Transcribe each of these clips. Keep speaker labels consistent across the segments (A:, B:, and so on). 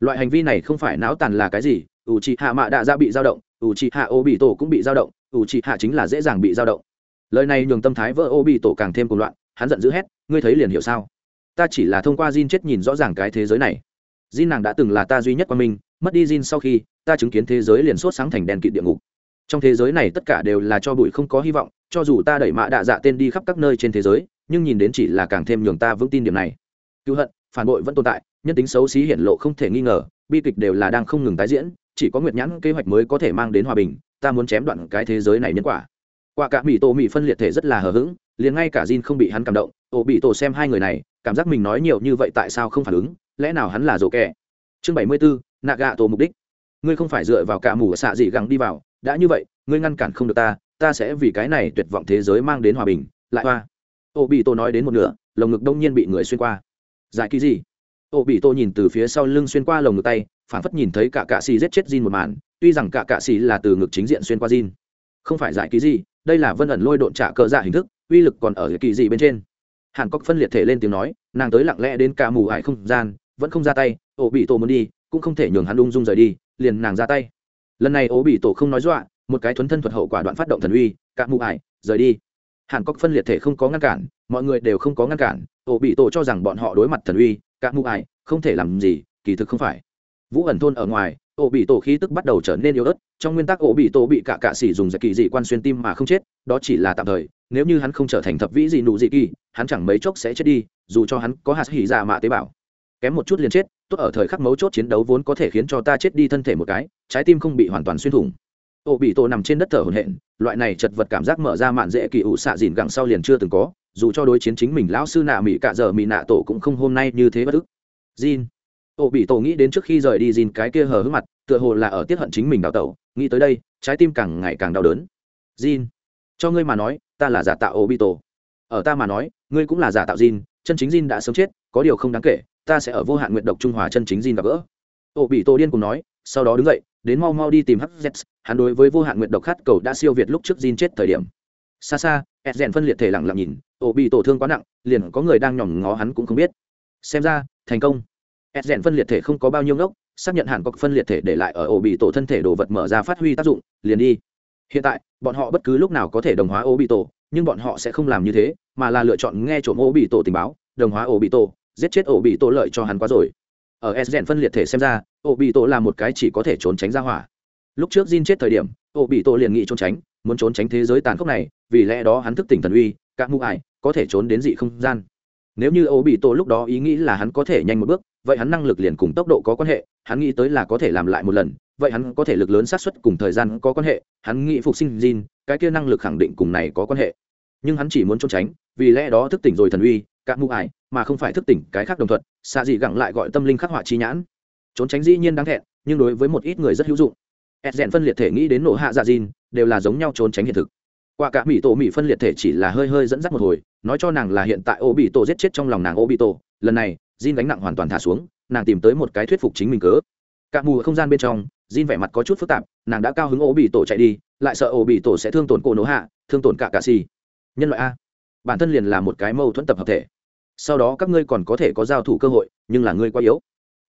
A: loại hành vi này không phải não tàn là cái gì ủ trị hạ mạ đạ ra bị dao động ủ trị hạ ô bị tổ cũng bị dao động ủ trị hạ chính là dễ dàng bị dao động. Lời này nhường tâm thái vỡ ô bị tổ càng thêm cuồng loạn, hắn giận dữ hét, ngươi thấy liền hiểu sao? Ta chỉ là thông qua Jin chết nhìn rõ ràng cái thế giới này. Jin nàng đã từng là ta duy nhất qua mình mất đi Jin sau khi, ta chứng kiến thế giới liền sốt sáng thành đèn kịt địa ngục. Trong thế giới này tất cả đều là cho bụi không có hy vọng, cho dù ta đẩy mạ đạ dạ tên đi khắp các nơi trên thế giới, nhưng nhìn đến chỉ là càng thêm nhường ta vững tin điểm này. Cứu hận, phản bội vẫn tồn tại nhân tính xấu xí hiện lộ không thể nghi ngờ, bi kịch đều là đang không ngừng tái diễn, chỉ có nguyệt nhãn kế hoạch mới có thể mang đến hòa bình, ta muốn chém đoạn cái thế giới này nhân quả. Quả cả mỹ tổ mỹ phân liệt thể rất là hờ hững, liền ngay cả Jin không bị hắn cảm động ổ bị tổ xem hai người này, cảm giác mình nói nhiều như vậy tại sao không phản ứng, lẽ nào hắn là rổ kẻ? Chương bảy mươi bốn nạ gạ tổ mục đích. Ngươi không phải dựa vào cả mù xạ dị gắng đi vào, đã như vậy, ngươi ngăn cản không được ta ta sẽ vì cái này tuyệt vọng thế giới mang đến hòa bình, lại hoa. Ổ bị tổ nói đến một nửa, lồng ngực đông nhiên bị người xuyên qua. Giải kỳ gì? Ổ bị tổ nhìn từ phía sau lưng xuyên qua lồng ngực tay phản phất nhìn thấy cả cạ xì giết chết Jin một màn, tuy rằng cả cạ xì là từ ngực chính diện xuyên qua Jin. Không phải giải ký gì, đây là vân ẩn lôi độn trả cờ dạ hình thức, uy lực còn ở kỳ gì bên trên. Hàn cốc phân liệt thể lên tiếng nói, nàng tới lặng lẽ đến cả mù hải không gian, vẫn không ra tay ổ bị tổ muốn đi, cũng không thể nhường hắn ung dung rời đi, liền nàng ra tay. Lần này ổ bị tổ không nói dọa, một cái thuấn thân thuật hậu quả đoạn phát động thần uy, cả mù hải rời đi. Hàn cốc phân liệt thể không có ngăn cản, mọi người đều không có ngăn cản ổ bị tổ cho rằng bọn họ đối mặt thần uy cả mù ải không thể làm gì, kỳ thực không phải. Vũ ẩn thôn ở ngoài, ổ bị tổ khí tức bắt đầu trở nên yếu ớt, trong nguyên tắc ổ bị tổ bị cả cạ xỉ dùng giải kỳ dị quan xuyên tim mà không chết, đó chỉ là tạm thời, nếu như hắn không trở thành thập vĩ dị nụ dị kỳ, hắn chẳng mấy chốc sẽ chết đi, dù cho hắn có hạt hỉ dạ mạ tế bào. Kém một chút liền chết, tốt ở thời khắc mấu chốt chiến đấu vốn có thể khiến cho ta chết đi thân thể một cái, trái tim không bị hoàn toàn xuyên thủng. Ổ bị tổ nằm trên đất thở hổn hển, loại này chật vật cảm giác mở ra mạn dễ kỳ ủ xạ dìn gẳng sau liền chưa từng có dù cho đối chiến chính mình lão sư nạ mỹ cạ giờ mỹ nạ tổ cũng không hôm nay như thế bất ức. Jin. Ô bị tổ nghĩ đến trước khi rời đi, Jin cái kia hờ hững mặt, tựa hồ là ở tiết hận chính mình đào tẩu, nghĩ tới đây, trái tim càng ngày càng đau đớn. Jin. Cho ngươi mà nói, ta là giả tạo ô bị tổ ở ta mà nói, ngươi cũng là giả tạo Jin, chân chính Jin đã sớm chết, có điều không đáng kể, ta sẽ ở vô hạn nguyện độc trung hòa chân chính Jin gặp gỡ. Ô bị tổ điên cùng nói, sau đó đứng dậy, đến mau mau đi tìm hz hắn đối với vô hạn nguyện độc khát cầu đã siêu việt lúc trước Jin chết thời điểm. Xa xa ed rèn phân liệt thể lặng lặng nhìn ổ bị tổ thương quá nặng, liền có người đang nhòm ngó hắn cũng không biết. Xem ra, thành công. Ed rèn phân liệt thể không có bao nhiêu ngốc, xác nhận hẳn có phân liệt thể để lại ở ổ bị tổ thân thể đồ vật mở ra phát huy tác dụng, liền đi. Hiện tại, bọn họ bất cứ lúc nào có thể đồng hóa ổ bị tổ, nhưng bọn họ sẽ không làm như thế, mà là lựa chọn nghe trộm ổ bị tổ tình báo, đồng hóa ổ bị tổ, giết chết ổ bị tổ lợi cho hắn quá rồi. Ở s rèn phân liệt thể xem ra, ổ bị tổ là một cái chỉ có thể trốn tránh ra hỏa. Lúc trước Jin chết thời điểm Ô bị tổ liền nghĩ trốn tránh muốn trốn tránh thế giới tàn khốc này vì lẽ đó hắn thức tỉnh thần uy các mũ ải có thể trốn đến dị không gian. Nếu như Ô bị tổ lúc đó ý nghĩ là hắn có thể nhanh một bước vậy hắn năng lực liền cùng tốc độ có quan hệ hắn nghĩ tới là có thể làm lại một lần vậy hắn có thể lực lớn sát xuất cùng thời gian có quan hệ hắn nghĩ phục sinh Jin, cái kia năng lực khẳng định cùng này có quan hệ. Nhưng hắn chỉ muốn trốn tránh vì lẽ đó thức tỉnh rồi thần uy các mũ ải mà không phải thức tỉnh cái khác đồng thuận xa dị gẳng lại gọi tâm linh khắc họa chi nhãn. Trốn tránh dĩ nhiên đáng thẹn nhưng đối với một ít người rất hữu dụng ed rèn phân liệt thể nghĩ đến nổ hạ dạ Jin, đều là giống nhau trốn tránh hiện thực. Qua cả mỹ tổ mỹ phân liệt thể chỉ là hơi hơi dẫn dắt một hồi nói cho nàng là hiện tại ô bị tổ giết chết trong lòng nàng ô bị tổ lần này Jin gánh nặng hoàn toàn thả xuống nàng tìm tới một cái thuyết phục chính mình cớ. Cả mù không gian bên trong Jin vẻ mặt có chút phức tạp nàng đã cao hứng ô bị tổ chạy đi lại sợ ô bị tổ sẽ thương tổn cổ nổ hạ thương tổn cả cả xì nhân loại a. Bản thân liền là một cái mâu thuẫn tập hợp thể. Sau đó các ngươi còn có thể có giao thủ cơ hội nhưng là ngươi quá yếu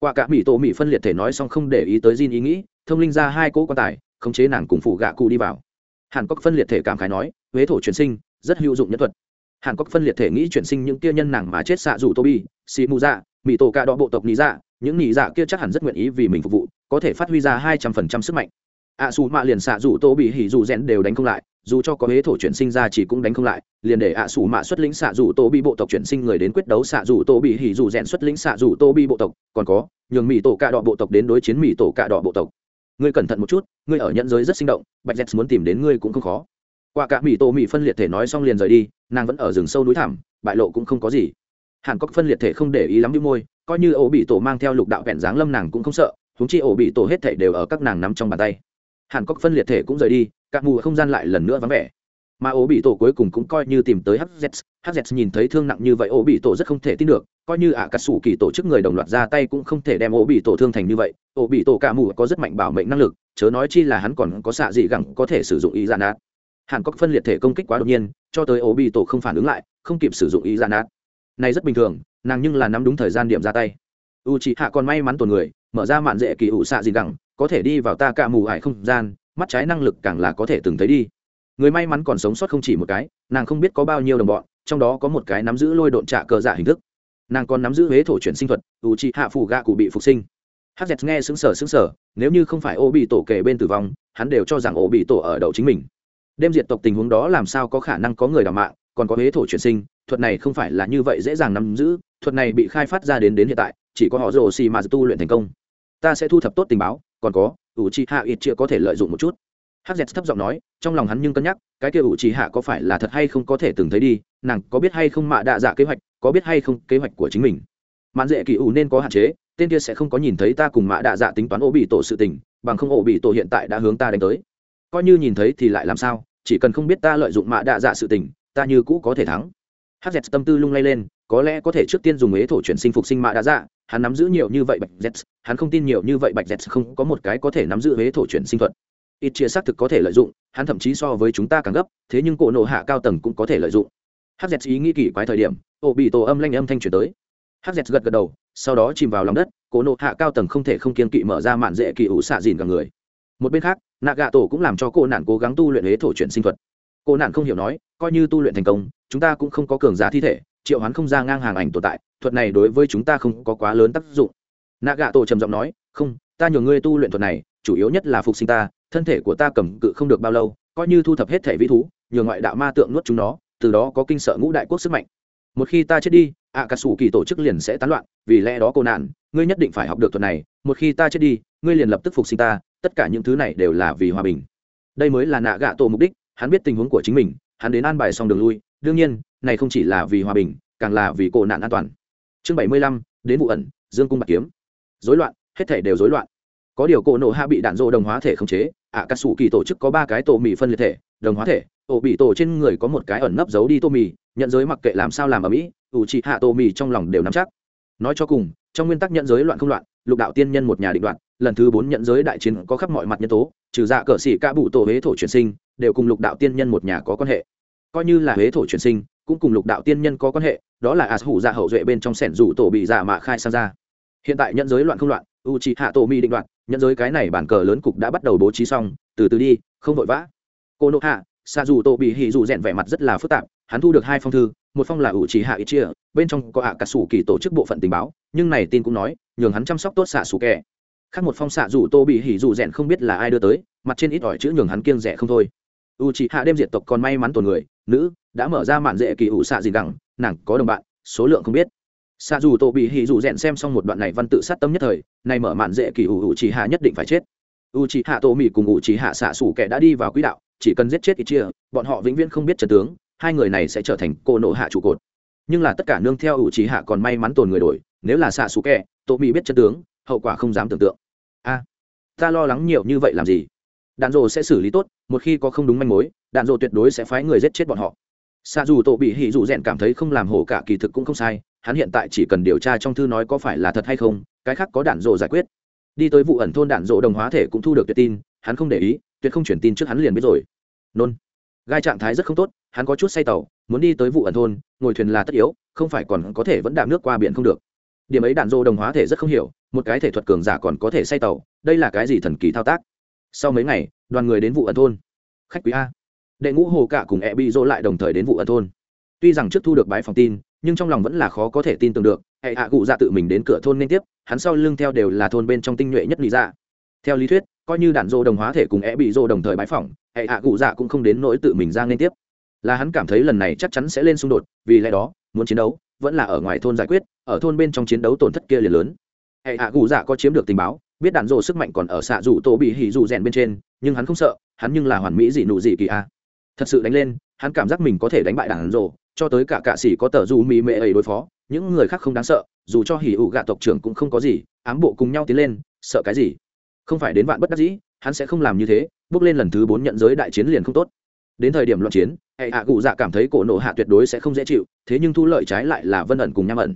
A: qua cả mỹ tổ mỹ phân liệt thể nói xong không để ý tới Jin ý nghĩ thông linh ra hai cỗ quan tài khống chế nàng cùng phụ gạ cụ đi vào. Hàn cốc phân liệt thể cảm khái nói huế thổ truyền sinh rất hữu dụng nhân thuật. Hàn cốc phân liệt thể nghĩ chuyển sinh những kia nhân nàng mà chết xạ rủ tô bi xì mù dạ mỹ tổ ca đỏ bộ tộc lý dạ những nhị dạ kia chắc hẳn rất nguyện ý vì mình phục vụ có thể phát huy ra hai trăm phần trăm sức mạnh. Ạ à, xù mạ liền xạ rủ tô bị hỉ dù rèn đều đánh không lại dù cho có hế thổ chuyển sinh ra chỉ cũng đánh không lại, liền để ạ à xù mạ xuất lĩnh xạ rủ tô bị bộ tộc chuyển sinh người đến quyết đấu xạ rủ tô bị hỉ dù rèn xuất lĩnh xạ rủ tô bị bộ tộc, còn có, nhường mỹ tổ cạ đỏ bộ tộc đến đối chiến mỹ tổ cạ đỏ bộ tộc. Ngươi cẩn thận một chút, ngươi ở nhận giới rất sinh động, bạch dẹt muốn tìm đến ngươi cũng không khó. Qua cả mỹ tổ mỹ phân liệt thể nói xong liền rời đi, nàng vẫn ở rừng sâu núi thảm bại lộ cũng không có gì. Hàn cốc phân liệt thể không để ý lắm đĩu môi, coi như ổ bị tổ mang theo lục đạo vẹn dáng lâm nàng cũng không sợ húng chi ổ bị tổ hết thể đều ở các nàng nắm trong bàn tay. Hàn cốc phân liệt thể cũng rời đi các mù không gian lại lần nữa vắng vẻ. Mà ổ bị tổ cuối cùng cũng coi như tìm tới hz hz nhìn thấy thương nặng như vậy, ổ bị tổ rất không thể tin được. Coi như ạ à cà sủ kỳ tổ chức người đồng loạt ra tay cũng không thể đem ổ bị tổ thương thành như vậy. Ổ bị tổ cả mù có rất mạnh bảo mệnh năng lực, chớ nói chi là hắn còn có xạ dị gẳng có thể sử dụng ý gian dạ nát. Hàn cốc phân liệt thể công kích quá đột nhiên, cho tới ổ bị tổ không phản ứng lại, không kịp sử dụng ý gian dạ nát. Này rất bình thường, nàng nhưng là nắm đúng thời gian điểm ra tay. U chị hạ còn may mắn tồn người, mở ra mạn dễ kỳ ủ xạ gì gẳng, có thể đi vào ta cả mù ải không gian mắt trái năng lực càng là có thể từng thấy đi. Người may mắn còn sống sót không chỉ một cái, nàng không biết có bao nhiêu đồng bọn, trong đó có một cái nắm giữ lôi độn trạ cờ dạ hình thức. Nàng còn nắm giữ huế thổ chuyển sinh thuật u trị hạ phủ gạ cụ bị phục sinh. Hz nghe xứng sở xứng sở nếu như không phải ô bị tổ kể bên tử vong, hắn đều cho rằng ô bị tổ ở đậu chính mình. Đêm diệt tộc tình huống đó làm sao có khả năng có người đào mạng, còn có huế thổ chuyển sinh, thuật này không phải là như vậy dễ dàng nắm giữ, thuật này bị khai phát ra đến đến hiện tại, chỉ có họ rồ xì mà tu luyện thành công. Ta sẽ thu thập tốt tình báo, còn có ủ trì hạ ít chia có thể lợi dụng một chút. Hz thấp giọng nói, trong lòng hắn nhưng cân nhắc, cái kia ủ trì hạ có phải là thật hay không có thể từng thấy đi, nàng có biết hay không mạ đạ dạ kế hoạch, có biết hay không kế hoạch của chính mình. Mạn dễ kỳ ủ nên có hạn chế, tên kia sẽ không có nhìn thấy ta cùng mạ đạ dạ tính toán ổ bị tổ sự tình, bằng không ổ bị tổ hiện tại đã hướng ta đánh tới. Coi như nhìn thấy thì lại làm sao, chỉ cần không biết ta lợi dụng mạ đạ dạ sự tình, ta như cũ có thể thắng. Hz tâm tư lung lay lên, có lẽ có thể trước tiên dùng ế thổ chuyển sinh phục sinh mạ đạ dạ hắn nắm giữ nhiều như vậy bạch z hắn không tin nhiều như vậy bạch z không có một cái có thể nắm giữ ế thổ chuyển sinh thuật. Ít chia xác thực có thể lợi dụng, hắn thậm chí so với chúng ta càng gấp, thế nhưng cổ nộ hạ cao tầng cũng có thể lợi dụng. Hz ý nghĩ kỳ quái thời điểm ổ bị tổ âm lanh âm thanh chuyển tới. Hz gật gật đầu, sau đó chìm vào lòng đất, cổ nộ hạ cao tầng không thể không kiên kỵ mở ra mạn dễ kỳ ủ xạ dìn cả người. Một bên khác, nạ gạ tổ cũng làm cho cô nạn cố gắng tu luyện ế thổ chuyển sinh thuật. Cô nạn không hiểu nói, coi như tu luyện thành công, chúng ta cũng không có cường giá thi thể triệu hoán không ra ngang hàng ảnh tồn tại, thuật này đối với chúng ta không có quá lớn tác dụng. Nạ gạ tổ trầm giọng nói, không, ta nhờ ngươi tu luyện thuật này, chủ yếu nhất là phục sinh ta, thân thể của ta cầm cự không được bao lâu, coi như thu thập hết thể vĩ thú, nhờ ngoại đạo ma tượng nuốt chúng nó, từ đó có kinh sợ ngũ đại quốc sức mạnh. Một khi ta chết đi ạ cà sủ kỳ tổ chức liền sẽ tán loạn, vì lẽ đó cô nạn, ngươi nhất định phải học được thuật này, một khi ta chết đi, ngươi liền lập tức phục sinh ta, tất cả những thứ này đều là vì hòa bình. Đây mới là nạ gạ tổ mục đích, hắn biết tình huống của chính mình, hắn đến an bài xong đường lui đương nhiên, này không chỉ là vì hòa bình, càng là vì cổ nạn an toàn. Chương bảy mươi lăm, đến vụ ẩn, dương cung bạc kiếm. Dối loạn, hết thể đều dối loạn. Có điều cổ nổ hạ bị đạn dộ đồng hóa thể khống chế ạ cà sủ kỳ tổ chức có ba cái tổ mì phân liệt thể, đồng hóa thể, tổ bị tổ trên người có một cái ẩn nấp giấu đi tô mì, nhận giới mặc kệ làm sao làm ở mỹ ủ trị hạ tô mì trong lòng đều nắm chắc. Nói cho cùng, trong nguyên tắc nhận giới loạn không loạn, lục đạo tiên nhân một nhà định đoạn, lần thứ bốn nhận giới đại chiến có khắp mọi mặt nhân tố, trừ dạ cờ xỉ ca bụ tổ huế thổ chuyển sinh, đều cùng lục đạo tiên nhân một nhà có quan hệ coi như là huế thổ chuyển sinh, cũng cùng lục đạo tiên nhân có quan hệ, đó là as hủ dạ hậu duệ bên trong sẻn rủ tổ bị dạ mạ khai sang ra. Hiện tại nhận giới loạn không loạn, u trị hạ tổ mi định đoạn nhận giới cái này bản cờ lớn cục đã bắt đầu bố trí xong, từ từ đi, không vội vã. Cô nộ hạ xa dù tổ bị hỉ dù rèn vẻ mặt rất là phức tạp, hắn thu được hai phong thư, một phong là ủ trì hạ ít chia bên trong có hạ cả sủ kỳ tổ chức bộ phận tình báo, nhưng này tin cũng nói, nhường hắn chăm sóc tốt xạ sủ kẻ. Khác một phong xạ dù tô bị hỉ dù rèn không biết là ai đưa tới, mặt trên ít ỏi chữ nhường hắn kiêng rẻ không thôi. U trì hạ đêm diệt tộc còn may mắn tồn người nữ, đã mở ra mạn dễ kỳ ủ xạ gì đẳng nàng có đồng bạn, số lượng không biết. Xạ dù tổ bị hỉ dù rèn xem xong một đoạn này văn tự sát tâm nhất thời này mở mạn dễ kỳ ủ ủ trì hạ nhất định phải chết. U trì hạ tổ mỹ cùng ủ trì hạ xạ sủ kẻ đã đi vào quỹ đạo, chỉ cần giết chết ít chia, bọn họ vĩnh viễn không biết trận tướng, hai người này sẽ trở thành cô nộ hạ trụ cột. Nhưng là tất cả nương theo ủ chỉ hạ còn may mắn tồn người đổi, nếu là xạ sủ kẻ, tổ mỹ biết chân tướng, hậu quả không dám tưởng tượng. A, ta lo lắng nhiều như vậy làm gì? Đạn dộ sẽ xử lý tốt, một khi có không đúng manh mối, đạn dộ tuyệt đối sẽ phái người giết chết bọn họ. Xa dù tổ bị hỉ dù rèn cảm thấy không làm hổ cả kỳ thực cũng không sai, hắn hiện tại chỉ cần điều tra trong thư nói có phải là thật hay không, cái khác có đạn dộ giải quyết. Đi tới vụ ẩn thôn đạn dộ đồng hóa thể cũng thu được tuyệt tin, hắn không để ý, tuyệt không chuyển tin trước hắn liền biết rồi. Nôn. Gai trạng thái rất không tốt, hắn có chút say tàu, muốn đi tới vụ ẩn thôn, ngồi thuyền là tất yếu, không phải còn có thể vẫn đạp nước qua biển không được. Điểm ấy đạn dô đồng hóa thể rất không hiểu, một cái thể thuật cường giả còn có thể say tàu, đây là cái gì thần kỳ thao tác? Sau mấy ngày, đoàn người đến vụ ẩn thôn. Khách quý a. Đệ ngũ hồ cả cùng e bị dỗ lại đồng thời đến vụ ẩn thôn. Tuy rằng trước thu được bái phòng tin, nhưng trong lòng vẫn là khó có thể tin tưởng được, hệ hạ cụ dạ tự mình đến cửa thôn liên tiếp, hắn sau lưng theo đều là thôn bên trong tinh nhuệ nhất lý dạ. Theo lý thuyết, coi như đạn dô đồng hóa thể cùng e bị dô đồng thời bái phỏng, hệ hạ cụ dạ cũng không đến nỗi tự mình ra liên tiếp. Là hắn cảm thấy lần này chắc chắn sẽ lên xung đột, vì lẽ đó, muốn chiến đấu, vẫn là ở ngoài thôn giải quyết, ở thôn bên trong chiến đấu tổn thất kia liền lớn. Hệ hạ cụ dạ có chiếm được tình báo biết đạn dồ sức mạnh còn ở xạ dù tổ bị hỉ dù rèn bên trên, nhưng hắn không sợ, hắn nhưng là hoàn mỹ gì nụ gì kỳ a. Thật sự đánh lên, hắn cảm giác mình có thể đánh bại đạn dồ cho tới cả cạ sĩ có tờ dù mì mệ ấy đối phó, những người khác không đáng sợ, dù cho hỉ ủ gạ tộc trưởng cũng không có gì, ám bộ cùng nhau tiến lên, sợ cái gì? Không phải đến vạn bất đắc dĩ, hắn sẽ không làm như thế, bước lên lần thứ bốn nhận giới đại chiến liền không tốt. Đến thời điểm loạn chiến, hệ hạ cụ dạ cảm thấy cổ nộ hạ tuyệt đối sẽ không dễ chịu, thế nhưng thu lợi trái lại là vân ẩn cùng nham ẩn.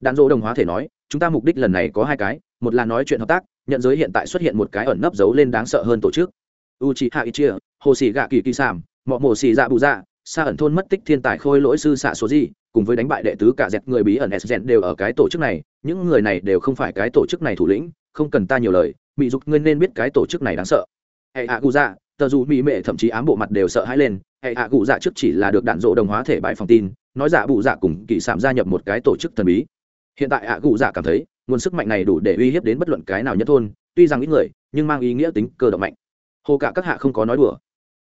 A: Đàn dỗ đồng hóa thể nói, chúng ta mục đích lần này có hai cái, một là nói chuyện hợp tác nhận giới hiện tại xuất hiện một cái ẩn nấp giấu lên đáng sợ hơn tổ chức. U c h i hồ xì gạ kỳ kỳ sảm mọ mổ xì dạ bù dạ xa ẩn thôn mất tích thiên tài khôi lỗi sư xạ số gì cùng với đánh bại đệ tứ cả dẹp người bí ẩn s đều ở cái tổ chức này. Những người này đều không phải cái tổ chức này thủ lĩnh, không cần ta nhiều lời mỹ dục ngươi nên biết cái tổ chức này đáng sợ. Hệ hạ cụ dạ tờ dù mỹ mệ thậm chí ám bộ mặt đều sợ hãi lên. Hệ hạ cụ dạ trước chỉ là được đạn dộ đồng hóa thể bại phòng tin, nói dạ bụ dạ cùng kỳ sạm gia nhập một cái tổ chức thần bí. Hiện tại hạ cụ dạ cảm thấy nguồn sức mạnh này đủ để uy hiếp đến bất luận cái nào nhất thôn, tuy rằng ít người, nhưng mang ý nghĩa tính cơ động mạnh. Hồ cả các hạ không có nói đùa.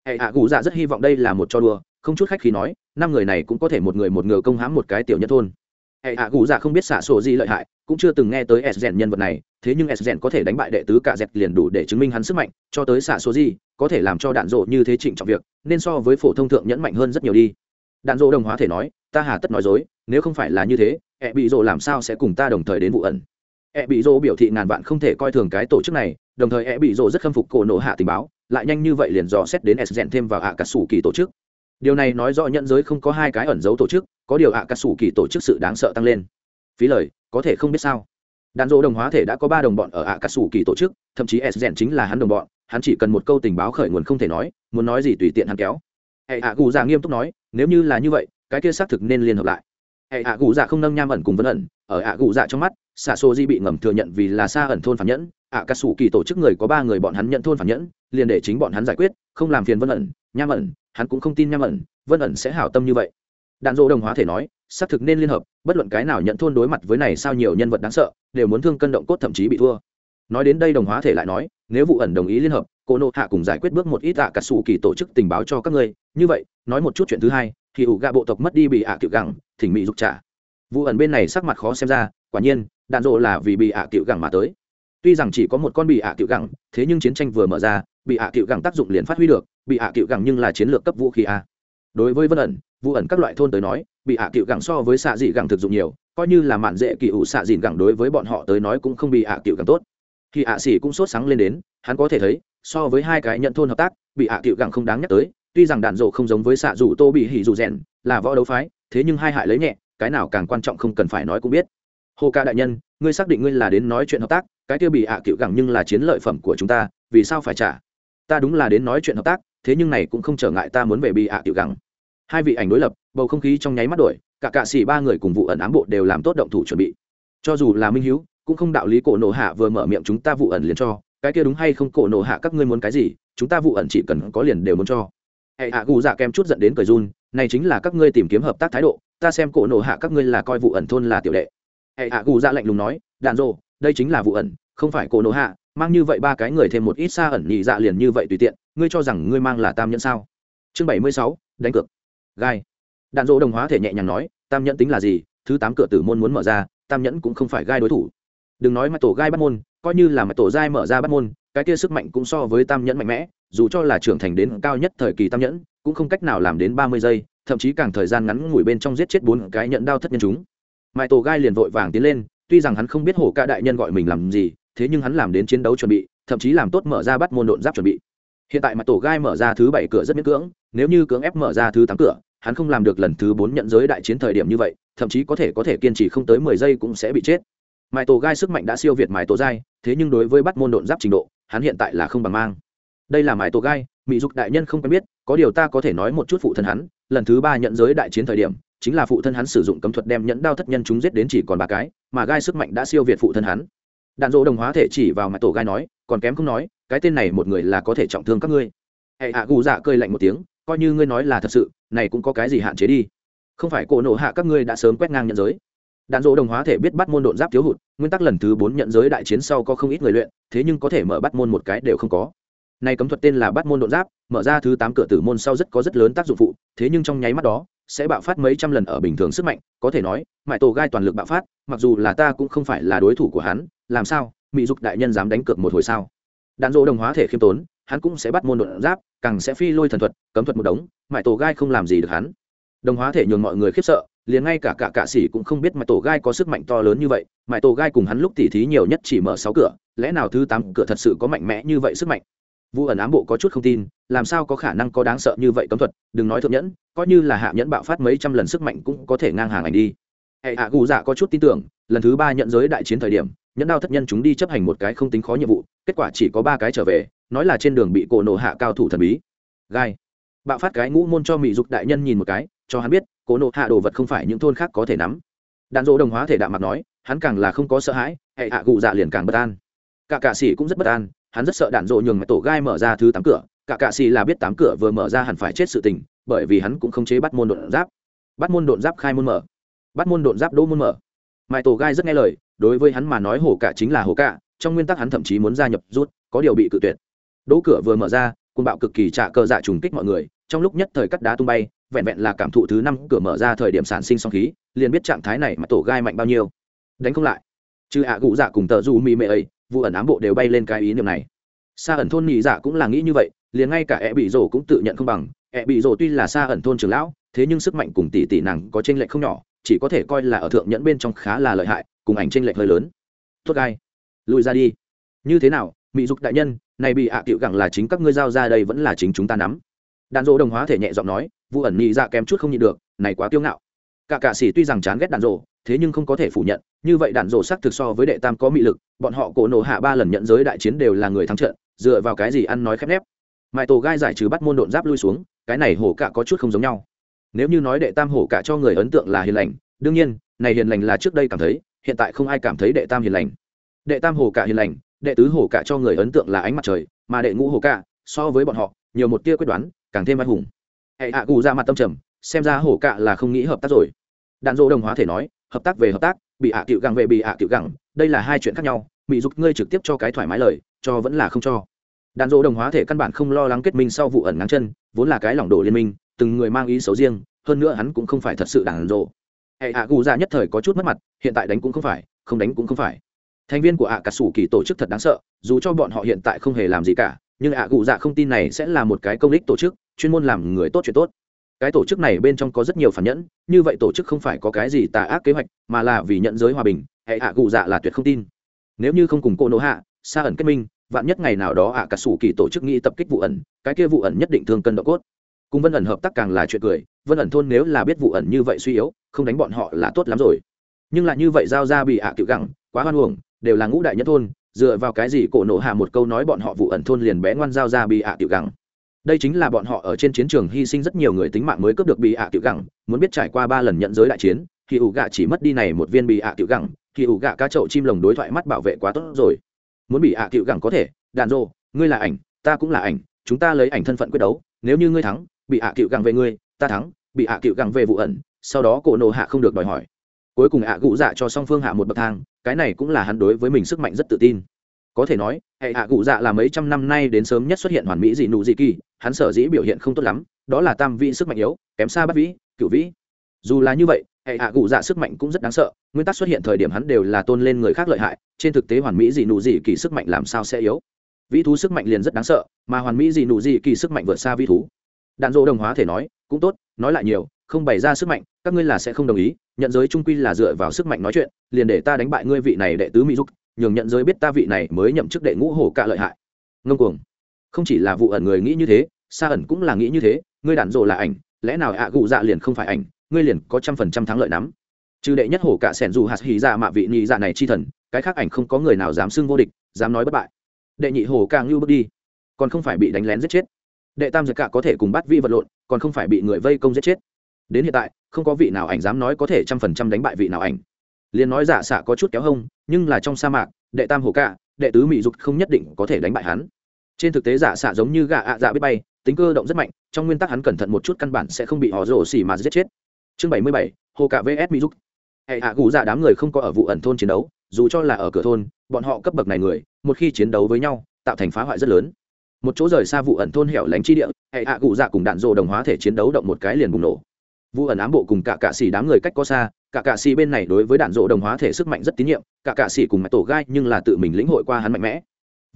A: Hệ hạ cụ dạ rất hy vọng đây là một cho đùa, không chút khách khi nói, năm người này cũng có thể một người một ngựa công hãm một cái tiểu nhất thôn. Hệ hạ cụ dạ không biết xả sổ gì lợi hại, cũng chưa từng nghe tới s rèn nhân vật này, thế nhưng s rèn có thể đánh bại đệ tứ cả dẹp liền đủ để chứng minh hắn sức mạnh, cho tới xả số gì, có thể làm cho đạn dộ như thế trịnh trọng việc, nên so với phổ thông thượng nhẫn mạnh hơn rất nhiều đi. Đạn dộ đồng hóa thể nói, ta hà tất nói dối, nếu không phải là như thế ẹ bị dỗ làm sao sẽ cùng ta đồng thời đến vụ ẩn? ẹ bị dỗ biểu thị ngàn vạn không thể coi thường cái tổ chức này, đồng thời ẹ bị dỗ rất khâm phục cổ nộ hạ tình báo, lại nhanh như vậy liền dò xét đến s rèn thêm vào ạ cả sủ kỳ tổ chức. Điều này nói rõ nhận giới không có hai cái ẩn giấu tổ chức, có điều ạ cả sủ kỳ tổ chức sự đáng sợ tăng lên. Phí lời, có thể không biết sao? Đạn dỗ đồng hóa thể đã có ba đồng bọn ở ạ cả sủ kỳ tổ chức, thậm chí s rèn chính là hắn đồng bọn, hắn chỉ cần một câu tình báo khởi nguồn không thể nói, muốn nói gì tùy tiện hắn kéo. Hệ hạ gù già nghiêm túc nói, nếu như là như vậy, cái kia xác thực nên liên hợp lại hệ ạ gù dạ không nâng nham ẩn cùng vân ẩn, ở ạ gù dạ trong mắt xạ xô di bị ngầm thừa nhận vì là xa ẩn thôn phản nhẫn, ạ cà sủ kỳ tổ chức người có ba người bọn hắn nhận thôn phản nhẫn, liền để chính bọn hắn giải quyết, không làm phiền vân ẩn, nham ẩn, hắn cũng không tin nham ẩn, vân ẩn sẽ hảo tâm như vậy. Đạn dỗ đồng hóa thể nói, xác thực nên liên hợp, bất luận cái nào nhận thôn đối mặt với này sao nhiều nhân vật đáng sợ, đều muốn thương cân động cốt thậm chí bị thua. Nói đến đây đồng hóa thể lại nói, nếu vụ ẩn đồng ý liên hợp, cô nộ hạ cùng giải quyết bước một ít ạ cà sủ kỳ tổ chức tình báo cho các ngươi, như vậy, nói một chút chuyện thứ hai thì ủ gạ bộ tộc mất đi bị ạ à cựu gẳng thỉnh mỹ dục trả. Vụ ẩn bên này sắc mặt khó xem ra, quả nhiên, đạn dộ là vì bị ạ à cựu gẳng mà tới. Tuy rằng chỉ có một con bị ạ à cựu gẳng, thế nhưng chiến tranh vừa mở ra, bị ạ cựu gẳng tác dụng liền phát huy được, bị ạ cựu gẳng nhưng là chiến lược cấp vũ khí a. Đối với vân ẩn vụ ẩn các loại thôn tới nói, bị ạ cựu gẳng so với xạ dị gẳng thực dụng nhiều, coi như là mạn dễ kỳ ủ xạ dịn gẳng đối với bọn họ tới nói cũng không bị ạ cựu gẳng tốt. Khi ạ xỉ cũng sốt sáng lên đến, hắn có thể thấy, so với hai cái nhận thôn hợp tác, bị ạ cựu gẳng không đáng nhắc tới, tuy rằng đạn dộ không giống với xạ dù tô bị hỉ dù rèn, là võ đấu phái thế nhưng hai hại lấy nhẹ, cái nào càng quan trọng không cần phải nói cũng biết. Hồ ca đại nhân, ngươi xác định ngươi là đến nói chuyện hợp tác, cái kia bị ạ cựu gẳng nhưng là chiến lợi phẩm của chúng ta, vì sao phải trả? Ta đúng là đến nói chuyện hợp tác, thế nhưng này cũng không trở ngại ta muốn về bị ạ cựu gẳng. Hai vị ảnh đối lập, bầu không khí trong nháy mắt đổi, cả cạ xỉ ba người cùng vụ ẩn ám bộ đều làm tốt động thủ chuẩn bị. Cho dù là minh hữu cũng không đạo lý cổ nổ hạ vừa mở miệng chúng ta vụ ẩn liền cho, cái kia đúng hay không cổ nổ hạ các ngươi muốn cái gì, chúng ta vụ ẩn chỉ cần có liền đều muốn cho. Hệ hạ gù dạ kem chút dẫn đến cười run này chính là các ngươi tìm kiếm hợp tác thái độ, ta xem cổ nổ hạ các ngươi là coi vụ ẩn thôn là tiểu đệ. Hệ hạ gù ra lạnh lùng nói, đạn rồ, đây chính là vụ ẩn, không phải cổ nổ hạ, mang như vậy ba cái người thêm một ít xa ẩn nhị dạ liền như vậy tùy tiện, ngươi cho rằng ngươi mang là tam nhẫn sao? Chương bảy mươi sáu, đánh cược. Gai. Đạn dỗ đồng hóa thể nhẹ nhàng nói, tam nhẫn tính là gì? Thứ tám cửa tử môn muốn mở ra, tam nhẫn cũng không phải gai đối thủ. Đừng nói mà tổ gai bắt môn, coi như là mà tổ gai mở ra bắt môn cái kia sức mạnh cũng so với tam nhẫn mạnh mẽ, dù cho là trưởng thành đến cao nhất thời kỳ tam nhẫn, cũng không cách nào làm đến ba mươi giây, thậm chí càng thời gian ngắn ngủi bên trong giết chết bốn cái nhận đao thất nhân chúng. Mãi tổ gai liền vội vàng tiến lên, tuy rằng hắn không biết hổ ca đại nhân gọi mình làm gì, thế nhưng hắn làm đến chiến đấu chuẩn bị, thậm chí làm tốt mở ra bắt môn độn giáp chuẩn bị. Hiện tại mặt tổ gai mở ra thứ bảy cửa rất miễn cưỡng, nếu như cưỡng ép mở ra thứ tám cửa, hắn không làm được lần thứ bốn nhận giới đại chiến thời điểm như vậy, thậm chí có thể có thể kiên trì không tới mười giây cũng sẽ bị chết. Mãi tổ gai sức mạnh đã siêu việt mãi tổ gai, thế nhưng đối với bắt môn độn giáp trình độ hắn hiện tại là không bằng mang. Đây là mãi tổ gai, mỹ dục đại nhân không quen biết, có điều ta có thể nói một chút phụ thân hắn, lần thứ ba nhận giới đại chiến thời điểm, chính là phụ thân hắn sử dụng cấm thuật đem nhẫn đao thất nhân chúng giết đến chỉ còn ba cái, mà gai sức mạnh đã siêu việt phụ thân hắn. Đạn dỗ đồng hóa thể chỉ vào mặt tổ gai nói, còn kém không nói, cái tên này một người là có thể trọng thương các ngươi. Hệ hạ gù dạ cơi lạnh một tiếng, coi như ngươi nói là thật sự, này cũng có cái gì hạn chế đi. Không phải cổ nộ hạ các ngươi đã sớm quét ngang nhận giới đạn dỗ đồng hóa thể biết bắt môn độn giáp thiếu hụt, nguyên tắc lần thứ bốn nhận giới đại chiến sau có không ít người luyện, thế nhưng có thể mở bắt môn một cái đều không có. Nay cấm thuật tên là bắt môn độn giáp, mở ra thứ tám cửa tử môn sau rất có rất lớn tác dụng phụ, thế nhưng trong nháy mắt đó, sẽ bạo phát mấy trăm lần ở bình thường sức mạnh, có thể nói mãi tổ gai toàn lực bạo phát, mặc dù là ta cũng không phải là đối thủ của hắn, làm sao mỹ dục đại nhân dám đánh cược một hồi sao? Đạn dỗ đồng hóa thể khiêm tốn, hắn cũng sẽ bắt môn độn giáp, càng sẽ phi lôi thần thuật, cấm thuật một đống mãi tổ gai không làm gì được hắn. Đồng hóa thể nhường mọi người khiếp sợ liền ngay cả cả cạ sĩ cũng không biết mãi tổ gai có sức mạnh to lớn như vậy mãi tổ gai cùng hắn lúc tỉ thí nhiều nhất chỉ mở sáu cửa, lẽ nào thứ tám cửa thật sự có mạnh mẽ như vậy sức mạnh? Vu ẩn ám bộ có chút không tin, làm sao có khả năng có đáng sợ như vậy cấm thuật, đừng nói thượng nhẫn, coi như là hạ nhẫn bạo phát mấy trăm lần sức mạnh cũng có thể ngang hàng ảnh đi. Hệ hạ gù dạ có chút tin tưởng, lần thứ ba nhận giới đại chiến thời điểm, nhẫn đao thất nhân chúng đi chấp hành một cái không tính khó nhiệm vụ, kết quả chỉ có ba cái trở về, nói là trên đường bị cổ nổ hạ cao thủ thần bí. Gai. Bạo phát cái ngũ môn cho mỹ dục đại nhân nhìn một cái cho hắn biết, cố nộ hạ đồ vật không phải những thôn khác có thể nắm. Đạn dỗ đồng hóa thể đạm mặt nói, hắn càng là không có sợ hãi, hệ hạ cụ dạ liền càng bất an. Cả cạ sĩ cũng rất bất an, hắn rất sợ đạn dỗ nhường tổ gai mở ra thứ tám cửa, cả cạ sĩ là biết tám cửa vừa mở ra hẳn phải chết sự tình, bởi vì hắn cũng không chế bắt môn đột giáp. Bắt môn đột giáp khai môn mở. Bắt môn đột giáp đỗ môn mở. Mãi tổ gai rất nghe lời, đối với hắn mà nói hổ cả chính là hổ cả, trong nguyên tắc hắn thậm chí muốn gia nhập rút, có điều bị cự tuyệt. Đỗ cửa vừa mở ra côn bạo cực kỳ trả cờ dạ trùng kích mọi người, trong lúc nhất thời cắt đá tung bay vẹn vẹn là cảm thụ thứ năm cửa mở ra thời điểm sản sinh song khí, liền biết trạng thái này mà tổ gai mạnh bao nhiêu. Đánh không lại. Chứ ạ à gụ dạ cùng tờ du mì mệ ấy, vụ ẩn ám bộ đều bay lên cái ý niệm này. Xa ẩn thôn nhị dạ cũng là nghĩ như vậy, liền ngay cả e bị rổ cũng tự nhận không bằng. E bị rổ tuy là xa ẩn thôn trường lão, thế nhưng sức mạnh cùng tỷ tỷ nàng có tranh lệch không nhỏ, chỉ có thể coi là ở thượng nhẫn bên trong khá là lợi hại, cùng ảnh tranh lệch hơi lớn. Tốt gai. Lùi ra đi. Như thế nào, mỹ dục đại nhân, này bị ạ à cựu gẳng là chính các ngươi giao ra đây vẫn là chính chúng ta nắm đàn dỗ đồng hóa thể nhẹ giọng nói vụ ẩn nhị dạ kém chút không nhịn được, này quá kiêu ngạo. Cả cạ sĩ tuy rằng chán ghét đàn dỗ thế nhưng không có thể phủ nhận, như vậy đàn dỗ sắc thực so với đệ tam có mị lực, bọn họ cổ nổ hạ ba lần nhận giới đại chiến đều là người thắng trận, dựa vào cái gì ăn nói khép nép. Mãi tổ gai giải trừ bắt môn độn giáp lui xuống, cái này hổ cả có chút không giống nhau. Nếu như nói đệ tam hổ cả cho người ấn tượng là hiền lành, đương nhiên, này hiền lành là trước đây cảm thấy, hiện tại không ai cảm thấy đệ tam hiền lành. Đệ tam hổ cả hiền lành, đệ tứ hổ cả cho người ấn tượng là ánh mặt trời, mà đệ ngũ hổ cả, so với bọn họ, nhiều một tia quyết đoán càng thêm anh hùng. Hệ hạ gù ra mặt tâm trầm, xem ra hổ cạ là không nghĩ hợp tác rồi. Đạn dỗ đồng hóa thể nói, hợp tác về hợp tác, bị hạ à cựu gẳng về bị hạ à cựu gẳng, đây là hai chuyện khác nhau bị giúp ngươi trực tiếp cho cái thoải mái lời, cho vẫn là không cho. Đạn dỗ đồng hóa thể căn bản không lo lắng kết minh sau vụ ẩn ngắn chân, vốn là cái lỏng đổ liên minh, từng người mang ý xấu riêng, hơn nữa hắn cũng không phải thật sự đạn dỗ. Hệ hạ gù ra nhất thời có chút mất mặt, hiện tại đánh cũng không phải, không đánh cũng không phải. Thành viên của ạ cà sủ kỳ tổ chức thật đáng sợ, dù cho bọn họ hiện tại không hề làm gì cả, nhưng ạ gù dạ không tin này sẽ là một cái công ích tổ chức chuyên môn làm người tốt chuyện tốt. Cái tổ chức này bên trong có rất nhiều phản nhẫn, như vậy tổ chức không phải có cái gì tà ác kế hoạch, mà là vì nhận giới hòa bình, hệ hạ gù dạ là tuyệt không tin. Nếu như không cùng cô nỗ hạ xa ẩn kết minh, vạn nhất ngày nào đó ạ cả sủ kỳ tổ chức nghĩ tập kích vụ ẩn, cái kia vụ ẩn nhất định thương cân độ cốt. Cùng vân ẩn hợp tác càng là chuyện cười, vân ẩn thôn nếu là biết vụ ẩn như vậy suy yếu, không đánh bọn họ là tốt lắm rồi. Nhưng lại như vậy giao ra bị ạ à cựu gẳng quá hoan uổng, đều là ngũ đại nhất thôn, dựa vào cái gì cổ nổ hạ một câu nói bọn họ vụ ẩn thôn liền bé ngoan giao ra bị ạ à tiểu gẳng đây chính là bọn họ ở trên chiến trường hy sinh rất nhiều người tính mạng mới cướp được bị ạ à tiểu gẳng, muốn biết trải qua ba lần nhận giới đại chiến thì ủ gạ chỉ mất đi này một viên bị ạ tiểu gẳng thì ủ gạ cá chậu chim lồng đối thoại mắt bảo vệ quá tốt rồi. Muốn bị ạ tiểu gẳng có thể. Đàn rô, ngươi là ảnh, ta cũng là ảnh, chúng ta lấy ảnh thân phận quyết đấu, nếu như ngươi thắng bị ạ tiểu gẳng về ngươi, ta thắng bị ạ tiểu gẳng về vụ ẩn, sau đó cổ nộ hạ không được đòi hỏi. Cuối cùng ạ gụ dạ cho song phương hạ một bậc thang, cái này cũng là hắn đối với mình sức mạnh rất tự tin có thể nói, hệ hạ cụ dạ là mấy trăm năm nay đến sớm nhất xuất hiện hoàn mỹ dị nụ dị kỳ, hắn sở dĩ biểu hiện không tốt lắm, đó là tam vị sức mạnh yếu, kém xa bắt vĩ cựu vĩ. Dù là như vậy, hệ hạ cụ dạ sức mạnh cũng rất đáng sợ, nguyên tắc xuất hiện thời điểm hắn đều là tôn lên người khác lợi hại, trên thực tế hoàn mỹ dị nụ dị kỳ sức mạnh làm sao sẽ yếu? Vĩ thú sức mạnh liền rất đáng sợ, mà hoàn mỹ dị nụ dị kỳ sức mạnh vượt xa vĩ thú. Đạn dỗ đồng hóa thể nói, cũng tốt, nói lại nhiều, không bày ra sức mạnh, các ngươi là sẽ không đồng ý, nhận giới trung quy là dựa vào sức mạnh nói chuyện, liền để ta đánh bại ngươi vị này đệ tứ mỹ giúp nhường nhận giới biết ta vị này mới nhậm chức đệ ngũ hổ cả lợi hại. Ngông cuồng. Không chỉ là vụ ẩn người nghĩ như thế xa ẩn cũng là nghĩ như thế, ngươi đản rộ là ảnh, lẽ nào ạ à gụ dạ liền không phải ảnh, ngươi liền có trăm phần trăm thắng lợi nắm trừ đệ nhất hổ cả sẻn dù hạt hì dạ mạ vị nhị dạ này chi thần, cái khác ảnh không có người nào dám xưng vô địch, dám nói bất bại. Đệ nhị hổ càng lưu bước đi, còn không phải bị đánh lén giết chết. Đệ tam dạ giật cả có thể cùng bắt vi vật lộn, còn không phải bị người vây công giết chết. Đến hiện tại, không có vị nào ảnh dám nói có thể trăm phần trăm đánh bại vị nào ảnh liền nói giả xạ có chút kéo hông, nhưng là trong sa mạc, đệ tam hổ cạ, đệ tứ mỹ dục không nhất định có thể đánh bại hắn. Trên thực tế giả xạ giống như gà ạ dạ biết bay, tính cơ động rất mạnh, trong nguyên tắc hắn cẩn thận một chút căn bản sẽ không bị họ rổ xỉ mà giết chết. Chương bảy mươi bảy hồ cạ vs mỹ dục. Hệ hạ gù dạ đám người không có ở vụ ẩn thôn chiến đấu, dù cho là ở cửa thôn, bọn họ cấp bậc này người, một khi chiến đấu với nhau, tạo thành phá hoại rất lớn. Một chỗ rời xa vụ ẩn thôn hẻo lánh chi địa, hệ hạ gù dạ cùng đạn rồ đồng hóa thể chiến đấu động một cái liền bùng nổ vụ ẩn ám bộ cùng cả cạ xỉ đám người cách có xa, cả cạ xỉ bên này đối với đạn dộ đồng hóa thể sức mạnh rất tín nhiệm, cả cạ xỉ cùng mạch tổ gai nhưng là tự mình lĩnh hội qua hắn mạnh mẽ.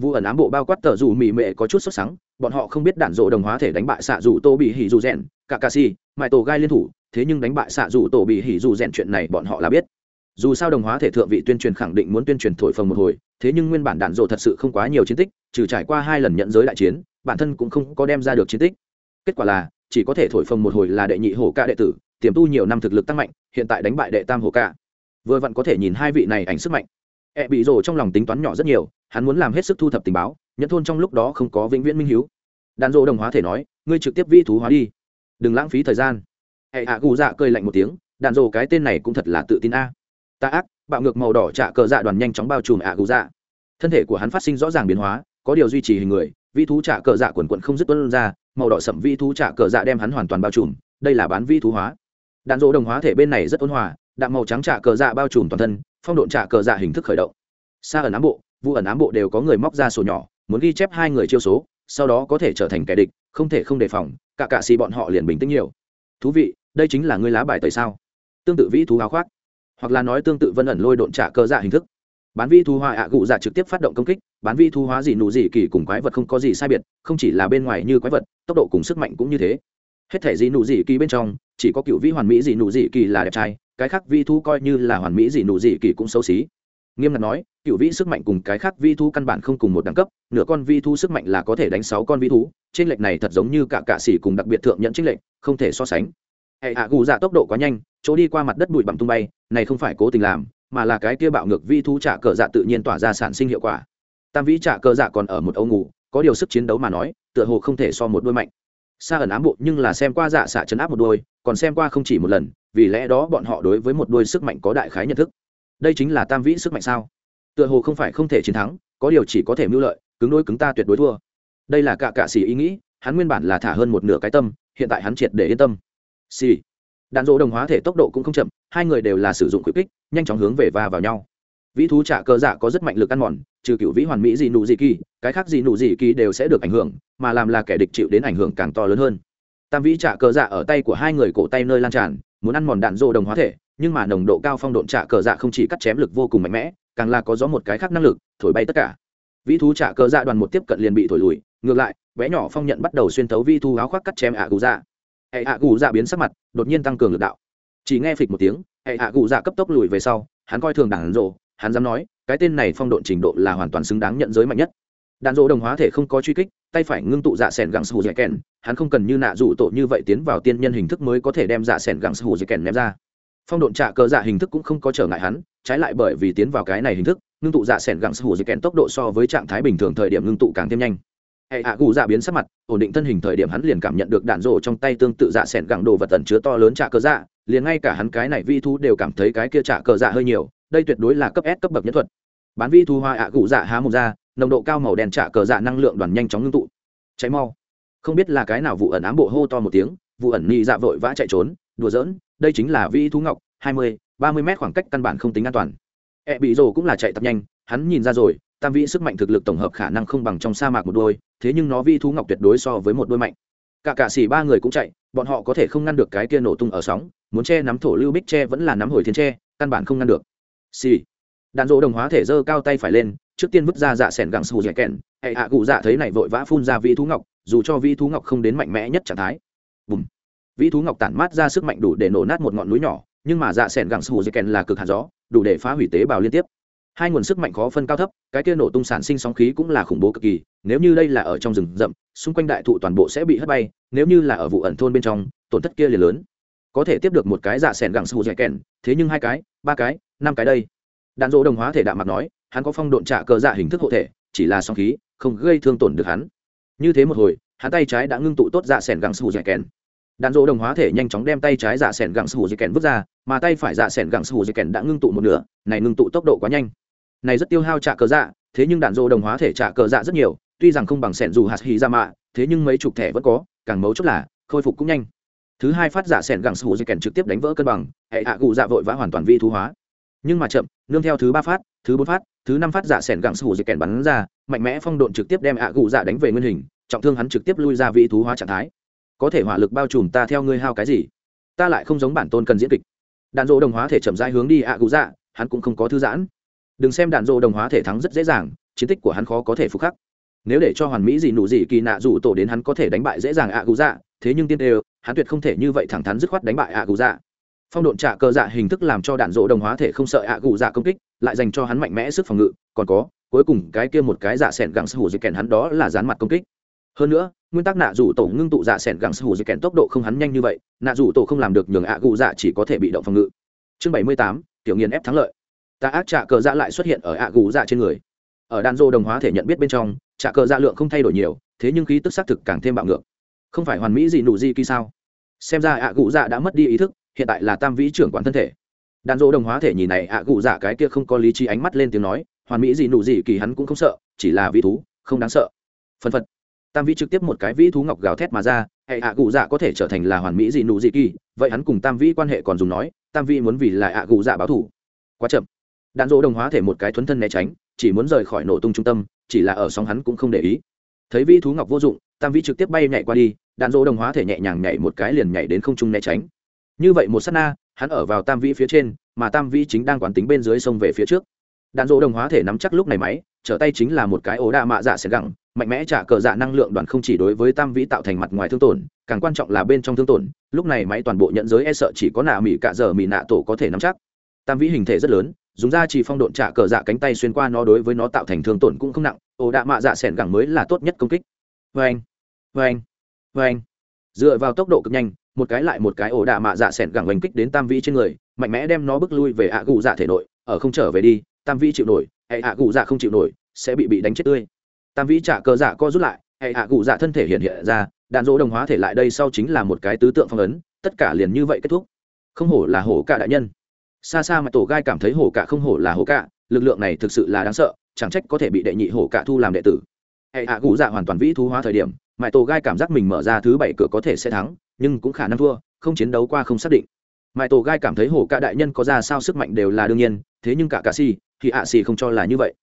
A: Vụ ẩn ám bộ bao quát tờ dù mị mệ có chút xuất sáng bọn họ không biết đạn dộ đồng hóa thể đánh bại xạ dù tô bị hỉ dù rèn cả cạ xỉ mạch tổ gai liên thủ, thế nhưng đánh bại xạ dù tổ bị hỉ dù rèn chuyện này bọn họ là biết. Dù sao đồng hóa thể thượng vị tuyên truyền khẳng định muốn tuyên truyền thổi phồng một hồi, thế nhưng nguyên bản đạn dộ thật sự không quá nhiều chiến tích, trừ trải qua hai lần nhận giới đại chiến, bản thân cũng không có đem ra được chiến tích. Kết quả là chỉ có thể thổi phồng một hồi là đệ nhị hổ ca đệ tử, tiềm tu nhiều năm thực lực tăng mạnh, hiện tại đánh bại đệ tam hổ ca. Vừa vặn có thể nhìn hai vị này ảnh sức mạnh. E bị rồ trong lòng tính toán nhỏ rất nhiều, hắn muốn làm hết sức thu thập tình báo nhận thôn trong lúc đó không có vĩnh viễn minh hiếu. Đàn rô đồng hóa thể nói, ngươi trực tiếp vi thú hóa đi. Đừng lãng phí thời gian. Hệ hạ gù dạ cười lạnh một tiếng đàn rô cái tên này cũng thật là tự tin a. Ta ác, bạo ngược màu đỏ trạ cờ dạ đoàn nhanh chóng bao trùm e ạ gù dạ. Thân thể của hắn phát sinh rõ ràng biến hóa, có điều duy trì hình người, vi thú trạ cờ dạ quần quận không dứt tuân ra màu đỏ sậm vi thú trả cờ dạ đem hắn hoàn toàn bao trùm, đây là bán vi thú hóa. Đạn dỗ đồng hóa thể bên này rất ôn hòa đạn màu trắng trả cờ dạ bao trùm toàn thân, phong độn trả cờ dạ hình thức khởi động. Xa ẩn ám bộ vụ ẩn ám bộ đều có người móc ra sổ nhỏ, muốn ghi chép hai người chiêu số, sau đó có thể trở thành kẻ địch, không thể không đề phòng, cả cạ xì bọn họ liền bình tĩnh nhiều. Thú vị, đây chính là ngươi lá bài tẩy sao? Tương tự vĩ thú áo khoác, hoặc là nói tương tự vân ẩn lôi độn trả cơ dạ hình thức bán vi thu hóa ạ gụ dạ trực tiếp phát động công kích, bán vi thu hóa gì nụ gì kỳ cùng quái vật không có gì sai biệt, không chỉ là bên ngoài như quái vật, tốc độ cùng sức mạnh cũng như thế. Hết thể gì nụ gì kỳ bên trong, chỉ có cựu vĩ hoàn mỹ gì nụ gì kỳ là đẹp trai, cái khác vi thu coi như là hoàn mỹ gì nụ gì kỳ cũng xấu xí. Nghiêm ngặt nói, cựu vĩ sức mạnh cùng cái khác vi thu căn bản không cùng một đẳng cấp, nửa con vi thu sức mạnh là có thể đánh sáu con vi thú trên lệch này thật giống như cả cạ xỉ cùng đặc biệt thượng nhận trích lệnh không thể so sánh. Hệ hạ gù dạ tốc độ quá nhanh, chỗ đi qua mặt đất bụi bặm tung bay, này không phải cố tình làm mà là cái kia bạo ngược vi thú trả cờ dạ tự nhiên tỏa ra sản sinh hiệu quả. Tam vĩ trả cờ dạ còn ở một âu ngủ, có điều sức chiến đấu mà nói, tựa hồ không thể so một đôi mạnh. Xa ẩn ám bộ nhưng là xem qua dạ xạ chấn áp một đôi, còn xem qua không chỉ một lần, vì lẽ đó bọn họ đối với một đôi sức mạnh có đại khái nhận thức. Đây chính là tam vĩ sức mạnh sao? Tựa hồ không phải không thể chiến thắng, có điều chỉ có thể mưu lợi, cứng đôi cứng ta tuyệt đối thua. Đây là cả cạ xỉ ý nghĩ, hắn nguyên bản là thả hơn một nửa cái tâm, hiện tại hắn triệt để yên tâm. Xì đạn dỗ đồng hóa thể tốc độ cũng không chậm, hai người đều là sử dụng quick kích nhanh chóng hướng về va vào nhau. Vĩ thú trả cơ dạ có rất mạnh lực ăn mòn, trừ cựu vĩ hoàn mỹ gì nụ gì kỳ, cái khác gì nụ gì kỳ đều sẽ được ảnh hưởng, mà làm là kẻ địch chịu đến ảnh hưởng càng to lớn hơn. Tam vĩ trả cơ dạ ở tay của hai người cổ tay nơi lan tràn, muốn ăn mòn đạn dỗ đồng hóa thể, nhưng mà nồng độ cao phong độn trả cờ dạ không chỉ cắt chém lực vô cùng mạnh mẽ, càng là có gió một cái khác năng lực, thổi bay tất cả. Vĩ thú trả cờ dạ đoàn một tiếp cận liền bị thổi lùi, ngược lại, bé nhỏ phong nhận bắt đầu xuyên thấu vi thu áo khoác cắt chém ạ gù dạ hệ hạ gù dạ biến sắc mặt, đột nhiên tăng cường lực đạo. Chỉ nghe phịch một tiếng, hệ hạ gù dạ cấp tốc lùi về sau, hắn coi thường đàn rộ, hắn dám nói, cái tên này phong độn trình độ là hoàn toàn xứng đáng nhận giới mạnh nhất. Đàn rộ đồng hóa thể không có truy kích, tay phải ngưng tụ dạ sẻn gẳng sù dẻ kèn, hắn không cần như nạ dụ tổ như vậy tiến vào tiên nhân hình thức mới có thể đem dạ sẻn gẳng sù dẻ kèn ném ra. Phong độn trạ cơ dạ hình thức cũng không có trở ngại hắn, trái lại bởi vì tiến vào cái này hình thức, ngưng tụ dạ sẻn gẳng sù dẻ kèn tốc độ so với trạng thái bình thường thời điểm ngưng tụ càng thêm nhanh hệ hạ cụ dạ biến sắc mặt, ổn định thân hình thời điểm hắn liền cảm nhận được đạn rổ trong tay tương tự dạ s ẻ n gẳng đồ vật tần chứa to lớn trả cờ dạ liền ngay cả hắn cái này vi thú đều cảm thấy cái kia trả cờ dạ hơi nhiều, đây tuyệt đối là cấp s cấp bậc nhất thuật. Bán vi thú hoa hạ cụ dạ há một ra, nồng độ cao màu đen trả cờ dạ năng lượng đoàn nhanh chóng ngưng tụ. Cháy mau. Không biết là cái nào vụ ẩn ám bộ hô to một tiếng, vụ ẩn nhị dạ vội vã chạy trốn, đùa giỡn, đây chính là vi thú ngọc, hai mươi, ba mươi mét khoảng cách căn bản không tính an toàn. E bị cũng là chạy tập nhanh, hắn nhìn ra rồi tam vĩ sức mạnh thực lực tổng hợp khả năng không bằng trong sa mạc một đôi, thế nhưng nó vi thú ngọc tuyệt đối so với một đôi mạnh. Cả cả xỉ ba người cũng chạy, bọn họ có thể không ngăn được cái kia nổ tung ở sóng, muốn che nắm thổ lưu bích che vẫn là nắm hồi thiên che, căn bản không ngăn được. Xỉ đàn rỗ đồng hóa thể giơ cao tay phải lên, trước tiên vứt ra dạ sẻn gẳng sù dẻ kèn hệ hạ cụ dạ thấy này vội vã phun ra vi thú ngọc, dù cho vi thú ngọc không đến mạnh mẽ nhất trạng thái. Bùm. Vĩ thú ngọc tản mát ra sức mạnh đủ để nổ nát một ngọn núi nhỏ, nhưng mà dạ sẻn gẳng sù dẻ kèn là cực hạt gió, đủ để phá hủy tế bào liên tiếp hai nguồn sức mạnh khó phân cao thấp, cái kia nổ tung sản sinh sóng khí cũng là khủng bố cực kỳ, nếu như đây là ở trong rừng rậm, xung quanh đại thụ toàn bộ sẽ bị hất bay, nếu như là ở vụ ẩn thôn bên trong, tổn thất kia liền lớn. Có thể tiếp được một cái dạ sẻn gẳng sù dạy kèn thế nhưng hai cái, ba cái, năm cái đây. Đạn dỗ đồng hóa thể đạm mặt nói, hắn có phong độn trả cờ dạ hình thức hộ thể, chỉ là sóng khí, không gây thương tổn được hắn. Như thế một hồi, hắn tay trái đã ngưng tụ tốt dạ sẻn gẳng sù dạy kèn đạn dỗ đồng hóa thể nhanh chóng đem tay trái dạ sẻn gẳng sù dạy kèn vứt ra, mà tay phải dạ sẻn gẳng sù dạy kèn đã ngưng tụ một nửa, này ngưng tụ tốc độ quá nhanh này rất tiêu hao trả cờ dạ thế nhưng đạn dỗ đồng hóa thể trả cờ dạ rất nhiều, tuy rằng không bằng sẻn dù hạt hì ra mạ, thế nhưng mấy chục thẻ vẫn có, càng mấu chốt là, khôi phục cũng nhanh. Thứ hai phát giả sẻn gẳng sù dây kèn trực tiếp đánh vỡ cân bằng, hệ hạ cụ dạ vội vã hoàn toàn vi thú hóa. Nhưng mà chậm, nương theo thứ ba phát, thứ bốn phát, thứ năm phát giả sẻn gẳng sù dây kèn bắn ra, mạnh mẽ phong độn trực tiếp đem hạ cụ dạ đánh về nguyên hình, trọng thương hắn trực tiếp lui ra vị thú hóa trạng thái. Có thể hỏa lực bao trùm ta theo ngươi hao cái gì? Ta lại không giống bản tôn cần diễn kịch. Đạn dỗ đồng hóa thể chậm rãi hướng đi hạ cụ dạ hắn cũng không có thư giãn đừng xem đạn dỗ đồng hóa thể thắng rất dễ dàng, chiến tích của hắn khó có thể phục khắc. Nếu để cho hoàn mỹ gì nụ gì kỳ nạ rủ tổ đến hắn có thể đánh bại dễ dàng ạ gù dạ thế nhưng tiên đều, hắn tuyệt không thể như vậy thẳng thắn dứt khoát đánh bại ạ gù dạ. Phong độn trả cơ dạ hình thức làm cho đạn dỗ đồng hóa thể không sợ ạ gù dạ công kích, lại dành cho hắn mạnh mẽ sức phòng ngự, còn có, cuối cùng cái kia một cái dạ s ẻ n sư hủ dịch kèn hắn đó là dán mặt công kích. Hơn nữa, nguyên tắc nạ rủ tổ ngưng tụ dạ s ẻ n sư hủ dịch kèn tốc độ không hắn nhanh như vậy, nạ rủ tổ không làm được nhường ạ gù dạ chỉ có thể bị động phòng ngự. Chương bảy mươi tám, tiểu nghiền ép thắng lợi tà ác trạ cờ dạ lại xuất hiện ở ạ gù dạ trên người. Ở đan dô đồng hóa thể nhận biết bên trong trả cờ dạ lượng không thay đổi nhiều, thế nhưng khí tức xác thực càng thêm bạo ngược. Không phải hoàn mỹ gì nụ gì kỳ sao? Xem ra ạ cụ dạ đã mất đi ý thức, hiện tại là tam vĩ trưởng quản thân thể. Đàn rô đồng hóa thể nhìn này, ạ cụ dạ cái kia không có lý trí ánh mắt lên tiếng nói, hoàn mỹ gì nụ gì kỳ hắn cũng không sợ, chỉ là vĩ thú, không đáng sợ. Phân phật. Tam vĩ trực tiếp một cái vĩ thú ngọc gào thét mà ra, hệ ạ cụ dạ có thể trở thành là hoàn mỹ gì nụ gì kỳ, vậy hắn cùng tam vĩ quan hệ còn dùng nói, tam vĩ muốn vì là ạ cụ dạ báo thủ quá chậm đạn dỗ đồng hóa thể một cái thuấn thân né tránh, chỉ muốn rời khỏi nổ tung trung tâm, chỉ là ở sóng hắn cũng không để ý. Thấy vi thú ngọc vô dụng, tam vi trực tiếp bay nhảy qua đi, đạn dỗ đồng hóa thể nhẹ nhàng nhảy một cái liền nhảy đến không trung né tránh. Như vậy một s á t na, hắn ở vào tam vi phía trên, mà tam vi chính đang quán tính bên dưới sông về phía trước. Đạn dỗ đồng hóa thể nắm chắc lúc này máy, trở tay chính là một cái ố đa mạ dạ sẽ gẳng mạnh mẽ trả cờ dạ năng lượng đoàn không chỉ đối với tam vĩ tạo thành mặt ngoài thương tổn, càng quan trọng là bên trong thương tổn, lúc này máy toàn bộ nhận giới e sợ chỉ có nạ mỹ cạ dở mỹ nạ tổ có thể nắm chắc. Tam vĩ hình thể rất lớn dùng ra chỉ phong độn trả cờ dạ cánh tay xuyên qua nó đối với nó tạo thành thương tổn cũng không nặng. Ổ đạ mạ dạ sẻn gẳng mới là tốt nhất công kích. Vê anh vê anh vê anh dựa vào tốc độ cực nhanh, một cái lại một cái ổ đạ mạ dạ sẻn gẳng oanh kích đến tam vĩ trên người, mạnh mẽ đem nó bước lui về ạ gù dạ thể nội. Ở không trở về đi, tam vĩ chịu nổi, hệ ạ gù dạ không chịu nổi, sẽ bị bị đánh chết tươi. Tam vĩ trả cờ dạ co rút lại, hệ ạ gù dạ thân thể hiện hiện ra, đạn dỗ đồng hóa thể lại đây sau chính là một cái tứ tượng phong ấn, tất cả liền như vậy kết thúc. Không hổ là hổ cả đại nhân xa xa mà tổ gai cảm thấy hổ cả không hổ là hổ cả, lực lượng này thực sự là đáng sợ, chẳng trách có thể bị đệ nhị hổ cả thu làm đệ tử. Hệ hạ cụ dạ hoàn toàn vĩ thú hóa thời điểm mãi tổ gai cảm giác mình mở ra thứ bảy cửa có thể sẽ thắng, nhưng cũng khả năng thua, không chiến đấu qua không xác định. Mãi tổ gai cảm thấy hổ cả đại nhân có ra sao sức mạnh đều là đương nhiên, thế nhưng cả cà si, thì ạ xì không cho là như vậy.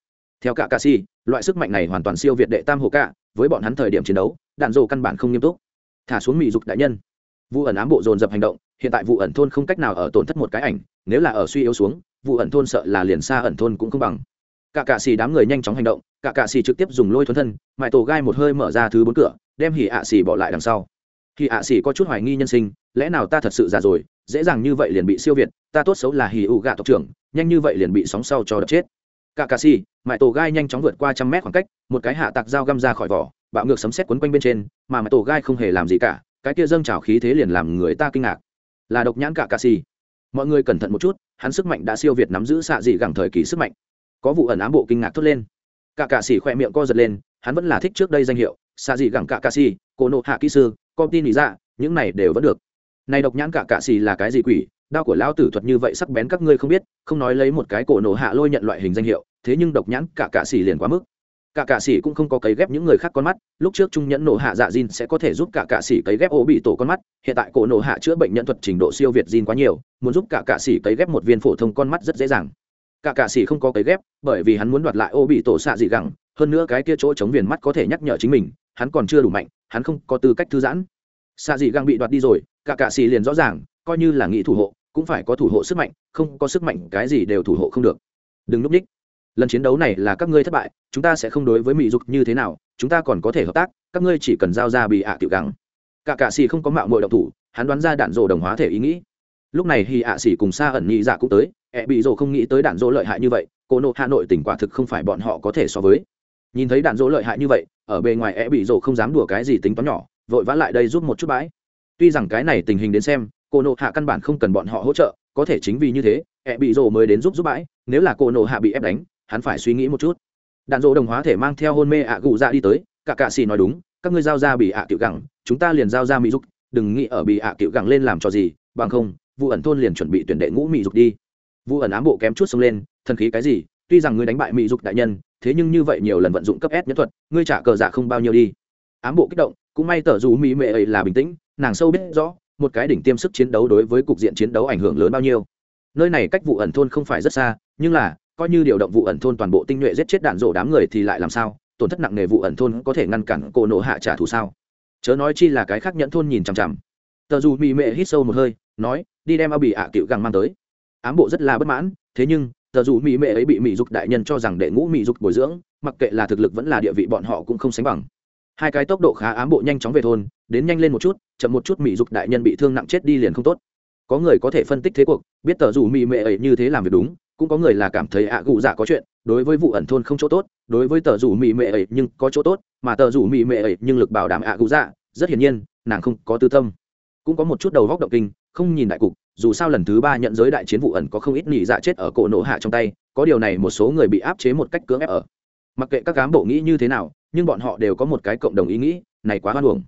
A: Theo cả cà si, loại sức mạnh này hoàn toàn siêu việt đệ tam hổ cả, với bọn hắn thời điểm chiến đấu, đạn dộ căn bản không nghiêm túc. Thả xuống mỹ dục đại nhân. Vụ ẩn ám bộ dồn dập hành động, hiện tại vụ ẩn thôn không cách nào ở tổn thất một cái ảnh nếu là ở suy yếu xuống, vụ ẩn thôn sợ là liền xa ẩn thôn cũng không bằng. Cả cạ xì đám người nhanh chóng hành động, cả cạ xì trực tiếp dùng lôi thuấn thân mãi tổ gai một hơi mở ra thứ bốn cửa, đem hỉ ạ xì bỏ lại đằng sau. Hỉ ạ xì có chút hoài nghi nhân sinh, lẽ nào ta thật sự già rồi, dễ dàng như vậy liền bị siêu việt, ta tốt xấu là hỉ ụ gạ tộc trưởng, nhanh như vậy liền bị sóng sau cho đập chết. Cả cạ xì mãi tổ gai nhanh chóng vượt qua trăm mét khoảng cách, một cái hạ tạc dao găm ra khỏi vỏ, bạo ngược sấm xét quấn quanh bên trên, mà mãi tổ gai không hề làm gì cả, cái kia dâng trào khí thế liền làm người ta kinh ngạc. Là độc nhãn cả cạ xì mọi người cẩn thận một chút, hắn sức mạnh đã siêu việt nắm giữ xạ dị gẳng thời kỳ sức mạnh. Có vụ ẩn ám bộ kinh ngạc thốt lên. Cả cạ xỉ khoe miệng co giật lên, hắn vẫn là thích trước đây danh hiệu, xạ dị gẳng cả cạ xỉ cô nộ hạ kỹ sư con tin lý dạ những này đều vẫn được. Này độc nhãn cả cạ xỉ là cái gì quỷ? Đao của lão tử thuật như vậy sắc bén các ngươi không biết, không nói lấy một cái cổ nổ hạ lôi nhận loại hình danh hiệu, thế nhưng độc nhãn cả cạ xỉ liền quá mức cả cạ sĩ cũng không có cấy ghép những người khác con mắt, lúc trước trung nhẫn nổ hạ dạ Jin sẽ có thể giúp cả cạ sĩ cấy ghép ô bị tổ con mắt, hiện tại cổ nổ hạ chữa bệnh nhân thuật trình độ siêu việt Jin quá nhiều, muốn giúp cả cạ sĩ cấy ghép một viên phổ thông con mắt rất dễ dàng. Cả cạ sĩ không có cấy ghép, bởi vì hắn muốn đoạt lại ô bị tổ xạ dị gẳng, hơn nữa cái kia chỗ chống viền mắt có thể nhắc nhở chính mình, hắn còn chưa đủ mạnh, hắn không có tư cách thư giãn. Xạ dị gẳng bị đoạt đi rồi, cả cạ sĩ liền rõ ràng, coi như là nghị thủ hộ, cũng phải có thủ hộ sức mạnh, không có sức mạnh cái gì đều thủ hộ không được. Đừng núp ních lần chiến đấu này là các ngươi thất bại, chúng ta sẽ không đối với mỹ dục như thế nào, chúng ta còn có thể hợp tác, các ngươi chỉ cần giao ra bị ạ tiểu gắng cả cạ xì không có mạo mội động thủ, hắn đoán ra đạn rổ đồng hóa thể ý nghĩ. Lúc này thì ạ xì cùng xa ẩn nhị dạ cũng tới, ẹ bị rổ không nghĩ tới đạn rỗ lợi hại như vậy, cô nộ hà nội tỉnh quả thực không phải bọn họ có thể so với. Nhìn thấy đạn rỗ lợi hại như vậy, ở bề ngoài ẹ bị rổ không dám đùa cái gì tính toán nhỏ, vội vã lại đây giúp một chút bãi. Tuy rằng cái này tình hình đến xem, cô nộ hạ căn bản không cần bọn họ hỗ trợ, có thể chính vì như thế, ẹ bị rổ mới đến giúp giúp bãi, nếu là cô nộ hạ bị ép đánh hắn phải suy nghĩ một chút. Đạn dỗ đồng hóa thể mang theo hôn mê ạ gù dạ đi tới, cả cạ xì nói đúng, các ngươi giao ra bị ạ à cựu gẳng, chúng ta liền giao ra mỹ dục, đừng nghĩ ở bị ạ à cựu gẳng lên làm cho gì, bằng không vụ ẩn thôn liền chuẩn bị tuyển đệ ngũ mỹ dục đi. Vụ ẩn ám bộ kém chút xông lên, thần khí cái gì, tuy rằng ngươi đánh bại mỹ dục đại nhân, thế nhưng như vậy nhiều lần vận dụng cấp s nhất thuật, ngươi trả cờ giả không bao nhiêu đi. Ám bộ kích động, cũng may tờ dù mỹ mệ ấy là bình tĩnh, nàng sâu biết rõ, một cái đỉnh tiêm sức chiến đấu đối với cục diện chiến đấu ảnh hưởng lớn bao nhiêu. Nơi này cách vụ ẩn thôn không phải rất xa, nhưng là coi như điều động vụ ẩn thôn toàn bộ tinh nhuệ giết chết đạn rổ đám người thì lại làm sao? Tổn thất nặng nề vụ ẩn thôn có thể ngăn cản cổ nộ hạ trả thù sao? Chớ nói chi là cái khác nhẫn thôn nhìn chằm chằm. Tờ dù mỹ mệ hít sâu một hơi, nói, đi đem ao bị ạ à cựu găng mang tới. Ám bộ rất là bất mãn, thế nhưng, tờ dù mỹ mệ ấy bị mỹ dục đại nhân cho rằng đệ ngũ mỹ dục bồi dưỡng, mặc kệ là thực lực vẫn là địa vị bọn họ cũng không sánh bằng. Hai cái tốc độ khá ám bộ nhanh chóng về thôn, đến nhanh lên một chút, chậm một chút mỹ dục đại nhân bị thương nặng chết đi liền không tốt. Có người có thể phân tích thế cuộc, biết tờ dù mỹ mệ ấy như thế làm việc đúng cũng có người là cảm thấy ạ gù dạ có chuyện, đối với vụ ẩn thôn không chỗ tốt, đối với tờ rủ mỹ mệ ấy nhưng có chỗ tốt, mà tờ rủ mỹ mệ ấy nhưng lực bảo đảm ạ gù dạ rất hiển nhiên, nàng không có tư tâm. Cũng có một chút đầu góc động kinh, không nhìn đại cục, dù sao lần thứ ba nhận giới đại chiến vụ ẩn có không ít nỉ dạ chết ở cổ nổ hạ trong tay, có điều này một số người bị áp chế một cách cưỡng ép ở. Mặc kệ các cán bộ nghĩ như thế nào, nhưng bọn họ đều có một cái cộng đồng ý nghĩ, này quá hoan hồng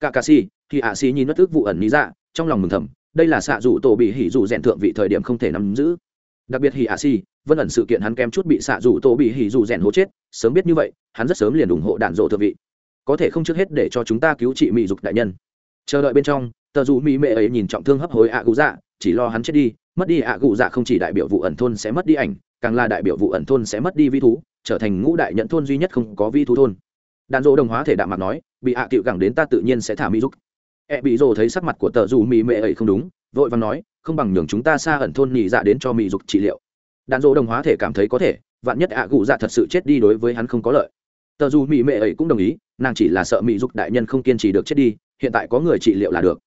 A: cả cà si, thì ạ si nhìn mất tức vụ ẩn lý dạ trong lòng mừng thầm, đây là xạ rủ tổ bị hỉ dù rèn thượng vị thời điểm không thể nắm giữ đặc biệt hỉ ạ xì vân ẩn sự kiện hắn kém chút bị xạ rủ tổ bị hỉ dù rèn hố chết, sớm biết như vậy, hắn rất sớm liền ủng hộ đạn dộ thượng vị. Có thể không trước hết để cho chúng ta cứu trị mỹ dục đại nhân. Chờ đợi bên trong, tờ dù mỹ mệ ấy nhìn trọng thương hấp hối ạ gù dạ chỉ lo hắn chết đi, mất đi ạ gù dạ không chỉ đại biểu vụ ẩn thôn sẽ mất đi ảnh, càng là đại biểu vụ ẩn thôn sẽ mất đi vi thú, trở thành ngũ đại nhận thôn duy nhất không có vi thú thôn. Đàn dỗ đồng hóa thể đạm mặt nói, bị ạ à cựu gẳng đến ta tự nhiên sẽ thả mỹ dục. E bị rồ thấy sắc mặt của tờ dù mỹ mệ ấy không đúng vội vàng nói, không bằng nhường chúng ta xa ẩn thôn nhị dạ đến cho mỹ dục trị liệu. Đạn dỗ đồng hóa thể cảm thấy có thể, vạn nhất ạ gù dạ thật sự chết đi đối với hắn không có lợi. Tờ dù mỹ mệ ấy cũng đồng ý, nàng chỉ là sợ mỹ dục đại nhân không kiên trì được chết đi, hiện tại có người trị liệu là được.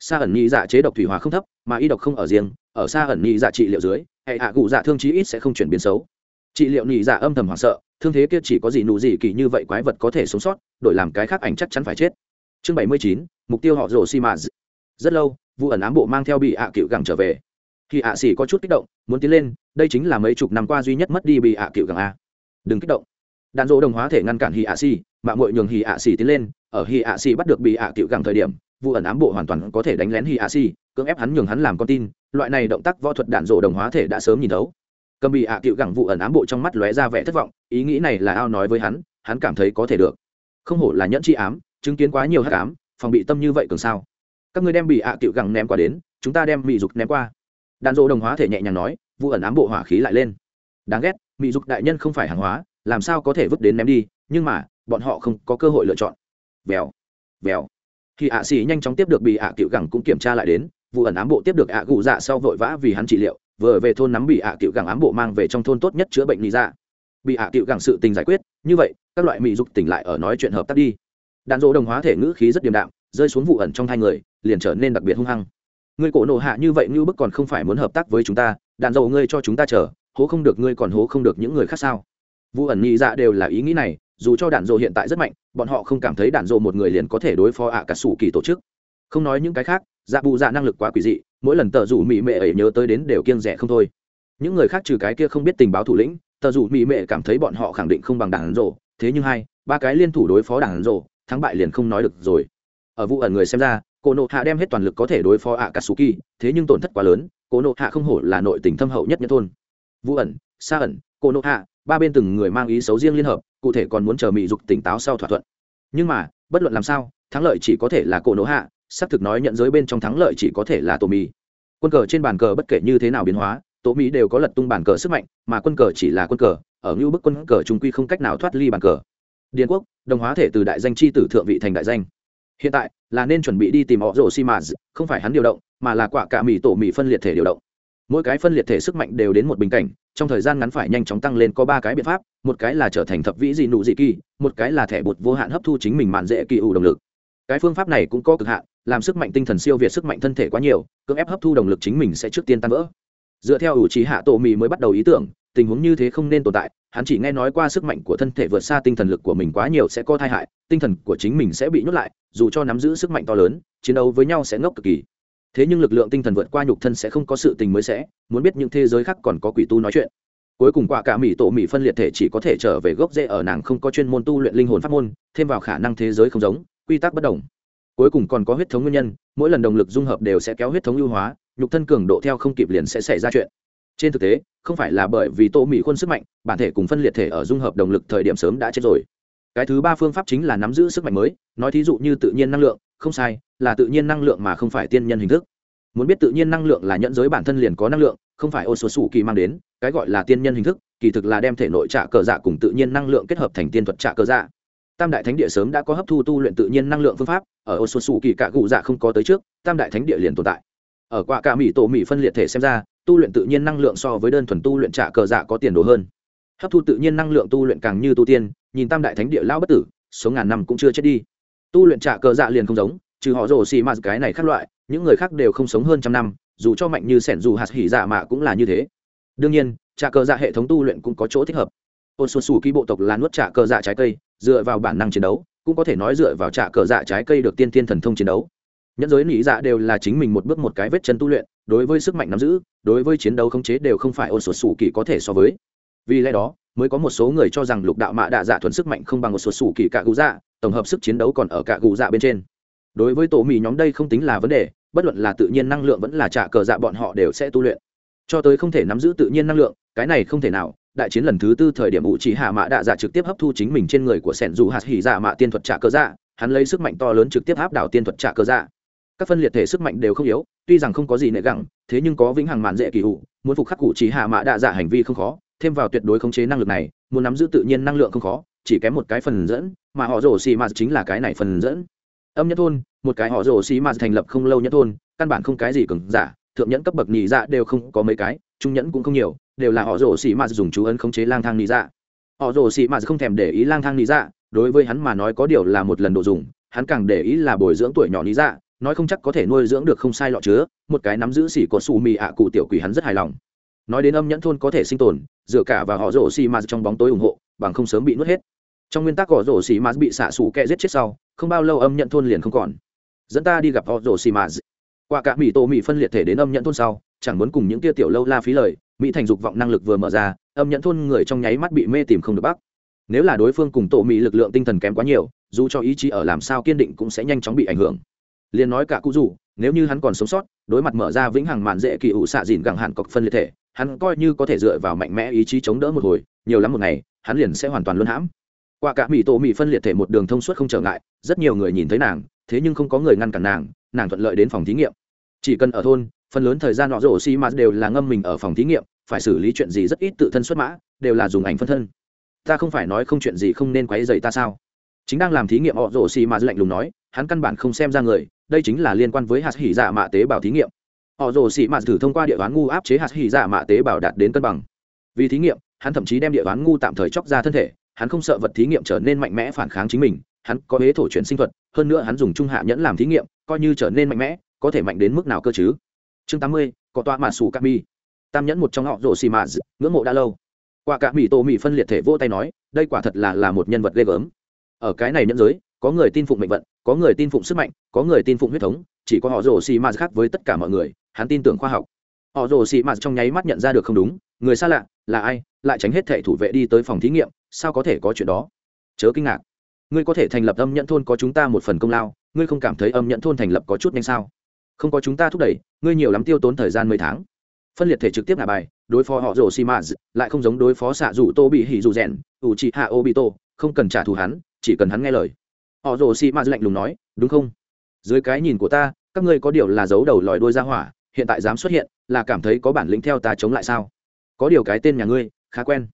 A: Xa ẩn nhị dạ chế độc thủy hòa không thấp, mà y độc không ở riêng, ở xa ẩn nhị dạ trị liệu dưới, hệ ạ gù dạ thương chí ít sẽ không chuyển biến xấu. Trị liệu nhị dạ âm thầm hoảng sợ, thương thế kia chỉ có gì nụ gì kỳ như vậy quái vật có thể sống sót, đổi làm cái khác ảnh chắc chắn phải chết. Chương bảy mươi chín, mục tiêu họ rồ xi mã rất lâu vụ ẩn ám bộ mang theo bị ạ cựu gẳng trở về. Khi ạ xỉ có chút kích động, muốn tiến lên, đây chính là mấy chục năm qua duy nhất mất đi bị ạ cựu gẳng a. Đừng kích động. Đàn dỗ đồng hóa thể ngăn cản hì ạ xỉ mạng mội nhường hì ạ xỉ tiến lên, ở hì ạ xỉ bắt được bị ạ cựu gẳng thời điểm vụ ẩn ám bộ hoàn toàn có thể đánh lén hì ạ xỉ cưỡng ép hắn nhường hắn làm con tin, loại này động tác võ thuật đạn dỗ đồng hóa thể đã sớm nhìn thấu. Cầm bị ạ cựu gẳng vụ ẩn ám bộ trong mắt lóe ra vẻ thất vọng, ý nghĩ này là ao nói với hắn hắn cảm thấy có thể được. Không hổ là nhẫn chi ám, chứng kiến quá nhiều hắc ám, phòng bị tâm như vậy cường sao? Các ngươi đem bị ạ cựu gẳng ném qua đến, chúng ta đem mỹ dục ném qua. Đàn rô đồng hóa thể nhẹ nhàng nói, vụ ẩn ám bộ hỏa khí lại lên. Đáng ghét mỹ dục đại nhân không phải hàng hóa, làm sao có thể vứt đến ném đi, nhưng mà, bọn họ không có cơ hội lựa chọn. Vèo vèo. Khi ạ xì nhanh chóng tiếp được bị ạ cựu gẳng cũng kiểm tra lại đến, vụ ẩn ám bộ tiếp được ạ gù dạ sau vội vã vì hắn trị liệu, vừa về thôn nắm bị ạ cựu gẳng ám bộ mang về trong thôn tốt nhất chữa bệnh lý ra bị ạ cựu gẳng sự tình giải quyết, như vậy, các loại mỹ dục tỉnh lại ở nói chuyện hợp tác đi. Đàn rô đồng hóa thể ngữ khí rất điềm đạm rơi xuống vụ ẩn trong hai người, liền trở nên đặc biệt hung hăng. Ngươi cổ nộ hạ như vậy như bức còn không phải muốn hợp tác với chúng ta, đạn dầu ngươi cho chúng ta chờ, hố không được ngươi còn hố không được những người khác sao? Vụ ẩn nhị dạ đều là ý nghĩ này, dù cho đạn dộ hiện tại rất mạnh, bọn họ không cảm thấy đạn dộ một người liền có thể đối phó ạ cả sủ kỳ tổ chức. Không nói những cái khác dạ bù dạ năng lực quá quỷ dị, mỗi lần tờ rủ mỹ mệ ấy nhớ tới đến đều kiêng rẻ không thôi. Những người khác trừ cái kia không biết tình báo thủ lĩnh, tờ rủ mỹ mệ cảm thấy bọn họ khẳng định không bằng đảng rộ thế nhưng hai, ba cái liên thủ đối phó đảng rộ thắng bại liền không nói được rồi ở vụ ẩn người xem ra cô nộ hạ đem hết toàn lực có thể đối phó ạ cà sù kỳ thế nhưng tổn thất quá lớn cô nộ hạ không hổ là nội tình thâm hậu nhất nhất thôn. Vụ ẩn, xa ẩn cô nộ hạ, ba bên từng người mang ý xấu riêng liên hợp, cụ thể còn muốn chờ mỹ dục tỉnh táo sau thỏa thuận. Nhưng mà, bất luận làm sao, thắng lợi chỉ có thể là cổ nộ hạ, xác thực nói nhận giới bên trong thắng lợi chỉ có thể là tổ mỹ quân cờ trên bàn cờ bất kể như thế nào biến hóa, tổ mỹ đều có lật tung bàn cờ sức mạnh, mà quân cờ chỉ là quân cờ, ở ngưu bức quân cờ trung quy không cách nào thoát ly bàn cờ. Điền quốc, đồng hóa thể từ đại danh chi tử thượng vị thành đại danh hiện tại, là nên chuẩn bị đi tìm họ rổ xi mã không phải hắn điều động, mà là quả cả mì tổ mì phân liệt thể điều động. Mỗi cái phân liệt thể sức mạnh đều đến một bình cảnh, trong thời gian ngắn phải nhanh chóng tăng lên có ba cái biện pháp, một cái là trở thành thập vĩ dị nụ dị kỳ, một cái là thẻ bột vô hạn hấp thu chính mình mạn dễ kỳ ủ động lực. Cái phương pháp này cũng có cực hạn, làm sức mạnh tinh thần siêu việt sức mạnh thân thể quá nhiều, cưỡng ép hấp thu động lực chính mình sẽ trước tiên tan vỡ. Dựa theo ủ trí hạ tổ mì mới bắt đầu ý tưởng tình huống như thế không nên tồn tại, hắn chỉ nghe nói qua sức mạnh của thân thể vượt xa tinh thần lực của mình quá nhiều sẽ có thai hại, tinh thần của chính mình sẽ bị nhốt lại, dù cho nắm giữ sức mạnh to lớn, chiến đấu với nhau sẽ ngốc cực kỳ. Thế nhưng lực lượng tinh thần vượt qua nhục thân sẽ không có sự tình mới sẽ, muốn biết những thế giới khác còn có quỷ tu nói chuyện. Cuối cùng quả cả mỹ tổ mỹ phân liệt thể chỉ có thể trở về gốc rễ ở nàng không có chuyên môn tu luyện linh hồn pháp môn, thêm vào khả năng thế giới không giống, quy tắc bất đồng. Cuối cùng còn có huyết thống nguyên nhân, mỗi lần động lực dung hợp đều sẽ kéo huyết thống ưu hóa, nhục thân cường độ theo không kịp liền sẽ xảy ra chuyện trên thực tế, không phải là bởi vì tô mỹ khuôn sức mạnh, bản thể cùng phân liệt thể ở dung hợp động lực thời điểm sớm đã chết rồi. Cái thứ ba phương pháp chính là nắm giữ sức mạnh mới, nói thí dụ như tự nhiên năng lượng, không sai, là tự nhiên năng lượng mà không phải tiên nhân hình thức. Muốn biết tự nhiên năng lượng là nhận giới bản thân liền có năng lượng, không phải ô số sủ kỳ mang đến, cái gọi là tiên nhân hình thức, kỳ thực là đem thể nội trạ cờ dạ cùng tự nhiên năng lượng kết hợp thành tiên thuật trạ cờ dạ. Tam đại thánh địa sớm đã có hấp thu tu luyện tự nhiên năng lượng phương pháp, ở ô số sủ kỳ cả cụ dạ không có tới trước, tam đại thánh địa liền tồn tại. Ở qua cả mỹ tổ mỹ phân liệt thể xem ra tu luyện tự nhiên năng lượng so với đơn thuần tu luyện trả cờ dạ có tiền đồ hơn. Hấp thu tự nhiên năng lượng tu luyện càng như tu tiên, nhìn tam đại thánh địa lao bất tử số ngàn năm cũng chưa chết đi. Tu luyện trả cờ dạ liền không giống, trừ họ rồ xì m cái này khác loại, những người khác đều không sống hơn trăm năm, dù cho mạnh như sẻn dù hạt hỉ dạ mạ cũng là như thế. Đương nhiên, trả cờ dạ hệ thống tu luyện cũng có chỗ thích hợp. Ôn xuân xù ký bộ tộc là nuốt trả cờ dạ trái cây, dựa vào bản năng chiến đấu, cũng có thể nói dựa vào trả cờ dạ trái cây được tiên tiên thần thông chiến đấu. Nhẫn giới nghĩ dạ đều là chính mình một bước một cái vết chân tu luyện đối với sức mạnh nắm giữ, đối với chiến đấu khống chế đều không phải ôn sột xù kỳ có thể so với. Vì lẽ đó, mới có một số người cho rằng lục đạo mạ đạ dạ thuần sức mạnh không bằng một sột xù kỳ cả gù dạ tổng hợp sức chiến đấu còn ở cả gù dạ bên trên. Đối với tổ mì nhóm đây không tính là vấn đề, bất luận là tự nhiên năng lượng vẫn là trả cờ dạ bọn họ đều sẽ tu luyện. Cho tới không thể nắm giữ tự nhiên năng lượng, cái này không thể nào, đại chiến lần thứ tư thời điểm ủ chỉ hạ mạ đạ dạ trực tiếp hấp thu chính mình trên người của sẻn dù hạt hỉ dạ mạ tiên thuật trả cờ dạ hắn lấy sức mạnh to lớn trực tiếp áp đảo tiên thuật trả cờ dạ các phân liệt thể sức mạnh đều không yếu, tuy rằng không có gì nệ gẳng thế nhưng có vĩnh hằng mạn dễ kỳ hụ muốn phục khắc cụ chỉ hạ mã đạ dạ hành vi không khó, thêm vào tuyệt đối khống chế năng lực này, muốn nắm giữ tự nhiên năng lượng không khó, chỉ kém một cái phần dẫn, mà họ rổ xì mạt chính là cái này phần dẫn. Âm nhất thôn, một cái họ rổ xì mạt thành lập không lâu nhất thôn, căn bản không cái gì cứng giả, thượng nhẫn cấp bậc nhị dạ đều không có mấy cái, trung nhẫn cũng không nhiều, đều là họ rổ xì mạt dùng chú ấn khống chế lang thang nhị dạ. Họ rổ xì mạt không thèm để ý lang thang nhị dạ đối với hắn mà nói có điều là một lần đồ dùng, hắn càng để ý là bồi dưỡng tuổi nhỏ nhị dạ nói không chắc có thể nuôi dưỡng được không sai lọ chứa, một cái nắm giữ xỉ của xù mì ạ cụ tiểu quỷ hắn rất hài lòng. Nói đến âm nhẫn thôn có thể sinh tồn, dựa cả và họ rổ xì mạt trong bóng tối ủng hộ, bằng không sớm bị nuốt hết. Trong nguyên tắc họ rổ xì mạt bị xạ xù kẹ giết chết sau, không bao lâu âm nhẫn thôn liền không còn. Dẫn ta đi gặp họ rổ xì mạt qua cả mỹ tô mỹ phân liệt thể đến âm nhẫn thôn sau, chẳng muốn cùng những tia tiểu lâu la phí lời, mỹ thành dục vọng năng lực vừa mở ra, âm nhẫn thôn người trong nháy mắt bị mê tìm không được bắc. Nếu là đối phương cùng tổ mỹ lực lượng tinh thần kém quá nhiều, dù cho ý chí ở làm sao kiên định cũng sẽ nhanh chóng bị ảnh hưởng liền nói cả cụ rủ, nếu như hắn còn sống sót, đối mặt mở ra vĩnh hằng màn dễ kỳ ủ xạ dìn gẳng hạn cọc phân liệt thể, hắn coi như có thể dựa vào mạnh mẽ ý chí chống đỡ một hồi, nhiều lắm một ngày, hắn liền sẽ hoàn toàn luân hãm. Qua cả mỹ tổ mỹ phân liệt thể một đường thông suốt không trở ngại, rất nhiều người nhìn thấy nàng, thế nhưng không có người ngăn cản nàng nàng thuận lợi đến phòng thí nghiệm. Chỉ cần ở thôn, phần lớn thời gian họ rổ xi mạt đều là ngâm mình ở phòng thí nghiệm, phải xử lý chuyện gì rất ít tự thân xuất mã, đều là dùng ảnh phân thân. Ta không phải nói không chuyện gì không nên quấy dày ta sao? Chính đang làm thí nghiệm, họ rổ xi mạt lạnh lùng nói, hắn căn bản không xem ra người đây chính là liên quan với hạt hỉ dạ mạ tế bào thí nghiệm. Họ rồ xị mạt thử thông qua địa đoán ngu áp chế hạt hỉ dạ mạ tế bào đạt đến cân bằng. Vì thí nghiệm, hắn thậm chí đem địa đoán ngu tạm thời chóc ra thân thể, hắn không sợ vật thí nghiệm trở nên mạnh mẽ phản kháng chính mình, hắn có hế thổ chuyển sinh thuật, hơn nữa hắn dùng trung hạ nhẫn làm thí nghiệm, coi như trở nên mạnh mẽ, có thể mạnh đến mức nào cơ chứ? Chương tám mươi, có tọa mạ sủ cà mi tam nhẫn một trong họ rồ xì mạ ngưỡng mộ đã lâu. Qua cà mi tô mỹ phân liệt thể vô tay nói, đây quả thật là là một nhân vật ghê gớm. Ở cái này nhẫn giới, có người tin phục mệnh vận có người tin phụng sức mạnh, có người tin phụng huyết thống, chỉ có họ rồ xì mạt khác với tất cả mọi người, hắn tin tưởng khoa học. Họ rồ xì mạt trong nháy mắt nhận ra được không đúng, người xa lạ, là ai, lại tránh hết thẻ thủ vệ đi tới phòng thí nghiệm, sao có thể có chuyện đó? Chớ kinh ngạc. Ngươi có thể thành lập âm nhận thôn có chúng ta một phần công lao, ngươi không cảm thấy âm nhận thôn thành lập có chút nhanh sao? Không có chúng ta thúc đẩy, ngươi nhiều lắm tiêu tốn thời gian mấy tháng. Phân liệt thể trực tiếp là bài, đối phó họ rồ xì mạt, lại không giống đối phó xạ rủ tô bị hỉ dù rèn, ủ trị hạ ô bị tô không cần trả thù hắn, chỉ cần hắn nghe lời họ rồ xì mạt lạnh lùng nói, đúng không? Dưới cái nhìn của ta, các ngươi có điều là giấu đầu lòi đôi ra hỏa, hiện tại dám xuất hiện, là cảm thấy có bản lĩnh theo ta chống lại sao? Có điều cái tên nhà ngươi, khá quen.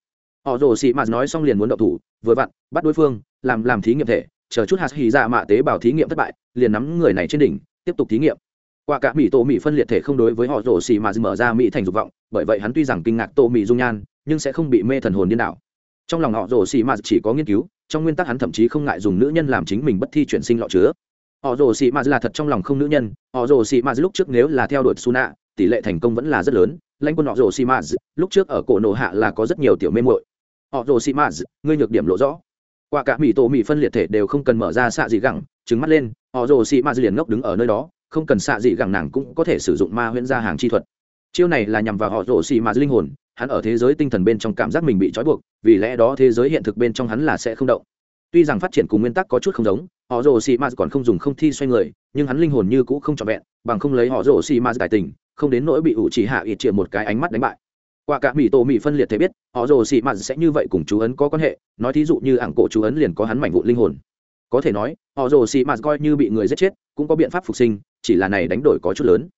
A: Họ rồ xì mạt nói xong liền muốn động thủ, vừa vặn, bắt đối phương, làm làm thí nghiệm thể, chờ chút hạt hì dạ mạ tế bào thí nghiệm thất bại, liền nắm người này trên đỉnh, tiếp tục thí nghiệm. Qua cả mỹ tổ mỹ phân liệt thể không đối với họ rồ xì mà mở ra mỹ thành dục vọng, bởi vậy hắn tuy rằng kinh ngạc tô mỹ dung nhan, nhưng sẽ không bị mê thần hồn điên đảo. Trong lòng họ rồ xì mà chỉ có nghiên cứu trong nguyên tắc hắn thậm chí không ngại dùng nữ nhân làm chính mình bất thi chuyển sinh lọ chứa. Họ rồ xì mạt là thật trong lòng không nữ nhân, họ rồ xì mạt lúc trước nếu là theo đuổi su nạ tỷ lệ thành công vẫn là rất lớn. Lãnh quân họ rồ xì mạt lúc trước ở cổ nổ hạ là có rất nhiều tiểu mê mội họ rồ xì mạt ngươi nhược điểm lộ rõ. Qua cả mỹ tổ mỹ phân liệt thể đều không cần mở ra xạ gì gẳng trứng mắt lên, họ rồ xì mạt liền ngốc đứng ở nơi đó, không cần xạ gì gẳng nàng cũng có thể sử dụng ma huyễn ra hàng chi thuật chiêu này là nhằm vào họ rồ xì mạt linh hồn, hắn ở thế giới tinh thần bên trong cảm giác mình bị trói buộc, vì lẽ đó thế giới hiện thực bên trong hắn là sẽ không động. Tuy rằng phát triển cùng nguyên tắc có chút không giống, họ rồ xì m còn không dùng không thi xoay người, nhưng hắn linh hồn như cũ không trọn vẹn, bằng không lấy họ rồ xì m tài tình, không đến nỗi bị ủ chỉ hạ ít triệu một cái ánh mắt đánh bại. Qua cả mỹ tổ mỹ phân liệt thế biết, họ rồ xì m sẽ như vậy cùng chú ấn có quan hệ, nói thí dụ như ảng cổ chú ấn liền có hắn mảnh vụ linh hồn. Có thể nói, họ rồ xì m coi như bị người giết chết, cũng có biện pháp phục sinh, chỉ là này đánh đổi có chút lớn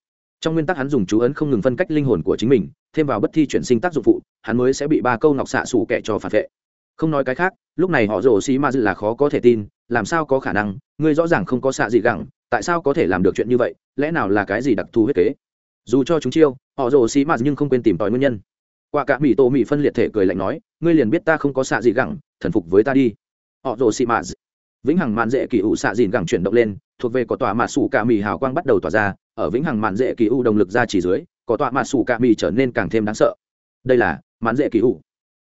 A: trong nguyên tắc hắn dùng chú ấn không ngừng phân cách linh hồn của chính mình, thêm vào bất thi chuyển sinh tác dụng phụ, hắn mới sẽ bị ba câu ngọc xạ xủ kẻ cho phản vệ. Không nói cái khác, lúc này họ rồ xì ma dự là khó có thể tin, làm sao có khả năng, ngươi rõ ràng không có xạ gì gẳng, tại sao có thể làm được chuyện như vậy, lẽ nào là cái gì đặc thù huyết kế? Dù cho chúng chiêu, họ rồ xì ma nhưng không quên tìm tòi nguyên nhân. Qua cả mỹ tô mỹ phân liệt thể cười lạnh nói, ngươi liền biết ta không có xạ gì gẳng, thần phục với ta đi. Họ rồ xì ma vĩnh hằng mạn dễ kỳ ủ xạ dìn gẳng chuyển động lên, thuộc về có tòa mạ sủ cả mì hào quang bắt đầu tỏa ra, ở vĩnh hằng mạn dễ kỳ u động lực ra chỉ dưới, có tòa mạ sủ cả mì trở nên càng thêm đáng sợ. Đây là mạn dễ kỳ u.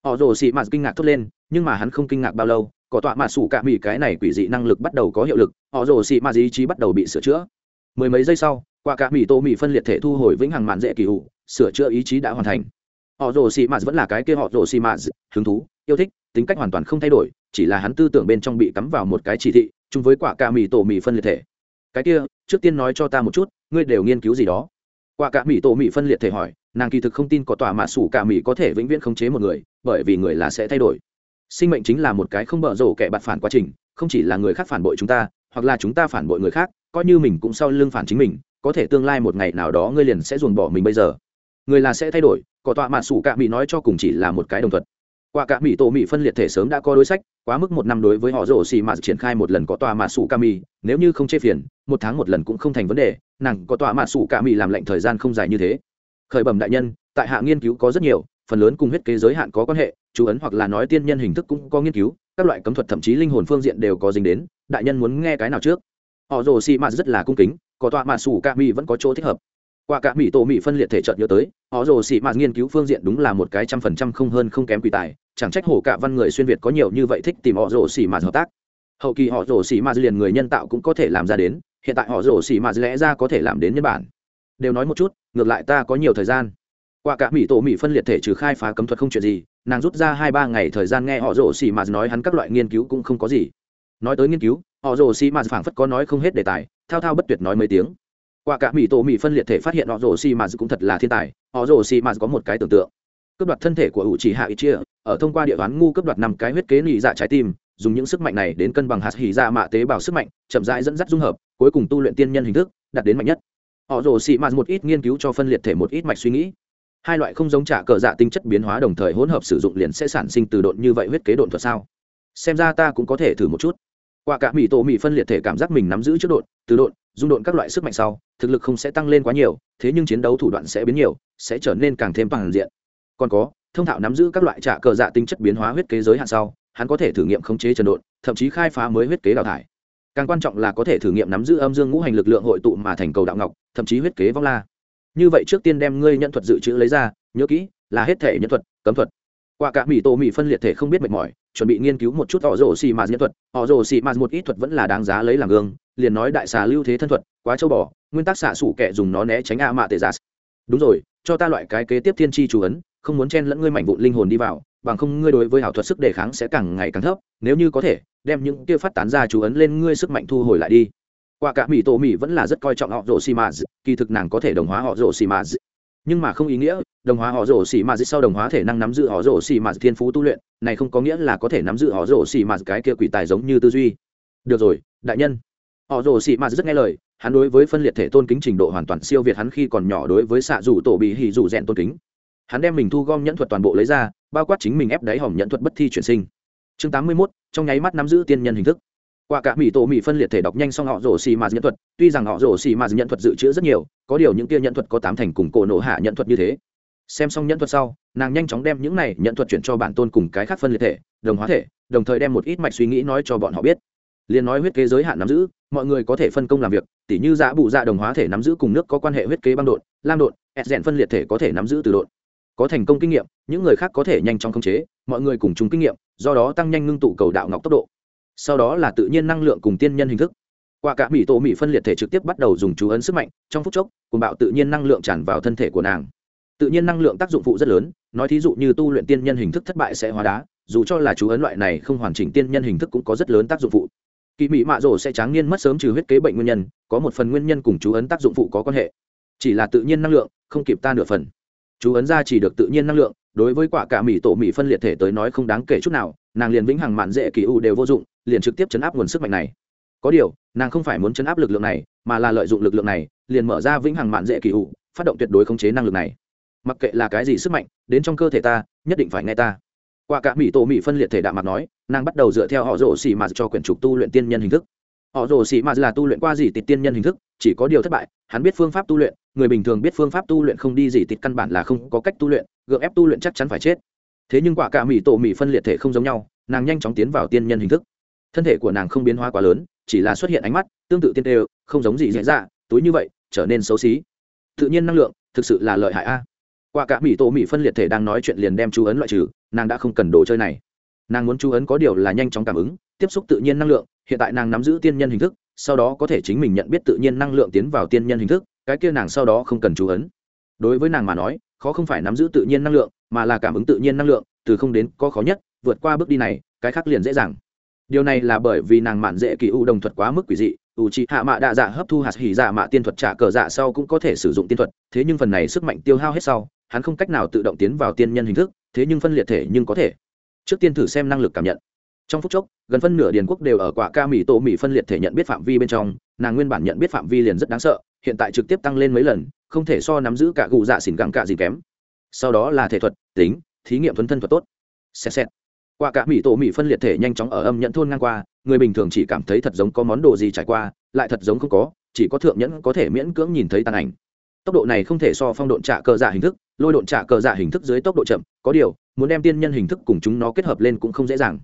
A: Họ rồ xì mạt kinh ngạc thốt lên, nhưng mà hắn không kinh ngạc bao lâu, có tọa mạ sủ cạ mì cái này quỷ dị năng lực bắt đầu có hiệu lực, họ rồ xì mạt ý chí bắt đầu bị sửa chữa. Mười mấy giây sau, qua cạ mì tô mì phân liệt thể thu hồi vĩnh hằng mạn dễ kỳ hụ sửa chữa ý chí đã hoàn thành. Họ rồ xì mạt vẫn là cái kia họ rồ xì mạt, hứng thú, yêu thích, tính cách hoàn toàn không thay đổi chỉ là hắn tư tưởng bên trong bị cắm vào một cái chỉ thị, chung với quả cà mì tổ mì phân liệt thể. Cái kia, trước tiên nói cho ta một chút, ngươi đều nghiên cứu gì đó? Quả cà mì tổ mì phân liệt thể hỏi, nàng kỳ thực không tin có tòa mạ sủ cà mì có thể vĩnh viễn khống chế một người, bởi vì người là sẽ thay đổi. Sinh mệnh chính là một cái không bở rổ kẻ bạt phản quá trình, không chỉ là người khác phản bội chúng ta, hoặc là chúng ta phản bội người khác, coi như mình cũng sau lưng phản chính mình, có thể tương lai một ngày nào đó ngươi liền sẽ ruồng bỏ mình bây giờ. Người là sẽ thay đổi, có tọa mạ sủ cạ mỹ nói cho cùng chỉ là một cái đồng thuận. Quả cạ mỹ tổ mỹ phân liệt thể sớm đã có đối sách quá mức một năm đối với họ rổ xì Mạt triển khai một lần có tòa mạ sủ ca mỹ nếu như không chê phiền, một tháng một lần cũng không thành vấn đề, nàng có tòa mạ sủ ca Mi làm lệnh thời gian không dài như thế. Khởi bẩm đại nhân, tại hạ nghiên cứu có rất nhiều, phần lớn cùng huyết kế giới hạn có quan hệ, chú ấn hoặc là nói tiên nhân hình thức cũng có nghiên cứu, các loại cấm thuật thậm chí linh hồn phương diện đều có dính đến, đại nhân muốn nghe cái nào trước? Họ rồ xì mạt rất là cung kính, có tọa mạ sủ ca Mi vẫn có chỗ thích hợp. Qua cả mỹ tổ mỹ phân liệt thể trận nhớ tới, họ rồ xì mạt nghiên cứu phương diện đúng là một cái trăm phần trăm không hơn không kém quỷ tài chẳng trách hồ cả văn người xuyên việt có nhiều như vậy thích tìm họ rổ xì mà hợp tác. Hậu kỳ họ rổ xì mà liền người nhân tạo cũng có thể làm ra đến, hiện tại họ rổ xì mà lẽ ra có thể làm đến nhân bản. Đều nói một chút, ngược lại ta có nhiều thời gian. Qua cả mỹ tổ mỹ phân liệt thể trừ khai phá cấm thuật không chuyện gì, nàng rút ra hai ba ngày thời gian nghe họ rổ xì mà nói hắn các loại nghiên cứu cũng không có gì. Nói tới nghiên cứu, họ rổ xì mà phảng phất có nói không hết đề tài, thao thao bất tuyệt nói mấy tiếng. Qua cả mỹ tổ mỹ phân liệt thể phát hiện họ rổ xì mà cũng thật là thiên tài, họ rổ xì mà có một cái tưởng tượng. Cướp đoạt thân thể của ủ chỉ hạ ít chia ở thông qua địa đoán ngu cướp đoạt năm cái huyết kế nị dạ trái tim, dùng những sức mạnh này đến cân bằng hạt hỉ dạ mạ tế bào sức mạnh, chậm rãi dẫn dắt dung hợp, cuối cùng tu luyện tiên nhân hình thức, đạt đến mạnh nhất. Họ rồ xị mạt một ít nghiên cứu cho phân liệt thể một ít mạch suy nghĩ. Hai loại không giống trả cờ dạ tinh chất biến hóa đồng thời hỗn hợp sử dụng liền sẽ sản sinh từ độn như vậy huyết kế độn thuật sao? Xem ra ta cũng có thể thử một chút. Qua cả mỹ tổ mỹ phân liệt thể cảm giác mình nắm giữ trước độn, từ độn, dung độn các loại sức mạnh sau, thực lực không sẽ tăng lên quá nhiều, thế nhưng chiến đấu thủ đoạn sẽ biến nhiều, sẽ trở nên càng thêm bằng diện. Còn có thông thạo nắm giữ các loại trả cờ dạ tinh chất biến hóa huyết kế giới hạn sau, hắn có thể thử nghiệm khống chế trần độn, thậm chí khai phá mới huyết kế đào thải. Càng quan trọng là có thể thử nghiệm nắm giữ âm dương ngũ hành lực lượng hội tụ mà thành cầu đạo ngọc, thậm chí huyết kế vong la. Như vậy trước tiên đem ngươi nhận thuật dự trữ lấy ra, nhớ kỹ, là hết thể nhân thuật, cấm thuật. Qua cả mỹ tổ mỹ phân liệt thể không biết mệt mỏi, chuẩn bị nghiên cứu một chút họ rồ xì mà nhân thuật. Họ rồ xì mà một ít thuật vẫn là đáng giá lấy làm gương, liền nói đại xà lưu thế thân thuật, quá châu bò, nguyên tắc xạ sủ kẻ dùng nó né tránh a mạ tệ giả. Đúng rồi, cho ta loại cái kế tiếp thiên tri chủ ấn không muốn chen lẫn ngươi mảnh vụn linh hồn đi vào, bằng không ngươi đối với hảo thuật sức đề kháng sẽ càng ngày càng thấp, nếu như có thể, đem những kia phát tán ra chú ấn lên ngươi sức mạnh thu hồi lại đi. Qua cả mỹ tổ mỹ vẫn là rất coi trọng họ rổ xì mà kỳ thực nàng có thể đồng hóa họ rổ xì mà nhưng mà không ý nghĩa, đồng hóa họ rổ xì mà sau đồng hóa thể năng nắm giữ họ rổ xì mà thiên phú tu luyện, này không có nghĩa là có thể nắm giữ họ rổ xì mà cái kia quỷ tài giống như tư duy. Được rồi, đại nhân. Họ rổ xì mà rất nghe lời, hắn đối với phân liệt thể tôn kính trình độ hoàn toàn siêu việt hắn khi còn nhỏ đối với xạ rủ tổ bị hỉ rủ rèn tôn kính hắn đem mình thu gom nhẫn thuật toàn bộ lấy ra, bao quát chính mình ép đáy hỏng nhẫn thuật bất thi chuyển sinh. Chương tám mươi mốt, trong nháy mắt nắm giữ tiên nhân hình thức. Qua cả mỹ tổ mỹ phân liệt thể đọc nhanh xong họ rổ xì mà nhận thuật, tuy rằng họ rổ xì mà nhận thuật dự trữ rất nhiều, có điều những kia nhận thuật có tám thành cùng cổ nổ hạ nhận thuật như thế. Xem xong nhận thuật sau, nàng nhanh chóng đem những này nhận thuật chuyển cho bản tôn cùng cái khác phân liệt thể, đồng hóa thể, đồng thời đem một ít mạch suy nghĩ nói cho bọn họ biết. Liền nói huyết kế giới hạn nắm giữ, mọi người có thể phân công làm việc, tỉ như dạ giã bụ dạ đồng hóa thể nắm giữ cùng nước có quan hệ huyết kế băng đột lam đột ép rèn phân liệt thể có thể nắm giữ từ đột có thành công kinh nghiệm, những người khác có thể nhanh chóng khống chế, mọi người cùng chung kinh nghiệm, do đó tăng nhanh ngưng tụ cầu đạo ngọc tốc độ. Sau đó là tự nhiên năng lượng cùng tiên nhân hình thức. Qua cả mỹ tổ mỹ phân liệt thể trực tiếp bắt đầu dùng chú ấn sức mạnh, trong phút chốc cùng bạo tự nhiên năng lượng tràn vào thân thể của nàng. Tự nhiên năng lượng tác dụng phụ rất lớn, nói thí dụ như tu luyện tiên nhân hình thức thất bại sẽ hóa đá, dù cho là chú ấn loại này không hoàn chỉnh tiên nhân hình thức cũng có rất lớn tác dụng phụ. Kỳ mỹ mạ rổ sẽ tráng niên mất sớm trừ huyết kế bệnh nguyên nhân, có một phần nguyên nhân cùng chú ấn tác dụng phụ có quan hệ. Chỉ là tự nhiên năng lượng, không kịp ta nửa phần chú ấn ra chỉ được tự nhiên năng lượng, đối với quả cả mỹ tổ mỹ phân liệt thể tới nói không đáng kể chút nào, nàng liền vĩnh hằng mạn dễ kỳ u đều vô dụng, liền trực tiếp chấn áp nguồn sức mạnh này. Có điều, nàng không phải muốn chấn áp lực lượng này, mà là lợi dụng lực lượng này, liền mở ra vĩnh hằng mạn dễ kỳ u, phát động tuyệt đối khống chế năng lực này. Mặc kệ là cái gì sức mạnh, đến trong cơ thể ta, nhất định phải nghe ta. Quả cả mỹ tổ mỹ phân liệt thể đạm mặt nói, nàng bắt đầu dựa theo họ rổ xì mà cho quyển trục tu luyện tiên nhân hình thức họ rồ xì mà là tu luyện qua gì tịt tiên nhân hình thức, chỉ có điều thất bại, hắn biết phương pháp tu luyện, người bình thường biết phương pháp tu luyện không đi gì tịt căn bản là không có cách tu luyện, gượng ép tu luyện chắc chắn phải chết. Thế nhưng quả cả mỹ tổ mỹ phân liệt thể không giống nhau, nàng nhanh chóng tiến vào tiên nhân hình thức. Thân thể của nàng không biến hóa quá lớn, chỉ là xuất hiện ánh mắt, tương tự tiên tê không giống gì dễ dạ túi như vậy, trở nên xấu xí. Tự nhiên năng lượng, thực sự là lợi hại a. Quả cả mỹ tổ mỹ phân liệt thể đang nói chuyện liền đem chú ấn loại trừ, nàng đã không cần đồ chơi này. Nàng muốn chú ấn có điều là nhanh chóng cảm ứng tiếp xúc tự nhiên năng lượng, hiện tại nàng nắm giữ tiên nhân hình thức, sau đó có thể chính mình nhận biết tự nhiên năng lượng tiến vào tiên nhân hình thức, cái kia nàng sau đó không cần chú ấn. Đối với nàng mà nói, khó không phải nắm giữ tự nhiên năng lượng, mà là cảm ứng tự nhiên năng lượng, từ không đến có khó nhất, vượt qua bước đi này, cái khác liền dễ dàng. Điều này là bởi vì nàng mạn dễ kỳ u đồng thuật quá mức quỷ dị, u trị hạ mạ đạ dạ hấp thu hạt hỉ dạ mạ tiên thuật trả cờ dạ sau cũng có thể sử dụng tiên thuật, thế nhưng phần này sức mạnh tiêu hao hết sau, hắn không cách nào tự động tiến vào tiên nhân hình thức, thế nhưng phân liệt thể nhưng có thể. Trước tiên thử xem năng lực cảm nhận trong phút chốc, gần phân nửa điền quốc đều ở quả ca mỹ tổ mỹ phân liệt thể nhận biết phạm vi bên trong, nàng nguyên bản nhận biết phạm vi liền rất đáng sợ, hiện tại trực tiếp tăng lên mấy lần, không thể so nắm giữ cả gù dạ xỉn gặng cả gì kém. Sau đó là thể thuật, tính, thí nghiệm thuấn thân thuật tốt. Xét xét qua cả mỹ tổ mỹ phân liệt thể nhanh chóng ở âm nhận thôn ngang qua, người bình thường chỉ cảm thấy thật giống có món đồ gì trải qua, lại thật giống không có, chỉ có thượng nhẫn có thể miễn cưỡng nhìn thấy tàn ảnh. Tốc độ này không thể so phong độn trả cờ dạ hình thức, lôi độn trả cờ dạ hình thức dưới tốc độ chậm, có điều, muốn đem tiên nhân hình thức cùng chúng nó kết hợp lên cũng không dễ dàng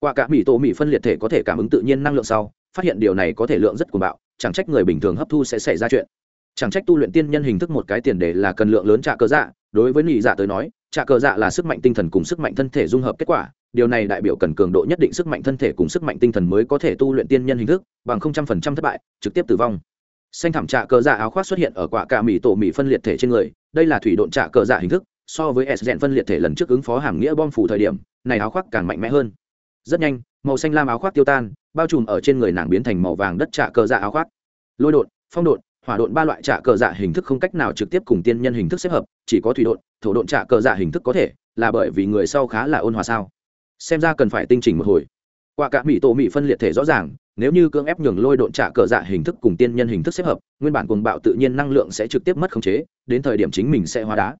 A: qua cả mỹ tổ mỹ phân liệt thể có thể cảm ứng tự nhiên năng lượng sau, phát hiện điều này có thể lượng rất cuồng bạo, chẳng trách người bình thường hấp thu sẽ xảy ra chuyện. Chẳng trách tu luyện tiên nhân hình thức một cái tiền đề là cần lượng lớn trả cờ dạ đối với nhị dạ tới nói trả cờ dạ là sức mạnh tinh thần cùng sức mạnh thân thể dung hợp kết quả, điều này đại biểu cần cường độ nhất định sức mạnh thân thể cùng sức mạnh tinh thần mới có thể tu luyện tiên nhân hình thức, bằng không trăm phần trăm thất bại, trực tiếp tử vong. Xanh thảm trạ cờ dạ áo khoác xuất hiện ở quả cả mỹ tổ mỹ phân liệt thể trên người, đây là thủy độn trạ cờ dạ hình thức, so với s dẹn phân liệt thể lần trước ứng phó hàm nghĩa bom phủ thời điểm, này áo khoác càng mạnh mẽ hơn rất nhanh, màu xanh lam áo khoác tiêu tan, bao trùm ở trên người nàng biến thành màu vàng đất trạ cờ dạ áo khoác. Lôi đột phong đột hỏa đột ba loại trạ cờ dạ hình thức không cách nào trực tiếp cùng tiên nhân hình thức xếp hợp, chỉ có thủy đột thổ đột trạ cờ dạ hình thức có thể, là bởi vì người sau khá là ôn hòa sao? Xem ra cần phải tinh chỉnh một hồi. Qua cả mỹ tổ mỹ phân liệt thể rõ ràng, nếu như cưỡng ép nhường lôi độn trả cờ dạ hình thức cùng tiên nhân hình thức xếp hợp, nguyên bản cuồng bạo tự nhiên năng lượng sẽ trực tiếp mất khống chế, đến thời điểm chính mình sẽ hóa đá.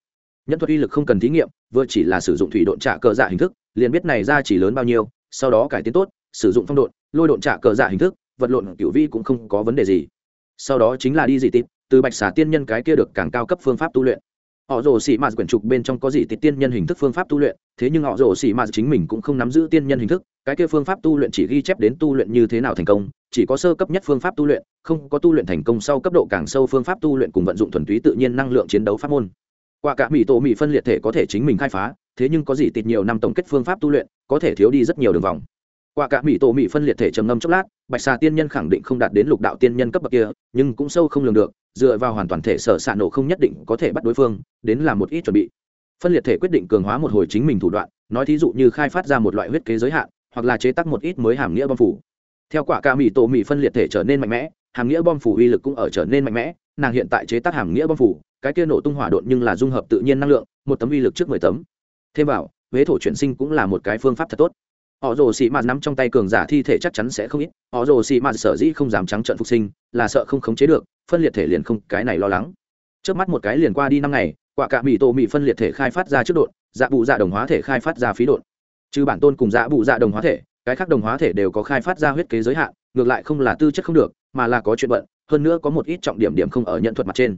A: Nhân thuật uy lực không cần thí nghiệm, vừa chỉ là sử dụng thủy độn trả cờ dạ hình thức, liền biết này ra chỉ lớn bao nhiêu sau đó cải tiến tốt, sử dụng phong độn, lôi độn trả cờ dạ hình thức, vật lộn cựu vi cũng không có vấn đề gì. Sau đó chính là đi dị tịp từ bạch xà tiên nhân cái kia được càng cao cấp phương pháp tu luyện. Họ rồ xì mạt quyển trục bên trong có gì tịch tiên nhân hình thức phương pháp tu luyện, thế nhưng họ rồ xì mạt chính mình cũng không nắm giữ tiên nhân hình thức, cái kia phương pháp tu luyện chỉ ghi chép đến tu luyện như thế nào thành công, chỉ có sơ cấp nhất phương pháp tu luyện, không có tu luyện thành công sau cấp độ càng sâu phương pháp tu luyện cùng vận dụng thuần túy tự nhiên năng lượng chiến đấu pháp môn. Qua cả mỹ tổ mỹ phân liệt thể có thể chính mình khai phá thế nhưng có gì tịt nhiều năm tổng kết phương pháp tu luyện, có thể thiếu đi rất nhiều đường vòng. Qua cả mỹ tổ mỹ phân liệt thể trầm ngâm chốc lát, bạch xà tiên nhân khẳng định không đạt đến lục đạo tiên nhân cấp bậc kia, nhưng cũng sâu không lường được, dựa vào hoàn toàn thể sở xạ nổ không nhất định có thể bắt đối phương, đến làm một ít chuẩn bị. Phân liệt thể quyết định cường hóa một hồi chính mình thủ đoạn, nói thí dụ như khai phát ra một loại huyết kế giới hạn, hoặc là chế tác một ít mới hàm nghĩa bom phủ. Theo quả ca mỹ tổ mỹ phân liệt thể trở nên mạnh mẽ, hàm nghĩa bom phủ uy lực cũng ở trở nên mạnh mẽ, nàng hiện tại chế tác hàm nghĩa bom phủ, cái kia nổ tung hỏa độn nhưng là dung hợp tự nhiên năng lượng, một tấm uy lực trước mười tấm thêm vào huế thổ chuyển sinh cũng là một cái phương pháp thật tốt. Họ rồ xì mạt nắm trong tay cường giả thi thể chắc chắn sẽ không ít. Họ rồ xì mạt sở dĩ không dám trắng trợn phục sinh, là sợ không khống chế được, phân liệt thể liền không, cái này lo lắng. Trước mắt một cái liền qua đi năm ngày, quả cả mỹ tổ mỹ phân liệt thể khai phát ra trước đột dạ bụ dạ đồng hóa thể khai phát ra phí đột trừ bản tôn cùng dạ bụ dạ đồng hóa thể, cái khác đồng hóa thể đều có khai phát ra huyết kế giới hạn, ngược lại không là tư chất không được, mà là có chuyện bận, hơn nữa có một ít trọng điểm điểm không ở nhận thuật mặt trên.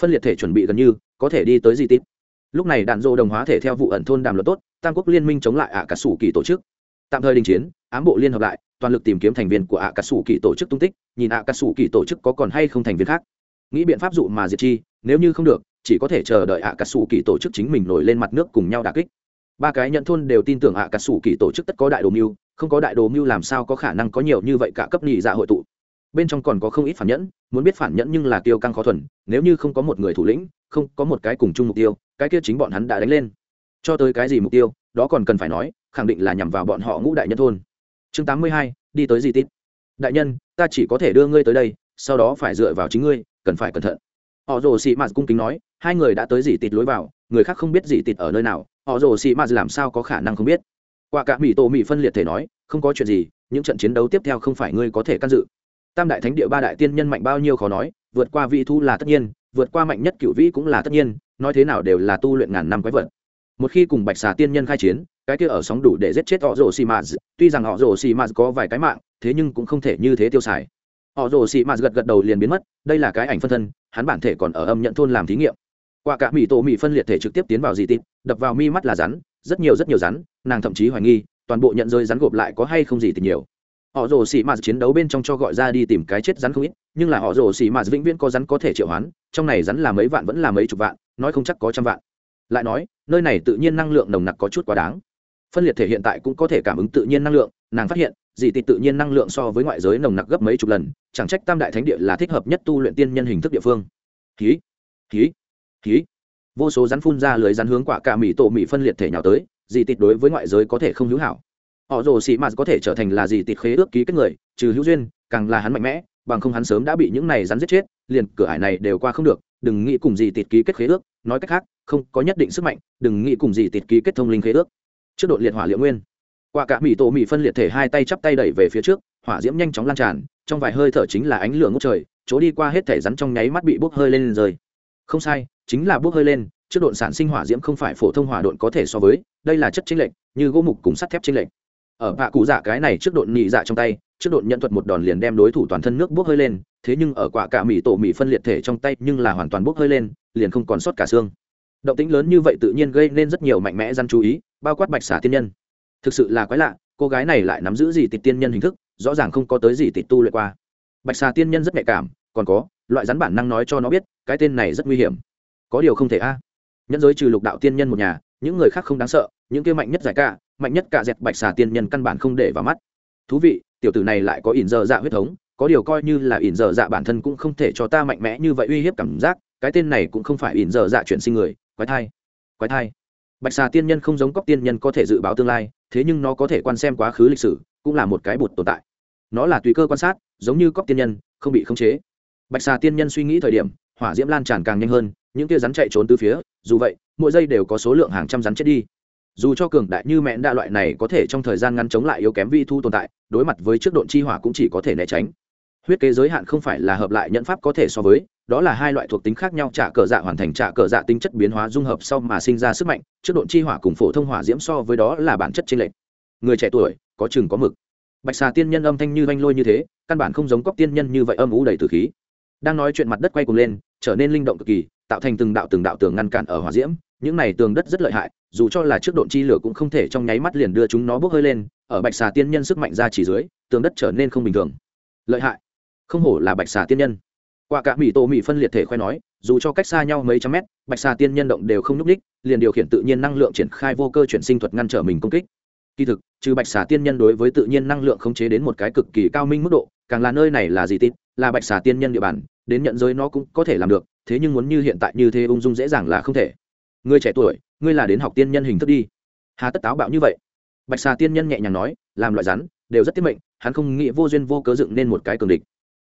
A: Phân liệt thể chuẩn bị gần như, có thể đi tới di tích lúc này đạn dô đồng hóa thể theo vụ ẩn thôn đàm luật tốt, tam quốc liên minh chống lại ạ cả sủ kỳ tổ chức. Tạm thời đình chiến, ám bộ liên hợp lại, toàn lực tìm kiếm thành viên của ạ cà sủ kỳ tổ chức tung tích, nhìn ạ cà sủ kỳ tổ chức có còn hay không thành viên khác. Nghĩ biện pháp dụ mà diệt chi, nếu như không được, chỉ có thể chờ đợi ạ cà sủ kỳ tổ chức chính mình nổi lên mặt nước cùng nhau đà kích. Ba cái nhận thôn đều tin tưởng ạ cà sủ kỳ tổ chức tất có đại đồ mưu, không có đại đồ mưu làm sao có khả năng có nhiều như vậy cả cấp nhị dạ hội tụ. Bên trong còn có không ít phản nhẫn, muốn biết phản nhẫn nhưng là tiêu căng khó thuần, nếu như không có một người thủ lĩnh, không có một cái cùng chung mục tiêu cái kia chính bọn hắn đã đánh lên. Cho tới cái gì mục tiêu, đó còn cần phải nói, khẳng định là nhằm vào bọn họ ngũ đại nhân thôn. Chương tám mươi hai, đi tới di tít đại nhân, ta chỉ có thể đưa ngươi tới đây, sau đó phải dựa vào chính ngươi, cần phải cẩn thận. Họ rồ sĩ mạt cung kính nói, hai người đã tới dì tịt lối vào, người khác không biết dì tịt ở nơi nào, họ rồ sĩ mạt làm sao có khả năng không biết? Qua cả mỹ tổ mỹ phân liệt thể nói, không có chuyện gì, những trận chiến đấu tiếp theo không phải ngươi có thể can dự. Tam đại thánh địa ba đại tiên nhân mạnh bao nhiêu khó nói, vượt qua vị thu là tất nhiên vượt qua mạnh nhất cựu vĩ cũng là tất nhiên, nói thế nào đều là tu luyện ngàn năm quái vật. Một khi cùng bạch xà tiên nhân khai chiến, cái kia ở sóng đủ để giết chết họ rồ xì mạt, tuy rằng họ rồ xì mạt có vài cái mạng, thế nhưng cũng không thể như thế tiêu xài. Họ rồ xì mạt gật gật đầu liền biến mất, đây là cái ảnh phân thân, hắn bản thể còn ở âm nhận thôn làm thí nghiệm. Qua cả mỹ tổ mỹ phân liệt thể trực tiếp tiến vào dị tịt, đập vào mi mắt là rắn, rất nhiều rất nhiều rắn, nàng thậm chí hoài nghi, toàn bộ nhận rơi rắn gộp lại có hay không gì thì nhiều họ rồ xì mạt chiến đấu bên trong cho gọi ra đi tìm cái chết rắn không ít, nhưng là họ rồ xì mạt vĩnh viễn có rắn có thể triệu hoán, trong này rắn là mấy vạn vẫn là mấy chục vạn, nói không chắc có trăm vạn. Lại nói, nơi này tự nhiên năng lượng nồng nặc có chút quá đáng. Phân liệt thể hiện tại cũng có thể cảm ứng tự nhiên năng lượng, nàng phát hiện dị tị tự nhiên năng lượng so với ngoại giới nồng nặc gấp mấy chục lần, chẳng trách tam đại thánh địa là thích hợp nhất tu luyện tiên nhân hình thức địa phương. Khí khí khí vô số rắn phun ra lưới rắn hướng quả cả mỹ tổ mỹ phân liệt thể nhào tới dị tịt đối với ngoại giới có thể không hữu hảo họ rồ sĩ mạt có thể trở thành là gì tịt khế ước ký kết người, trừ hữu duyên, càng là hắn mạnh mẽ, bằng không hắn sớm đã bị những này rắn giết chết, liền cửa ải này đều qua không được, đừng nghĩ cùng gì tịt ký kết khế ước, nói cách khác, không có nhất định sức mạnh, đừng nghĩ cùng gì tịt ký kết thông linh khế ước. Trước đội liệt hỏa liệu nguyên. Qua cả mỹ tổ mỹ phân liệt thể hai tay chắp tay đẩy về phía trước, hỏa diễm nhanh chóng lan tràn, trong vài hơi thở chính là ánh lửa ngút trời, chỗ đi qua hết thể rắn trong nháy mắt bị bốc hơi lên rời. Không sai, chính là bốc hơi lên, trước độn sản sinh hỏa diễm không phải phổ thông hỏa độn có thể so với, đây là chất chính lệnh như gỗ mục cùng sắt thép chính lệnh ở bạ cụ dạ cái này trước độn nhị dạ trong tay, trước độn nhận thuật một đòn liền đem đối thủ toàn thân nước bốc hơi lên, thế nhưng ở quả cả mỹ tổ mỹ phân liệt thể trong tay nhưng là hoàn toàn bốc hơi lên, liền không còn sót cả xương. Động tĩnh lớn như vậy tự nhiên gây nên rất nhiều mạnh mẽ răn chú ý, bao quát bạch xả tiên nhân. Thực sự là quái lạ, cô gái này lại nắm giữ gì tịch tiên nhân hình thức, rõ ràng không có tới gì tịch tu luyện qua. Bạch xà tiên nhân rất nhạy cảm, còn có, loại rắn bản năng nói cho nó biết, cái tên này rất nguy hiểm. Có điều không thể a. Nhân giới trừ lục đạo tiên nhân một nhà, những người khác không đáng sợ, những kia mạnh nhất giải cả mạnh nhất cả dẹt bạch xà tiên nhân căn bản không để vào mắt. Thú vị, tiểu tử này lại có ỉn dơ dạ huyết thống, có điều coi như là ỉn dơ dạ bản thân cũng không thể cho ta mạnh mẽ như vậy uy hiếp cảm giác, cái tên này cũng không phải ỉn dơ dạ chuyển sinh người, quái thai quái thai. Bạch xà tiên nhân không giống cóc tiên nhân có thể dự báo tương lai, thế nhưng nó có thể quan xem quá khứ lịch sử, cũng là một cái bột tồn tại. Nó là tùy cơ quan sát, giống như cóc tiên nhân, không bị khống chế. Bạch xà tiên nhân suy nghĩ thời điểm, hỏa diễm lan tràn càng nhanh hơn, những tia rắn chạy trốn từ phía, dù vậy, mỗi giây đều có số lượng hàng trăm rắn chết đi dù cho cường đại như mẹn đa loại này có thể trong thời gian ngắn chống lại yếu kém vi thu tồn tại, đối mặt với trước độn chi hỏa cũng chỉ có thể né tránh. Huyết kế giới hạn không phải là hợp lại nhận pháp có thể so với, đó là hai loại thuộc tính khác nhau trả cờ dạ hoàn thành trả cờ dạ tính chất biến hóa dung hợp sau mà sinh ra sức mạnh, trước độn chi hỏa cùng phổ thông hỏa diễm so với đó là bản chất trên lệch. Người trẻ tuổi, có chừng có mực. Bạch xà tiên nhân âm thanh như vanh lôi như thế, căn bản không giống cóc tiên nhân như vậy âm ú đầy từ khí. Đang nói chuyện mặt đất quay cuồng lên, trở nên linh động cực kỳ, tạo thành từng đạo từng đạo tường ngăn cản ở hỏa diễm những này tường đất rất lợi hại, dù cho là trước độn chi lửa cũng không thể trong nháy mắt liền đưa chúng nó bốc hơi lên, ở bạch xà tiên nhân sức mạnh ra chỉ dưới, tường đất trở nên không bình thường. Lợi hại? Không hổ là bạch xà tiên nhân. Qua cả mỹ tổ mỹ phân liệt thể khoe nói, dù cho cách xa nhau mấy trăm mét, bạch xà tiên nhân động đều không nhúc ních liền điều khiển tự nhiên năng lượng triển khai vô cơ chuyển sinh thuật ngăn trở mình công kích. Kỳ thực, trừ bạch xà tiên nhân đối với tự nhiên năng lượng khống chế đến một cái cực kỳ cao minh mức độ, càng là nơi này là gì tít, là bạch xà tiên nhân địa bàn, đến nhận giới nó cũng có thể làm được, thế nhưng muốn như hiện tại như thế ung dung dễ dàng là không thể người trẻ tuổi, ngươi là đến học tiên nhân hình thức đi. Hà tất táo bạo như vậy. Bạch xà tiên nhân nhẹ nhàng nói, làm loại rắn, đều rất tiết mệnh, hắn không nghĩ vô duyên vô cớ dựng nên một cái cường địch.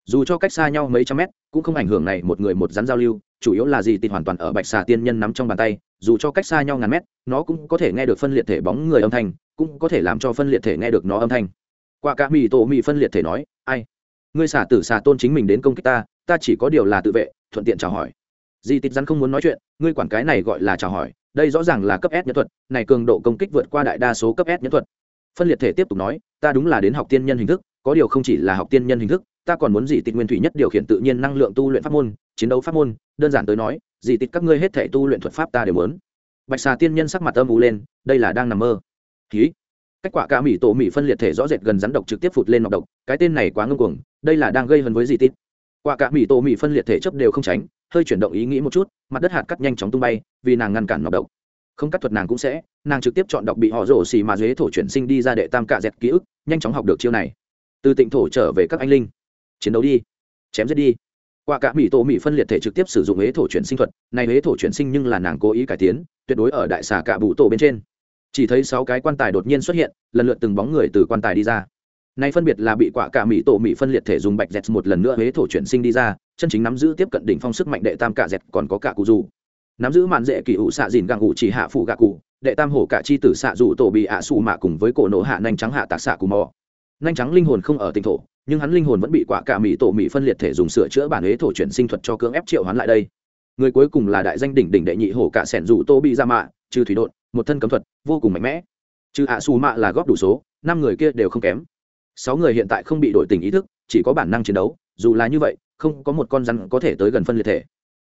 A: Dù cho cách xa nhau mấy trăm mét, cũng không ảnh hưởng này một người một rắn giao lưu, chủ yếu là gì tịt hoàn toàn ở bạch xà tiên nhân nắm trong bàn tay, dù cho cách xa nhau ngàn mét, nó cũng có thể nghe được phân liệt thể bóng người âm thanh, cũng có thể làm cho phân liệt thể nghe được nó âm thanh. Qua cả mì tổ mì phân liệt thể nói, ai? Ngươi xả tử xà tôn chính mình đến công kích ta ta chỉ có điều là tự vệ, thuận tiện chào hỏi di tít rắn không muốn nói chuyện, ngươi quản cái này gọi là chào hỏi, đây rõ ràng là cấp s nhân thuật, này cường độ công kích vượt qua đại đa số cấp s nhân thuật. Phân liệt thể tiếp tục nói, ta đúng là đến học tiên nhân hình thức, có điều không chỉ là học tiên nhân hình thức, ta còn muốn dị tịch nguyên thủy nhất điều khiển tự nhiên năng lượng tu luyện pháp môn, chiến đấu pháp môn, đơn giản tới nói dị tịch các ngươi hết thể tu luyện thuật pháp ta đều muốn. Bạch xà tiên nhân sắc mặt âm u lên, đây là đang nằm mơ. Ký cách quả cả mỹ tổ mỹ phân liệt thể rõ rệt gần rắn độc trực tiếp phụt lên nọc độc, cái tên này quá ngưng cuồng, đây là đang gây hấn với dị tít. Quả cả mỹ tổ mỹ phân liệt thể chấp đều không tránh hơi chuyển động ý nghĩ một chút, mặt đất hạt cắt nhanh chóng tung bay, vì nàng ngăn cản nọc độc. Không cắt thuật nàng cũng sẽ, nàng trực tiếp chọn đọc bị họ rổ xì mà dế thổ chuyển sinh đi ra đệ tam cạ dẹt ký ức, nhanh chóng học được chiêu này. Từ tịnh thổ trở về các anh linh. Chiến đấu đi. Chém giết đi. Qua cả mỹ tổ mỹ phân liệt thể trực tiếp sử dụng huế thổ chuyển sinh thuật, này huế thổ chuyển sinh nhưng là nàng cố ý cải tiến, tuyệt đối ở đại xà cả bụ tổ bên trên. Chỉ thấy sáu cái quan tài đột nhiên xuất hiện, lần lượt từng bóng người từ quan tài đi ra. Này phân biệt là bị quả cả mỹ tổ mỹ phân liệt thể dùng bạch dẹt một lần nữa huế thổ chuyển sinh đi ra chân chính nắm giữ tiếp cận đỉnh phong sức mạnh đệ tam cả dẹt còn có cả cụ dù. Nắm giữ màn dễ kỳ ủ xạ dìn gàng ủ chỉ hạ phụ gạ cụ, đệ tam hổ cả chi tử xạ dù tổ bị ạ xù mạ cùng với cổ nổ hạ nhanh trắng hạ tạc xạ cù mò. Nhanh trắng linh hồn không ở tỉnh thổ, nhưng hắn linh hồn vẫn bị quả cả mỹ tổ mỹ phân liệt thể dùng sửa chữa bản huế thổ chuyển sinh thuật cho cưỡng ép triệu hoán lại đây. Người cuối cùng là đại danh đỉnh đỉnh đệ nhị hổ cả sẻn dù tô bị ra mạ, trừ thủy đột một thân cấm thuật, vô cùng mạnh mẽ. Trừ ạ xù mạ là góp đủ số, năm người kia đều không kém. Sáu người hiện tại không bị đổi tình ý thức, chỉ có bản năng chiến đấu, dù là như vậy không có một con rắn có thể tới gần phân liệt thể.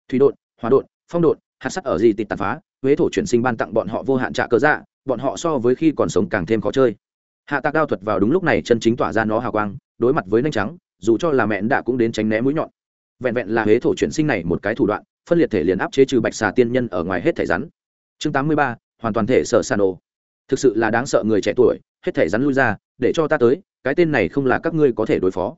A: Thủy đột hóa đột phong đột hạt sắt ở gì tịt tàn phá, huế thổ chuyển sinh ban tặng bọn họ vô hạn trạ cơ dạ bọn họ so với khi còn sống càng thêm khó chơi. Hạ tạc đao thuật vào đúng lúc này chân chính tỏa ra nó hào quang, đối mặt với nanh trắng, dù cho là mẹn đã cũng đến tránh né mũi nhọn. Vẹn vẹn là huế thổ chuyển sinh này một cái thủ đoạn, phân liệt thể liền áp chế trừ bạch xà tiên nhân ở ngoài hết thể rắn. Chương tám mươi ba, hoàn toàn thể sợ sàn ồ thực sự là đáng sợ người trẻ tuổi, hết thể rắn lui ra, để cho ta tới, cái tên này không là các ngươi có thể đối phó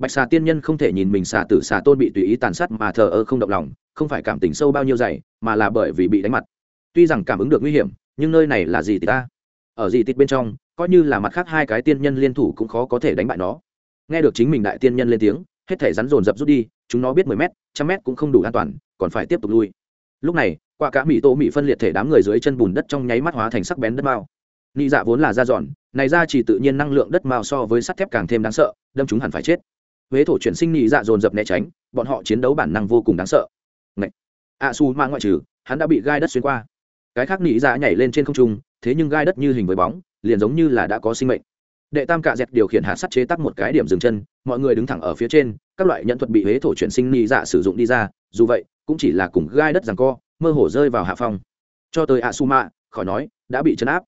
A: bạch xà tiên nhân không thể nhìn mình xà tử xà tôn bị tùy ý tàn sát mà thờ ơ không động lòng, không phải cảm tình sâu bao nhiêu dày, mà là bởi vì bị đánh mặt. Tuy rằng cảm ứng được nguy hiểm, nhưng nơi này là gì thì ta? Ở gì tịt bên trong, coi như là mặt khác hai cái tiên nhân liên thủ cũng khó có thể đánh bại nó. Nghe được chính mình đại tiên nhân lên tiếng, hết thể rắn rồn rập rút đi, chúng nó biết mười m trăm m cũng không đủ an toàn, còn phải tiếp tục lui. Lúc này, qua cá mỹ tô mỹ phân liệt thể đám người dưới chân bùn đất trong nháy mắt hóa thành sắc bén đất mao. Nị dạ vốn là da giòn này ra chỉ tự nhiên năng lượng đất mao so với sắt thép càng thêm đáng sợ, đâm chúng hẳn phải chết huế thổ chuyển sinh nhị dạ dồn dập né tránh, bọn họ chiến đấu bản năng vô cùng đáng sợ. Ngậy! a su ma ngoại trừ, hắn đã bị gai đất xuyên qua. Cái khác nhị dạ nhảy lên trên không trung, thế nhưng gai đất như hình với bóng, liền giống như là đã có sinh mệnh. Đệ tam cạ dẹt điều khiển hạ sắt chế tắc một cái điểm dừng chân, mọi người đứng thẳng ở phía trên, các loại nhận thuật bị huế thổ chuyển sinh nhị dạ sử dụng đi ra, dù vậy, cũng chỉ là cùng gai đất rằng co, mơ hồ rơi vào hạ phong. Cho tới a su ma khỏi nói, đã bị chấn áp.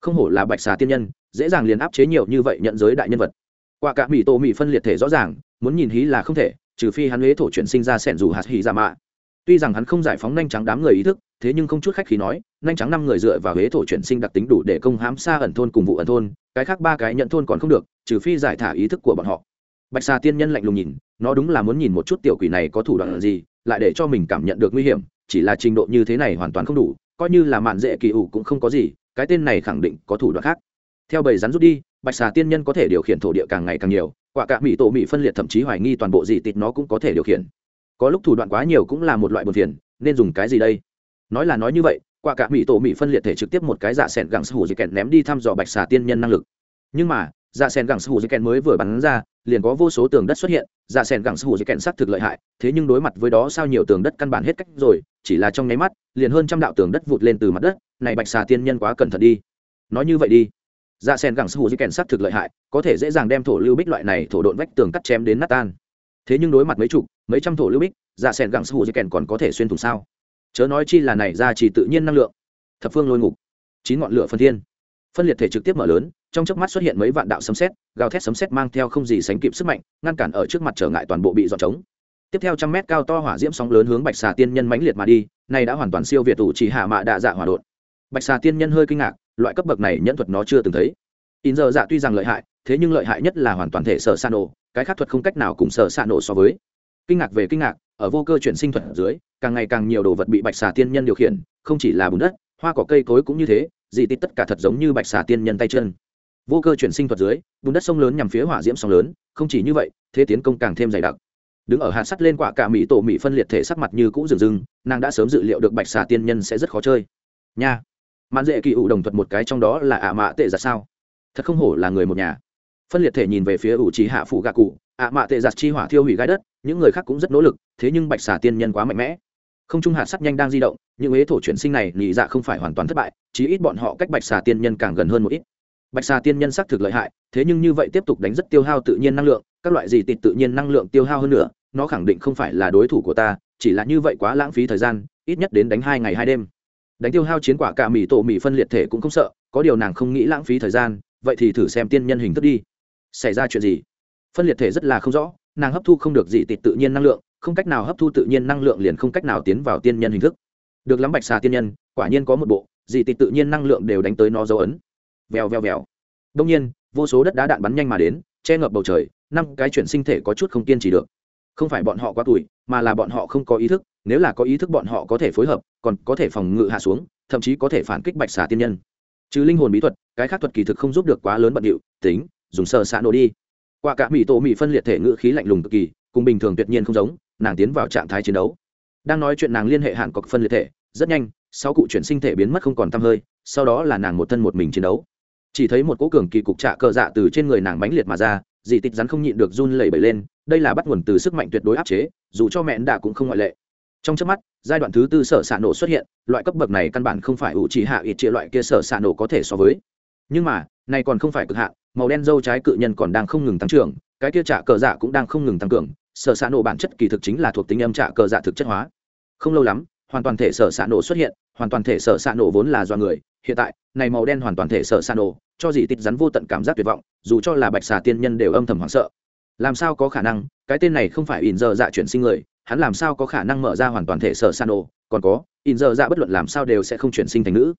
A: Không hổ là bạch xà tiên nhân, dễ dàng liền áp chế nhiều như vậy nhận giới đại nhân vật. Qua cả mỹ Tô mỹ phân liệt thể rõ ràng muốn nhìn hí là không thể, trừ phi hắn huế thổ chuyển sinh ra sẻn dù hạt hỉ ra mạ. Tuy rằng hắn không giải phóng nhanh trắng đám người ý thức, thế nhưng không chút khách khí nói, nhanh trắng năm người dựa vào huế thổ chuyển sinh đặc tính đủ để công hãm xa ẩn thôn cùng vụ ẩn thôn, cái khác ba cái nhận thôn còn không được, trừ phi giải thả ý thức của bọn họ. Bạch xà tiên nhân lạnh lùng nhìn, nó đúng là muốn nhìn một chút tiểu quỷ này có thủ đoạn gì, lại để cho mình cảm nhận được nguy hiểm, chỉ là trình độ như thế này hoàn toàn không đủ, coi như là mạn dễ kỳ ủ cũng không có gì, cái tên này khẳng định có thủ đoạn khác. Theo bầy rắn rút đi, bạch xà tiên nhân có thể điều khiển thổ địa càng ngày càng nhiều quả cả mỹ tổ mỹ phân liệt thậm chí hoài nghi toàn bộ dị tịt nó cũng có thể điều khiển. Có lúc thủ đoạn quá nhiều cũng là một loại buồn phiền, nên dùng cái gì đây? Nói là nói như vậy, quả cả mỹ tổ mỹ phân liệt thể trực tiếp một cái dạ sẹn gẳng hủ dị kẹn ném đi thăm dò bạch xà tiên nhân năng lực. Nhưng mà dạ sẹn gẳng hủ dị kẹn mới vừa bắn ra, liền có vô số tường đất xuất hiện dạ sẹn gẳng hủ dị kẹn sắc thực lợi hại, thế nhưng đối mặt với đó sao nhiều tường đất căn bản hết cách rồi, chỉ là trong nháy mắt, liền hơn trăm đạo tường đất vụt lên từ mặt đất, này bạch xà tiên nhân quá cẩn thận đi. Nói như vậy đi dạ sen gẳng sư hù di kèn sắc thực lợi hại, có thể dễ dàng đem thổ lưu bích loại này thổ độn vách tường cắt chém đến nát tan. Thế nhưng đối mặt mấy chục, mấy trăm thổ lưu bích dạ sen gẳng sư hù di kèn còn có thể xuyên thủng sao? Chớ nói chi là này ra chỉ tự nhiên năng lượng. Thập phương lôi ngục, chín ngọn lửa phân thiên. Phân liệt thể trực tiếp mở lớn, trong chớp mắt xuất hiện mấy vạn đạo sấm sét, gào thét sấm sét mang theo không gì sánh kịp sức mạnh, ngăn cản ở trước mặt trở ngại toàn bộ bị dọn trống. Tiếp theo trăm mét cao to hỏa diễm sóng lớn hướng bạch xà tiên nhân mãnh liệt mà đi, này đã hoàn toàn siêu việt tủ chỉ hạ mạ đạ dạ hỏa đột bạch xà tiên nhân hơi kinh ngạc, loại cấp bậc này nhẫn thuật nó chưa từng thấy. In giờ dạ tuy rằng lợi hại, thế nhưng lợi hại nhất là hoàn toàn thể sở sa nổ, cái khác thuật không cách nào cùng sở sa nổ so với. Kinh ngạc về kinh ngạc, ở vô cơ chuyển sinh thuật ở dưới, càng ngày càng nhiều đồ vật bị bạch xà tiên nhân điều khiển, không chỉ là bùn đất, hoa cỏ cây cối cũng như thế, dị tít tất cả thật giống như bạch xà tiên nhân tay chân. Vô cơ chuyển sinh thuật dưới, bùn đất sông lớn nhằm phía hỏa diễm sông lớn, không chỉ như vậy, thế tiến công càng thêm dày đặc. Đứng ở hạt sắt lên quả cả mỹ tổ mỹ phân liệt thể sắc mặt như cũ rừng rừng, nàng đã sớm dự liệu được bạch xà tiên nhân sẽ rất khó chơi. Nha! Mạn dễ kỳ ủ đồng thuật một cái trong đó là ạ mạ tệ giặt sao? Thật không hổ là người một nhà. Phân liệt thể nhìn về phía ủ trí hạ phụ gạ cụ, ạ mạ tệ giặt chi hỏa thiêu hủy gai đất, những người khác cũng rất nỗ lực, thế nhưng bạch xà tiên nhân quá mạnh mẽ. Không trung hạt sắt nhanh đang di động, những ế thổ chuyển sinh này nhị dạ không phải hoàn toàn thất bại, chí ít bọn họ cách bạch xà tiên nhân càng gần hơn một ít. Bạch xà tiên nhân xác thực lợi hại, thế nhưng như vậy tiếp tục đánh rất tiêu hao tự nhiên năng lượng, các loại gì tịt tự nhiên năng lượng tiêu hao hơn nữa, nó khẳng định không phải là đối thủ của ta, chỉ là như vậy quá lãng phí thời gian, ít nhất đến đánh hai ngày hai đêm đánh tiêu hao chiến quả cả mỹ tổ mỹ phân liệt thể cũng không sợ, có điều nàng không nghĩ lãng phí thời gian, vậy thì thử xem tiên nhân hình thức đi. Xảy ra chuyện gì? Phân liệt thể rất là không rõ, nàng hấp thu không được gì tịt tự nhiên năng lượng, không cách nào hấp thu tự nhiên năng lượng liền không cách nào tiến vào tiên nhân hình thức. Được lắm bạch xà tiên nhân, quả nhiên có một bộ, gì tịt tự nhiên năng lượng đều đánh tới nó dấu ấn. Vèo vèo vèo. Đông nhiên, vô số đất đá đạn bắn nhanh mà đến, che ngập bầu trời, năm cái chuyển sinh thể có chút không kiên trì được không phải bọn họ quá tuổi, mà là bọn họ không có ý thức, nếu là có ý thức bọn họ có thể phối hợp, còn có thể phòng ngự hạ xuống, thậm chí có thể phản kích bạch xà tiên nhân. Chứ linh hồn bí thuật, cái khác thuật kỳ thực không giúp được quá lớn bận điệu, tính, dùng sơ xạ nổ đi. Qua cả mỹ tổ mỹ phân liệt thể ngự khí lạnh lùng cực kỳ, cùng bình thường tuyệt nhiên không giống, nàng tiến vào trạng thái chiến đấu. Đang nói chuyện nàng liên hệ hạn cọc phân liệt thể, rất nhanh, sau cụ chuyển sinh thể biến mất không còn tăm hơi, sau đó là nàng một thân một mình chiến đấu. Chỉ thấy một cỗ cường kỳ cục trạ cờ dạ từ trên người nàng bánh liệt mà ra dị tịch rắn không nhịn được run lẩy bẩy lên đây là bắt nguồn từ sức mạnh tuyệt đối áp chế dù cho mẹn đã cũng không ngoại lệ. Trong trước mắt giai đoạn thứ tư sở xạ nổ xuất hiện loại cấp bậc này căn bản không phải ủ chỉ hạ ít chia loại kia sở xạ nổ có thể so với. Nhưng mà này còn không phải cực hạ, màu đen dâu trái cự nhân còn đang không ngừng tăng trưởng cái kia trả cờ dạ cũng đang không ngừng tăng cường sở xạ nổ bản chất kỳ thực chính là thuộc tính âm trả cờ dạ thực chất hóa. Không lâu lắm hoàn toàn thể sở xạ nổ xuất hiện hoàn toàn thể sở xạ nổ vốn là do người hiện tại, này màu đen hoàn toàn thể sợ xạ nổ cho dì tít rắn vô tận cảm giác tuyệt vọng, dù cho là bạch xà tiên nhân đều âm thầm hoảng sợ. Làm sao có khả năng? Cái tên này không phải ỉn giờ dạ chuyển sinh người, hắn làm sao có khả năng mở ra hoàn toàn thể sở san đồ còn có ỉn giờ dạ bất luận làm sao đều sẽ không chuyển sinh thành nữ.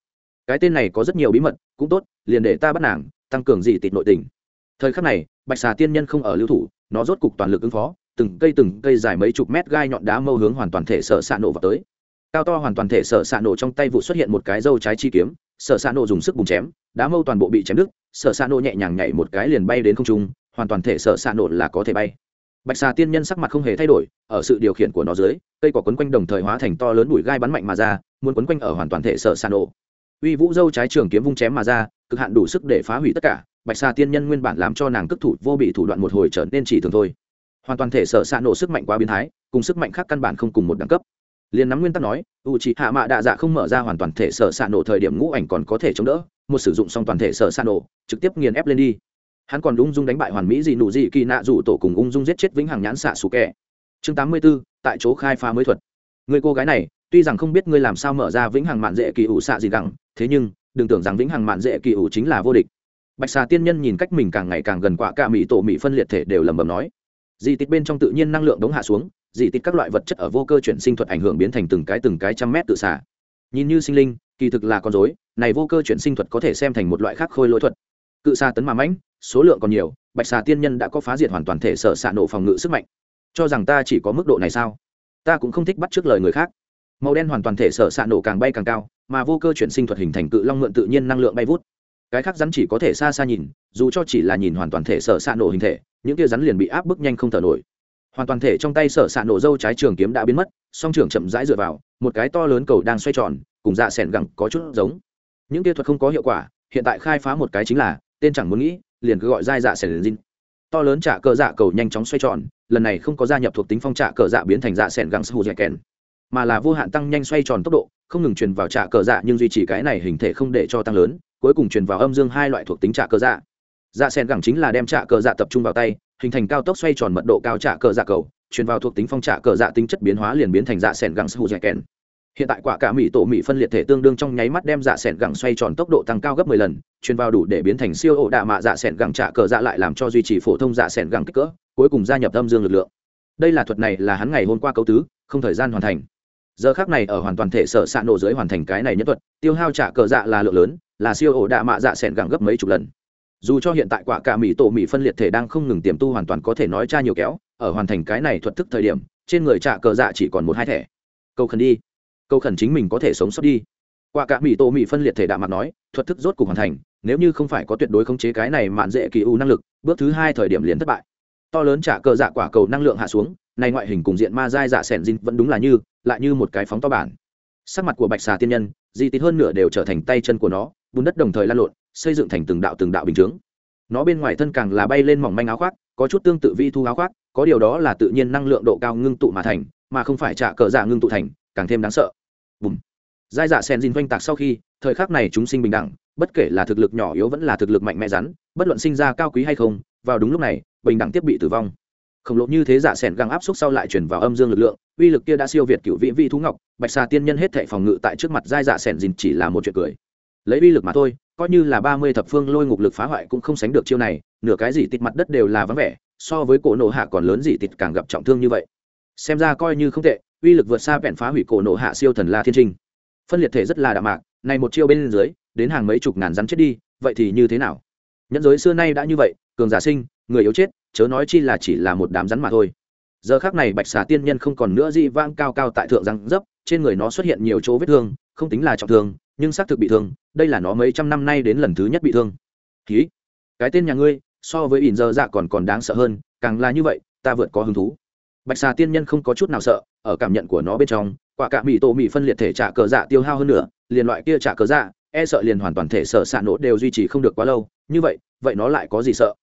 A: Cái tên này có rất nhiều bí mật, cũng tốt, liền để ta bắt nàng, tăng cường dị tịt nội tình. Thời khắc này, bạch xà tiên nhân không ở lưu thủ, nó rốt cục toàn lực ứng phó, từng cây từng cây dài mấy chục mét gai nhọn đá mâu hướng hoàn toàn thể sở xạ nổ vào tới. Cao to hoàn toàn thể sở xạ nổ trong tay vụ xuất hiện một cái dâu trái chi kiếm sở xạ nổ dùng sức bùng chém, đá mâu toàn bộ bị chém đứt, sở xạ nổ nhẹ nhàng nhảy một cái liền bay đến không trung, hoàn toàn thể sở xạ nổ là có thể bay. Bạch xà tiên nhân sắc mặt không hề thay đổi, ở sự điều khiển của nó dưới, cây cỏ quấn quanh đồng thời hóa thành to lớn bụi gai bắn mạnh mà ra, muốn quấn quanh ở hoàn toàn thể sở sạt nộ. uy vũ dâu trái trường kiếm vung chém mà ra, cực hạn đủ sức để phá hủy tất cả, bạch xà tiên nhân nguyên bản làm cho nàng cất thủ vô bị thủ đoạn một hồi trở nên chỉ thường thôi. Hoàn toàn thể sở s nổ sức mạnh quá biến thái, cùng sức mạnh khác căn bản không cùng một đẳng cấp liền nắm nguyên tắc nói u c hạ mạ đạ dạ không mở ra hoàn toàn thể sở s nổ thời điểm ngũ ảnh còn có thể chống đỡ một sử dụng xong toàn thể sở s nổ trực tiếp nghiền ép lên đi. Hắn còn ung dung đánh bại hoàn mỹ gì nụ gì kỳ nạ rủ tổ cùng ung dung giết chết vĩnh hằng nhãn xạ xù kẹ chương tám mươi 84, tại chỗ khai phá mới thuật. Người cô gái này tuy rằng không biết ngươi làm sao mở ra vĩnh hằng mạn dễ kỳ ủ xạ gì gẳng thế nhưng đừng tưởng rằng vĩnh hằng mạn dễ kỳ ủ chính là vô địch. Bạch xà tiên nhân nhìn cách mình càng ngày càng gần quả cả mỹ tổ mỹ phân liệt thể đều lầm bầm nói. Di tích bên trong tự nhiên năng lượng đống hạ xuống dị tít các loại vật chất ở vô cơ chuyển sinh thuật ảnh hưởng biến thành từng cái từng cái trăm mét tự xả. Nhìn như sinh linh, kỳ thực là con dối này vô cơ chuyển sinh thuật có thể xem thành một loại khác khôi lỗi thuật. Cự xa tấn mà mãnh, số lượng còn nhiều, bạch xà tiên nhân đã có phá diệt hoàn toàn thể sở xạ nổ phòng ngự sức mạnh. Cho rằng ta chỉ có mức độ này sao? Ta cũng không thích bắt trước lời người khác. Màu đen hoàn toàn thể sở xạ nổ càng bay càng cao, mà vô cơ chuyển sinh thuật hình thành cự long mượn tự nhiên năng lượng bay vút. Cái khác rắn chỉ có thể xa xa nhìn, dù cho chỉ là nhìn hoàn toàn thể sở xạ nổ hình thể, những tia rắn liền bị áp bức nhanh không thở nổi hoàn toàn thể trong tay sở xạ nổ dâu trái trường kiếm đã biến mất, song trường chậm rãi dựa vào, một cái to lớn cầu đang xoay tròn, cùng dạ s ẻ n gẳng có chút giống. Những kỹ thuật không có hiệu quả, hiện tại khai phá một cái chính là, tên chẳng muốn nghĩ, liền cứ gọi dai dạ s ẻ n to lớn trả cờ dạ cầu nhanh chóng xoay tròn, lần này không có gia nhập thuộc tính phong trả cờ dạ biến thành dạ s ẻ n gẳng sư hù dạ kèn. Mà là vô hạn tăng nhanh xoay tròn tốc độ, không ngừng truyền vào trả cờ dạ nhưng duy trì cái này hình thể không để cho tăng lớn, cuối cùng truyền vào âm dương hai loại thuộc tính trả cờ dạ. Dạ sen gẳng chính là đem trả cờ dạ tập trung vào tay hình thành cao tốc xoay tròn mật độ cao trả cờ dạ cầu, truyền vào thuộc tính phong trả cờ dạ tính chất biến hóa liền biến thành dạ sẻn gẳng sù dạ kèn. Hiện tại quả cả mỹ tổ mỹ phân liệt thể tương đương trong nháy mắt đem dạ sẻn gẳng xoay tròn tốc độ tăng cao gấp 10 lần, truyền vào đủ để biến thành siêu ổ đạ mạ dạ sẻn gẳng trả cờ dạ lại làm cho duy trì phổ thông dạ sẻn gẳng kích cỡ, cuối cùng gia nhập âm dương lực lượng. Đây là thuật này là hắn ngày hôm qua cấu tứ, không thời gian hoàn thành. Giờ khác này ở hoàn toàn thể sở s nổ dưới hoàn thành cái này nhất thuật, tiêu hao trả cờ dạ là lượng lớn, là siêu ổ đạ mạ dạ sẻn gẳng gấp mấy chục lần dù cho hiện tại quả cả mỹ tổ mỹ phân liệt thể đang không ngừng tiềm tu hoàn toàn có thể nói cha nhiều kéo, ở hoàn thành cái này thuật thức thời điểm, trên người trả cờ dạ chỉ còn một hai thẻ. Câu khẩn đi. Câu khẩn chính mình có thể sống sót đi. Quả cả mỹ tổ mỹ phân liệt thể đạm mặt nói, thuật thức rốt cuộc hoàn thành, nếu như không phải có tuyệt đối khống chế cái này mạn dễ kỳ u năng lực, bước thứ hai thời điểm liền thất bại. To lớn trả cờ dạ quả cầu năng lượng hạ xuống, này ngoại hình cùng diện ma dai dạ sẻn dinh vẫn đúng là như, lại như một cái phóng to bản. Sắc mặt của bạch xà tiên nhân, di tít hơn nửa đều trở thành tay chân của nó, bùn đất đồng thời lan lộn xây dựng thành từng đạo từng đạo bình chướng. Nó bên ngoài thân càng là bay lên mỏng manh áo khoác, có chút tương tự vi thu áo khoác, có điều đó là tự nhiên năng lượng độ cao ngưng tụ mà thành, mà không phải trả cờ dạ ngưng tụ thành, càng thêm đáng sợ. Bùm. Giai dạ sen dinh oanh tạc sau khi, thời khắc này chúng sinh bình đẳng, bất kể là thực lực nhỏ yếu vẫn là thực lực mạnh mẽ rắn, bất luận sinh ra cao quý hay không, vào đúng lúc này, bình đẳng tiếp bị tử vong. Khổng lồ như thế dạ s găng áp xúc sau lại chuyển vào âm dương lực lượng, uy lực kia đã siêu việt cựu vị vi thú ngọc, bạch xà tiên nhân hết thệ phòng ngự tại trước mặt giai dạ s dìn chỉ là một chuyện cười. Lấy uy lực mà thôi coi như là ba mươi thập phương lôi ngục lực phá hoại cũng không sánh được chiêu này, nửa cái gì tịt mặt đất đều là vắng vẻ, so với cổ nổ hạ còn lớn gì tịt càng gặp trọng thương như vậy. Xem ra coi như không tệ, uy lực vượt xa vẹn phá hủy cổ nổ hạ siêu thần la thiên trinh. Phân liệt thể rất là đạm mạc, này một chiêu bên dưới, đến hàng mấy chục ngàn rắn chết đi, vậy thì như thế nào? Nhẫn giới xưa nay đã như vậy, cường giả sinh, người yếu chết, chớ nói chi là chỉ là một đám rắn mà thôi. Giờ khác này bạch xà tiên nhân không còn nữa di vang cao cao tại thượng răng dấp, trên người nó xuất hiện nhiều chỗ vết thương, không tính là trọng thương nhưng xác thực bị thương, đây là nó mấy trăm năm nay đến lần thứ nhất bị thương. Ký cái tên nhà ngươi, so với ỉn giờ dạ còn còn đáng sợ hơn, càng là như vậy, ta vượt có hứng thú. Bạch xà tiên nhân không có chút nào sợ, ở cảm nhận của nó bên trong, quả cả mỹ tổ mỹ phân liệt thể trả cờ dạ tiêu hao hơn nữa, liền loại kia trả cờ dạ e sợ liền hoàn toàn thể sở xạ nổ đều duy trì không được quá lâu, như vậy vậy nó lại có gì sợ?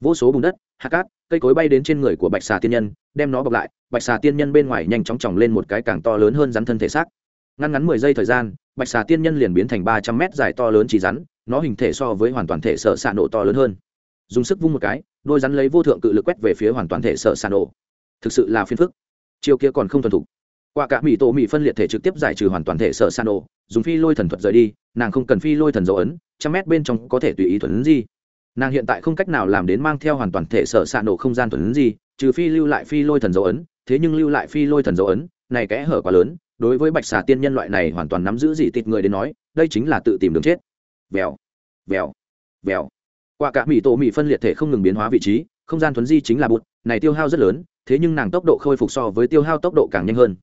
A: Vô số bùn đất, hạt cát, cây cối bay đến trên người của bạch xà tiên nhân, đem nó bọc lại, bạch xà tiên nhân bên ngoài nhanh chóng tròng lên một cái càng to lớn hơn rắn thân thể xác. Ngăn ngắn mười giây thời gian bạch xà tiên nhân liền biến thành ba trăm mét dài to lớn chỉ rắn, nó hình thể so với hoàn toàn thể sợ xạ nổ to lớn hơn. Dùng sức vung một cái, đôi rắn lấy vô thượng cự lực quét về phía hoàn toàn thể sợ xạ nổ. Thực sự là phiên phức. Chiều kia còn không thuần thục. Qua cả mỹ tổ mỹ phân liệt thể trực tiếp giải trừ hoàn toàn thể sợ xạ nổ, dùng phi lôi thần thuật rời đi, nàng không cần phi lôi thần dấu ấn, trăm mét bên trong có thể tùy ý thuần gì. Nàng hiện tại không cách nào làm đến mang theo hoàn toàn thể sở xạ nổ không gian thuần gì, trừ phi lưu lại phi lôi thần dấu ấn, thế nhưng lưu lại phi lôi thần dấu ấn, này kẽ hở quá lớn đối với bạch xà tiên nhân loại này hoàn toàn nắm giữ gì tịt người đến nói, đây chính là tự tìm đường chết. Vèo vèo vèo. Qua cả mỹ tổ mỹ phân liệt thể không ngừng biến hóa vị trí, không gian thuấn di chính là bụt, này tiêu hao rất lớn, thế nhưng nàng tốc độ khôi phục so với tiêu hao tốc độ càng nhanh hơn.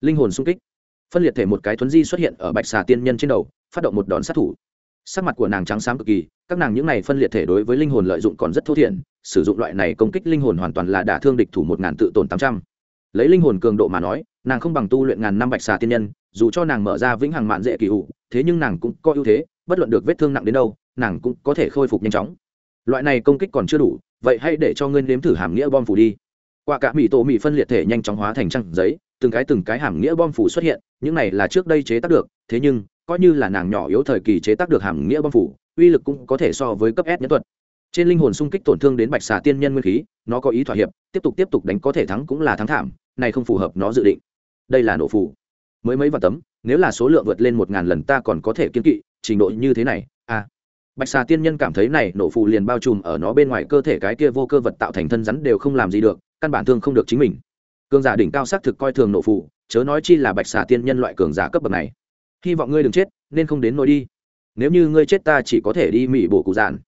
A: Linh hồn sung kích. Phân liệt thể một cái thuấn di xuất hiện ở bạch xà tiên nhân trên đầu, phát động một đòn sát thủ. Sắc mặt của nàng trắng xám cực kỳ, các nàng những này phân liệt thể đối với linh hồn lợi dụng còn rất thô thiển, sử dụng loại này công kích linh hồn hoàn toàn là đả thương địch thủ một ngàn tự tổn tám trăm. Lấy linh hồn cường độ mà nói nàng không bằng tu luyện ngàn năm bạch xà tiên nhân, dù cho nàng mở ra vĩnh hằng mạn dễ kỳ ủ thế nhưng nàng cũng có ưu thế, bất luận được vết thương nặng đến đâu, nàng cũng có thể khôi phục nhanh chóng. Loại này công kích còn chưa đủ, vậy hãy để cho ngươi nếm thử hàm nghĩa bom phủ đi. Qua cả mỹ tổ mỹ phân liệt thể nhanh chóng hóa thành trăng giấy, từng cái từng cái hàm nghĩa bom phủ xuất hiện, những này là trước đây chế tác được, thế nhưng, coi như là nàng nhỏ yếu thời kỳ chế tác được hàm nghĩa bom phủ, uy lực cũng có thể so với cấp s nhất thuật. Trên linh hồn xung kích tổn thương đến bạch xà tiên nhân nguyên khí, nó có ý thỏa hiệp, tiếp tục tiếp tục đánh có thể thắng cũng là thắng thảm, này không phù hợp nó dự định đây là nổ phủ mới mấy vạn tấm, nếu là số lượng vượt lên một ngàn lần ta còn có thể kiên kỵ, trình độ như thế này à. Bạch xà tiên nhân cảm thấy này nổ phù liền bao trùm ở nó bên ngoài cơ thể cái kia vô cơ vật tạo thành thân rắn đều không làm gì được, căn bản thương không được chính mình. Cường giả đỉnh cao xác thực coi thường nổ phù, chớ nói chi là bạch xà tiên nhân loại cường giả cấp bậc này. Hy vọng ngươi đừng chết, nên không đến nỗi đi. Nếu như ngươi chết ta chỉ có thể đi mỹ bổ cụ giản.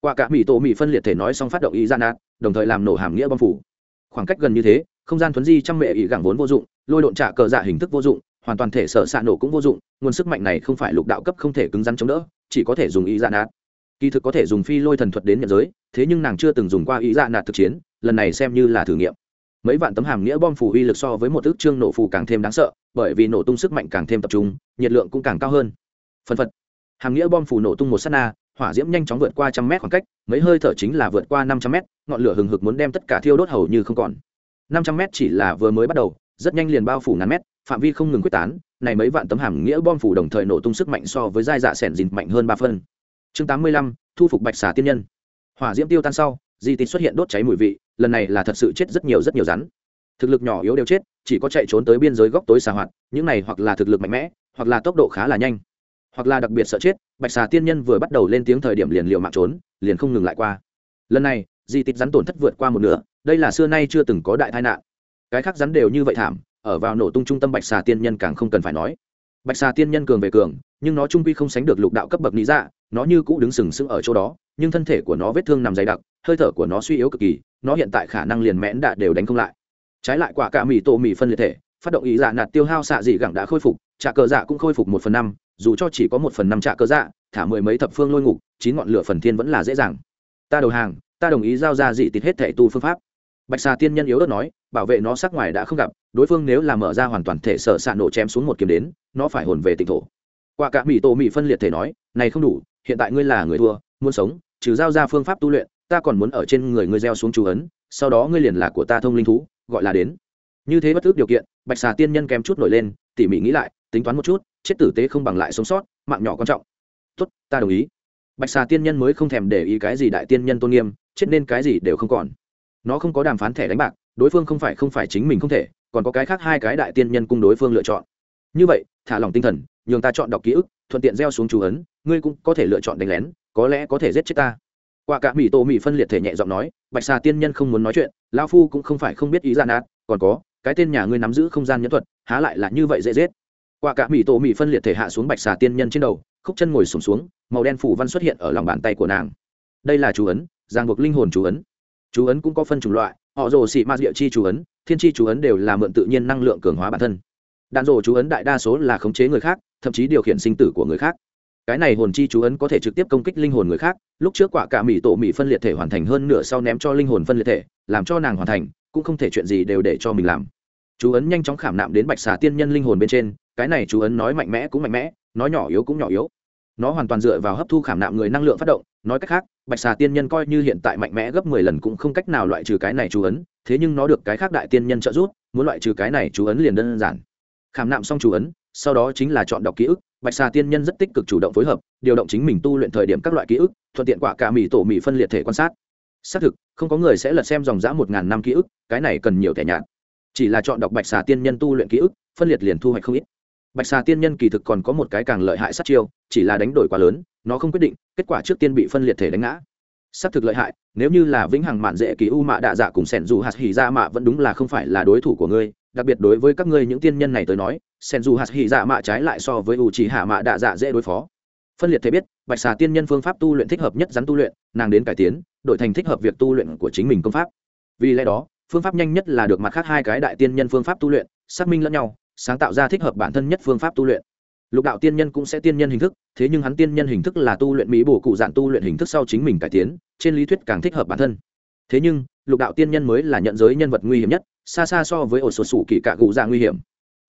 A: Qua cả mỹ tổ mỹ phân liệt thể nói xong phát động ý gian nạt đồng thời làm nổ hàm nghĩa bom phủ. Khoảng cách gần như thế không gian thuấn di trăm mẹ ý gẳng vốn vô dụng, lôi độn trả cờ dạ hình thức vô dụng, hoàn toàn thể sở xạ nổ cũng vô dụng, nguồn sức mạnh này không phải lục đạo cấp không thể cứng rắn chống đỡ, chỉ có thể dùng ý dạ nạt. Kỳ thực có thể dùng phi lôi thần thuật đến nhận giới, thế nhưng nàng chưa từng dùng qua ý dạ nạt thực chiến, lần này xem như là thử nghiệm. Mấy vạn tấm hàm nghĩa bom phủ uy lực so với một ước trương nổ phù càng thêm đáng sợ, bởi vì nổ tung sức mạnh càng thêm tập trung, nhiệt lượng cũng càng cao hơn. Phân phật. Hàm nghĩa bom phủ nổ tung một s á t na, hỏa diễm nhanh chóng vượt qua trăm mét khoảng cách, mấy hơi thở chính là vượt qua năm trăm mét, ngọn lửa hừng hực muốn đem tất cả thiêu đốt hầu như không còn năm trăm mét chỉ là vừa mới bắt đầu, rất nhanh liền bao phủ ngàn mét, phạm vi không ngừng quyết tán, này mấy vạn tấm hàm nghĩa bom phủ đồng thời nổ tung sức mạnh so với giai dạ s dìn mạnh hơn ba phân. Chương tám mươi lăm, thu phục bạch xà tiên nhân. Hỏa diễm tiêu tan sau, di tín xuất hiện đốt cháy mùi vị, lần này là thật sự chết rất nhiều rất nhiều rắn. Thực lực nhỏ yếu đều chết, chỉ có chạy trốn tới biên giới góc tối xà hoạt, những này hoặc là thực lực mạnh mẽ, hoặc là tốc độ khá là nhanh. Hoặc là đặc biệt sợ chết, bạch xà tiên nhân vừa bắt đầu lên tiếng thời điểm liền liều mạng trốn, liền không ngừng lại qua. Lần này, di tích rắn tổn thất vượt qua một nửa đây là xưa nay chưa từng có đại tai nạn. Cái khác rắn đều như vậy thảm, ở vào nổ tung trung tâm bạch xà tiên nhân càng không cần phải nói. Bạch xà tiên nhân cường về cường, nhưng nó trung quy không sánh được lục đạo cấp bậc lý dạ nó như cũ đứng sừng sững ở chỗ đó, nhưng thân thể của nó vết thương nằm dày đặc, hơi thở của nó suy yếu cực kỳ, nó hiện tại khả năng liền mẽn đạ đều đánh không lại. Trái lại quả cả mì tổ mì phân liệt thể, phát động ý dạ nạt tiêu hao xạ dị gẳng đã khôi phục trả cờ dạ cũng khôi phục một phần năm, dù cho chỉ có một phần năm trả cờ dạ thả mười mấy thập phương lôi ngục, chín ngọn lửa phần thiên vẫn là dễ dàng. Ta đầu hàng, ta đồng ý giao ra dị tịt hết thể tu phương pháp bạch xà tiên nhân yếu ớt nói, bảo vệ nó sắc ngoài đã không gặp, đối phương nếu là mở ra hoàn toàn thể sợ ạ nổ chém xuống một kiếm đến, nó phải hồn về tịnh thổ. Quả cả mỹ tổ mỹ phân liệt thể nói, này không đủ, hiện tại ngươi là người thua, muốn sống, trừ giao ra phương pháp tu luyện, ta còn muốn ở trên người ngươi gieo xuống chú ấn, sau đó ngươi liền là của ta thông linh thú, gọi là đến. Như thế bất ước điều kiện, bạch xà tiên nhân kém chút nổi lên, tỉ mỉ nghĩ lại, tính toán một chút, chết tử tế không bằng lại sống sót, mạng nhỏ quan trọng. Tốt, ta đồng ý. Bạch xà tiên nhân mới không thèm để ý cái gì đại tiên nhân tôn nghiêm, chết nên cái gì đều không còn nó không có đàm phán thẻ đánh bạc đối phương không phải không phải chính mình không thể còn có cái khác hai cái đại tiên nhân cung đối phương lựa chọn. Như vậy thả lòng tinh thần nhường ta chọn đọc ký ức thuận tiện gieo xuống chú ấn ngươi cũng có thể lựa chọn đánh lén có lẽ có thể giết chết ta. Qua cả mỹ tổ mỹ phân liệt thể nhẹ giọng nói bạch xà tiên nhân không muốn nói chuyện lao phu cũng không phải không biết ý gian nát còn có cái tên nhà ngươi nắm giữ không gian nhẫn thuật há lại là như vậy dễ giết. Qua cả mỹ tổ mỹ phân liệt thể hạ xuống bạch xà tiên nhân trên đầu khúc chân ngồi sùng xuống, xuống màu đen phủ văn xuất hiện ở lòng bàn tay của nàng. Đây là chú ấn giang buộc linh hồn chú ấn chú ấn cũng có phân chủng loại, họ rồ xị ma địa chi chú ấn, thiên chi chú ấn đều là mượn tự nhiên năng lượng cường hóa bản thân. Đạn rồ chú ấn đại đa số là khống chế người khác, thậm chí điều khiển sinh tử của người khác. Cái này hồn chi chú ấn có thể trực tiếp công kích linh hồn người khác, lúc trước quả cả mỹ tổ mỹ phân liệt thể hoàn thành hơn nửa sau ném cho linh hồn phân liệt thể, làm cho nàng hoàn thành, cũng không thể chuyện gì đều để cho mình làm. Chú ấn nhanh chóng khảm nạm đến bạch xà tiên nhân linh hồn bên trên, cái này chú ấn nói mạnh mẽ cũng mạnh mẽ, nói nhỏ yếu cũng nhỏ yếu nó hoàn toàn dựa vào hấp thu khảm nạm người năng lượng phát động, nói cách khác, bạch xà tiên nhân coi như hiện tại mạnh mẽ gấp mười lần cũng không cách nào loại trừ cái này chú ấn, thế nhưng nó được cái khác đại tiên nhân trợ giúp, muốn loại trừ cái này chú ấn liền đơn giản. Khảm nạm xong chú ấn, sau đó chính là chọn đọc ký ức, bạch xà tiên nhân rất tích cực chủ động phối hợp, điều động chính mình tu luyện thời điểm các loại ký ức, thuận tiện quả cả mỹ tổ mỹ phân liệt thể quan sát. Xác thực, không có người sẽ lật xem dòng dã một ngàn năm ký ức, cái này cần nhiều thẻ nhạt. Chỉ là chọn đọc bạch xà tiên nhân tu luyện ký ức, phân liệt liền thu hoạch không ít bạch xà tiên nhân kỳ thực còn có một cái càng lợi hại sát chiêu, chỉ là đánh đổi quá lớn, nó không quyết định, kết quả trước tiên bị phân liệt thể đánh ngã. Xác thực lợi hại, nếu như là vĩnh hằng mạn dễ kỳ u mạ đạ dạ cùng sẻn dù hạt hỉ ra mạ vẫn đúng là không phải là đối thủ của ngươi, đặc biệt đối với các ngươi những tiên nhân này tới nói sẻn dù hạt hỉ dạ mạ trái lại so với u chỉ hạ mạ đạ dạ dễ đối phó. Phân liệt thể biết, bạch xà tiên nhân phương pháp tu luyện thích hợp nhất rắn tu luyện, nàng đến cải tiến, đổi thành thích hợp việc tu luyện của chính mình công pháp. Vì lẽ đó, phương pháp nhanh nhất là được mặt khác hai cái đại tiên nhân phương pháp tu luyện, xác minh lẫn nhau sáng tạo ra thích hợp bản thân nhất phương pháp tu luyện. Lục đạo tiên nhân cũng sẽ tiên nhân hình thức, thế nhưng hắn tiên nhân hình thức là tu luyện mỹ bổ cụ dạng tu luyện hình thức sau chính mình cải tiến, trên lý thuyết càng thích hợp bản thân. Thế nhưng, lục đạo tiên nhân mới là nhận giới nhân vật nguy hiểm nhất, xa xa so với ổ số sủ kỳ cạ cụ dạ nguy hiểm.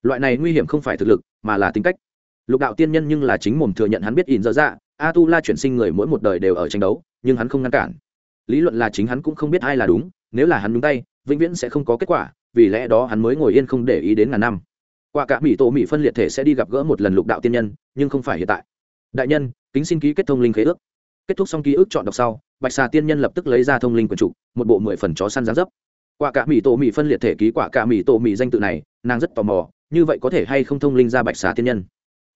A: Loại này nguy hiểm không phải thực lực, mà là tính cách. Lục đạo tiên nhân nhưng là chính mồm thừa nhận hắn biết ỉn dở dạ a tu la chuyển sinh người mỗi một đời đều ở tranh đấu, nhưng hắn không ngăn cản. Lý luận là chính hắn cũng không biết ai là đúng, nếu là hắn đúng tay, vĩnh viễn sẽ không có kết quả, vì lẽ đó hắn mới ngồi yên không để ý đến ngàn năm qua cả mỹ tổ mỹ phân liệt thể sẽ đi gặp gỡ một lần lục đạo tiên nhân, nhưng không phải hiện tại. Đại nhân, kính xin ký kết thông linh khế ước. Kết thúc xong ký ức chọn đọc sau, bạch xà tiên nhân lập tức lấy ra thông linh quần trục, một bộ mười phần chó săn gián dấp. Quả cả mỹ tổ mỹ phân liệt thể ký quả cả mỹ tổ mỹ danh tự này, nàng rất tò mò, như vậy có thể hay không thông linh ra bạch xà tiên nhân?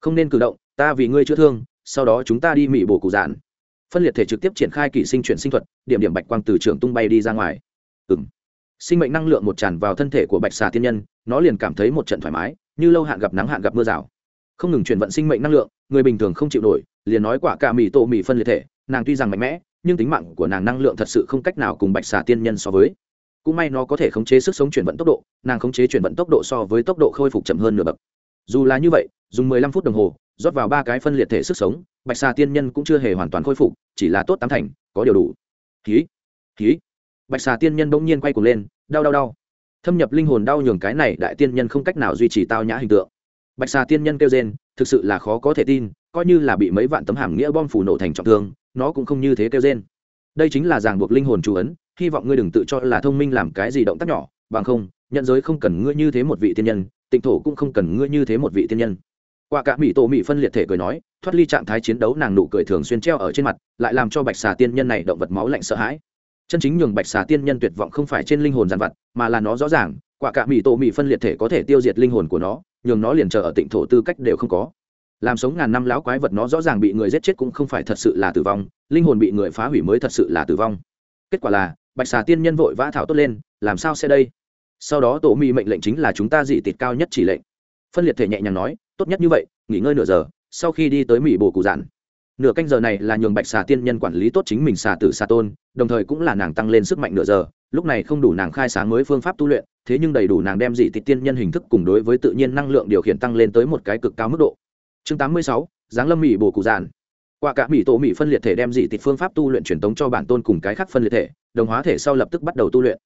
A: Không nên cử động, ta vì ngươi chữa thương, sau đó chúng ta đi mỹ bổ cụ giản. Phân liệt thể trực tiếp triển khai kỷ sinh chuyển sinh thuật, điểm điểm bạch quang từ trường tung bay đi ra ngoài. Ừ m sinh mệnh năng lượng một tràn vào thân thể của bạch xà tiên nhân, nó liền cảm thấy một trận thoải mái như lâu hạn gặp nắng hạn gặp mưa rào. Không ngừng chuyển vận sinh mệnh năng lượng, người bình thường không chịu nổi, liền nói quả cả mì tổ mì phân liệt thể, nàng tuy rằng mạnh mẽ, nhưng tính mạng của nàng năng lượng thật sự không cách nào cùng bạch xà tiên nhân so với. Cũng may nó có thể khống chế sức sống chuyển vận tốc độ, nàng khống chế chuyển vận tốc độ so với tốc độ khôi phục chậm hơn nửa bậc. Dù là như vậy, dùng mười lăm phút đồng hồ, rót vào ba cái phân liệt thể sức sống, bạch xà tiên nhân cũng chưa hề hoàn toàn khôi phục, chỉ là tốt tám thành, có điều đủ. Khí khí bạch xà tiên nhân bỗng nhiên quay cuồng lên, đau đau đau thâm nhập linh hồn đau nhường cái này đại tiên nhân không cách nào duy trì tao nhã hình tượng. Bạch xà tiên nhân kêu rên, thực sự là khó có thể tin, coi như là bị mấy vạn tấm hàm nghĩa bom phủ nổ thành trọng thương, nó cũng không như thế kêu rên. Đây chính là ràng buộc linh hồn chủ ấn, hy vọng ngươi đừng tự cho là thông minh làm cái gì động tác nhỏ, bằng không, nhận giới không cần ngươi như thế một vị tiên nhân, tịnh thổ cũng không cần ngươi như thế một vị tiên nhân. Qua cả mỹ tổ mỹ phân liệt thể cười nói, thoát ly trạng thái chiến đấu nàng nụ cười thường xuyên treo ở trên mặt, lại làm cho bạch xà tiên nhân này động vật máu lạnh sợ hãi chân chính nhường bạch xà tiên nhân tuyệt vọng không phải trên linh hồn giàn vặt, mà là nó rõ ràng, quả cả mỹ tổ mỹ phân liệt thể có thể tiêu diệt linh hồn của nó, nhường nó liền chờ ở tịnh thổ tư cách đều không có. Làm sống ngàn năm lão quái vật nó rõ ràng bị người giết chết cũng không phải thật sự là tử vong, linh hồn bị người phá hủy mới thật sự là tử vong. Kết quả là, bạch xà tiên nhân vội vã thảo tốt lên, làm sao sẽ đây? Sau đó tổ mỹ mệnh lệnh chính là chúng ta dị tịt cao nhất chỉ lệnh. Phân liệt thể nhẹ nhàng nói, tốt nhất như vậy, nghỉ ngơi nửa giờ, sau khi đi tới mỹ bồ cụ giản nửa canh giờ này là nhường bạch xà tiên nhân quản lý tốt chính mình xà tử xà tôn đồng thời cũng là nàng tăng lên sức mạnh nửa giờ lúc này không đủ nàng khai sáng mới phương pháp tu luyện thế nhưng đầy đủ nàng đem dị tịch tiên nhân hình thức cùng đối với tự nhiên năng lượng điều khiển tăng lên tới một cái cực cao mức độ. Chương 86, giáng lâm mỹ bồ cụ giản. Qua cả mỹ tổ mỹ phân liệt thể đem dị tịch phương pháp tu luyện truyền tống cho bản tôn cùng cái khác phân liệt thể đồng hóa thể sau lập tức bắt đầu tu luyện.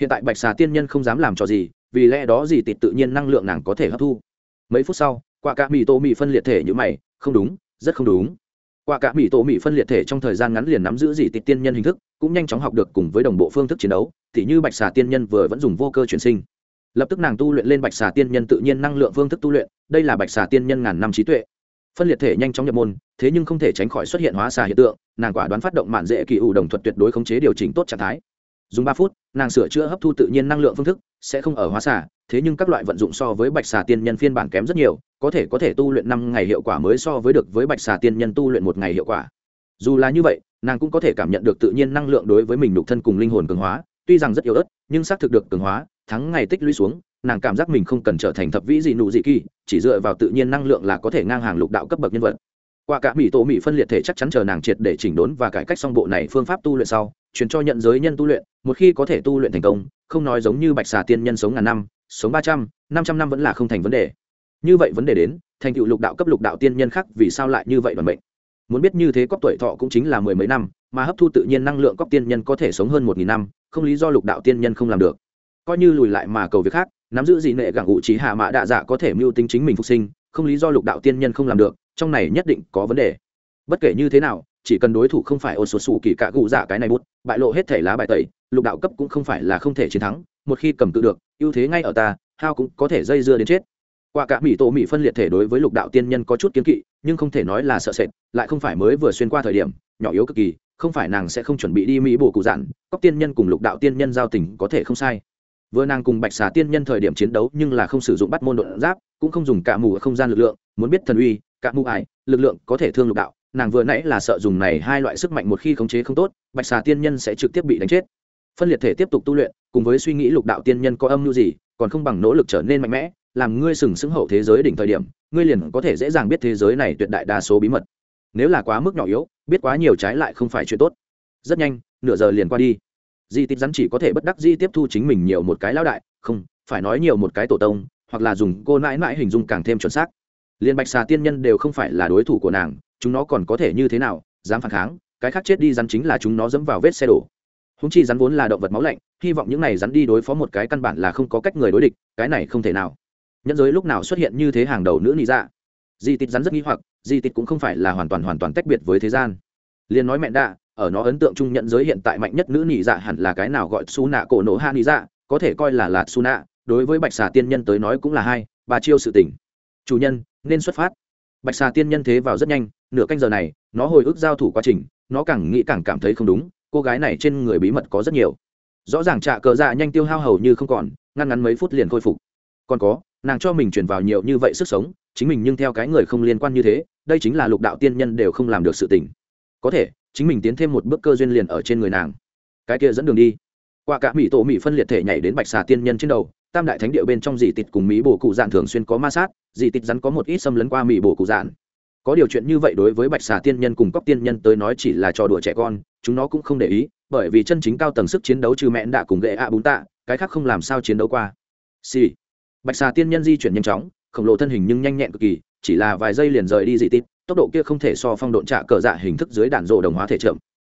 A: Hiện tại bạch xà tiên nhân không dám làm cho gì vì lẽ đó dị tịch tự nhiên năng lượng nàng có thể hấp thu. Mấy phút sau quả cả mỹ tổ mỹ phân liệt thể như mày không đúng rất không đúng quả cả mỹ tổ mỹ phân liệt thể trong thời gian ngắn liền nắm giữ dị tịch tiên nhân hình thức, cũng nhanh chóng học được cùng với đồng bộ phương thức chiến đấu thì như bạch xà tiên nhân vừa vẫn dùng vô cơ chuyển sinh. Lập tức nàng tu luyện lên bạch xà tiên nhân tự nhiên năng lượng phương thức tu luyện, đây là bạch xà tiên nhân ngàn năm trí tuệ. Phân liệt thể nhanh chóng nhập môn, thế nhưng không thể tránh khỏi xuất hiện hóa xà hiện tượng, nàng quả đoán phát động mạn dễ kỳ ủ đồng thuật tuyệt đối khống chế điều chỉnh tốt trạng thái. Dùng ba phút nàng sửa chữa hấp thu tự nhiên năng lượng phương thức sẽ không ở hóa xả, thế nhưng các loại vận dụng so với bạch xà tiên nhân phiên bản kém rất nhiều có thể có thể tu luyện năm ngày hiệu quả mới so với được với bạch xà tiên nhân tu luyện một ngày hiệu quả. Dù là như vậy nàng cũng có thể cảm nhận được tự nhiên năng lượng đối với mình nhục thân cùng linh hồn cường hóa tuy rằng rất yếu ớt nhưng xác thực được cường hóa thắng ngày tích lũy xuống nàng cảm giác mình không cần trở thành thập vĩ gì nụ dị kỳ chỉ dựa vào tự nhiên năng lượng là có thể ngang hàng lục đạo cấp bậc nhân vật qua cả mỹ tổ mỹ phân liệt thể chắc chắn chờ nàng triệt để chỉnh đốn và cải cách xong bộ này phương pháp tu luyện sau, truyền cho nhận giới nhân tu luyện, một khi có thể tu luyện thành công, không nói giống như bạch xà tiên nhân sống ngàn năm, sống ba trăm, năm trăm năm vẫn là không thành vấn đề. Như vậy vấn đề đến, thành tựu lục đạo cấp lục đạo tiên nhân khác vì sao lại như vậy đoàn bệnh muốn biết như thế cóc tuổi thọ cũng chính là mười mấy năm, mà hấp thu tự nhiên năng lượng cóc tiên nhân có thể sống hơn một nghìn năm, không lý do lục đạo tiên nhân không làm được. Coi như lùi lại mà cầu việc khác, nắm giữ dị nệ gặng ủ trí hạ mã đạ dạ có thể mưu tính chính mình phục sinh, không lý do lục đạo tiên nhân không làm được trong này nhất định có vấn đề. Bất kể như thế nào, chỉ cần đối thủ không phải ô số sù kỳ cả gù dạ cái này bút, bại lộ hết thể lá bài tẩy, lục đạo cấp cũng không phải là không thể chiến thắng, một khi cầm tự được, ưu thế ngay ở ta, hao cũng có thể dây dưa đến chết. Qua cả mỹ tổ mỹ phân liệt thể đối với lục đạo tiên nhân có chút kiến kỵ, nhưng không thể nói là sợ sệt, lại không phải mới vừa xuyên qua thời điểm, nhỏ yếu cực kỳ, không phải nàng sẽ không chuẩn bị đi mỹ bổ cụ dạn cóc tiên nhân cùng lục đạo tiên nhân giao tình có thể không sai. Vừa nàng cùng bạch xà tiên nhân thời điểm chiến đấu nhưng là không sử dụng bắt môn đột giáp, cũng không dùng cả mù ở không gian lực lượng, muốn biết thần uy cả mù ải, lực lượng có thể thương lục đạo, nàng vừa nãy là sợ dùng này hai loại sức mạnh một khi khống chế không tốt, bạch xà tiên nhân sẽ trực tiếp bị đánh chết. Phân liệt thể tiếp tục tu luyện, cùng với suy nghĩ lục đạo tiên nhân có âm mưu gì, còn không bằng nỗ lực trở nên mạnh mẽ, làm ngươi sừng sững hậu thế giới đỉnh thời điểm, ngươi liền có thể dễ dàng biết thế giới này tuyệt đại đa số bí mật. Nếu là quá mức nhỏ yếu, biết quá nhiều trái lại không phải chuyện tốt. Rất nhanh, nửa giờ liền qua đi. Di tích rắn chỉ có thể bất đắc di tiếp thu chính mình nhiều một cái lão đại, không, phải nói nhiều một cái tổ tông, hoặc là dùng cô nãi nãi hình dung càng thêm chuẩn xác liền bạch xà tiên nhân đều không phải là đối thủ của nàng, chúng nó còn có thể như thế nào, dám phản kháng, cái khác chết đi rắn chính là chúng nó dẫm vào vết xe đổ. Húng chi rắn vốn là động vật máu lạnh, hy vọng những này rắn đi đối phó một cái căn bản là không có cách người đối địch, cái này không thể nào. Nhân giới lúc nào xuất hiện như thế hàng đầu nữ nị dạ? Di tít rắn rất nghi hoặc, di tít cũng không phải là hoàn toàn hoàn toàn tách biệt với thế gian. Liền nói mẹ đạ, ở nó ấn tượng chung nhận giới hiện tại mạnh nhất nữ nị dạ hẳn là cái nào gọi su nạ cổ nổ ha nị dạ có thể coi là lạt su nạ đối với bạch xà tiên nhân tới nói cũng là hai, ba chiêu sự tỉnh chủ nhân nên xuất phát. Bạch xà tiên nhân thế vào rất nhanh, nửa canh giờ này, nó hồi ức giao thủ quá trình, nó càng nghĩ càng cảm thấy không đúng, cô gái này trên người bí mật có rất nhiều. Rõ ràng trạ cờ dạ nhanh tiêu hao hầu như không còn, ngăn ngắn mấy phút liền khôi phục. Còn có, nàng cho mình chuyển vào nhiều như vậy sức sống, chính mình nhưng theo cái người không liên quan như thế, đây chính là lục đạo tiên nhân đều không làm được sự tình. Có thể, chính mình tiến thêm một bước cơ duyên liền ở trên người nàng. Cái kia dẫn đường đi. Qua cả mỹ tổ mỹ phân liệt thể nhảy đến bạch xà tiên nhân trên đầu tam đại thánh địa bên trong dị tịt cùng mỹ bổ cụ dạn thường xuyên có ma sát, dị tịt rắn có một ít xâm lấn qua mỹ bổ cụ dạn. Có điều chuyện như vậy đối với bạch xà tiên nhân cùng cóc tiên nhân tới nói chỉ là trò đùa trẻ con, chúng nó cũng không để ý, bởi vì chân chính cao tầng sức chiến đấu trừ mẹn đạ cùng gệ ạ bún tạ, cái khác không làm sao chiến đấu qua. Xì、sì. bạch xà tiên nhân di chuyển nhanh chóng, khổng lồ thân hình nhưng nhanh nhẹn cực kỳ, chỉ là vài giây liền rời đi dị tít tốc độ kia không thể so phong độn trả cờ dạ hình thức dưới đạn rộ đồng hóa thể trượm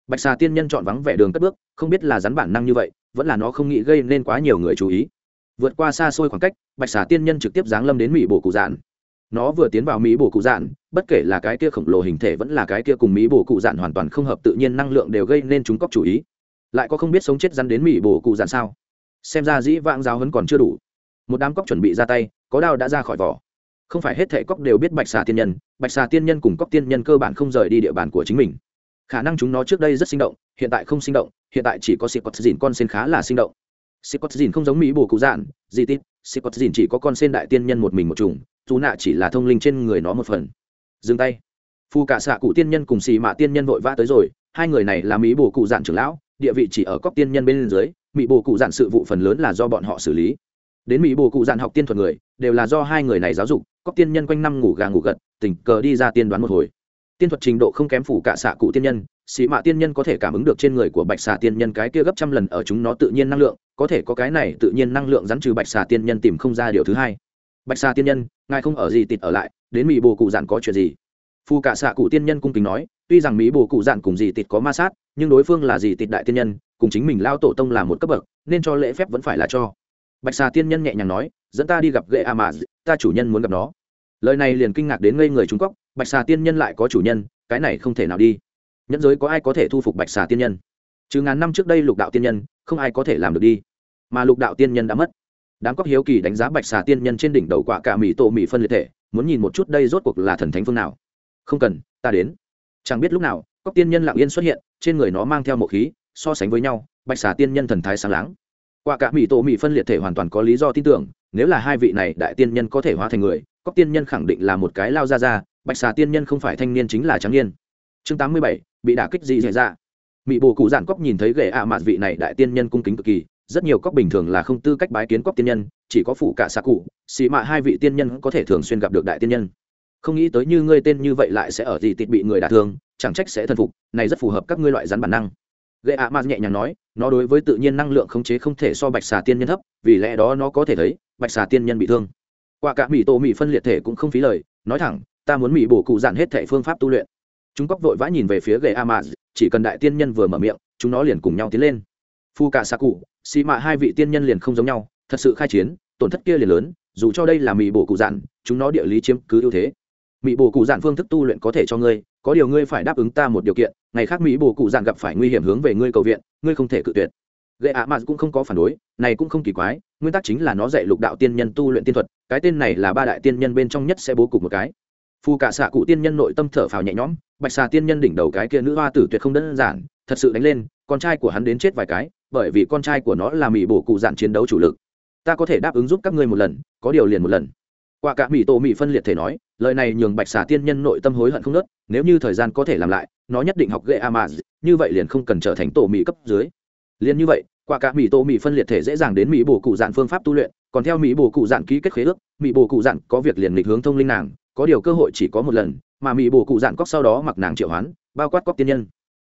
A: bạch xà tiên nhân chọn vắng vẻ đường cất bước, không biết là rắn bản năng như vậy, vẫn là nó không nghĩ gây nên quá nhiều người chú ý vượt qua xa xôi khoảng cách, bạch xà tiên nhân trực tiếp giáng lâm đến mỹ bổ cụ dạn nó vừa tiến vào mỹ bổ cụ dạn bất kể là cái kia khổng lồ hình thể vẫn là cái kia cùng mỹ bổ cụ dạn hoàn toàn không hợp tự nhiên năng lượng đều gây nên chúng cóc chủ ý. Lại có không biết sống chết rắn đến mỹ bổ cụ dạn sao? Xem ra dĩ vãng giáo hấn còn chưa đủ. Một đám cóc chuẩn bị ra tay, có đao đã ra khỏi vỏ. Không phải hết thệ cóc đều biết bạch xà tiên nhân, bạch xà tiên nhân cùng cóc tiên nhân cơ bản không rời đi địa bàn của chính mình. Khả năng chúng nó trước đây rất sinh động, hiện tại không sinh động, hiện tại chỉ có sĩ quật dìn con sen khá là sinh động sĩ quật dìn không giống mỹ bồ cụ dạn gì tít sĩ quật dìn chỉ có con sen đại tiên nhân một mình một trùng dù nạ chỉ là thông linh trên người nó một phần. Dừng tay. Phu cả xạ cụ tiên nhân cùng xì mạ tiên nhân vội vã tới rồi, hai người này là mỹ bồ cụ dạn trưởng lão, địa vị chỉ ở cóc tiên nhân bên dưới, mỹ bồ cụ dạn sự vụ phần lớn là do bọn họ xử lý. Đến mỹ bồ cụ dạn học tiên thuật người, đều là do hai người này giáo dục cóc tiên nhân quanh năm ngủ gà ngủ gật, tình cờ đi ra tiên đoán một hồi. Tiên thuật trình độ không kém phủ cả xạ cụ tiên nhân xì mạ tiên nhân có thể cảm ứng được trên người của bạch xà tiên nhân cái kia gấp trăm lần ở chúng nó tự nhiên năng lượng, có thể có cái này tự nhiên năng lượng rắn trừ bạch xà tiên nhân tìm không ra điều thứ hai. Bạch xà tiên nhân, ngài không ở gì tịt ở lại, đến mỹ bồ cụ dạn có chuyện gì? Phù cả xạ cụ tiên nhân cung kính nói, tuy rằng mỹ bồ cụ dạn cùng gì tịt có ma sát, nhưng đối phương là gì tịt đại tiên nhân, cùng chính mình lao tổ tông là một cấp bậc, nên cho lễ phép vẫn phải là cho. Bạch xà tiên nhân nhẹ nhàng nói, dẫn ta đi gặp ghệ a mà ta chủ nhân muốn gặp nó. Lời này liền kinh ngạc đến ngây người trung quốc, bạch xà tiên nhân lại có chủ nhân, cái này không thể nào đi nhẫn giới có ai có thể thu phục bạch xà tiên nhân? Trừ ngàn năm trước đây lục đạo tiên nhân, không ai có thể làm được đi. Mà lục đạo tiên nhân đã mất. Đám cóc hiếu kỳ đánh giá bạch xà tiên nhân trên đỉnh đầu quả cả mỹ tổ mỹ phân liệt thể, muốn nhìn một chút đây rốt cuộc là thần thánh phương nào. Không cần, ta đến. Chẳng biết lúc nào cóc tiên nhân lặng yên xuất hiện, trên người nó mang theo một khí, so sánh với nhau, bạch xà tiên nhân thần thái sáng láng. Quả cả mỹ tổ mỹ phân liệt thể hoàn toàn có lý do tin tưởng, nếu là hai vị này đại tiên nhân có thể hóa thành người cóc tiên nhân khẳng định là một cái lao ra ra, bạch xà tiên nhân không phải thanh niên chính là tráng niên chương tám mươi bảy, bị đả kích gì xảy ra mỹ bồ cụ giản cóc nhìn thấy ghệ ạ à mạt vị này đại tiên nhân cung kính cực kỳ, rất nhiều cóc bình thường là không tư cách bái kiến cóc tiên nhân, chỉ có phụ cả xạ cụ, xì mạ hai vị tiên nhân có thể thường xuyên gặp được đại tiên nhân. Không nghĩ tới như ngươi tên như vậy lại sẽ ở gì tịt bị người đả thương, chẳng trách sẽ thần phục, này rất phù hợp các ngươi loại rắn bản năng. Ghệ ạ à mạt nhẹ nhàng nói, nó đối với tự nhiên năng lượng khống chế không thể so bạch xà tiên nhân thấp, vì lẽ đó nó có thể thấy, bạch xà tiên nhân bị thương. Qua cả mỹ tổ mỹ phân liệt thể cũng không phí lời, nói thẳng, ta muốn mỹ bổ cụ giản hết thể phương pháp tu luyện chúng cóc vội vã nhìn về phía ghệ a mã chỉ cần đại tiên nhân vừa mở miệng, chúng nó liền cùng nhau tiến lên. Phu cả xạ cụ xì mạ hai vị tiên nhân liền không giống nhau, thật sự khai chiến, tổn thất kia liền lớn, dù cho đây là mỹ bổ cụ dạn, chúng nó địa lý chiếm cứ ưu thế. Mỹ bổ cụ dạn phương thức tu luyện có thể cho ngươi, có điều ngươi phải đáp ứng ta một điều kiện, ngày khác mỹ bổ cụ dạn gặp phải nguy hiểm hướng về ngươi cầu viện, ngươi không thể cự tuyệt. Ghệ ạ mã cũng không có phản đối, này cũng không kỳ quái, nguyên tắc chính là nó dạy lục đạo tiên nhân tu luyện tiên thuật, cái tên này là ba đại tiên nhân bên trong nhất sẽ bố cục một cái phù cả xạ cụ tiên nhân nội tâm thở phào nhẹ nhõm, bạch xà tiên nhân đỉnh đầu cái kia nữ hoa tử tuyệt không đơn giản, thật sự đánh lên, con trai của hắn đến chết vài cái, bởi vì con trai của nó là mỹ bổ cụ dạn chiến đấu chủ lực. Ta có thể đáp ứng giúp các ngươi một lần, có điều liền một lần. Qua cả mỹ tổ mỹ phân liệt thể nói, lời này nhường bạch xà tiên nhân nội tâm hối hận không nớt, nếu như thời gian có thể làm lại, nó nhất định học ghệ amaz như vậy liền không cần trở thành tổ mỹ cấp dưới. Liền như vậy qua cả mỹ tổ mỹ phân liệt thể dễ dàng đến mỹ bổ cụ dạn phương pháp tu luyện, còn theo mỹ bổ cụ dạn ký kết khế ước mỹ bổ cụ dạn có việc liền lịch hướng thông linh nàng có điều cơ hội chỉ có một lần, mà mỹ bổ cụ dạn cóc sau đó mặc nàng triệu hoán, bao quát cóc tiên nhân.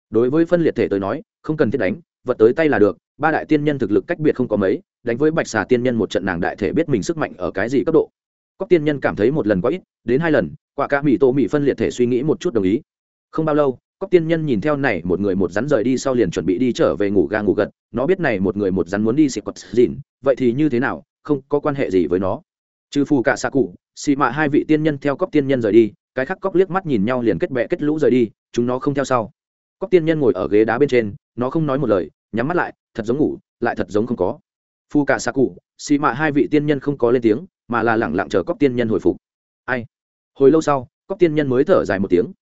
A: Đối với phân liệt thể tới nói, không cần thiết đánh, vật tới tay là được, ba đại tiên nhân thực lực cách biệt không có mấy, đánh với bạch xà tiên nhân một trận nàng đại thể biết mình sức mạnh ở cái gì cấp độ. Cóc tiên nhân cảm thấy một lần quá ít, đến hai lần, quả cả mỹ tô mỹ phân liệt thể suy nghĩ một chút đồng ý. Không bao lâu, cóc tiên nhân nhìn theo này, một người một rắn rời đi sau liền chuẩn bị đi trở về ngủ ga ngủ gật, nó biết này một người một rắn muốn đi xịt quật dịn, vậy thì như thế nào, không có quan hệ gì với nó. Trừ phù cả xạ cụ xì mạ hai vị tiên nhân theo cóc tiên nhân rời đi, cái khác cóc liếc mắt nhìn nhau liền kết bẹ kết lũ rời đi, chúng nó không theo sau. Cóc tiên nhân ngồi ở ghế đá bên trên, nó không nói một lời, nhắm mắt lại, thật giống ngủ, lại thật giống không có. Phu cả xa cụ xì mạ hai vị tiên nhân không có lên tiếng, mà là lẳng lặng chờ cóc tiên nhân hồi phục. Ai? Hồi lâu sau cóc tiên nhân mới thở dài một tiếng.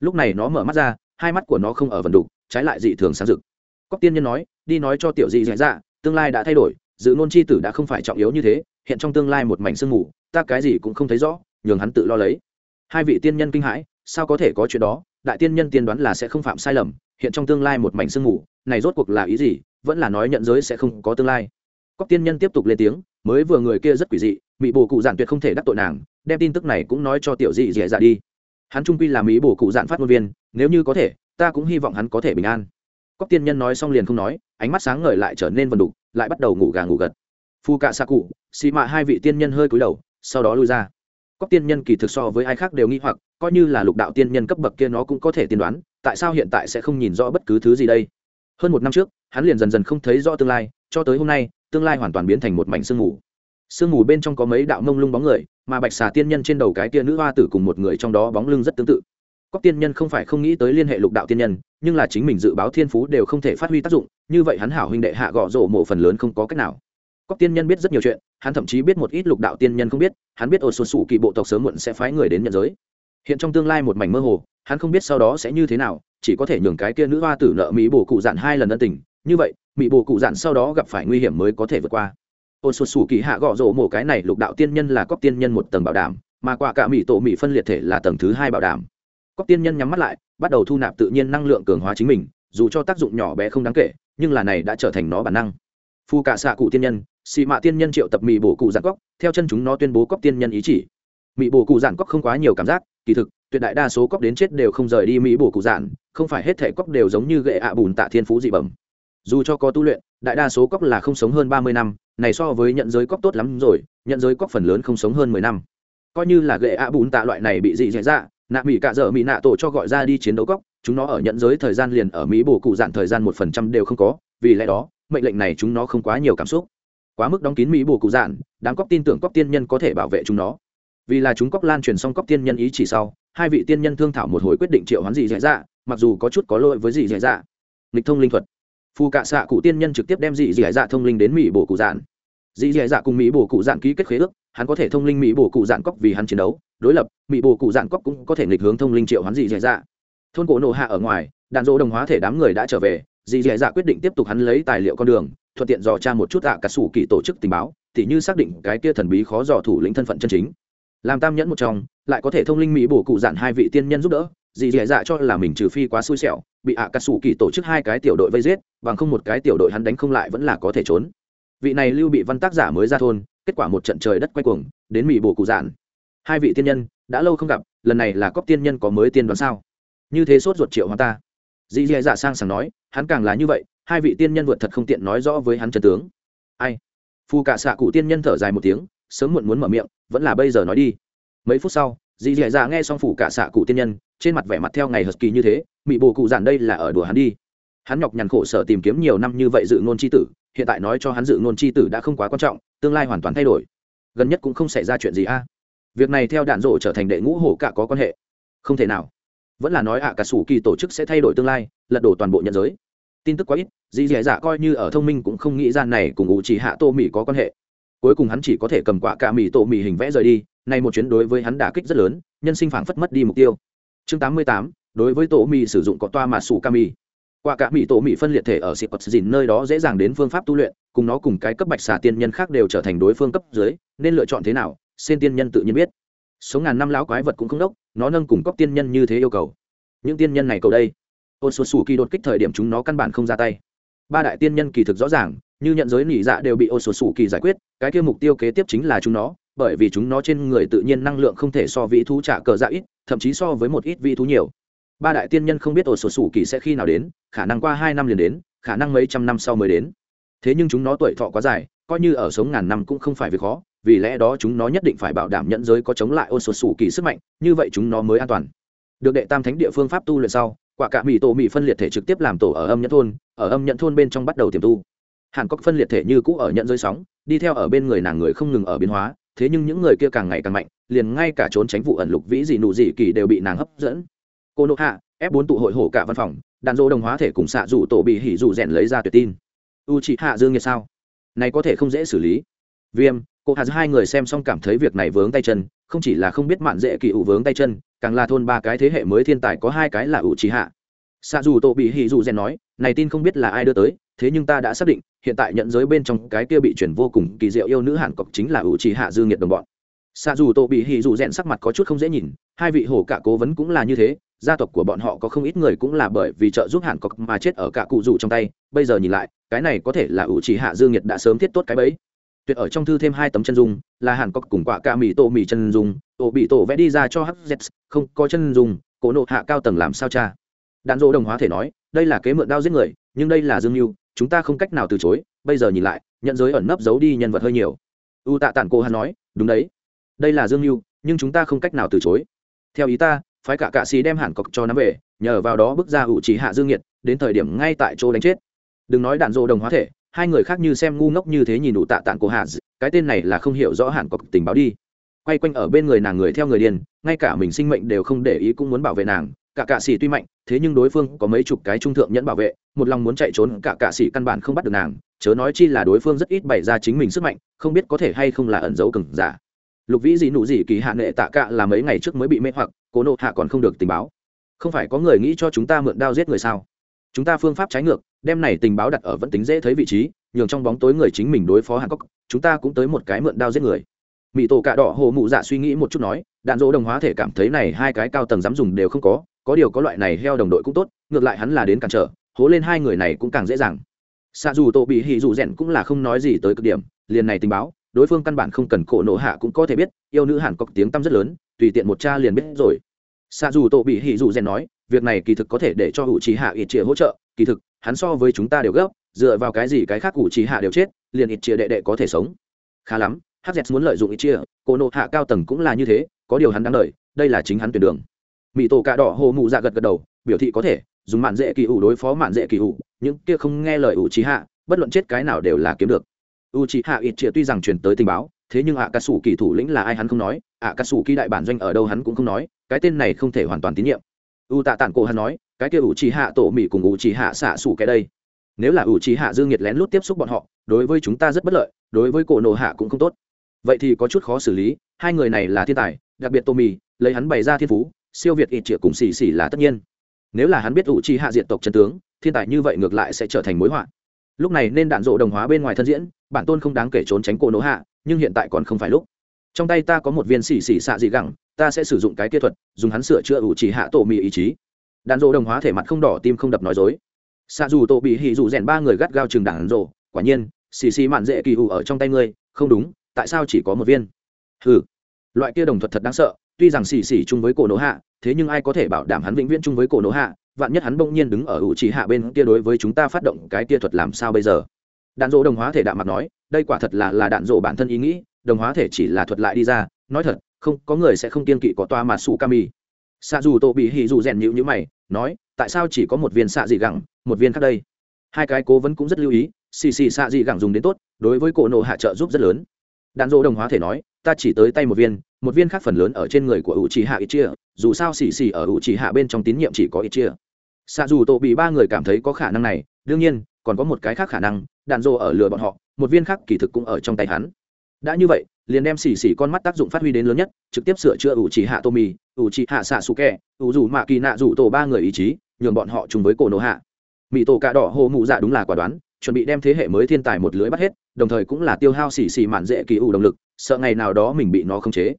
A: Lúc này nó mở mắt ra, hai mắt của nó không ở vần đục, trái lại dị thường sáng rực. Cóc tiên nhân nói, đi nói cho tiểu dị dạ dạ tương lai đã thay đổi, dự ngôn c h i tử đã không phải trọng yếu như thế, hiện trong tương lai một mảnh sương mù ta cái gì cũng không thấy rõ, nhường hắn tự lo lấy. Hai vị tiên nhân kinh hãi, sao có thể có chuyện đó? Đại tiên nhân tiên đoán là sẽ không phạm sai lầm, hiện trong tương lai một mảnh sương mù, này rốt cuộc là ý gì? Vẫn là nói nhận giới sẽ không có tương lai. Cóc tiên nhân tiếp tục lên tiếng, mới vừa người kia rất quỷ dị mỹ bồ cụ giản tuyệt không thể đắc tội nàng, đem tin tức này cũng nói cho tiểu dị dẻ dạ đi. Hắn trung quy là mỹ bồ cụ giản phát ngôn viên, nếu như có thể, ta cũng hy vọng hắn có thể bình an. Cóc tiên nhân nói xong liền không nói, ánh mắt sáng ngời lại trở nên vần đục, lại bắt đầu ngủ gà ngủ gật. Phu cạ xa cụ xì mạ hai vị tiên nhân hơi cúi đầu sau đó lui ra. Cóc tiên nhân kỳ thực so với ai khác đều nghi hoặc, coi như là lục đạo tiên nhân cấp bậc kia nó cũng có thể tiên đoán, tại sao hiện tại sẽ không nhìn rõ bất cứ thứ gì đây? Hơn một năm trước, hắn liền dần dần không thấy rõ tương lai, cho tới hôm nay, tương lai hoàn toàn biến thành một mảnh sương mù. Sương mù bên trong có mấy đạo mông lung bóng người, mà bạch xà tiên nhân trên đầu cái tia nữ hoa tử cùng một người trong đó bóng lưng rất tương tự. Cóc tiên nhân không phải không nghĩ tới liên hệ lục đạo tiên nhân, nhưng là chính mình dự báo thiên phú đều không thể phát huy tác dụng, như vậy hắn hảo huynh đệ hạ gõ rổ mộ phần lớn không có cách nào cóc tiên nhân biết rất nhiều chuyện, hắn thậm chí biết một ít lục đạo tiên nhân không biết, hắn biết ổ Xuân sủ kỳ bộ tộc sớm muộn sẽ phái người đến nhận giới. Hiện trong tương lai một mảnh mơ hồ, hắn không biết sau đó sẽ như thế nào, chỉ có thể nhường cái kia nữ hoa tử nợ mỹ bổ cụ dạn hai lần ân tình. Như vậy, mỹ bổ cụ dạn sau đó gặp phải nguy hiểm mới có thể vượt qua. Ôn Xuân sủ kỳ hạ gọ rồ mổ cái này lục đạo tiên nhân là cóc tiên nhân một tầng bảo đảm, mà quả cả mỹ tổ mỹ phân liệt thể là tầng thứ hai bảo đảm. Cóc tiên nhân nhắm mắt lại, bắt đầu thu nạp tự nhiên năng lượng cường hóa chính mình, dù cho tác dụng nhỏ bé không đáng kể, nhưng là này đã trở thành nó bản năng. Phu cả xạ cụ tiên nhân xì mạ tiên nhân triệu tập mỹ bổ cụ giản cóc theo chân chúng nó tuyên bố cóc tiên nhân ý chỉ. Mỹ bổ cụ giản cóc không quá nhiều cảm giác, kỳ thực, tuyệt đại đa số cóc đến chết đều không rời đi mỹ bổ cụ giản, không phải hết thể cóc đều giống như gậy ạ bùn tạ thiên phú dị bẩm. Dù cho có tu luyện, đại đa số cóc là không sống hơn ba mươi năm, này so với nhận giới cóc tốt lắm rồi, nhận giới cóc phần lớn không sống hơn mười năm. Coi như là gậy ạ bùn tạ loại này bị dị dạy ra nạ mỹ cạ dở mỹ nạ tổ cho gọi ra đi chiến đấu cóc chúng nó ở nhận giới thời gian liền ở mỹ bổ cụ dạn thời gian một phần trăm đều không có, vì lẽ đó, mệnh lệnh này chúng nó không quá nhiều cảm xúc quá mức đóng kín mỹ bổ cụ dạn, đám cóc tin tưởng cóc tiên nhân có thể bảo vệ chúng nó. Vì là chúng cóc lan truyền xong cóc tiên nhân ý chỉ sau, hai vị tiên nhân thương thảo một hồi quyết định triệu hoán dị dạy dạ mặc dù có chút có lỗi với dị dạy dạ. Nghịch thông linh thuật. Phù cạ xạ cụ tiên nhân trực tiếp đem dị dị dạ thông linh đến mỹ bổ cụ dạn. Dị dị dạ cùng mỹ bổ cụ dạn ký kết khế ước, hắn có thể thông linh mỹ bổ cụ dạn cóc vì hắn chiến đấu, đối lập, mỹ bổ cụ dạn cóc cũng có thể nghịch hướng thông linh triệu hắn dị dị dạ. Thôn cổ nổ hạ ở ngoài, đạn dỗ đồng hóa thể đám người đã trở về, dị dị dạ quyết định tiếp tục hắn lấy tài liệu con đường thuận tiện dò tra một chút ạ à cả sủ kỳ tổ chức tình báo thì như xác định cái kia thần bí khó dò thủ lĩnh thân phận chân chính. Làm tam nhẫn một trong, lại có thể thông linh mỹ bổ cụ dạn hai vị tiên nhân giúp đỡ, dì dẻ dạ cho là mình trừ phi quá xui xẻo, bị ạ, cà sủ kỳ tổ chức hai cái tiểu đội vây giết, bằng không một cái tiểu đội hắn đánh không lại vẫn là có thể trốn. Vị này lưu bị văn tác giả mới ra thôn, kết quả một trận trời đất quay cuồng, đến mỹ bổ cụ dạn hai vị tiên nhân, đã lâu không gặp, lần này là cóp tiên nhân có mới tiên đoán sao? Như thế sốt ruột triệu hoa ta dì dì dạ sang sảng nói, hắn càng là như vậy, hai vị tiên nhân vượt thật không tiện nói rõ với hắn trần tướng. Ai? Phù cả xạ cụ tiên nhân thở dài một tiếng, sớm muộn muốn mở miệng, vẫn là bây giờ nói đi. Mấy phút sau dì dì dạ nghe xong phủ cả xạ cụ tiên nhân, trên mặt vẻ mặt theo ngày hờ kỳ như thế, mị bồ cụ giản đây là ở đùa hắn đi. Hắn nhọc nhằn khổ sở tìm kiếm nhiều năm như vậy dự ngôn c h i tử, hiện tại nói cho hắn dự ngôn c h i tử đã không quá quan trọng, tương lai hoàn toàn thay đổi. Gần nhất cũng không xảy ra chuyện gì a. Việc này theo đạn rộ trở thành đệ ngũ hổ cả có quan hệ. Không thể nào vẫn là nói ạ, cả sủ kỳ tổ chức sẽ thay đổi tương lai, lật đổ toàn bộ nhận giới. Tin tức quá ít, dì dì dạ coi như ở thông minh cũng không nghĩ ra này cùng ngụ chỉ hạ tô mỹ có quan hệ. Cuối cùng hắn chỉ có thể cầm quả cả mỹ tổ mỹ hình vẽ rời đi nay một chuyến đối với hắn đả kích rất lớn, nhân sinh phảng phất mất đi mục tiêu. Chương tám mươi tám, đối với tổ mì sử dụng có toa mà sủ ca mì. Quả cả mỹ tổ mì phân liệt thể ở sĩ quật dìn nơi đó dễ dàng đến phương pháp tu luyện, cùng nó cùng cái cấp bạch xà tiên nhân khác đều trở thành đối phương cấp dưới, nên lựa chọn thế nào, xin tiên nhân tự nhiên biết số ngàn năm lão quái vật cũng không đốc, nó nâng cùng cóc tiên nhân như thế yêu cầu. Những tiên nhân này cầu đây. Ôn số sủ kỳ đột kích thời điểm chúng nó căn bản không ra tay. Ba đại tiên nhân kỳ thực rõ ràng, như nhận giới nỉ dạ đều bị ôn số sủ kỳ giải quyết, cái kia mục tiêu kế tiếp chính là chúng nó, bởi vì chúng nó trên người tự nhiên năng lượng không thể so vĩ thú trả cờ dạ ít, thậm chí so với một ít vĩ thú nhiều. Ba đại tiên nhân không biết ổ sổ sủ kỳ sẽ khi nào đến, khả năng qua hai năm liền đến, khả năng mấy trăm năm sau mới đến. Thế nhưng chúng nó tuổi thọ quá dài, coi như ở sống ngàn năm cũng không phải việc khó vì lẽ đó chúng nó nhất định phải bảo đảm nhận giới có chống lại ôn sột sủ kỳ sức mạnh, như vậy chúng nó mới an toàn. Được đệ tam thánh địa phương pháp tu luyện sau, quả cả mỹ tổ mỹ phân liệt thể trực tiếp làm tổ ở âm nhận thôn, ở âm nhận thôn bên trong bắt đầu tiềm tu. Hàn cốc phân liệt thể như cũ ở nhận giới sóng, đi theo ở bên người nàng người không ngừng ở biến hóa, thế nhưng những người kia càng ngày càng mạnh, liền ngay cả trốn tránh vụ ẩn lục vĩ gì nụ gì kỳ đều bị nàng hấp dẫn. Cô nộ hạ ép bốn tụ hội hổ cả văn phòng, đàn dỗ đồng hóa thể cùng xạ rủ tổ bị hỉ rủ rèn lấy ra tuyệt tin. U chị hạ dương như sao? Này có thể không dễ xử lý. Viêm cô hạ hai người xem xong cảm thấy việc này vướng tay chân, không chỉ là không biết mạn dễ kỳ ủ vướng tay chân, càng là thôn ba cái thế hệ mới thiên tài có hai cái là ủ trí hạ. Xạ dù tổ bị hỉ dù rèn nói, này tin không biết là ai đưa tới, thế nhưng ta đã xác định, hiện tại nhận giới bên trong cái kia bị chuyển vô cùng kỳ diệu yêu nữ hàn cọc chính là ủ trí hạ dư nghiệt đồng bọn. Xạ dù tổ bị hỉ dù rèn sắc mặt có chút không dễ nhìn, hai vị hổ cả cố vấn cũng là như thế, gia tộc của bọn họ có không ít người cũng là bởi vì trợ giúp hàn cọc mà chết ở cả cụ dù trong tay. Bây giờ nhìn lại, cái này có thể là ủ trí hạ dư nghiệt đã sớm thiết tốt cái bấy tuyệt ở trong thư thêm hai tấm chân dung, là hàn cọc cùng quả ca mì tổ mì chân dung, tổ bị tổ vẽ đi ra cho hz không có chân dung, cổ nộ hạ cao tầng làm sao cha? Đạn dỗ đồng hóa thể nói, đây là kế mượn đao giết người, nhưng đây là dương mưu chúng ta không cách nào từ chối, bây giờ nhìn lại, nhận giới ẩn nấp giấu đi nhân vật hơi nhiều. U tạ tản cô hắn nói, đúng đấy, đây là dương mưu nhưng chúng ta không cách nào từ chối. Theo ý ta, phái cả cạ xì đem hàn cọc cho nắm về, nhờ vào đó bước ra ủ chỉ hạ dương nhiệt đến thời điểm ngay tại chỗ đánh chết. Đừng nói đạn dỗ đồng hóa thể hai người khác như xem ngu ngốc như thế nhìn đủ tạ tạng của hạ cái tên này là không hiểu rõ hẳn có tình báo đi. Quay quanh ở bên người nàng người theo người điên, ngay cả mình sinh mệnh đều không để ý cũng muốn bảo vệ nàng, cả cạ sĩ tuy mạnh, thế nhưng đối phương có mấy chục cái trung thượng nhẫn bảo vệ, một lòng muốn chạy trốn, cả cạ sĩ căn bản không bắt được nàng, chớ nói chi là đối phương rất ít bày ra chính mình sức mạnh, không biết có thể hay không là ẩn giấu cừng giả. Lục vĩ gì nụ gì kỳ hạ nệ tạ cạ là mấy ngày trước mới bị mê hoặc, cố nộ hạ còn không được tình báo. Không phải có người nghĩ cho chúng ta mượn đao giết người sao? Chúng ta phương pháp trái ngược đem này tình báo đặt ở vẫn tính dễ thấy vị trí, nhường trong bóng tối người chính mình đối phó hàn cốc chúng ta cũng tới một cái mượn đao giết người. Mỹ tổ cạ đỏ hồ mụ dạ suy nghĩ một chút nói, đạn dỗ đồng hóa thể cảm thấy này hai cái cao tầng dám dùng đều không có có điều có loại này heo đồng đội cũng tốt, ngược lại hắn là đến cản trở, hố lên hai người này cũng càng dễ dàng. Xa dù tổ bị hỉ dù rèn cũng là không nói gì tới cực điểm, liền này tình báo, đối phương căn bản không cần cổ nộ hạ cũng có thể biết, yêu nữ hàn cốc tiếng tăm rất lớn, tùy tiện một cha liền biết rồi. Xa dù tổ bị hỉ dù rèn nói, việc này kỳ thực có thể để cho hữu trí hạ ít chia hỗ trợ, kỳ thực hắn so với chúng ta đều gấp, dựa vào cái gì cái khác cụ trí hạ đều chết, liền ít chia đệ đệ có thể sống. Khá lắm hz muốn lợi dụng ít chia, cô nộ hạ cao tầng cũng là như thế, có điều hắn đáng đợi, đây là chính hắn tuyển đường. Mỹ tổ cạ đỏ hồ mụ dạ gật gật đầu, biểu thị có thể, dùng mạn dễ kỳ ủ đối phó mạn dễ kỳ ủ, những kia không nghe lời ủ trí hạ, bất luận chết cái nào đều là kiếm được. U trí hạ ít chia tuy rằng chuyển tới tình báo, thế nhưng ạ cà sủ kỳ thủ lĩnh là ai hắn không nói, ạ cà sủ kỳ đại bản doanh ở đâu hắn cũng không nói, cái tên này không thể hoàn toàn tín nhiệm. U tạ tản cổ hắn nói cái kia ủ trì hạ tổ mỹ cùng ủ trì hạ xạ xủ cái đây. Nếu là ủ trì hạ dương nhiệt lén lút tiếp xúc bọn họ, đối với chúng ta rất bất lợi, đối với cổ nộ hạ cũng không tốt. Vậy thì có chút khó xử lý, hai người này là thiên tài, đặc biệt tô mì, lấy hắn bày ra thiên phú, siêu việt ít triệu cùng xì xì là tất nhiên. Nếu là hắn biết ủ trì hạ diện tộc chân tướng, thiên tài như vậy ngược lại sẽ trở thành mối họa. Lúc này nên đạn dộ đồng hóa bên ngoài thân diễn, bản tôn không đáng kể trốn tránh cổ nộ hạ, nhưng hiện tại còn không phải lúc. Trong tay ta có một viên xì xì xạ dị gẳng, ta sẽ sử dụng cái kia thuật, dùng hắn sửa chữa ủ trì hạ tổ mì ý chí đạn dỗ đồng hóa thể mặt không đỏ, tim không đập nói dối. Xạ dù tổ bị hỉ dù rèn ba người gắt gao chừng đạn dỗ quả nhiên, xì xì mạn dễ kỳ hụ ở trong tay ngươi. Không đúng, tại sao chỉ có một viên? Hừ. Loại kia đồng thuật thật đáng sợ. Tuy rằng xì xì chung với cổ nổ hạ, thế nhưng ai có thể bảo đảm hắn vĩnh viễn chung với cổ nổ hạ? Vạn nhất hắn bỗng nhiên đứng ở ủ trì hạ bên kia đối với chúng ta phát động cái kia thuật làm sao bây giờ? Đạn dỗ đồng hóa thể đạm mặt nói, đây quả thật là là đạn dỗ bản thân ý nghĩ. Đồng hóa thể chỉ là thuật lại đi ra. Nói thật, không, có người sẽ không kiên kỵ có toa mà su kami xạ dù tổ bị hỉ dù rèn nhịu như mày, nói, tại sao chỉ có một viên xạ dị gẳng, một viên khác đây? Hai cái cố vấn cũng rất lưu ý, xì xì xạ dị gẳng dùng đến tốt, đối với cổ nộ hạ trợ giúp rất lớn. Đạn dỗ đồng hóa thể nói, ta chỉ tới tay một viên một viên khác phần lớn ở trên người của ủ trì hạ ít chia, dù sao xì xì ở ủ trì hạ bên trong tín nhiệm chỉ có ít chia. Xạ dù tổ bị ba người cảm thấy có khả năng này, đương nhiên, còn có một cái khác khả năng, đạn dỗ ở lừa bọn họ, một viên khác kỳ thực cũng ở trong tay hắn. Đã như vậy liền đem xì xì con mắt tác dụng phát huy đến lớn nhất, trực tiếp sửa chữa ủ trì hạ tô mì ủ trì hạ xạ xù kẹ ủ dù mạ kỳ nạ rủ tổ ba người ý chí, nhường bọn họ chung với cổ nổ hạ. Mỹ tổ cạ đỏ hồ mụ dạ đúng là quả đoán, chuẩn bị đem thế hệ mới thiên tài một lưới bắt hết, đồng thời cũng là tiêu hao xì xì mạn dễ kỳ ủ động lực, sợ ngày nào đó mình bị nó khống chế.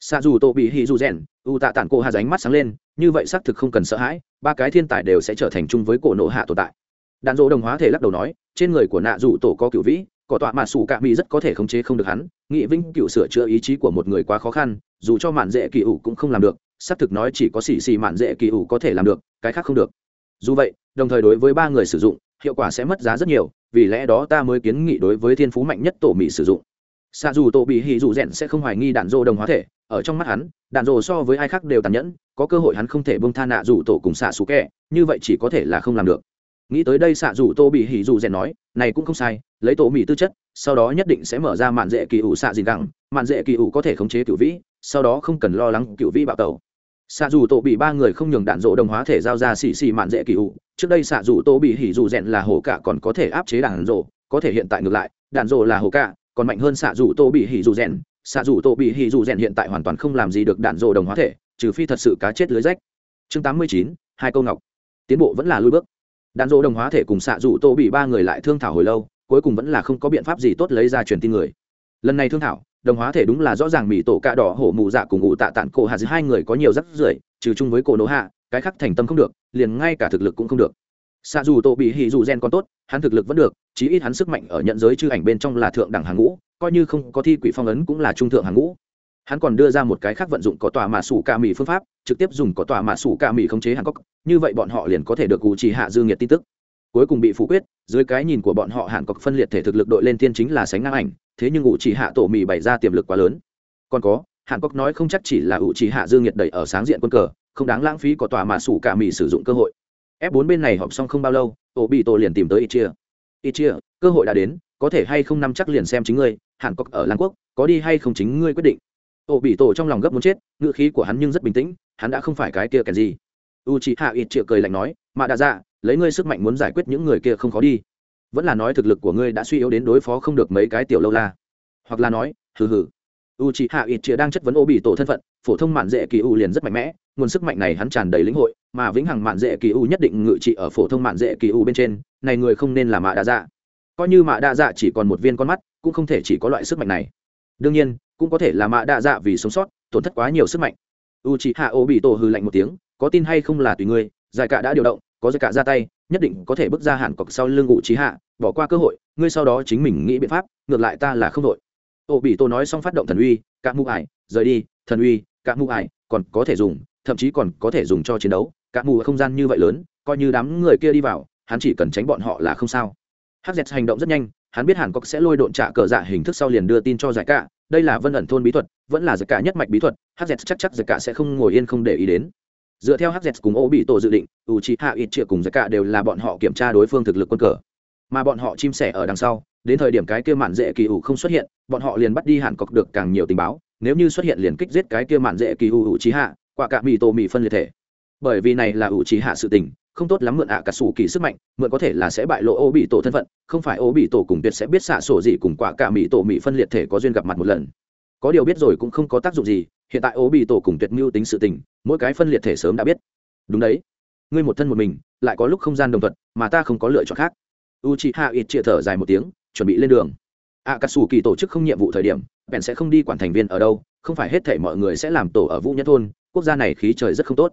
A: Xạ dù tổ bị hì dù rèn ủ tạ tản cô hạ ránh mắt sáng lên, như vậy xác thực không cần sợ hãi, ba cái thiên tài đều sẽ trở thành chung với cổ nổ hạ tồn tại. Đạn dỗ đồng hóa thể lắc đầu nói, trên người của nạ dù tổ có cựu vĩ cỏ tọa mạ sủ cạ mỹ rất có thể khống chế không được hắn, nghị vinh cựu sửa chữa ý chí của một người quá khó khăn, dù cho mạn dễ kỳ ủ cũng không làm được, xác thực nói chỉ có xì xì mạn dễ kỳ ủ có thể làm được, cái khác không được. Dù vậy, đồng thời đối với ba người sử dụng, hiệu quả sẽ mất giá rất nhiều, vì lẽ đó ta mới kiến nghị đối với thiên phú mạnh nhất tổ mỹ sử dụng. Xa dù tổ bị hỉ dù rèn sẽ không hoài nghi đạn dô đồng hóa thể, ở trong mắt hắn, đạn dô so với ai khác đều tàn nhẫn, có cơ hội hắn không thể bông tha nạ dù tổ cùng xạ xú kẹ, như vậy chỉ có thể là không làm được. Nghĩ tới đây xạ dù tô bị hỉ dù rèn nói, này cũng không sai lấy tổ mỹ tư chất, sau đó nhất định sẽ mở ra mạn dễ kỳ ủ xạ dìn gẳng. Mạn dễ kỳ ủ có thể khống chế cựu vĩ, sau đó không cần lo lắng cựu vĩ bạo tẩu. Xạ dù tổ bị ba người không nhường đạn dỗ đồng hóa thể giao ra xì xì mạn dễ kỳ ủ. Trước đây xạ dù tổ bị hỉ dù rèn là hổ cả còn có thể áp chế đạn dỗ có thể hiện tại ngược lại, đạn dỗ là hổ cả, còn mạnh hơn xạ dù tổ bị hỉ dù rèn. Xạ dù tổ bị hỉ dù rèn hiện tại hoàn toàn không làm gì được đạn dỗ đồng hóa thể, trừ phi thật sự cá chết lưới rách. Chương tám mươi chín, hai câu ngọc. Tiến bộ vẫn là lui bước. Đạn dỗ đồng hóa thể cùng xạ dù tổ bị ba người lại thương thảo hồi lâu cuối cùng vẫn là không có biện pháp gì tốt lấy ra truyền tin người. Lần này thương thảo, đồng hóa thể đúng là rõ ràng mỹ tổ cạ đỏ, hổ mù dạ cùng ngụ tạ tản cổ hạ giữa hai người có nhiều rắc rưởi, trừ chung với cổ nỗ hạ, cái khác thành tâm không được, liền ngay cả thực lực cũng không được. Xa dù tổ bị hỉ dù gen còn tốt, hắn thực lực vẫn được, chí ít hắn sức mạnh ở nhận giới chư ảnh bên trong là thượng đẳng hàng ngũ, coi như không có thi quỷ phong ấn cũng là trung thượng hàng ngũ. Hắn còn đưa ra một cái khác vận dụng có tòa mạ sủ ca mỹ phương pháp, trực tiếp dùng có tòa mạ sủ ca mỹ khống chế hàn cốc như vậy bọn họ liền có thể được cụ chỉ hạ dư nhiệt tin tức cuối cùng bị phủ quyết, dưới cái nhìn của bọn họ hàn cọc phân liệt thể thực lực đội lên tiên chính là sánh ngang ảnh, thế nhưng ủ chỉ hạ tổ mì bày ra tiềm lực quá lớn. Còn có, hàn cọc nói không chắc chỉ là ủ chỉ hạ dương nhiệt đẩy ở sáng diện quân cờ, không đáng lãng phí có tòa mà sủ cả mì sử dụng cơ hội. F 4 bên này họp xong không bao lâu, tổ bị tổ liền tìm tới ít chia ít chia cơ hội đã đến, có thể hay không nắm chắc liền xem chính ngươi, hàn cọc ở lan quốc, có đi hay không chính ngươi quyết định. Tổ bị tổ trong lòng gấp muốn chết ngựa khí của hắn nhưng rất bình tĩnh, hắn đã không phải cái kia kèn gì. U chị hạ ít triệu cười lạnh nói, mà đã ra lấy ngươi sức mạnh muốn giải quyết những người kia không khó đi. Vẫn là nói thực lực của ngươi đã suy yếu đến đối phó không được mấy cái tiểu lâu la. Hoặc là nói, hừ hừ. U chị hạ ít chia đang chất vấn ô bị tổ thân phận, phổ thông mạn dễ kỳ u liền rất mạnh mẽ, nguồn sức mạnh này hắn tràn đầy lĩnh hội, mà vĩnh hằng mạn dễ kỳ u nhất định ngự trị ở phổ thông mạn dễ kỳ u bên trên, này người không nên là mạ đa dạ. Coi như mạ đa dạ chỉ còn một viên con mắt, cũng không thể chỉ có loại sức mạnh này. Đương nhiên, cũng có thể là mạ đa dạ vì sống sót, tổn thất quá nhiều sức mạnh. U chị hạ ô bị tổ hư lạnh một tiếng, có tin hay không là tùy ngươi, giải cả đã điều động có giải cả ra tay, nhất định có thể bước ra hàn cọc sau lưng ngụ trí hạ, bỏ qua cơ hội, ngươi sau đó chính mình nghĩ biện pháp, ngược lại ta là không đội ô bị tổ nói xong phát động thần uy cả mụ ải rời đi, thần uy cả mụ ải còn có thể dùng, thậm chí còn có thể dùng cho chiến đấu cả mù không gian như vậy lớn, coi như đám người kia đi vào, hắn chỉ cần tránh bọn họ là không sao. Hắc dẹt hành động rất nhanh, hắn biết hàn cốc sẽ lôi độn trả cờ dạ hình thức sau liền đưa tin cho giải cả đây là vân ẩn thôn bí thuật, vẫn là giải cả nhất mạch bí thuật hz chắc chắc giải cả sẽ không ngồi yên không để ý đến dựa theo hz cùng ô bị tổ dự định u chi hạ ít chia cùng giải cả đều là bọn họ kiểm tra đối phương thực lực quân cờ. Mà bọn họ chim sẻ ở đằng sau, đến thời điểm cái kia mạn dễ kỳ ủ không xuất hiện, bọn họ liền bắt đi hàn cọc được càng nhiều tình báo, nếu như xuất hiện liền kích giết cái kia mạn dễ kỳ ủ U trí hạ quả cả mì tổ mì phân liệt thể. Bởi vì này là U trí hạ sự tình, không tốt lắm mượn ạ cả sủ kỳ sức mạnh, mượn có thể là sẽ bại lộ ô bị tổ thân phận, không phải ô bị tổ cùng tuyệt sẽ biết xạ sổ gì cùng quả cả mỹ tổ mỹ phân liệt thể có duyên gặp mặt một lần có điều biết rồi cũng không có tác dụng gì, hiện tại ố bị tổ cùng tuyệt mưu tính sự tình, mỗi cái phân liệt thể sớm đã biết. Đúng đấy. Ngươi một thân một mình, lại có lúc không gian đồng thuận, mà ta không có lựa chọn khác. U chị hạ ít chia thở dài một tiếng, chuẩn bị lên đường. Ạ cà sủ kỳ tổ chức không nhiệm vụ thời điểm, bèn sẽ không đi quản thành viên ở đâu, không phải hết thể mọi người sẽ làm tổ ở vũ nhất thôn, quốc gia này khí trời rất không tốt.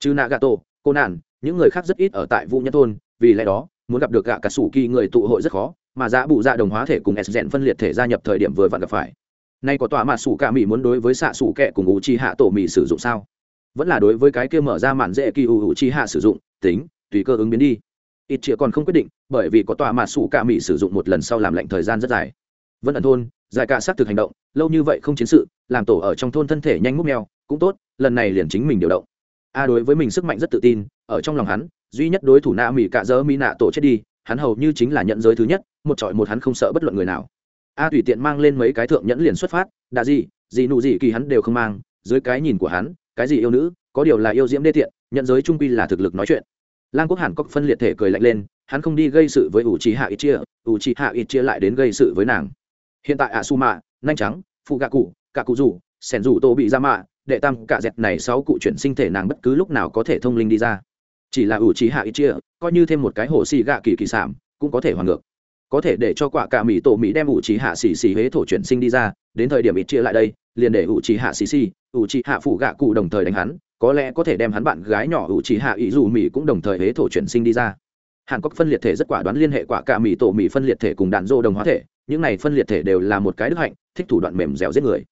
A: Chứ nạ gà tổ cô nạn những người khác rất ít ở tại vũ nhất thôn, vì lẽ đó, muốn gặp được gạ cà sủ kỳ người tụ hội rất khó, mà dạ giá bụ dạ đồng hóa thể cùng s rèn phân liệt thể gia nhập thời điểm vừa vặn gặp phải nay có tọa mạ sủ cả mỹ muốn đối với xạ sủ kẹ cùng u chi hạ tổ mỹ sử dụng sao? Vẫn là đối với cái kia mở ra mạn dễ kỳ u chi hạ sử dụng, tính, tùy cơ ứng biến đi. Ít chĩa còn không quyết định, bởi vì có tọa mạ sủ cả mỹ sử dụng một lần sau làm lệnh thời gian rất dài. Vẫn ẩn thôn dài cả xác thực hành động, lâu như vậy không chiến sự, làm tổ ở trong thôn thân thể nhanh múc mèo, cũng tốt, lần này liền chính mình điều động. A đối với mình sức mạnh rất tự tin, ở trong lòng hắn, duy nhất đối thủ nạ mỹ cạ dơ mỹ nạ tổ chết đi, hắn hầu như chính là nhận giới thứ nhất, một trọi một hắn không sợ bất luận người nào a tùy tiện mang lên mấy cái thượng nhẫn liền xuất phát, đạ gì gì nụ gì kỳ hắn đều không mang, dưới cái nhìn của hắn, cái gì yêu nữ, có điều là yêu diễm đê tiện, nhận giới trung quy là thực lực nói chuyện. Lang quốc hàn cốc phân liệt thể cười lạnh lên, hắn không đi gây sự với ủ trì hạ ít chia ủ trì hạ ít chia lại đến gây sự với nàng. Hiện tại ạ su mạ nhanh trắng phụ gạ cụ cả cụ rủ sẻn rủ tô bị ra mạ đệ tam cả dẹt này sáu cụ chuyển sinh thể nàng bất cứ lúc nào có thể thông linh đi ra. Chỉ là ủ trí hạ ít chia coi như thêm một cái hồ xì gạ kỳ kỳ sảm cũng có thể hoàn ngược có thể để cho quả cả mỹ tổ mỹ đem ủ trí hạ xì xì huế thổ chuyển sinh đi ra, đến thời điểm ít chia lại đây, liền để ủ trí hạ xì xì ủ trí hạ phụ gạ cụ đồng thời đánh hắn, có lẽ có thể đem hắn bạn gái nhỏ ủ trí hạ ý dù mỹ cũng đồng thời huế thổ chuyển sinh đi ra. Hàn quốc phân liệt thể rất quả đoán liên hệ quả cả mỹ tổ mỹ phân liệt thể cùng đạn dô đồng hóa thể, những này phân liệt thể đều là một cái đức hạnh, thích thủ đoạn mềm dẻo giết người.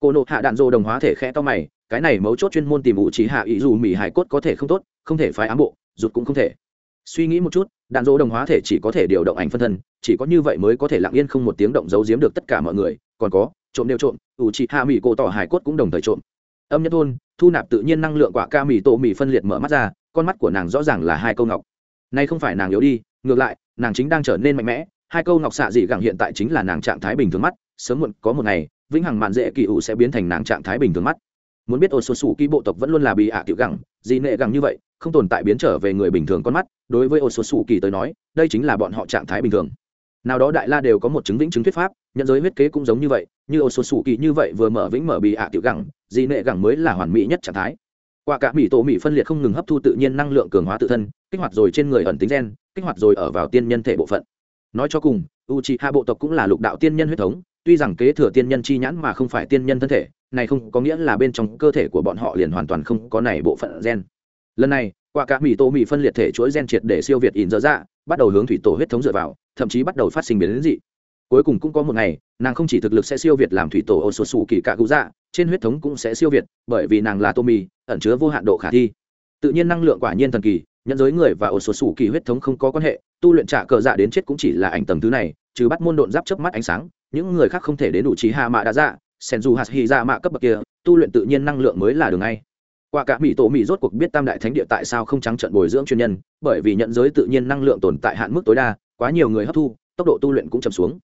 A: Cô nộ hạ đạn dô đồng hóa thể khẽ to mày, cái này mấu chốt chuyên môn tìm ủ trí hạ ý dù mỹ hải cốt có thể không tốt, không thể phái ám bộ, rụt cũng không thể. Suy nghĩ một chút, đạn dỗ đồng hóa thể chỉ có thể điều động ảnh phân thân chỉ có như vậy mới có thể lặng yên không một tiếng động giấu giếm được tất cả mọi người, còn có, trộm đều trộm, ủ trị hạ mỹ cổ tỏ hải cốt cũng đồng thời trộm. Âm nhất thôn, thu nạp tự nhiên năng lượng quả ca mì tổ mì phân liệt mở mắt ra, con mắt của nàng rõ ràng là hai câu ngọc. Nay không phải nàng yếu đi, ngược lại, nàng chính đang trở nên mạnh mẽ, hai câu ngọc xạ dị gẳng hiện tại chính là nàng trạng thái bình thường mắt, sớm muộn có một ngày, vĩnh hằng mạn dễ kỳ ủ sẽ biến thành nàng trạng thái bình thường mắt. Muốn biết ô số sủ ký bộ tộc vẫn luôn là bị ạ tiểu gẳng, dị nệ gẳng như vậy, không tồn tại biến trở về người bình thường con mắt, đối với ô số sủ kỳ tới nói, đây chính là bọn họ trạng thái bình thường nào đó đại la đều có một chứng vĩnh chứng thuyết pháp, nhận giới huyết kế cũng giống như vậy, như ô số sủ kỳ như vậy vừa mở vĩnh mở bị ạ tiểu gẳng dị nệ gẳng mới là hoàn mỹ nhất trạng thái. Qua cả mỹ tổ mỹ phân liệt không ngừng hấp thu tự nhiên năng lượng cường hóa tự thân, kích hoạt rồi trên người ẩn tính gen, kích hoạt rồi ở vào tiên nhân thể bộ phận. Nói cho cùng u c h i hạ bộ tộc cũng là lục đạo tiên nhân huyết thống, tuy rằng kế thừa tiên nhân chi nhãn mà không phải tiên nhân thân thể, này không có nghĩa là bên trong cơ thể của bọn họ liền hoàn toàn không có này bộ phận gen. Lần này qua cả mì tô mì phân liệt thể chuỗi gen triệt để siêu việt ỉn dở dạ bắt đầu hướng thủy tổ huyết thống dựa vào, thậm chí bắt đầu phát sinh biến đến dị. Cuối cùng cũng có một ngày, nàng không chỉ thực lực sẽ siêu việt làm thủy tổ ô số sủ kỳ cả cụ dạ trên huyết thống cũng sẽ siêu việt, bởi vì nàng là tô mì, ẩn chứa vô hạn độ khả thi. Tự nhiên năng lượng quả nhiên thần kỳ nhận giới người và ô số sủ kỳ huyết thống không có quan hệ, tu luyện trả cờ dạ đến chết cũng chỉ là ảnh tầng thứ này, trừ bắt môn độn giáp chớp mắt ánh sáng, những người khác không thể đến đủ trí hạ mạ đã dạ sen dù hạt hy ra mạ cấp bậc kia, tu luyện tự nhiên năng lượng mới là đường ngay qua cả mỹ tổ mỹ rốt cuộc biết tam đại thánh địa tại sao không trắng trận bồi dưỡng chuyên nhân, bởi vì nhận giới tự nhiên năng lượng tồn tại hạn mức tối đa, quá nhiều người hấp thu, tốc độ tu luyện cũng chậm xuống.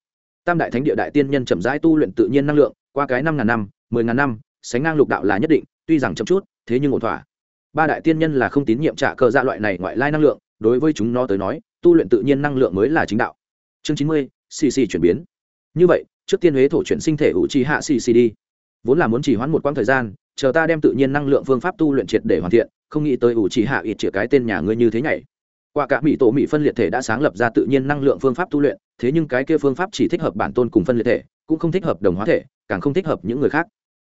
A: Tam đại thánh địa đại tiên nhân chậm rãi tu luyện tự nhiên năng lượng, qua cái năm ngàn năm, mười ngàn năm, sánh ngang lục đạo là nhất định, tuy rằng chậm chút, thế nhưng ổn thỏa. Ba đại tiên nhân là không tín nhiệm trả cờ dạ loại này ngoại lai năng lượng, đối với chúng nó tới nói, tu luyện tự nhiên năng lượng mới là chính đạo. Chương chín mươi cc chuyển biến. Như vậy, trước tiên huế thổ chuyển sinh thể ủ trì hạ cc đi vốn là muốn chỉ hoãn một quãng thời gian chờ ta đem tự nhiên năng lượng phương pháp tu luyện triệt để hoàn thiện, không nghĩ tới ủ chỉ hạ ít chĩa cái tên nhà ngươi như thế nhảy. Qua cả mỹ tổ mỹ phân liệt thể đã sáng lập ra tự nhiên năng lượng phương pháp tu luyện, thế nhưng cái kia phương pháp chỉ thích hợp bản tôn cùng phân liệt thể, cũng không thích hợp đồng hóa thể, càng không thích hợp những người khác.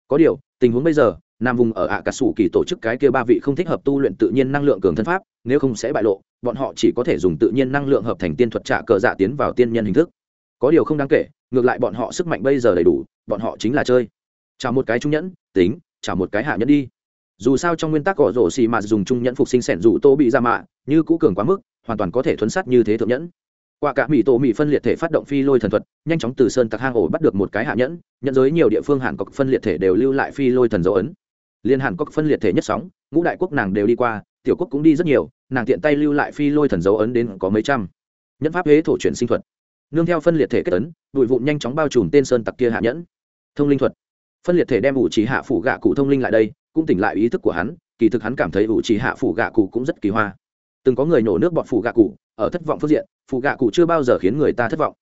A: Có điều, tình huống bây giờ, nam vùng ở ạ cà sủ kỳ tổ chức cái kia ba vị không thích hợp tu luyện tự nhiên năng lượng cường thân pháp, nếu không sẽ bại lộ, bọn họ chỉ có thể dùng tự nhiên năng lượng hợp thành tiên thuật trả cờ dạ tiến vào tiên nhân hình thức. Có điều không đáng kể, ngược lại bọn họ sức mạnh bây giờ đầy đủ, bọn họ chính là chơi. Chào một cái trung nhẫn, tính chả một cái hạ nhẫn đi. Dù sao trong nguyên tắc cỏ rổ xì mà dùng trung nhẫn phục sinh sẻn dù tô bị ra mạ, như cũ cường quá mức, hoàn toàn có thể thuấn sát như thế thượng nhẫn. Qua cả mỹ tổ mỹ phân liệt thể phát động phi lôi thần thuật, nhanh chóng từ sơn tặc hang ổ bắt được một cái hạ nhẫn nhận giới nhiều địa phương hàn cọc phân liệt thể đều lưu lại phi lôi thần dấu ấn. Liên hàn cọc phân liệt thể nhất sóng, ngũ đại quốc nàng đều đi qua, tiểu quốc cũng đi rất nhiều, nàng tiện tay lưu lại phi lôi thần dấu ấn đến có mấy trăm. Nhân pháp huế thổ chuyển sinh thuật. Nương theo phân liệt thể kết ấn, bụi vụn nhanh chóng bao trùm tên sơn tặc kia hạ nhẫn. Thông linh thuật phân liệt thể đem ủ trì hạ phủ gạ cụ thông linh lại đây, cũng tỉnh lại ý thức của hắn, kỳ thực hắn cảm thấy ủ trì hạ phủ gạ cụ cũng rất kỳ hoa. Từng có người nổ nước bọt phủ gạ cụ, ở thất vọng phương diện phụ gạ cụ chưa bao giờ khiến người ta thất vọng.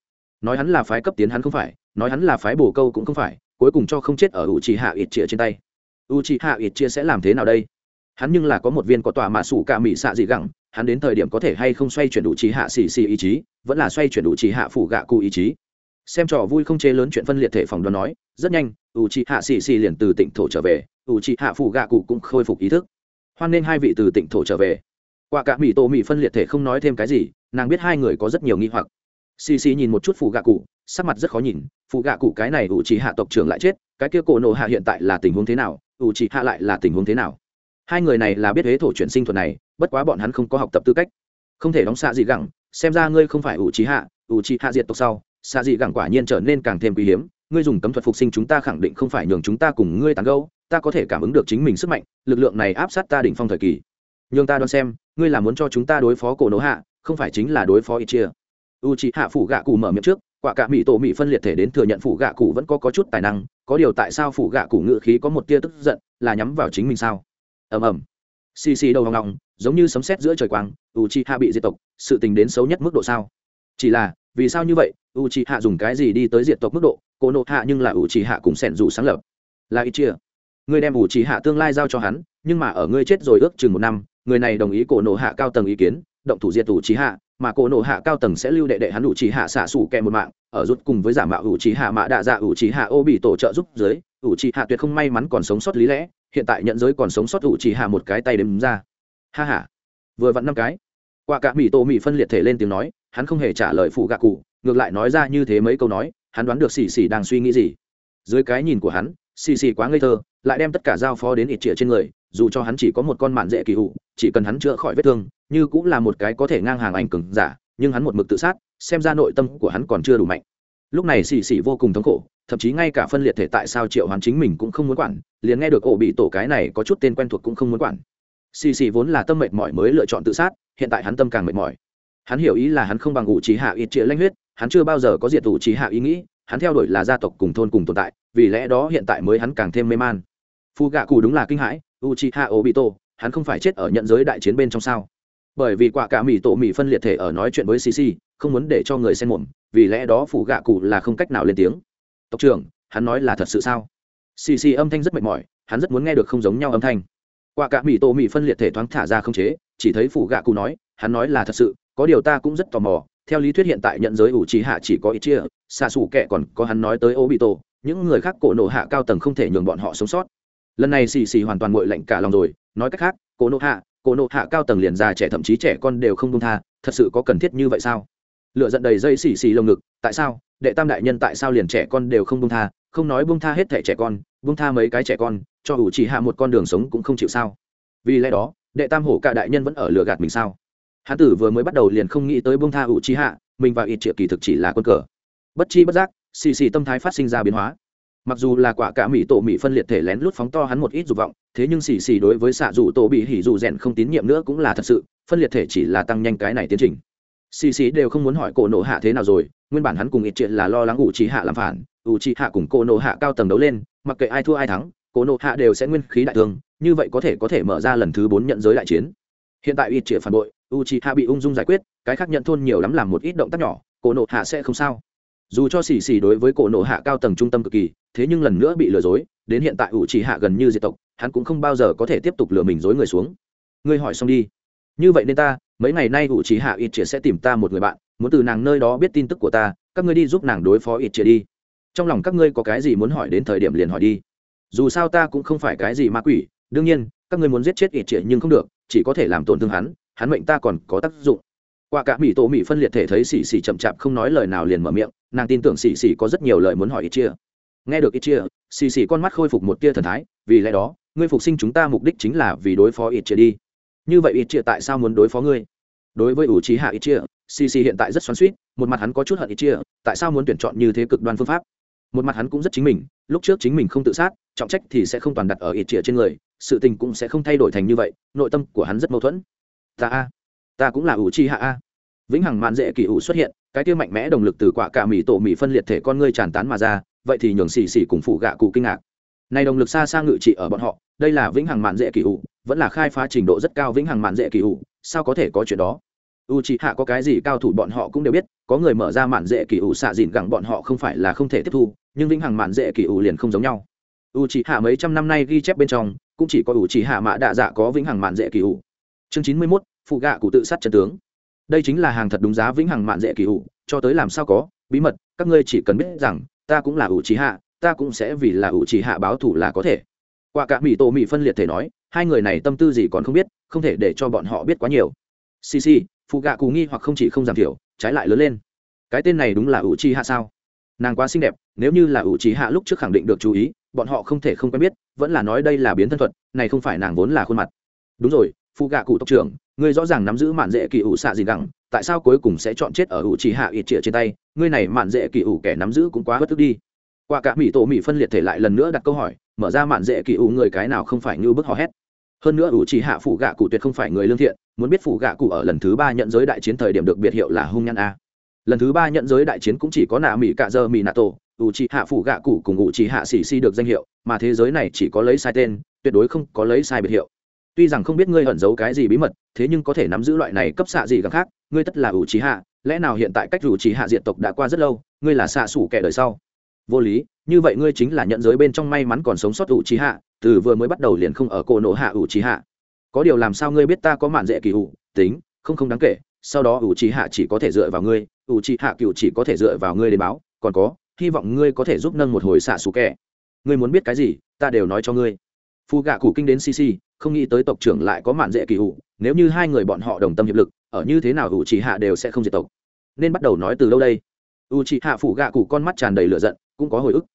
A: Nói hắn là phái cấp tiến hắn không phải, nói hắn là phái bồ câu cũng không phải, cuối cùng cho không chết ở ủ trì hạ ít chia trên tay. Ủ trì hạ ít chia sẽ làm thế nào đây? Hắn nhưng là có một viên có tòa mạ sủ cả mỹ xạ dị gẳng, hắn đến thời điểm có thể hay không xoay chuyển đủ trí hạ xì xì ý chí, vẫn là xoay chuyển đủ trí hạ phủ gạ cụ ý chí. Xem trò vui không chế lớn chuyện phân liệt thể phòng đoán nói, rất nhanh u trí hạ xì xì liền từ tỉnh thổ trở về u trí hạ phủ gạ cụ cũng khôi phục ý thức. Hoan nên hai vị từ tỉnh thổ trở về. Qua cả mỹ tổ mỹ phân liệt thể không nói thêm cái gì, nàng biết hai người có rất nhiều nghi hoặc. Xì xì nhìn một chút phụ gạ cụ sắc mặt rất khó nhìn. Phụ gạ cụ cái này ủ i hạ tộc trưởng lại chết, cái kia cổ nộ hạ hiện tại là tình huống thế nào? Ủ i hạ lại là tình huống thế nào? Hai người này là biết huế thổ chuyển sinh thuật này, bất quá bọn hắn không có học tập tư cách. Không thể đóng xạ gì gẳng xem ra ngươi không phải ủ trí hạ ủ trí hạ diệt tộc sau xạ dị gẳng quả nhiên trở nên càng thêm quý hiếm ngươi dùng cấm thuật phục sinh chúng ta khẳng định không phải nhường chúng ta cùng ngươi tán gâu ta có thể cảm ứng được chính mình sức mạnh lực lượng này áp sát ta đỉnh phong thời kỳ. Nhường ta đoán xem ngươi là muốn cho chúng ta đối phó cổ nổ hạ không phải chính là đối phó ít chia u c hạ phủ gạ cụ mở miệng trước quả cả mỹ tổ mỹ phân liệt thể đến thừa nhận phủ gạ cụ vẫn có, có chút tài năng có điều tại sao phủ gạ cụ ngự khí có một tia tức giận là nhắm vào chính mình sao? Ầm ầm. Xì xì đầu hoang ngọng giống như sấm sét giữa trời quang u c hạ bị diệt tộc sự tình đến xấu nhất mức độ sao? Chỉ là vì sao như vậy? U c hạ dùng cái gì đi tới diệt tộc mức độ? Cổ nộ hạ nhưng là u c hạ cùng sẻn dù sáng lập. Là ít chia. Ngươi đem u c hạ tương lai giao cho hắn, nhưng mà ở ngươi chết rồi ước chừng một năm, người này đồng ý cổ nộ hạ cao tầng ý kiến, động thủ diệt ủ i hạ mà cổ nộ hạ cao tầng sẽ lưu đệ đệ hắn ủ i hạ xả xủ kẹ một mạng, ở rút cùng với giả mạo ủ i hạ mạ đạ dạ ủ i hạ ô bị tổ trợ giúp dưới ủ i hạ tuyệt không may mắn còn sống sót lý lẽ, hiện tại nhận giới còn sống sót ủ trí hạ một cái tay đếm ra. Ha ha. Vừa vặn năm cái. Qua cả mỹ tổ mỹ phân liệt thể lên tiếng nói hắn không hề trả lời phụ gạ cụ ngược lại nói ra như thế mấy câu nói hắn đoán được xì xì đang suy nghĩ gì. Dưới cái nhìn của hắn xì xì quá ngây thơ lại đem tất cả giao phó đến ít trịa trên người dù cho hắn chỉ có một con mạn dễ kỳ hụ, chỉ cần hắn chữa khỏi vết thương như cũng là một cái có thể ngang hàng ảnh cừng giả nhưng hắn một mực tự sát xem ra nội tâm của hắn còn chưa đủ mạnh. Lúc này xì xì vô cùng thống khổ thậm chí ngay cả phân liệt thể tại sao triệu hắn chính mình cũng không muốn quản liền nghe được ổ bị tổ cái này có chút tên quen thuộc cũng không muốn quản. Xì xì vốn là tâm mệt mỏi mới lựa chọn tự sát hiện tại hắn tâm càng mệt mỏi hắn hiểu ý là hắn không bằng ủ trí hạ ít chĩa lanh huyết, hắn chưa bao giờ có diệt ủ trí hạ ý nghĩ, hắn theo đuổi là gia tộc cùng thôn cùng tồn tại, vì lẽ đó hiện tại mới hắn càng thêm mê man. Phu gạ cụ đúng là kinh hãi u chi hạ ô bị tổ, hắn không phải chết ở nhận giới đại chiến bên trong sao? Bởi vì quả cả mỹ tổ mỹ phân liệt thể ở nói chuyện với cc không muốn để cho người xem mồm, vì lẽ đó phủ gạ cụ là không cách nào lên tiếng. Tộc trưởng, hắn nói là thật sự sao? Cc âm thanh rất mệt mỏi, hắn rất muốn nghe được không giống nhau âm thanh. Quả cả mỹ tổ mỹ phân liệt thể thoáng thả ra không chế, chỉ thấy phủ gạ cụ nói, hắn nói là thật sự có điều ta cũng rất tò mò, theo lý thuyết hiện tại nhận giới ủ trí hạ chỉ có ít chia xa xù kệ còn có hắn nói tới ô bị tổ những người khác cổ nộ hạ cao tầng không thể nhường bọn họ sống sót. Lần này xì xì hoàn toàn nguội lạnh cả lòng rồi, nói cách khác, cổ nộ hạ, cổ nộ hạ cao tầng liền già trẻ thậm chí trẻ con đều không đông tha, thật sự có cần thiết như vậy sao? Lựa giận đầy dây xì xì lồng ngực, tại sao? Đệ tam đại nhân tại sao liền trẻ con đều không đông tha? Không nói bông tha hết thẻ trẻ con bông tha mấy cái trẻ con, cho ủ chỉ hạ một con đường sống cũng không chịu sao? Vì lẽ đó, đệ tam hổ cả đại nhân vẫn ở lừa gạt mình sao? Hán tử vừa mới bắt đầu liền không nghĩ tới bông tha ủ trí hạ, mình và ít triệu kỳ thực chỉ là quân cờ. Bất chi bất giác, xì xì tâm thái phát sinh ra biến hóa. Mặc dù là quả cả mỹ tổ mỹ phân liệt thể lén lút phóng to hắn một ít dục vọng, thế nhưng xì xì đối với xạ dù tổ bị hỉ dù rèn không tín nhiệm nữa cũng là thật sự, phân liệt thể chỉ là tăng nhanh cái này tiến trình. Xì xì đều không muốn hỏi cổ nộ hạ thế nào rồi, nguyên bản hắn cùng ít chuyện là lo lắng ủ trí hạ làm phản, ủ trí hạ cùng cổ nộ hạ cao tầng đấu lên, mặc kệ ai thua ai thắng, cổ nộ hạ đều sẽ nguyên khí đại thương, như vậy có thể có thể mở ra lần thứ bốn nhận giới đại chiến. Hiện tại ít triệt phản bội u trí hạ bị ung dung giải quyết, cái khác nhận thôn nhiều lắm làm một ít động tác nhỏ, cổ nộ hạ sẽ không sao. Dù cho xì xì đối với cổ nộ hạ cao tầng trung tâm cực kỳ, thế nhưng lần nữa bị lừa dối, đến hiện tại ủ trì hạ gần như diệt tộc, hắn cũng không bao giờ có thể tiếp tục lừa mình dối người xuống. Ngươi hỏi xong đi. Như vậy nên ta, mấy ngày nay ủ trì hạ ít triệt sẽ tìm ta một người bạn, muốn từ nàng nơi đó biết tin tức của ta, các ngươi đi giúp nàng đối phó ít triệt đi. Trong lòng các ngươi có cái gì muốn hỏi đến thời điểm liền hỏi đi. Dù sao ta cũng không phải cái gì ma quỷ, đương nhiên, các ngươi muốn giết chết ít triệt nhưng không được, chỉ có thể làm tổn thương hắn hắn mệnh ta còn có tác dụng. Qua cả mỹ tổ mỹ phân liệt thể thấy xì xì chậm chạp không nói lời nào liền mở miệng, nàng tin tưởng xì xì có rất nhiều lời muốn hỏi ít chia. Nghe được ít chia, xì xì con mắt khôi phục một tia thần thái, vì lẽ đó, ngươi phục sinh chúng ta mục đích chính là vì đối phó ít chia đi. Như vậy ít chia tại sao muốn đối phó ngươi? Đối với ủ trí hạ ít chia, xì xì hiện tại rất xoắn suýt một mặt hắn có chút hận ít chia, tại sao muốn tuyển chọn như thế cực đoan phương pháp? Một mặt hắn cũng rất chính mình, lúc trước chính mình không tự sát, trọng trách thì sẽ không toàn đặt ở ít chia trên người, sự tình cũng sẽ không thay đổi thành như vậy, nội tâm của hắn rất mâu thuẫn ta a, ta cũng là ủ chi hạ a. Vĩnh hằng mạn dễ kỳ ủ xuất hiện, cái kia mạnh mẽ động lực từ quả cả mì tổ mì phân liệt thể con ngươi tràn tán mà ra, vậy thì nhường xì xì cùng phụ gạ cụ kinh ngạc. Này động lực xa xa ngự trị ở bọn họ, đây là vĩnh hằng mạn dễ kỳ ủ, vẫn là khai phá trình độ rất cao vĩnh hằng mạn dễ kỳ ủ, sao có thể có chuyện đó? U c hạ có cái gì cao thủ bọn họ cũng đều biết, có người mở ra mạn dễ kỳ ủ xạ dìn gẳng bọn họ không phải là không thể tiếp thu, nhưng vĩnh hằng mạn dễ kỳ ủ liền không giống nhau. U c hạ mấy trăm năm nay ghi chép bên trong, cũng chỉ có u c hạ mạ đạ dạ có vĩnh hằng mạn dễ kỳ ủ chương chín mươi mốt, phụ gạ cụ tự sát chân tướng. Đây chính là hàng thật đúng giá vĩnh hằng mạn dễ kỳ ủ cho tới làm sao có, bí mật, các ngươi chỉ cần biết rằng, ta cũng là ủ trí hạ ta cũng sẽ vì là ủ trí hạ báo thủ là có thể. Qua cả mỹ tổ mỹ phân liệt thể nói, hai người này tâm tư gì còn không biết, không thể để cho bọn họ biết quá nhiều. Cc phụ gạ cù nghi hoặc không chỉ không giảm thiểu, trái lại lớn lên. Cái tên này đúng là ủ trí hạ sao? Nàng quá xinh đẹp, nếu như là ủ trí hạ lúc trước khẳng định được chú ý, bọn họ không thể không quen biết, vẫn là nói đây là biến thân thuật, này không phải nàng vốn là khuôn mặt. Đúng rồi phụ gạ cụ tộc trưởng, ngươi rõ ràng nắm giữ mạn dễ kỳ ủ xạ gì gẳng tại sao cuối cùng sẽ chọn chết ở ủ chỉ hạ ít trịa trên tay? Ngươi này mạn dễ kỳ ủ kẻ nắm giữ cũng quá bất tức đi. Qua cả mỹ tổ mỹ phân liệt thể lại lần nữa đặt câu hỏi, mở ra mạn dễ kỳ ủ người cái nào không phải như bức hò hét? Hơn nữa ủ chỉ hạ phụ gạ cụ tuyệt không phải người lương thiện, muốn biết phụ gạ cụ ở lần thứ ba nhận giới đại chiến thời điểm được biệt hiệu là hung nhăn a. Lần thứ ba nhận giới đại chiến cũng chỉ có nạ mỹ cạ dơ mỹ nạ tổ, ủ chỉ hạ phụ gạ cụ cùng ủ chỉ hạ xỉ xi được danh hiệu, mà thế giới này chỉ có lấy sai tên, tuyệt đối không có lấy sai biệt hiệu tuy rằng không biết ngươi ẩn giấu cái gì bí mật, thế nhưng có thể nắm giữ loại này cấp xạ gì gắng khác, ngươi tất là ủ trí hạ, lẽ nào hiện tại cách ủ trí hạ diện tộc đã qua rất lâu, ngươi là xạ xủ kẻ đời sau? Vô lý, như vậy ngươi chính là nhận giới bên trong may mắn còn sống sót ủ trí hạ, từ vừa mới bắt đầu liền không ở cổ nổ hạ ủ trí hạ. Có điều làm sao ngươi biết ta có mạn dễ kỳ ủ, tính, không không đáng kể, sau đó ủ trí hạ chỉ có thể dựa vào ngươi, ủ trí hạ cựu chỉ có thể dựa vào ngươi để báo, còn có, hy vọng ngươi có thể giúp nâng một hồi xạ xù kẻ. Ngươi muốn biết cái gì, ta đều nói cho ngươi phù gạ cụ kinh đến cc không nghĩ tới tộc trưởng lại có mạn dễ kỳ hụ nếu như hai người bọn họ đồng tâm hiệp lực, ở như thế nào ủ chỉ hạ đều sẽ không diệt tộc. Nên bắt đầu nói từ lâu đây? U chỉ hạ phủ gạ cụ con mắt tràn đầy lửa giận, cũng có hồi ức.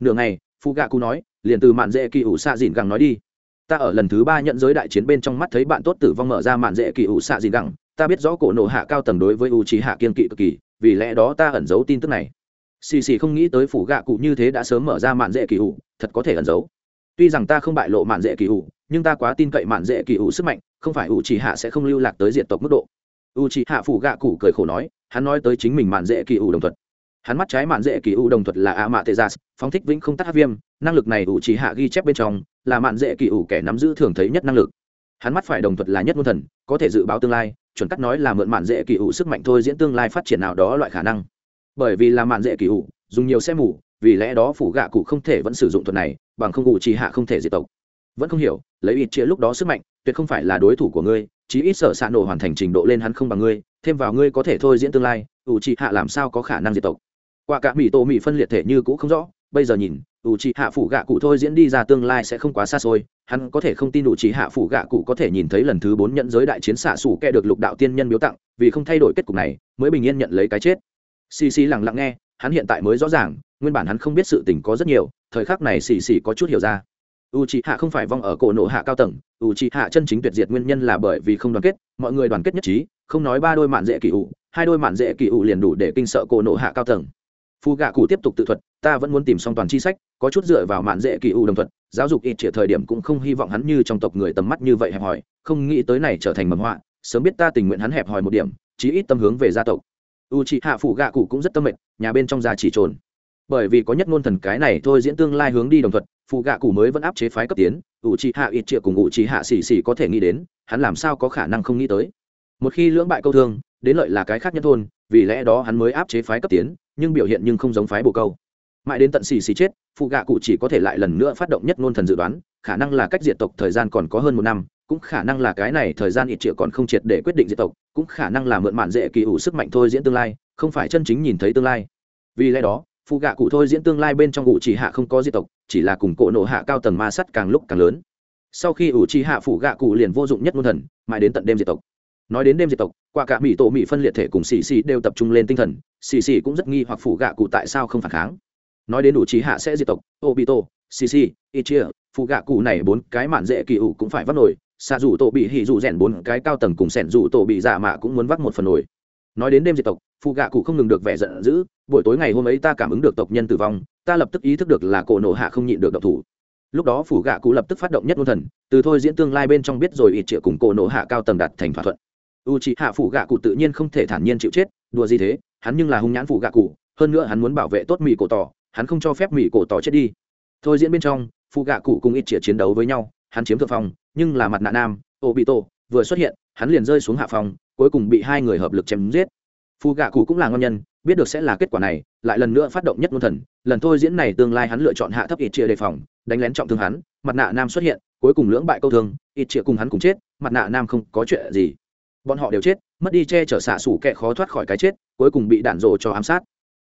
A: Nửa ngày phụ gạ cụ nói, liền từ mạn dễ kỳ hụ xạ dìn gẳng nói đi. Ta ở lần thứ ba nhận giới đại chiến bên trong mắt thấy bạn tốt tử vong mở ra mạn dễ kỳ hụ xạ gì gẳng. Ta biết rõ cổ nộ hạ cao tầng đối với u chỉ hạ kiên kỵ cực kỳ, vì lẽ đó ta ẩn giấu tin tức này. Xì xì không nghĩ tới phủ gạ cụ như thế đã sớm mở ra mạn dễ kỳ hụ thật có thể ẩn giấu tuy rằng ta không bại lộ mạn dễ kỳ ủ, nhưng ta quá tin cậy mạn dễ kỳ ủ sức mạnh, không phải u chỉ hạ sẽ không lưu lạc tới diện tộc mức độ. U chỉ hạ phủ gạ cụ cười khổ nói, hắn nói tới chính mình mạn dễ kỳ ủ đồng thuật. Hắn mắt trái mạn dễ kỳ ủ đồng thuật là a mạ tê gia phóng thích vĩnh không tắt hát viêm, năng lực này u chỉ hạ ghi chép bên trong, là mạn dễ kỳ ủ kẻ nắm giữ thường thấy nhất năng lực. Hắn mắt phải đồng thuật là nhất ngôn thần, có thể dự báo tương lai, chuẩn cắt nói là mượn mạn dễ kỳ ủ sức mạnh thôi diễn tương lai phát triển nào đó loại khả năng. Bởi vì là mạn dễ kỳ ủ, dùng nhiều xe mù vì lẽ đó phủ gạ cụ không thể vẫn sử dụng thuật này, bằng không cụ chỉ hạ không thể diệt tộc. Vẫn không hiểu, lấy ít chia lúc đó sức mạnh, tuyệt không phải là đối thủ của ngươi, chí ít sở xạ nổ hoàn thành trình độ lên hắn không bằng ngươi, thêm vào ngươi có thể thôi diễn tương lai ủ trì hạ làm sao có khả năng diệt tộc. Qua cả mỹ tổ mỹ phân liệt thể như cũ không rõ, bây giờ nhìn ủ trì hạ phủ gạ cụ thôi diễn đi ra tương lai sẽ không quá xa xôi, hắn có thể không tin ủ trì hạ phủ gạ cụ có thể nhìn thấy lần thứ bốn nhận giới đại chiến xạ xù kẹ được lục đạo tiên nhân biếu tặng, vì không thay đổi kết cục này, mới bình yên nhận lấy cái chết. Xì xì lẳng lặng nghe, hắn hiện tại mới rõ ràng nguyên bản hắn không biết sự tình có rất nhiều, thời khắc này xì xì có chút hiểu ra. U c hạ không phải vong ở cổ nộ hạ cao tầng u c hạ chân chính tuyệt diệt nguyên nhân là bởi vì không đoàn kết, mọi người đoàn kết nhất trí, không nói ba đôi mạn dễ kỳ ủ, hai đôi mạn dễ kỳ ủ liền đủ để kinh sợ cổ nộ hạ cao tầng. Phù gạ cụ tiếp tục tự thuật, ta vẫn muốn tìm xong toàn chi sách, có chút dựa vào mạn dễ kỳ ủ đồng thuật, giáo dục ít trịa thời điểm cũng không hy vọng hắn như trong tộc người tầm mắt như vậy hẹp hòi, không nghĩ tới này trở thành mầm họa, sớm biết ta tình nguyện hắn hẹp hòi một điểm, chí ít tâm hướng về gia tộc. U c hạ phủ gạ cụ cũng rất tâm mệnh nhà bên trong gia chỉ trồn bởi vì có nhất ngôn thần cái này thôi diễn tương lai hướng đi đồng thuận, phụ gạ cụ mới vẫn áp chế phái cấp tiến u trì hạ ít triệu cùng u trì hạ xì xì có thể nghĩ đến hắn làm sao có khả năng không nghĩ tới. Một khi lưỡng bại câu thương đến lợi là cái khác nhất thôn vì lẽ đó hắn mới áp chế phái cấp tiến nhưng biểu hiện nhưng không giống phái bồ câu. Mãi đến tận xì xì chết phụ gạ cụ chỉ có thể lại lần nữa phát động nhất ngôn thần dự đoán khả năng là cách diệt tộc thời gian còn có hơn một năm cũng khả năng là cái này thời gian ít triệu còn không triệt để quyết định diệt tộc cũng khả năng là mượn mạn dễ kỳ ủ sức mạnh thôi diễn tương lai không phải chân chính nhìn thấy tương lai. Vì lẽ đó phụ gạ cụ thôi diễn tương lai bên trong ủ chỉ hạ không có diệt tộc, chỉ là cùng cỗ nộ hạ cao tầng ma sắt càng lúc càng lớn. Sau khi ủ chỉ hạ phụ gạ cụ liền vô dụng nhất ngôn thần, mãi đến tận đêm diệt tộc. Nói đến đêm diệt tộc qua cả mỹ tổ mỹ phân liệt thể cùng xì xì đều tập trung lên tinh thần, xì xì cũng rất nghi hoặc phụ gạ cụ tại sao không phản kháng. Nói đến ủ trí hạ sẽ diệt tộc, obito, xì xì, ichia phụ gạ cụ này bốn cái mạn dễ kỳ ủ cũng phải vắt nổi xạ dù tổ bị hỉ dù rèn bốn cái cao tầng cùng sẻn dù tổ bị giả mạ cũng muốn vắt một phần nổi nói đến đêm diệt tộc phụ gạ cụ không ngừng được vẻ giận dữ, buổi tối ngày hôm ấy ta cảm ứng được tộc nhân tử vong, ta lập tức ý thức được là cổ nổ hạ không nhịn được độc thủ. Lúc đó phủ gạ cụ lập tức phát động nhất ngôn thần, từ thôi diễn tương lai bên trong biết rồi ít triệu cùng cổ nổ hạ cao tầng đạt thành thỏa thuận. U c hạ phủ gạ cụ tự nhiên không thể thản nhiên chịu chết, đùa gì thế, hắn nhưng là hung nhãn phủ gạ cụ, hơn nữa hắn muốn bảo vệ tốt mỹ cổ tỏ, hắn không cho phép mỹ cổ tỏ chết đi. Thôi diễn bên trong phụ gạ cụ cùng ít triệu chiến đấu với nhau, hắn chiếm thượng phong, nhưng là mặt nạ nam ồ bị tổ vừa xuất hiện, hắn liền rơi xuống hạ phòng cuối cùng bị hai người hợp lực chém giết. Phù gạ cụ cũng là ngon nhân, biết được sẽ là kết quả này, lại lần nữa phát động nhất ngôn thần, lần thôi diễn này tương lai hắn lựa chọn hạ thấp ít chia đề phòng, đánh lén trọng thương hắn, mặt nạ nam xuất hiện, cuối cùng lưỡng bại câu thương, ít chia cùng hắn cùng chết, mặt nạ nam không có chuyện gì. Bọn họ đều chết, mất đi che chở xạ xủ kẹ khó thoát khỏi cái chết, cuối cùng bị đạn rộ cho ám sát.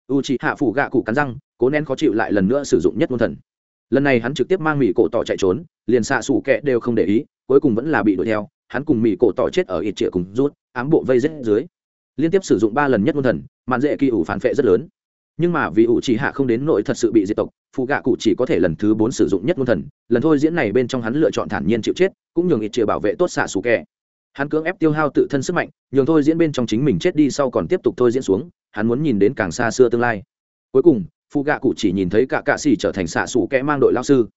A: U chị hạ phủ gạ cụ cắn răng, cố nén khó chịu lại lần nữa sử dụng nhất ngôn thần. Lần này hắn trực tiếp mang mỹ cổ tỏ chạy trốn, liền xạ xủ kẹ đều không để ý, cuối cùng vẫn là bị đuổi theo hắn cùng mỹ cổ tỏ chết ở ít trịa cùng rút, ám bộ vây rết dưới. Liên tiếp sử dụng ba lần nhất ngôn thần màn dễ kỳ ủ phản phệ rất lớn. Nhưng mà vì ủ chỉ hạ không đến nội thật sự bị diệt tộc phụ gạ cụ chỉ có thể lần thứ bốn sử dụng nhất ngôn thần, lần thôi diễn này bên trong hắn lựa chọn thản nhiên chịu chết, cũng nhường ít chia bảo vệ tốt xạ xù kẻ. Hắn cưỡng ép tiêu hao tự thân sức mạnh, nhường thôi diễn bên trong chính mình chết đi sau còn tiếp tục thôi diễn xuống, hắn muốn nhìn đến càng xa xưa tương lai. Cuối cùng phụ gạ cụ chỉ nhìn thấy cả cạ xỉ trở thành xạ xù kẽ mang đội lao sư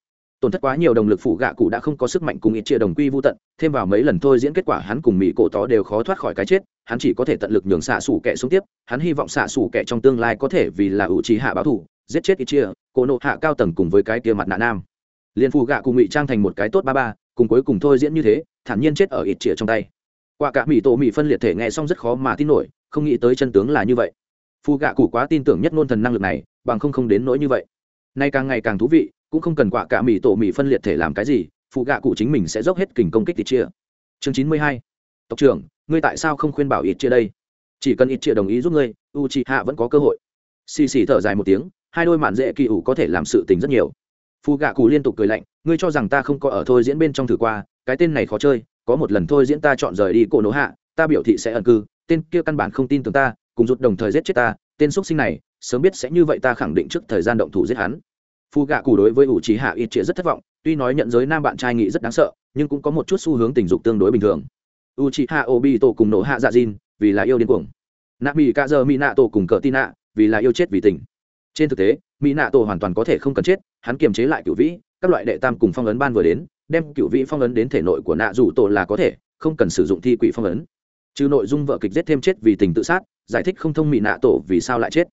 A: tổn thất quá nhiều đồng lực phủ gạ cụ đã không có sức mạnh cùng ít chia đồng quy vô tận, thêm vào mấy lần thôi diễn kết quả hắn cùng mỹ cổ tó đều khó thoát khỏi cái chết, hắn chỉ có thể tận lực nhường xạ xủ kẻ xuống tiếp, hắn hy vọng xạ xủ kẻ trong tương lai có thể vì là ủ trí hạ báo thủ giết chết ít chia, cổ nộ hạ cao tầng cùng với cái kia mặt nạ nam. Liền phù gạ cụ ngụy trang thành một cái tốt ba ba, cùng cuối cùng thôi diễn như thế, thản nhiên chết ở ít chia trong tay. Qua cả mỹ tổ mỹ phân liệt thể nghe xong rất khó mà tin nổi, không nghĩ tới chân tướng là như vậy. Phù gạ cụ quá tin tưởng nhất ngôn thần năng lực này, bằng không không đến nỗi như vậy. Nay càng ngày càng thú vị cũng không cần quạ cả mỹ tổ mỹ phân liệt thể làm cái gì, phụ gạ cụ chính mình sẽ dốc hết kình công kích ít chia. Chương chín mươi hai. Tộc trưởng, ngươi tại sao không khuyên bảo ít chia đây? Chỉ cần ít chia đồng ý giúp ngươi u chị hạ vẫn có cơ hội. Xì xì thở dài một tiếng, hai đôi mạn dễ kỳ ủ có thể làm sự tình rất nhiều. Phụ gạ cụ liên tục cười lạnh, ngươi cho rằng ta không có ở thôi diễn bên trong thử qua, cái tên này khó chơi, có một lần thôi diễn ta chọn rời đi cổ nỗ hạ, ta biểu thị sẽ ẩn cư, tên kia căn bản không tin tưởng ta, cùng rút đồng thời giết chết ta, tên x sinh này, sớm biết sẽ như vậy ta khẳng định trước thời gian động thủ giết hắn phù gạ cụ đối với ủ trí hạ ít trịa rất thất vọng, tuy nói nhận giới nam bạn trai nghĩ rất đáng sợ, nhưng cũng có một chút xu hướng tình dục tương đối bình thường. U trí hạ ô bi tổ cùng nổ hạ dạ Jin, vì là yêu điên cuồng. Nạ mỹ cạ giờ mỹ nạ tổ cùng cờ tin nạ, vì là yêu chết vì tình. Trên thực tế mỹ nạ tổ hoàn toàn có thể không cần chết, hắn kiềm chế lại cựu vĩ, các loại đệ tam cùng phong ấn ban vừa đến, đem cựu vĩ phong ấn đến thể nội của nạ dù tổ là có thể, không cần sử dụng thi quỷ phong ấn. Trừ nội dung vợ kịch giết thêm chết vì tình tự sát, giải thích không thông mỹ nạ tổ vì sao lại chết.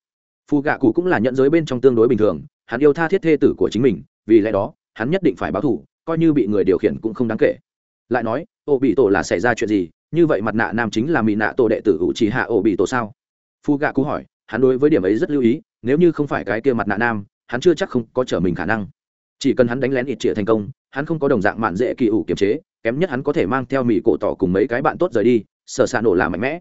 A: Phù gạ cụ cũng là nhận giới bên trong tương đối bình thường hắn yêu tha thiết thê tử của chính mình, vì lẽ đó, hắn nhất định phải báo thủ coi như bị người điều khiển cũng không đáng kể. Lại nói ô bị tổ là xảy ra chuyện gì? Như vậy mặt nạ nam chính là mỹ nạ tổ đệ tử ủ chỉ hạ ô bị tổ sao? Phu gạ cú hỏi, hắn đối với điểm ấy rất lưu ý, nếu như không phải cái kia mặt nạ nam, hắn chưa chắc không có trở mình khả năng. Chỉ cần hắn đánh lén ít trịa thành công, hắn không có đồng dạng mạn dễ kỳ ủ kiềm chế, kém nhất hắn có thể mang theo mỹ cổ tỏ cùng mấy cái bạn tốt rời đi, sở xạ nổ là mạnh mẽ.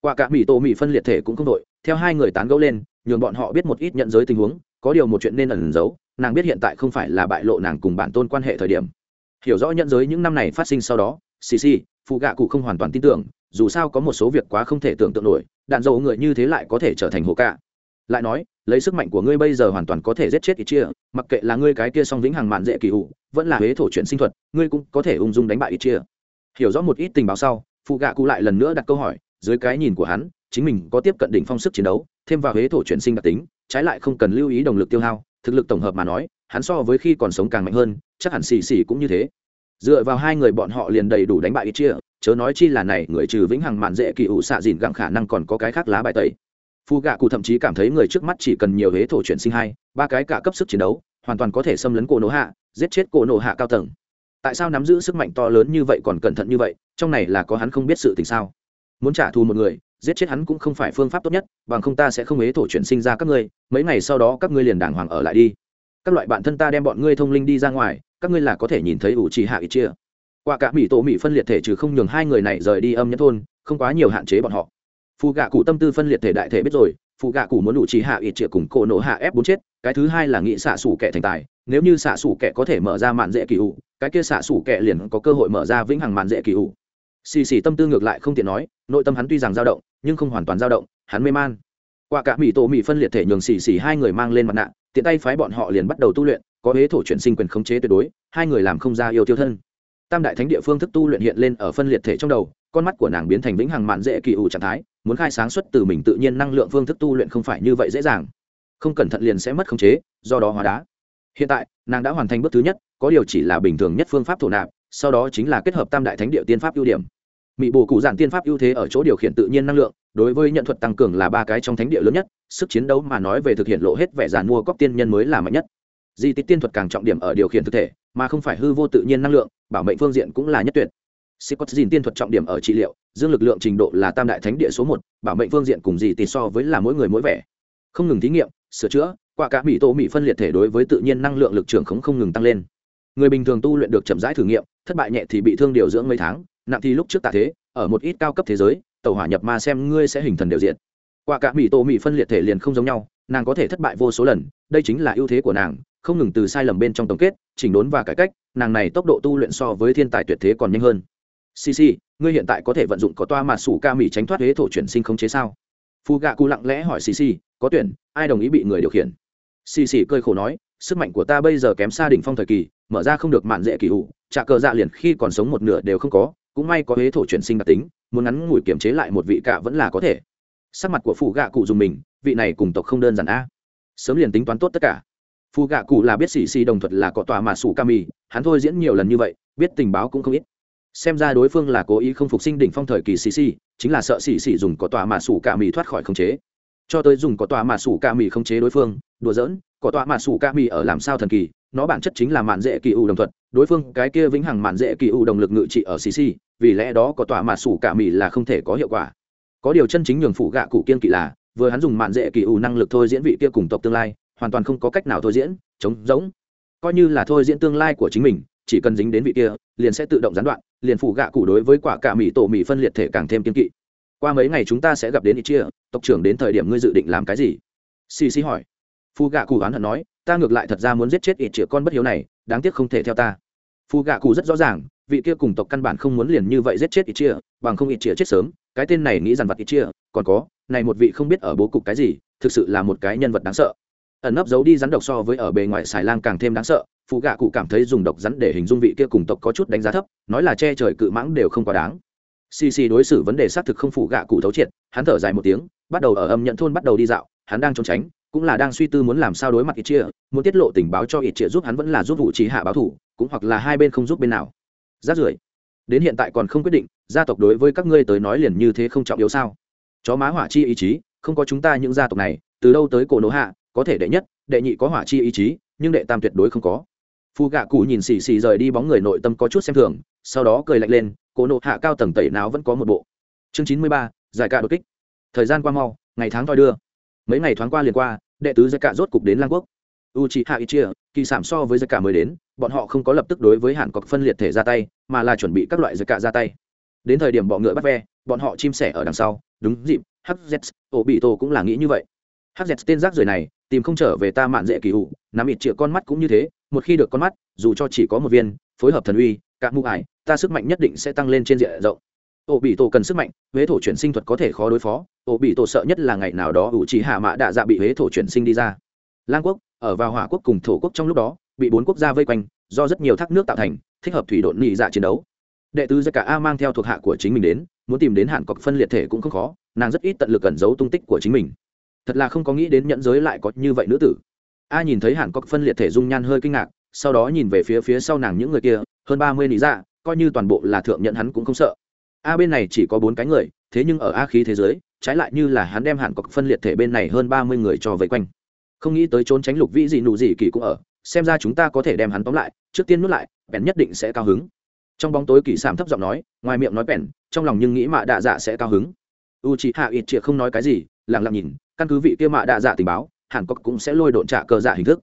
A: Qua cả mỹ tổ mỹ phân liệt thể cũng không đội, theo hai người tán gẫu lên, nhường bọn họ biết một ít nhận giới tình huống có điều một chuyện nên ẩn giấu, nàng biết hiện tại không phải là bại lộ nàng cùng bản tôn quan hệ thời điểm. Hiểu rõ nhận giới những năm này phát sinh sau đó, xì xì, phụ gạ cụ không hoàn toàn tin tưởng, dù sao có một số việc quá không thể tưởng tượng nổi, đạn dầu người như thế lại có thể trở thành hồ cạ. Lại nói, lấy sức mạnh của ngươi bây giờ hoàn toàn có thể giết chết ít chia, mặc kệ là ngươi cái kia song vĩnh hàng mạn dễ kỳ hụ vẫn là huế thổ chuyển sinh thuật, ngươi cũng có thể ung dung đánh bại ít chia. Hiểu rõ một ít tình báo sau, phụ gạ cụ lại lần nữa đặt câu hỏi, dưới cái nhìn của hắn, chính mình có tiếp cận đỉnh phong sức chiến đấu, thêm vào huế thổ chuyển sinh đặc tính trái lại không cần lưu ý đồng lực tiêu hao, thực lực tổng hợp mà nói, hắn so với khi còn sống càng mạnh hơn, chắc hẳn xì xì cũng như thế. Dựa vào hai người bọn họ liền đầy đủ đánh bại ít chia chớ nói chi là này, người trừ vĩnh hằng mạn dễ kỳ ủ xạ dìn gặng khả năng còn có cái khác lá bài tẩy. Phu gạ cụ thậm chí cảm thấy người trước mắt chỉ cần nhiều hế thổ chuyển sinh hai, ba cái cả cấp sức chiến đấu, hoàn toàn có thể xâm lấn cổ nổ hạ, giết chết cổ nổ hạ cao tầng. Tại sao nắm giữ sức mạnh to lớn như vậy còn cẩn thận như vậy, trong này là có hắn không biết sự tình sao? Muốn trả thù một người giết chết hắn cũng không phải phương pháp tốt nhất, bằng không ta sẽ không ế thổ chuyển sinh ra các ngươi, mấy ngày sau đó các ngươi liền đàng hoàng ở lại đi. Các loại bạn thân ta đem bọn ngươi thông linh đi ra ngoài, các ngươi là có thể nhìn thấy ủ trì hạ ít chia. Qua cả mỹ tổ mỹ phân liệt thể trừ không nhường hai người này rời đi âm nhất thôn, không quá nhiều hạn chế bọn họ. Phù gạ cụ tâm tư phân liệt thể đại thể biết rồi, phù gạ cụ muốn ủ trì hạ ít chia cùng cổ nổ hạ ép bốn chết, cái thứ hai là nghị xạ xủ kẻ thành tài, nếu như xạ xủ kẻ có thể mở ra mạn dễ kỳ ủ, cái kia xạ xủ kẻ liền có cơ hội mở ra vĩnh hằng mạn dễ kỳ ủ xì xì tâm tư ngược lại không tiện nói, nội tâm hắn tuy rằng dao động, nhưng không hoàn toàn dao động, hắn mê man. Qua cả mỹ tổ mỹ phân liệt thể nhường xì xì hai người mang lên mặt nạ, tiện tay phái bọn họ liền bắt đầu tu luyện, có huế thổ chuyển sinh quyền khống chế tuyệt đối, hai người làm không ra yêu tiêu thân. Tam đại thánh địa phương thức tu luyện hiện lên ở phân liệt thể trong đầu, con mắt của nàng biến thành vĩnh hằng mạn dễ kỳ ủ trạng thái, muốn khai sáng xuất từ mình tự nhiên năng lượng phương thức tu luyện không phải như vậy dễ dàng. Không cẩn thận liền sẽ mất khống chế, do đó hóa đá. Hiện tại, nàng đã hoàn thành bước thứ nhất, có điều chỉ là bình thường nhất phương pháp thổ nạp, sau đó chính là kết hợp tam đại thánh địa tiên pháp ưu điểm mỹ bồ cụ giản tiên pháp ưu thế ở chỗ điều khiển tự nhiên năng lượng đối với nhận thuật tăng cường là ba cái trong thánh địa lớn nhất sức chiến đấu mà nói về thực hiện lộ hết vẻ giàn mua cóc tiên nhân mới là mạnh nhất di tích tiên thuật càng trọng điểm ở điều khiển thực thể mà không phải hư vô tự nhiên năng lượng bảo mệnh phương diện cũng là nhất tuyệt Sikot dìn tiên thuật trọng điểm ở trị liệu, dương lực lượng trình độ là tam đại thánh địa số một, bảo mệnh phương diện cùng gì tỷ so với là mỗi người mỗi vẻ. Không ngừng thí nghiệm, sửa chữa, qua cả mỹ tổ mỹ phân liệt thể đối với tự nhiên năng lượng lực trưởng không không ngừng tăng lên. Người bình thường tu luyện được chậm rãi thử nghiệm, thất bại nhẹ thì bị thương điều dưỡng mấy tháng, nặng thì lúc trước tạ thế, ở một ít cao cấp thế giới, tàu hỏa nhập ma xem ngươi sẽ hình thần đều diện. Qua cả mỹ tổ mỹ phân liệt thể liền không giống nhau, nàng có thể thất bại vô số lần, đây chính là ưu thế của nàng, không ngừng từ sai lầm bên trong tổng kết chỉnh đốn và cải cách nàng này tốc độ tu luyện so với thiên tài tuyệt thế còn nhanh hơn. Cc ngươi hiện tại có thể vận dụng có toa mà sủ ca mỹ tránh thoát huế thổ chuyển sinh không chế sao? Phu gạ cụ lặng lẽ hỏi cc có tuyển ai đồng ý bị người điều khiển? Cc cơi khổ nói sức mạnh của ta bây giờ kém xa đỉnh phong thời kỳ mở ra không được mạn dễ kỳ hụ trả cờ dạ liền khi còn sống một nửa đều không có cũng may có huế thổ chuyển sinh đặc tính, muốn ngắn ngủi kiểm chế lại một vị cả vẫn là có thể. Sắc mặt của phụ gạ cụ dùng mình, vị này cùng tộc không đơn giản a. Sớm liền tính toán tốt tất cả. Phụ gạ cụ là biết xì xì đồng thuật là có tòa mà sủ ca mì, hắn thôi diễn nhiều lần như vậy, biết tình báo cũng không ít. Xem ra đối phương là cố ý không phục sinh đỉnh phong thời kỳ xì xì, chính là sợ xì xì dùng có tòa mà sủ ca mì thoát khỏi khống chế. Cho tới dùng có tòa mà sủ ca mì khống chế đối phương, đùa giỡn, có tòa mà sủ ca mì ở làm sao thần kỳ, nó bản chất chính là mạn dễ kỳ u đồng thuật, đối phương cái kia vĩnh hằng mạn dễ kỳ u đồng lực ngự trị ở xì xì vì lẽ đó có tòa mà sủ cả mì là không thể có hiệu quả. Có điều chân chính nhường phụ gạ cụ kiên kỵ là, vừa hắn dùng mạn dễ kỳ u năng lực thôi diễn vị kia cùng tộc tương lai, hoàn toàn không có cách nào thôi diễn, chống giống. Coi như là thôi diễn tương lai của chính mình, chỉ cần dính đến vị kia, liền sẽ tự động gián đoạn, liền phụ gạ cụ đối với quả cả mỹ tổ mỹ phân liệt thể càng thêm kiên kỵ. Qua mấy ngày chúng ta sẽ gặp đến ít chia tộc trưởng đến thời điểm ngươi dự định làm cái gì? Xì xì hỏi. Phu gạ cụ oán hận nói, ta ngược lại thật ra muốn giết chết ít chia con bất hiếu này, đáng tiếc không thể theo ta. Phu gạ cụ rất rõ ràng vị kia cùng tộc căn bản không muốn liền như vậy giết chết ít chia bằng không ít chia chết sớm, cái tên này nghĩ rằng vật ít chia còn có, này một vị không biết ở bố cục cái gì, thực sự là một cái nhân vật đáng sợ. Ẩn nấp giấu đi rắn độc so với ở bề ngoài xài lang càng thêm đáng sợ, phụ gạ cụ cảm thấy dùng độc rắn để hình dung vị kia cùng tộc có chút đánh giá thấp, nói là che trời cự mãng đều không quá đáng. Xì xì đối xử vấn đề xác thực không phụ gạ cụ thấu triệt, hắn thở dài một tiếng, bắt đầu ở âm nhận thôn bắt đầu đi dạo, hắn đang trốn tránh, cũng là đang suy tư muốn làm sao đối mặt ít chia muốn tiết lộ tình báo cho ít chia giúp hắn vẫn là giúp vụ trí hạ báo thủ, cũng hoặc là hai bên không giúp bên nào rác rưởi. Đến hiện tại còn không quyết định, gia tộc đối với các ngươi tới nói liền như thế không trọng yếu sao? Chó má hỏa chi ý chí, không có chúng ta những gia tộc này, từ đâu tới cổ nỗ hạ, có thể đệ nhất, đệ nhị có hỏa chi ý chí, nhưng đệ tam tuyệt đối không có. Phu gạ cụ nhìn xì xì rời đi bóng người nội tâm có chút xem thường, sau đó cười lạnh lên, cổ nộ hạ cao tầng tẩy não vẫn có một bộ. Chương chín mươi ba, giải cạ đột kích. Thời gian qua mau, ngày tháng thoi đưa. Mấy ngày thoáng qua liền qua, đệ tứ giải cạ rốt cục đến lang quốc u c h i hạ ít chia kỳ sản so với giải cả mới đến, bọn họ không có lập tức đối với hàn cọc phân liệt thể ra tay, mà là chuẩn bị các loại giải cả ra tay. Đến thời điểm bọ ngựa bắt ve, bọn họ chim sẻ ở đằng sau, đúng dịp hz ổ bị tổ cũng là nghĩ như vậy. Hz tên rác rưởi này, tìm không trở về ta mạn dễ kỳ hụ nắm ít chĩa con mắt cũng như thế, một khi được con mắt, dù cho chỉ có một viên, phối hợp thần uy các mụ ải, ta sức mạnh nhất định sẽ tăng lên trên diện rộng. Ổ bị tổ cần sức mạnh, huế thổ chuyển sinh thuật có thể khó đối phó ổ bị tổ sợ nhất là ngày nào đó ủ trí hạ mã đạ dạ bị huế thổ chuyển sinh đi ra. Lang quốc ở vào hỏa quốc cùng thổ quốc trong lúc đó, bị bốn quốc gia vây quanh, do rất nhiều thác nước tạo thành, thích hợp thủy độn nhị dạ chiến đấu. Đệ tứ gia cả a mang theo thuộc hạ của chính mình đến, muốn tìm đến hạn cọc phân liệt thể cũng không khó, nàng rất ít tận lực cẩn giấu tung tích của chính mình. Thật là không có nghĩ đến nhận giới lại có như vậy nữ tử. A nhìn thấy hạn cọc phân liệt thể dung nhan hơi kinh ngạc, sau đó nhìn về phía phía sau nàng những người kia, hơn ba mươi lý dạ coi như toàn bộ là thượng nhận hắn cũng không sợ. A bên này chỉ có bốn cái người, thế nhưng ở a khí thế giới, trái lại như là hắn đem hạn cọc phân liệt thể bên này hơn ba mươi người cho vây quanh không nghĩ tới trốn tránh lục vĩ gì nụ gì kỳ cũng ở, xem ra chúng ta có thể đem hắn tóm lại, trước tiên nuốt lại, bèn nhất định sẽ cao hứng. Trong bóng tối kỳ sảm thấp giọng nói, ngoài miệng nói bèn, trong lòng nhưng nghĩ mạ đạ dạ sẽ cao hứng. U chị hạ ít chĩa không nói cái gì lẳng lặng nhìn, căn cứ vị kia mạ đạ dạ tình báo, hàn cọc cũng sẽ lôi độn trả cờ dạ hình thức.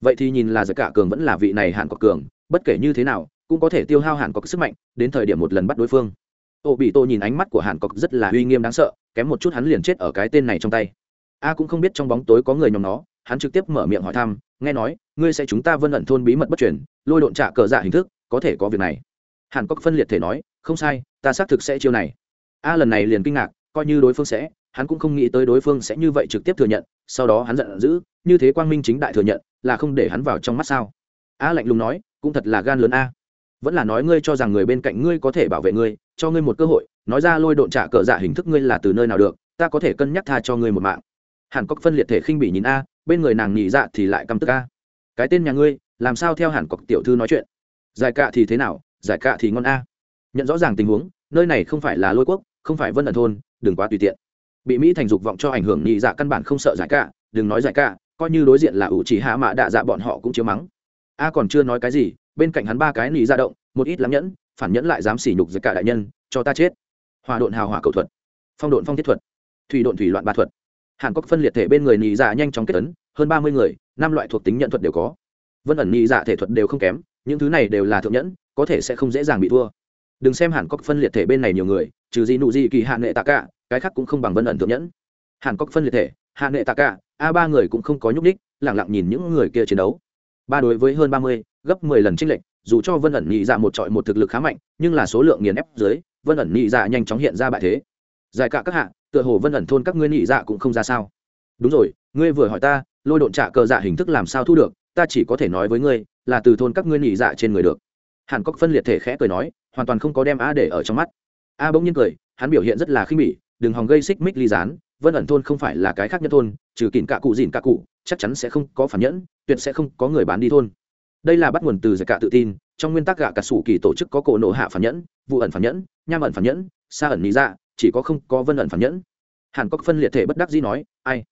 A: Vậy thì nhìn là giật cả cường vẫn là vị này hàn cọc cường, bất kể như thế nào, cũng có thể tiêu hao hàn cọc sức mạnh, đến thời điểm một lần bắt đối phương. Ô bị tô nhìn ánh mắt của hàn cọc rất là uy nghiêm đáng sợ, kém một chút hắn liền chết ở cái tên này trong tay. A cũng không biết trong bóng tối có người nhóm nó hắn trực tiếp mở miệng hỏi thăm, nghe nói, ngươi sẽ chúng ta vân ẩn thôn bí mật bất chuyển lôi độn trả cờ dạ hình thức, có thể có việc này. Hàn cốc phân liệt thể nói, không sai, ta xác thực sẽ chiêu này. A, lần này liền kinh ngạc, coi như đối phương sẽ, hắn cũng không nghĩ tới đối phương sẽ như vậy trực tiếp thừa nhận, sau đó hắn giận dữ, như thế quang minh chính đại thừa nhận, là không để hắn vào trong mắt sao? A lạnh lùng nói, cũng thật là gan lớn a. Vẫn là nói ngươi cho rằng người bên cạnh ngươi có thể bảo vệ ngươi, cho ngươi một cơ hội, nói ra lôi độn trả cờ dạ hình thức ngươi là từ nơi nào được, ta có thể cân nhắc tha cho ngươi một mạng hàn cốc phân liệt thể khinh bỉ nhìn a, bên người nàng nhị dạ thì lại căm tức a. Cái tên nhà ngươi, làm sao theo hàn cốc tiểu thư nói chuyện? Giải cạ thì thế nào, giải cạ thì ngon a. Nhận rõ ràng tình huống, nơi này không phải là lôi quốc, không phải vân ẩn thôn, đừng quá tùy tiện. Bị mỹ thành dục vọng cho ảnh hưởng nhị dạ căn bản không sợ giải cạ, đừng nói giải cạ, coi như đối diện là ủ chỉ hạ mạ đạ dạ bọn họ cũng chiếu mắng. A còn chưa nói cái gì, bên cạnh hắn ba cái nhị ra động, một ít lắm nhẫn, phản nhẫn lại dám sỉ nhục giải cạ đại nhân, cho ta chết. Hòa độn hào hỏa cầu thuật. Phong độn phong thiết thuật. Thủy độn thủy loạn ba thuật hàn Cốc phân liệt thể bên người nhị dạ nhanh chóng kết tấn hơn ba mươi người, năm loại thuộc tính nhận thuật đều có. Vân ẩn nhị dạ thể thuật đều không kém, những thứ này đều là thượng nhẫn, có thể sẽ không dễ dàng bị thua. Đừng xem hàn cốc phân liệt thể bên này nhiều người, trừ gì nụ gì kỳ hạ nghệ tạ cả, cái khác cũng không bằng vân ẩn thượng nhẫn. Hàn cốc phân liệt thể, hạ nghệ tạ cả, a ba người cũng không có nhúc ních lẳng lặng nhìn những người kia chiến đấu. Ba đối với hơn ba mươi, gấp mười lần tranh lệch, dù cho vân ẩn nhị dạ một trọi một thực lực khá mạnh, nhưng là số lượng nghiền ép dưới, vân ẩn nhị dạ nhanh chóng hiện ra bại thế. Giải cả các hạ tựa hồ vân ẩn thôn các ngươi nhị dạ cũng không ra sao. Đúng rồi, ngươi vừa hỏi ta, lôi độn trả cờ dạ hình thức làm sao thu được, ta chỉ có thể nói với ngươi, là từ thôn các ngươi nhị dạ trên người được. Hàn cốc phân liệt thể khẽ cười nói, hoàn toàn không có đem a để ở trong mắt. A bỗng nhiên cười, hắn biểu hiện rất là khinh bỉ, đừng hòng gây xích mích ly gián, vân ẩn thôn không phải là cái khác nhất thôn, trừ kìn cả cụ dìn cả cụ, chắc chắn sẽ không có phản nhẫn, tuyệt sẽ không có người bán đi thôn. Đây là bắt nguồn từ giải cạ tự tin, trong nguyên tắc gạ cả sủ kỳ tổ chức có cổ nộ hạ phản nhẫn, vụ ẩn phản nhẫn, nham ẩn phản nhẫn xa ẩn lý dạ chỉ có không có vân ẩn phản nhẫn. Hàn cốc phân liệt thể bất đắc dĩ nói, ai?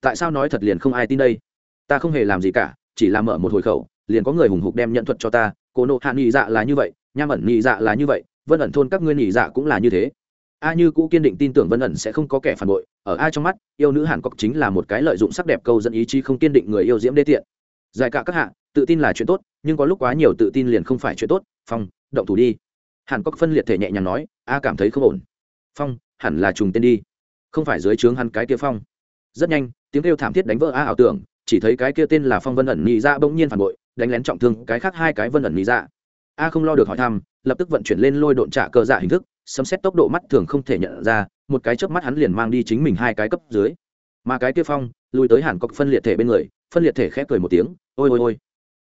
A: Tại sao nói thật liền không ai tin đây? Ta không hề làm gì cả, chỉ là mở một hồi khẩu, liền có người hùng hục đem nhận thuật cho ta cô nộ hạ nghị dạ là như vậy, nham ẩn nghị dạ là như vậy, vân ẩn thôn các ngươi nghị dạ cũng là như thế. A như cũ kiên định tin tưởng vân ẩn sẽ không có kẻ phản bội, ở ai trong mắt, yêu nữ hàn cốc chính là một cái lợi dụng sắc đẹp câu dẫn ý chí không kiên định người yêu diễm đê tiện. Giải cả các hạ, tự tin là chuyện tốt, nhưng có lúc quá nhiều tự tin liền không phải chuyện tốt, phong, động thủ đi. Hàn cốc phân liệt thể nhẹ nhàng nói, a cảm thấy không ổn phong, hẳn là trùng tên đi. Không phải dưới trướng hắn cái kia phong. Rất nhanh, tiếng kêu thảm thiết đánh vỡ a ảo tưởng, chỉ thấy cái kia tên là phong vân ẩn nhị ra bỗng nhiên phản bội, đánh lén trọng thương cái khác hai cái vân ẩn nhị ra a không lo được hỏi thăm, lập tức vận chuyển lên lôi độn trả cờ dạ hình thức, sấm xét tốc độ mắt thường không thể nhận ra, một cái chớp mắt hắn liền mang đi chính mình hai cái cấp dưới. Mà cái kia phong, lùi tới hàn cọc phân liệt thể bên người, phân liệt thể khép cười một tiếng, ôi ôi ôi.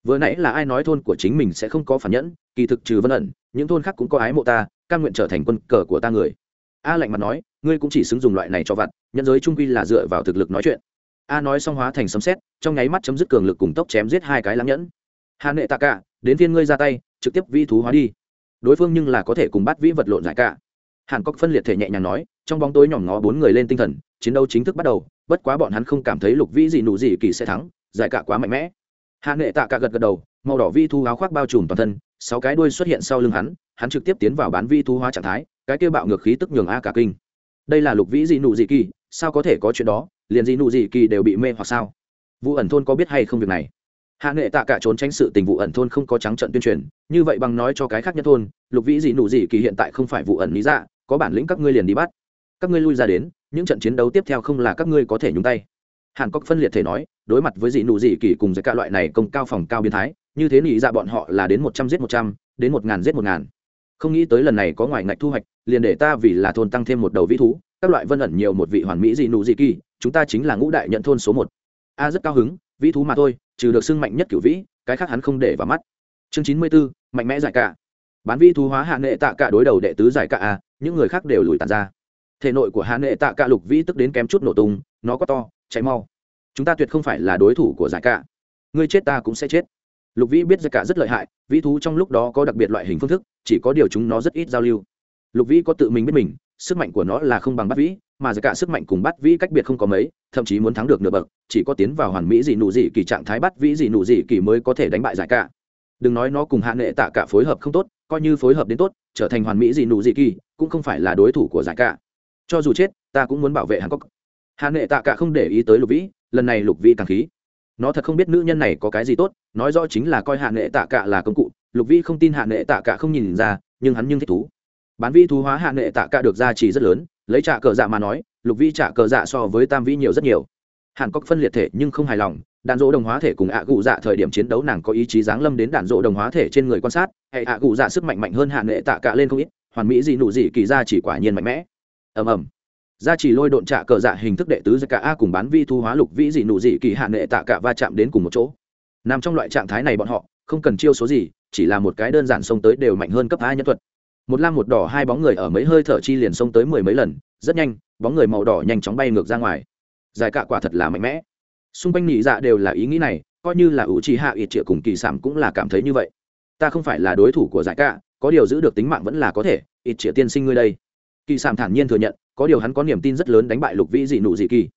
A: Vừa nãy là ai nói thôn của chính mình sẽ không có phản nhẫn, kỳ thực trừ vân ẩn, những thôn khác cũng có ái mộ ta căn nguyện trở thành quân cờ của ta người a lạnh mặt nói, ngươi cũng chỉ xứng dùng loại này cho vặt nhân giới trung quy là dựa vào thực lực nói chuyện. A nói xong hóa thành sấm xét trong nháy mắt chấm dứt cường lực cùng tốc chém giết hai cái lãng nhẫn. Hà nệ tạ cả, đến phiên ngươi ra tay, trực tiếp vi thú hóa đi. Đối phương nhưng là có thể cùng bắt vĩ vật lộn giải cả. Hàn cốc phân liệt thể nhẹ nhàng nói, trong bóng tối nhỏm ngó bốn người lên tinh thần, chiến đấu chính thức bắt đầu, bất quá bọn hắn không cảm thấy lục vĩ gì nụ gì kỳ sẽ thắng, giải cả quá mạnh mẽ. Hạ nghệ tạ cả gật gật đầu, màu đỏ vi thu áo khoác bao trùm toàn thân, sáu cái đuôi xuất hiện sau lưng hắn hắn trực tiếp tiến vào bán vi thu hóa trạng thái cái kia bạo ngược khí tức nhường a cả kinh. Đây là lục vĩ dị nụ dị kỳ, sao có thể có chuyện đó? Liền dị nụ dị kỳ đều bị mê hoặc sao? Vụ ẩn thôn có biết hay không việc này? Hạ nghệ tạ cả trốn tránh sự tình vụ ẩn thôn không có trắng trận tuyên truyền, như vậy bằng nói cho cái khác nhất thôn, lục vĩ dị nụ dị kỳ hiện tại không phải vụ ẩn lý dạ có bản lĩnh các ngươi liền đi bắt. Các ngươi lui ra đến, những trận chiến đấu tiếp theo không là các ngươi có thể nhúng tay. Hàn cốc phân liệt thể nói, đối mặt với dị nụ dị kỳ cùng với cả loại này công cao phòng cao biến thái, như thế nghĩ ra dạ bọn họ là đến một trăm giết một trăm, đến một ngàn giết một ngàn không nghĩ tới lần này có ngoài ngạch thu hoạch, liền để ta vì là thôn tăng thêm một đầu vĩ thú, các loại vân ẩn nhiều một vị hoàn mỹ dị nụ dị kỳ, chúng ta chính là ngũ đại nhận thôn số một. A rất cao hứng, vĩ thú mà thôi, trừ được sưng mạnh nhất cửu vĩ, cái khác hắn không để vào mắt. Chương chín mươi bốn mạnh mẽ giải cả. Bán vĩ thú hóa hạ nghệ tạ cả đối đầu đệ tứ giải cả a, những người khác đều lùi tàn ra. Thể nội của hạ nghệ tạ cả lục vĩ tức đến kém chút nổ tung, nó có to cháy mau. Chúng ta tuyệt không phải là đối thủ của giải cả. Ngươi chết ta cũng sẽ chết lục vĩ biết giải cả rất lợi hại, vĩ thú trong lúc đó có đặc biệt loại hình phương thức, chỉ có điều chúng nó rất ít giao lưu. Lục vĩ có tự mình biết mình, sức mạnh của nó là không bằng bắt vĩ, mà giải cả sức mạnh cùng bắt vĩ cách biệt không có mấy, thậm chí muốn thắng được nửa bậc, chỉ có tiến vào hoàn mỹ dị nụ dị kỳ trạng thái bắt vĩ dị nụ dị kỳ mới có thể đánh bại giải cả. Đừng nói nó cùng hạ nghệ tạ cả phối hợp không tốt, coi như phối hợp đến tốt, trở thành hoàn mỹ dị nụ dị kỳ, cũng không phải là đối thủ của giải cả. Cho dù chết, ta cũng muốn bảo vệ hàn cốc hạ nghệ tạ cả không để ý tới lục vĩ, lần này lục vĩ càng khí nó thật không biết nữ nhân này có cái gì tốt, nói rõ chính là coi hạ nghệ tạ cả là công cụ, lục vĩ không tin hạ nghệ tạ cả không nhìn ra, nhưng hắn nhưng thích thú. Bán vi thú hóa hạ nghệ tạ cả được gia trì rất lớn, lấy trả cờ dạ mà nói, lục vĩ trả cờ dạ so với tam vĩ nhiều rất nhiều. Hàn cốc phân liệt thể nhưng không hài lòng, đạn dỗ đồng hóa thể cùng ạ à gụ dạ thời điểm chiến đấu nàng có ý chí giáng lâm đến đạn dỗ đồng hóa thể trên người quan sát, hệ ạ à gụ dạ sức mạnh mạnh hơn hạ nghệ tạ cả lên không ít, hoàn mỹ gì nụ gì kỳ ra chỉ quả nhiên mạnh mẽ. Ầm ầm gia chỉ lôi độn trả cờ dạ hình thức đệ tứ cả a cùng bán vi thu hóa lục vĩ dị nụ dị kỳ hạ nghệ tạ cả va chạm đến cùng một chỗ. Nằm trong loại trạng thái này bọn họ, không cần chiêu số gì, chỉ là một cái đơn giản xông tới đều mạnh hơn cấp hai nhân thuật. Một lam một đỏ hai bóng người ở mấy hơi thở chi liền xông tới mười mấy lần, rất nhanh, bóng người màu đỏ nhanh chóng bay ngược ra ngoài. Giải cạ quả thật là mạnh mẽ. Xung quanh nhị dạ đều là ý nghĩ này, coi như là ủ trì hạ ít triệu cùng kỳ sản cũng là cảm thấy như vậy. Ta không phải là đối thủ của giải cạ có điều giữ được tính mạng vẫn là có thể ít triệu tiên sinh ngươi đây. Kỳ sản thản nhiên thừa nhận có điều hắn có niềm tin rất lớn đánh bại lục vĩ dị nụ dị kỳ.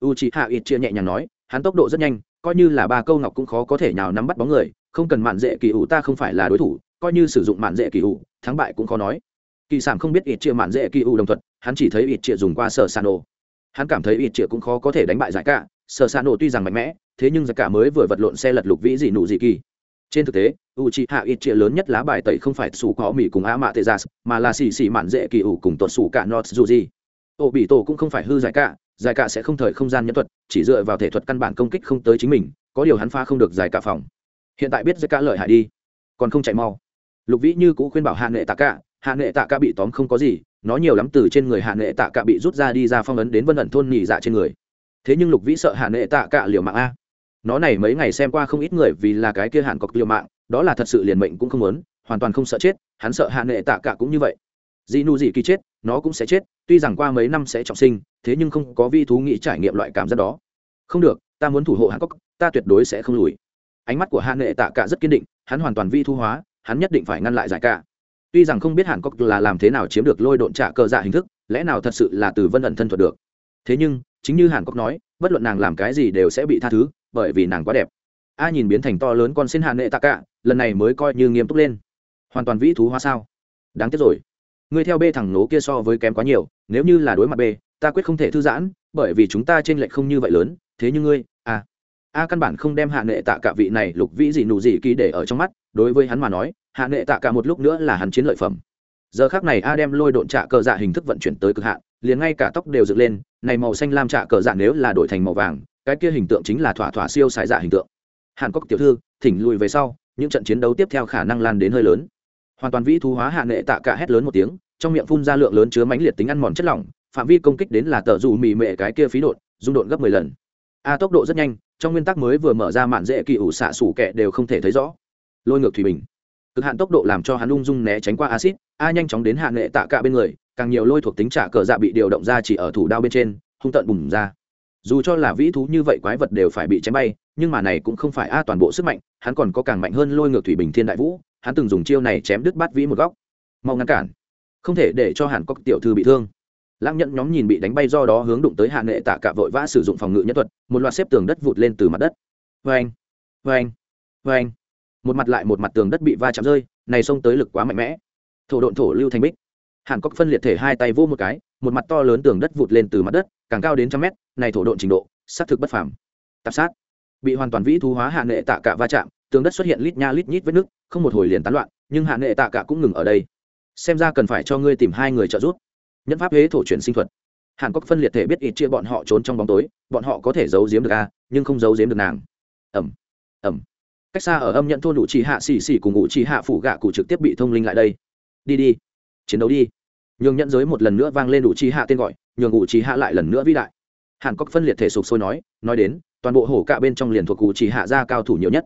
A: U c h hạ ít chia nhẹ nhàng nói, hắn tốc độ rất nhanh, coi như là ba câu ngọc cũng khó có thể nào nắm bắt bóng người, không cần mạn dễ kỳ ủ ta không phải là đối thủ, coi như sử dụng mạn dễ kỳ ủ, thắng bại cũng khó nói. Kỳ sản không biết ít chia mạn dễ kỳ ủ đồng thuận, hắn chỉ thấy ít chia dùng qua sở sano. Hắn cảm thấy ít chia cũng khó có thể đánh bại giải cả, sở sano tuy rằng mạnh mẽ, thế nhưng giải cả mới vừa vật lộn xe lật lục vĩ dị nụ dị kỳ. Trên thực tế u c h i hạ ít chia lớn nhất lá bài tẩy không phải sủ có mỹ cùng a mạ tê gia mà là xì xì mạn dễ kỳ ủ cùng tuột sủ cả not dù gì ô bị tổ cũng không phải hư giải cả giải cả sẽ không thời không gian nhân thuật, chỉ dựa vào thể thuật căn bản công kích không tới chính mình, có điều hắn pha không được giải cả phòng. Hiện tại biết giải cả lợi hại đi, còn không chạy mau. Lục vĩ như cũng khuyên bảo hạ nghệ tạ cả, hạ nghệ tạ cả bị tóm không có gì, nó nhiều lắm từ trên người hạ nghệ tạ cả bị rút ra đi ra phong ấn đến vân ẩn thôn nhị dạ trên người. Thế nhưng lục vĩ sợ hạ nghệ tạ cả liều mạng a. Nó này mấy ngày xem qua không ít người vì là cái kia hạn cọc liều mạng, đó là thật sự liền mệnh cũng không muốn, hoàn toàn không sợ chết, hắn sợ hạ nghệ tạ cả cũng như vậy dị nu dị kỳ chết, nó cũng sẽ chết, tuy rằng qua mấy năm sẽ trọng sinh, thế nhưng không có vi thú nghĩ trải nghiệm loại cảm giác đó. Không được, ta muốn thủ hộ hàn cốc ta tuyệt đối sẽ không lùi. Ánh mắt của hạ nghệ tạ cả rất kiên định, hắn hoàn toàn vi thu hóa, hắn nhất định phải ngăn lại giải cả tuy rằng không biết hàn cốc là làm thế nào chiếm được lôi độn trả cờ dạ hình thức, lẽ nào thật sự là từ vân ẩn thân thuật được? Thế nhưng, chính như hàn cốc nói, bất luận nàng làm cái gì đều sẽ bị tha thứ, bởi vì nàng quá đẹp. A nhìn biến thành to lớn con xin hạ nghệ tạ cả lần này mới coi như nghiêm túc lên. Hoàn toàn vĩ thú hóa sao? Đáng tiếc rồi ngươi theo b thằng nố kia so với kém quá nhiều, nếu như là đối mặt b ta quyết không thể thư giãn, bởi vì chúng ta trên lệch không như vậy lớn, thế nhưng ngươi a a căn bản không đem hạ nghệ tạ cả vị này lục vĩ gì nụ gì ký để ở trong mắt, đối với hắn mà nói, hạ nghệ tạ cả một lúc nữa là hắn chiến lợi phẩm. Giờ khác này a đem lôi độn trạ cờ dạ hình thức vận chuyển tới cực hạn, liền ngay cả tóc đều dựng lên, này màu xanh lam trạ cờ dạ nếu là đổi thành màu vàng, cái kia hình tượng chính là thỏa thỏa siêu xài dạ hình tượng. Hàn cốc tiểu thư, thỉnh lùi về sau, những trận chiến đấu tiếp theo khả năng lan đến hơi lớn hoàn toàn vĩ thú hóa hạ nghệ tạ cả hét lớn một tiếng, trong miệng phun ra lượng lớn chứa mánh liệt tính ăn mòn chất lỏng, phạm vi công kích đến là tờ dù mì mệ cái kia phí đột, dung độn gấp mười lần. A tốc độ rất nhanh, trong nguyên tắc mới vừa mở ra mạn dễ kỳ ủ xạ sủ kẹ đều không thể thấy rõ. Lôi ngược thủy bình. Cực hạn tốc độ làm cho hắn ung dung né tránh qua acid a nhanh chóng đến hạn nghệ tạ cả bên người, càng nhiều lôi thuộc tính trả cờ dạ bị điều động ra chỉ ở thủ đao bên trên, hung tận bùng ra dù cho là vĩ thú như vậy quái vật đều phải bị chém bay, nhưng mà này cũng không phải a toàn bộ sức mạnh, hắn còn có càng mạnh hơn lôi ngược thủy bình thiên đại vũ, hắn từng dùng chiêu này chém đứt bát vĩ một góc. Mau ngăn cản. Không thể để cho hàn cốc tiểu thư bị thương. Lãng nhận nhóm nhìn bị đánh bay do đó hướng đụng tới hạ nghệ tạ cả vội vã sử dụng phòng ngự nhân thuật, một loạt xếp tường đất vụt lên từ mặt đất. Vê anh vê anh vê anh một mặt lại một mặt tường đất bị va chạm rơi, này xông tới lực quá mạnh mẽ. Thổ độn thổ lưu thành bích. Hàn cốc phân liệt thể hai tay vô một cái, một mặt to lớn tường đất vụt lên từ mặt đất càng cao đến trăm mét, này thổ độn trình độ, xác thực bất phàm. Tạp sát. Bị hoàn toàn vĩ thu hóa hạ nghệ tạ cả va chạm, tường đất xuất hiện lít nha lít nhít vết nước không một hồi liền tán loạn, nhưng hạ nghệ tạ cả cũng ngừng ở đây. Xem ra cần phải cho ngươi tìm hai người trợ giúp. Nhân pháp huế thổ chuyển sinh thuật. Hàn cốc phân liệt thể biết ít chia bọn họ trốn trong bóng tối, bọn họ có thể giấu giếm được a, nhưng không giấu giếm được nàng. Ẩm ẩm cách xa ở âm nhận thôn đủ trì hạ xì xì cùng ngụ trì hạ phủ gạ cụ trực tiếp bị thông linh lại đây. Đi đi. Chiến đấu đi nhường nhận giới một lần nữa vang lên đủ trí hạ tên gọi, nhường ngụ trí hạ lại lần nữa vĩ đại. Hàn cốc phân liệt thể sụp sôi nói nói đến, toàn bộ hổ cạ bên trong liền thuộc cụ trì hạ ra cao thủ nhiều nhất.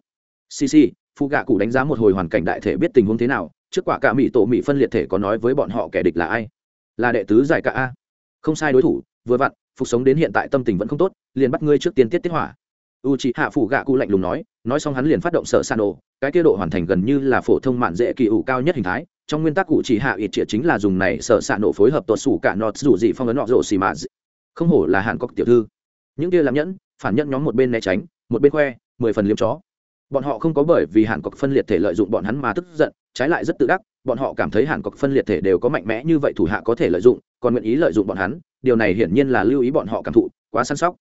A: Cc phụ gạ cụ đánh giá một hồi hoàn cảnh đại thể biết tình huống thế nào, trước quả cả mỹ tổ mỹ phân liệt thể có nói với bọn họ kẻ địch là ai? Là đệ tứ giải cả a. Không sai đối thủ, vừa vặn, phục sống đến hiện tại tâm tình vẫn không tốt, liền bắt ngươi trước tiên tiết tiết hỏa u c hạ phủ gạ cụ lạnh lùng nói nói xong hắn liền phát động sở san đồ cái kia độ hoàn thành gần như là phổ thông mạn dễ kỳ ủ cao nhất hình thái. Trong nguyên tắc cụ chỉ hạ ít triệt chính là dùng này sở san nổ phối hợp tuột sủ cả nọt dù gì phong ấn nọ rổ xì mà không hổ là hàn cốc tiểu thư. Những kia làm nhẫn, phản nhẫn nhóm một bên né tránh, một bên khoe, mười phần liếm chó. Bọn họ không có bởi vì hàn cọc phân liệt thể lợi dụng bọn hắn mà tức giận, trái lại rất tự đắc, bọn họ cảm thấy hàn cọc phân liệt thể đều có mạnh mẽ như vậy thủ hạ có thể lợi dụng, còn nguyện ý lợi dụng bọn hắn, điều này hiển nhiên là lưu ý bọn họ cảm thụ, quá săn sóc.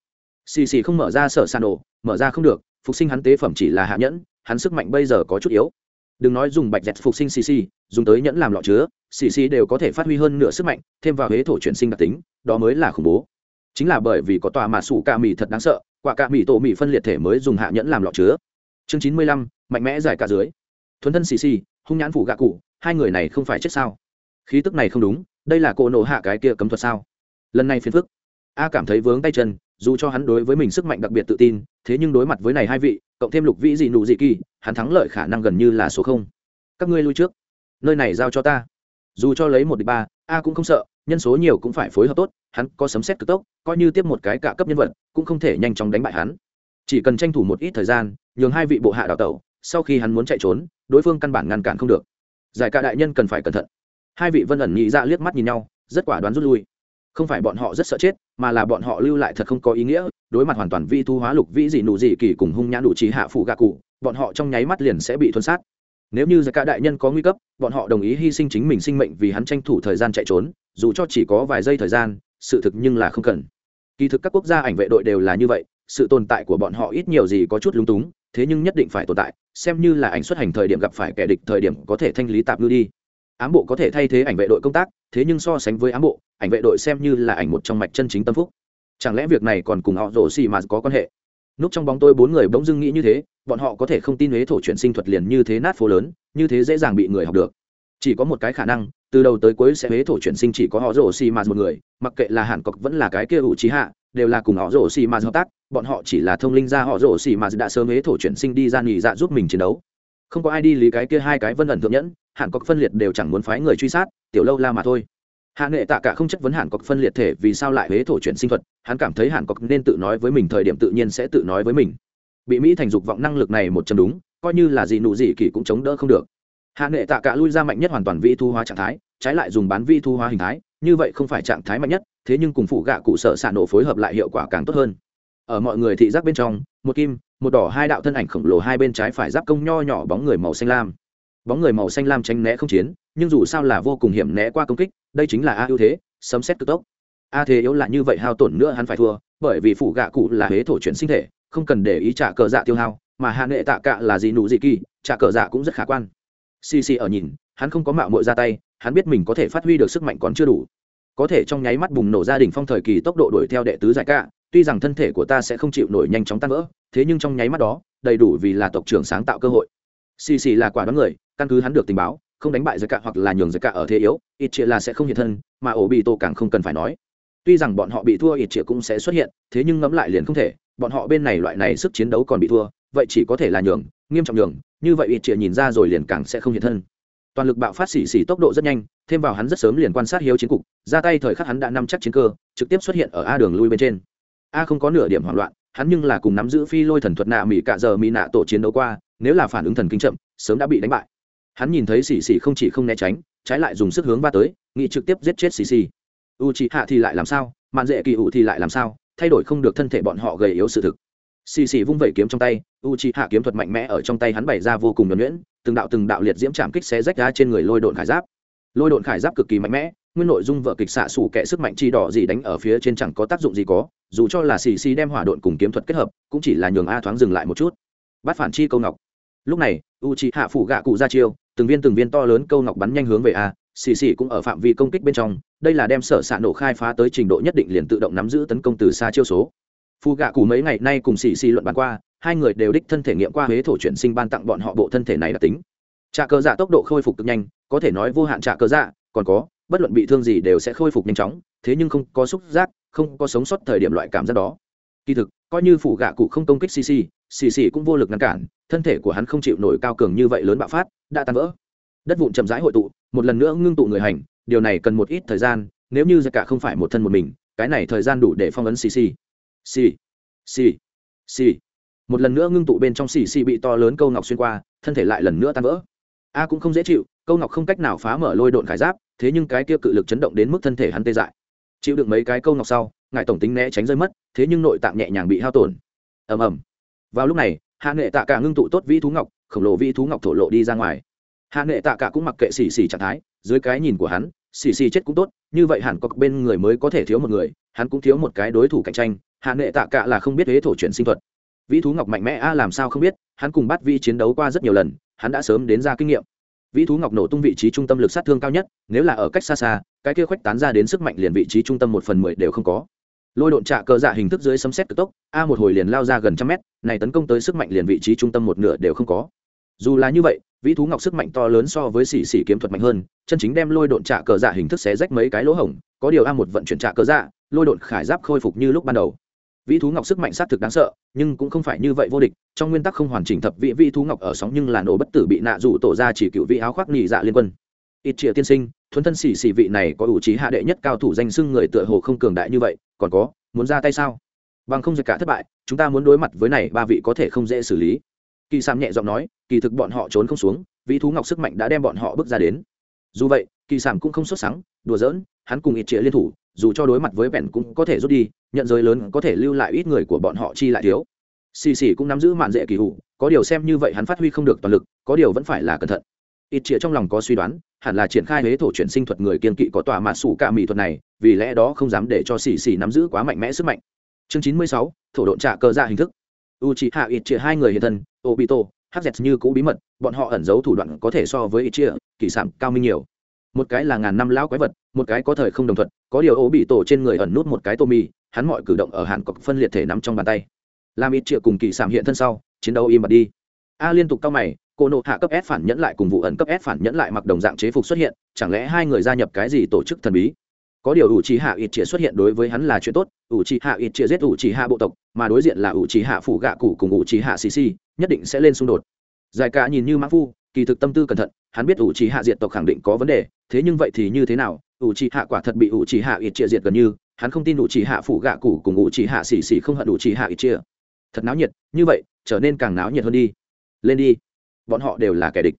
A: Xì xì không mở ra sở san đồ mở ra không được, phục sinh hắn tế phẩm chỉ là hạ nhẫn, hắn sức mạnh bây giờ có chút yếu. Đừng nói dùng bạch dẹt phục sinh xì xì, dùng tới nhẫn làm lọ chứa, xì xì đều có thể phát huy hơn nửa sức mạnh, thêm vào huế thổ chuyển sinh đặc tính, đó mới là khủng bố. Chính là bởi vì có tòa mà sủ ca mì thật đáng sợ, quả ca mì tổ mì phân liệt thể mới dùng hạ nhẫn làm lọ chứa. Chương chín mươi lăm, mạnh mẽ giải cả dưới. Thuần thân xì xì, hung nhãn phủ gạ cụ, hai người này không phải chết sao? Khí tức này không đúng, đây là cô nổ hạ cái kia cấm thuật sao? Lần này phiền phức. A cảm thấy vướng tay chân dù cho hắn đối với mình sức mạnh đặc biệt tự tin, thế nhưng đối mặt với này hai vị, cộng thêm lục vĩ dị nụ dị kỳ, hắn thắng lợi khả năng gần như là số không. Các ngươi lui trước. Nơi này giao cho ta. Dù cho lấy một địch ba, a cũng không sợ, nhân số nhiều cũng phải phối hợp tốt, hắn có sấm xét cực tốc, coi như tiếp một cái cả cấp nhân vật, cũng không thể nhanh chóng đánh bại hắn. Chỉ cần tranh thủ một ít thời gian, nhường hai vị bộ hạ đào tẩu, sau khi hắn muốn chạy trốn, đối phương căn bản ngăn cản không được. Giải cả đại nhân cần phải cẩn thận. Hai vị vân ẩn nhị ra liếc mắt nhìn nhau, rất quả đoán rút lui không phải bọn họ rất sợ chết, mà là bọn họ lưu lại thật không có ý nghĩa, đối mặt hoàn toàn vi thu hóa lục vĩ dị nụ dị kỳ cùng hung nhãn đủ trí hạ phụ gạ cụ, bọn họ trong nháy mắt liền sẽ bị thuần sát. Nếu như giải cả đại nhân có nguy cấp, bọn họ đồng ý hy sinh chính mình sinh mệnh vì hắn tranh thủ thời gian chạy trốn, dù cho chỉ có vài giây thời gian, sự thực nhưng là không cần. Kỳ thực các quốc gia ảnh vệ đội đều là như vậy, sự tồn tại của bọn họ ít nhiều gì có chút lung túng, thế nhưng nhất định phải tồn tại, xem như là ảnh xuất hành thời điểm gặp phải kẻ địch thời điểm có thể thanh lý tạp ngư đi ám bộ có thể thay thế ảnh vệ đội công tác, thế nhưng so sánh với ám bộ, ảnh vệ đội xem như là ảnh một trong mạch chân chính tâm phúc. Chẳng lẽ việc này còn cùng họ rổ xì mà có quan hệ? Núp trong bóng tôi bốn người bỗng dưng nghĩ như thế, bọn họ có thể không tin huế thổ chuyển sinh thuật liền như thế nát phố lớn, như thế dễ dàng bị người học được. Chỉ có một cái khả năng, từ đầu tới cuối sẽ huế thổ chuyển sinh chỉ có họ rổ xì mà một người, mặc kệ là hàn cọc vẫn là cái kia ủ trí hạ, đều là cùng họ rổ xì mà hợp tác, bọn họ chỉ là thông linh ra họ rổ xì mà đã sớm huế thổ chuyển sinh đi ra nghỉ dạ giúp mình chiến đấu. Không có ai đi lý cái kia hai cái vân ẩn thượng nhẫn hàn cọc phân liệt đều chẳng muốn phái người truy sát, tiểu lâu la mà thôi. Hạ nghệ tạ cả không chất vấn hàn cọc phân liệt thể vì sao lại huế thổ chuyển sinh thuật, hắn cảm thấy hàn cọc nên tự nói với mình thời điểm tự nhiên sẽ tự nói với mình. Bị mỹ thành dục vọng năng lực này một chân đúng, coi như là gì nụ gì kỳ cũng chống đỡ không được. Hạ nghệ tạ cả lui ra mạnh nhất hoàn toàn vi thu hóa trạng thái, trái lại dùng bán vi thu hóa hình thái, như vậy không phải trạng thái mạnh nhất, thế nhưng cùng phụ gạ cụ sở xạ nổ phối hợp lại hiệu quả càng tốt hơn. Ở mọi người thị giác bên trong, một kim, một đỏ hai đạo thân ảnh khổng lồ hai bên trái phải giáp công nho nhỏ bóng người màu xanh lam bóng người màu xanh lam tránh né không chiến, nhưng dù sao là vô cùng hiểm né qua công kích, đây chính là a ưu thế, sấm xét cực tốc. A thế yếu là như vậy hao tổn nữa hắn phải thua, bởi vì phủ gạ cụ là huế thổ chuyển sinh thể, không cần để ý trả cờ dạ tiêu hao, mà hạ nghệ tạ cạ là gì nụ gì kỳ, trả cờ dạ cũng rất khả quan. Xì xì ở nhìn, hắn không có mạo mội ra tay, hắn biết mình có thể phát huy được sức mạnh còn chưa đủ. Có thể trong nháy mắt bùng nổ gia đình phong thời kỳ tốc độ đuổi theo đệ tứ giải cạ, tuy rằng thân thể của ta sẽ không chịu nổi nhanh chóng tan vỡ, thế nhưng trong nháy mắt đó, đầy đủ vì là tộc trưởng sáng tạo cơ hội xì xì là quả đoán người, căn cứ hắn được tình báo, không đánh bại giới cạ hoặc là nhường giới cạ ở thế yếu, ít chia là sẽ không hiện thân, mà ổ bị tổ càng không cần phải nói. Tuy rằng bọn họ bị thua ít chia cũng sẽ xuất hiện, thế nhưng ngẫm lại liền không thể, bọn họ bên này loại này sức chiến đấu còn bị thua, vậy chỉ có thể là nhường, nghiêm trọng nhường, như vậy ít chia nhìn ra rồi liền càng sẽ không hiện thân. Toàn lực bạo phát xỉ xỉ tốc độ rất nhanh, thêm vào hắn rất sớm liền quan sát hiếu chiến cục, ra tay thời khắc hắn đã nắm chắc chiến cơ, trực tiếp xuất hiện ở a đường lui bên trên. A không có nửa điểm hoảng loạn hắn nhưng là cùng nắm giữ phi lôi thần thuật nạ mỹ cạ giờ mỹ nạ tổ chiến đấu qua, nếu là phản ứng thần kinh chậm, sớm đã bị đánh bại. Hắn nhìn thấy xì xì không chỉ không né tránh, trái lại dùng sức hướng va tới nghị trực tiếp giết chết xì xì. u chị hạ thì lại làm sao? Mạn dễ kỳ ủ thì lại làm sao? Thay đổi không được thân thể bọn họ gầy yếu sự thực. Xì xì vung vẩy kiếm trong tay u chị hạ kiếm thuật mạnh mẽ ở trong tay hắn bày ra vô cùng nhuẩn nhuyễn, từng đạo từng đạo liệt diễm chạm kích xé rách ra trên người lôi độn khải giáp. Lôi độn khải giáp cực kỳ mạnh mẽ, nguyên nội dung vợ kịch xạ xủ kẻ sức mạnh chi đỏ gì đánh ở phía trên chẳng có tác dụng gì có dù cho là xì xì đem hỏa độn cùng kiếm thuật kết hợp, cũng chỉ là nhường a thoáng dừng lại một chút. Bắt phản chi câu ngọc. Lúc này u c h ị hạ phủ gạ cụ ra chiêu, từng viên từng viên to lớn câu ngọc bắn nhanh hướng về a, xì xì cũng ở phạm vi công kích bên trong, đây là đem sở s nổ khai phá tới trình độ nhất định liền tự động nắm giữ tấn công từ xa chiêu số. Phù gạ cụ mấy ngày nay cùng xì xì luận bàn qua, hai người đều đích thân thể nghiệm qua huế thổ chuyển sinh ban tặng bọn họ bộ thân thể này đặc tính. Trà cờ dạ tốc độ khôi phục cực nhanh, có thể nói vô hạn trà cờ dạ còn có, bất luận bị thương gì đều sẽ khôi phục nhanh chóng, thế nhưng không có xúc giác không có sống sót thời điểm loại cảm giác đó kỳ thực coi như phủ gạ cụ không công kích sisi xì xì cũng vô lực ngăn cản thân thể của hắn không chịu nổi cao cường như vậy lớn bạo phát đã tan vỡ đất vụn chậm rãi hội tụ một lần nữa ngưng tụ người hành điều này cần một ít thời gian nếu như cả không phải một thân một mình cái này thời gian đủ để phong ấn xì xì. Xì, xì, xì. một lần nữa ngưng tụ bên trong xì xì bị to lớn câu ngọc xuyên qua thân thể lại lần nữa tan vỡ a cũng không dễ chịu câu ngọc không cách nào phá mở lôi độn khải giáp thế nhưng cái kia cự lực chấn động đến mức thân thể hắn tê dại chịu được mấy cái câu ngọc sau, ngài tổng tính né tránh rơi mất, thế nhưng nội tạng nhẹ nhàng bị hao tổn. Ầm ầm. Vào lúc này, hạ nghệ tạ cả ngưng tụ tốt vĩ thú ngọc, khổng lồ vĩ thú ngọc thổ lộ đi ra ngoài. Hạ nghệ tạ cả cũng mặc kệ xì xì trạng thái, dưới cái nhìn của hắn, xì xì chết cũng tốt, như vậy hẳn có bên người mới có thể thiếu một người, hắn cũng thiếu một cái đối thủ cạnh tranh. Hạ nghệ tạ cả là không biết huế thổ chuyển sinh thuật. Vĩ thú ngọc mạnh mẽ a, làm sao không biết, hắn cùng bắt vi chiến đấu qua rất nhiều lần, hắn đã sớm đến ra kinh nghiệm vĩ thú ngọc nổ tung vị trí trung tâm lực sát thương cao nhất, nếu là ở cách xa xa, cái kia khuếch tán ra đến sức mạnh liền vị trí trung tâm một phần mười đều không có. Lôi độn trạ cờ dạ hình thức dưới sấm xét cực tốc, a một hồi liền lao ra gần trăm mét, này tấn công tới sức mạnh liền vị trí trung tâm một nửa đều không có. Dù là như vậy, vĩ thú ngọc sức mạnh to lớn so với xỉ xỉ kiếm thuật mạnh hơn, chân chính đem lôi độn trạ cờ dạ hình thức xé rách mấy cái lỗ hổng, có điều a một vận chuyển trạ cờ dạ lôi độn khải giáp khôi phục như lúc ban đầu vĩ thú ngọc sức mạnh sát thực đáng sợ, nhưng cũng không phải như vậy vô địch, trong nguyên tắc không hoàn chỉnh thập vị vĩ thú ngọc ở sóng nhưng là nổ bất tử bị nạ dụ tổ ra chỉ cựu vị áo khoác nhị dạ liên quân. Ít triệu tiên sinh, thuấn thân xỉ xỉ vị này có ủ trí hạ đệ nhất cao thủ danh xưng người tựa hồ không cường đại như vậy, còn có, muốn ra tay sao? Bằng không giật cả thất bại, chúng ta muốn đối mặt với này ba vị có thể không dễ xử lý. Kỳ sam nhẹ giọng nói, kỳ thực bọn họ trốn không xuống, vĩ thú ngọc sức mạnh đã đem bọn họ bước ra đến. Dù vậy, kỳ sam cũng không xuất sáng đùa giỡn, hắn cùng ít triệu liên thủ dù cho đối mặt với bèn cũng có thể rút đi, nhận giới lớn có thể lưu lại ít người của bọn họ chi lại thiếu. Xì xì cũng nắm giữ mạn dễ kỳ hụ có điều xem như vậy hắn phát huy không được toàn lực, có điều vẫn phải là cẩn thận. Ít chĩa trong lòng có suy đoán, hẳn là triển khai huế thổ chuyển sinh thuật người kiên kỵ có tòa mạt sủ cả mỹ thuật này, vì lẽ đó không dám để cho xì xì nắm giữ quá mạnh mẽ sức mạnh. Chương chín mươi sáu, thổ độn trả cơ ra hình thức. U chị hạ ít chĩa hai người hiện thân, obito hz như cũ bí mật, bọn họ ẩn giấu thủ đoạn có thể so với ít chĩa, kỳ sản cao minh nhiều một cái là ngàn năm lão quái vật, một cái có thời không đồng thuận, có điều ố bị tổ trên người ẩn nút một cái tô hắn mọi cử động ở hạn cọc phân liệt thể nắm trong bàn tay. Làm ít triệu cùng kỳ sảm hiện thân sau, chiến đấu im bặt đi. A liên tục cao mày, cô nộ hạ cấp s phản nhẫn lại cùng vụ ẩn cấp s phản nhẫn lại mặc đồng dạng chế phục xuất hiện, chẳng lẽ hai người gia nhập cái gì tổ chức thần bí? Có điều ủ trì hạ ít triệt xuất hiện đối với hắn là chuyện tốt ủ trì hạ ít triệt giết ủ trì hạ bộ tộc, mà đối diện là ủ trì hạ phủ gạ cụ cùng ủ trì hạ xì xì nhất định sẽ lên xung đột. Giải cả nhìn như mã phu kỳ thực tâm tư cẩn thận, hắn biết ủ trì hạ diệt tộc khẳng định có vấn đề, thế nhưng vậy thì như thế nào? Ủ trì hạ quả thật bị ủ trì hạ ít chia diệt gần như, hắn không tin ủ trì hạ phủ gạ cụ cùng ủ trì hạ xì xì không hận ủ trì hạ ít chia. Thật náo nhiệt, như vậy, trở nên càng náo nhiệt hơn đi. Lên đi. Bọn họ đều là kẻ địch.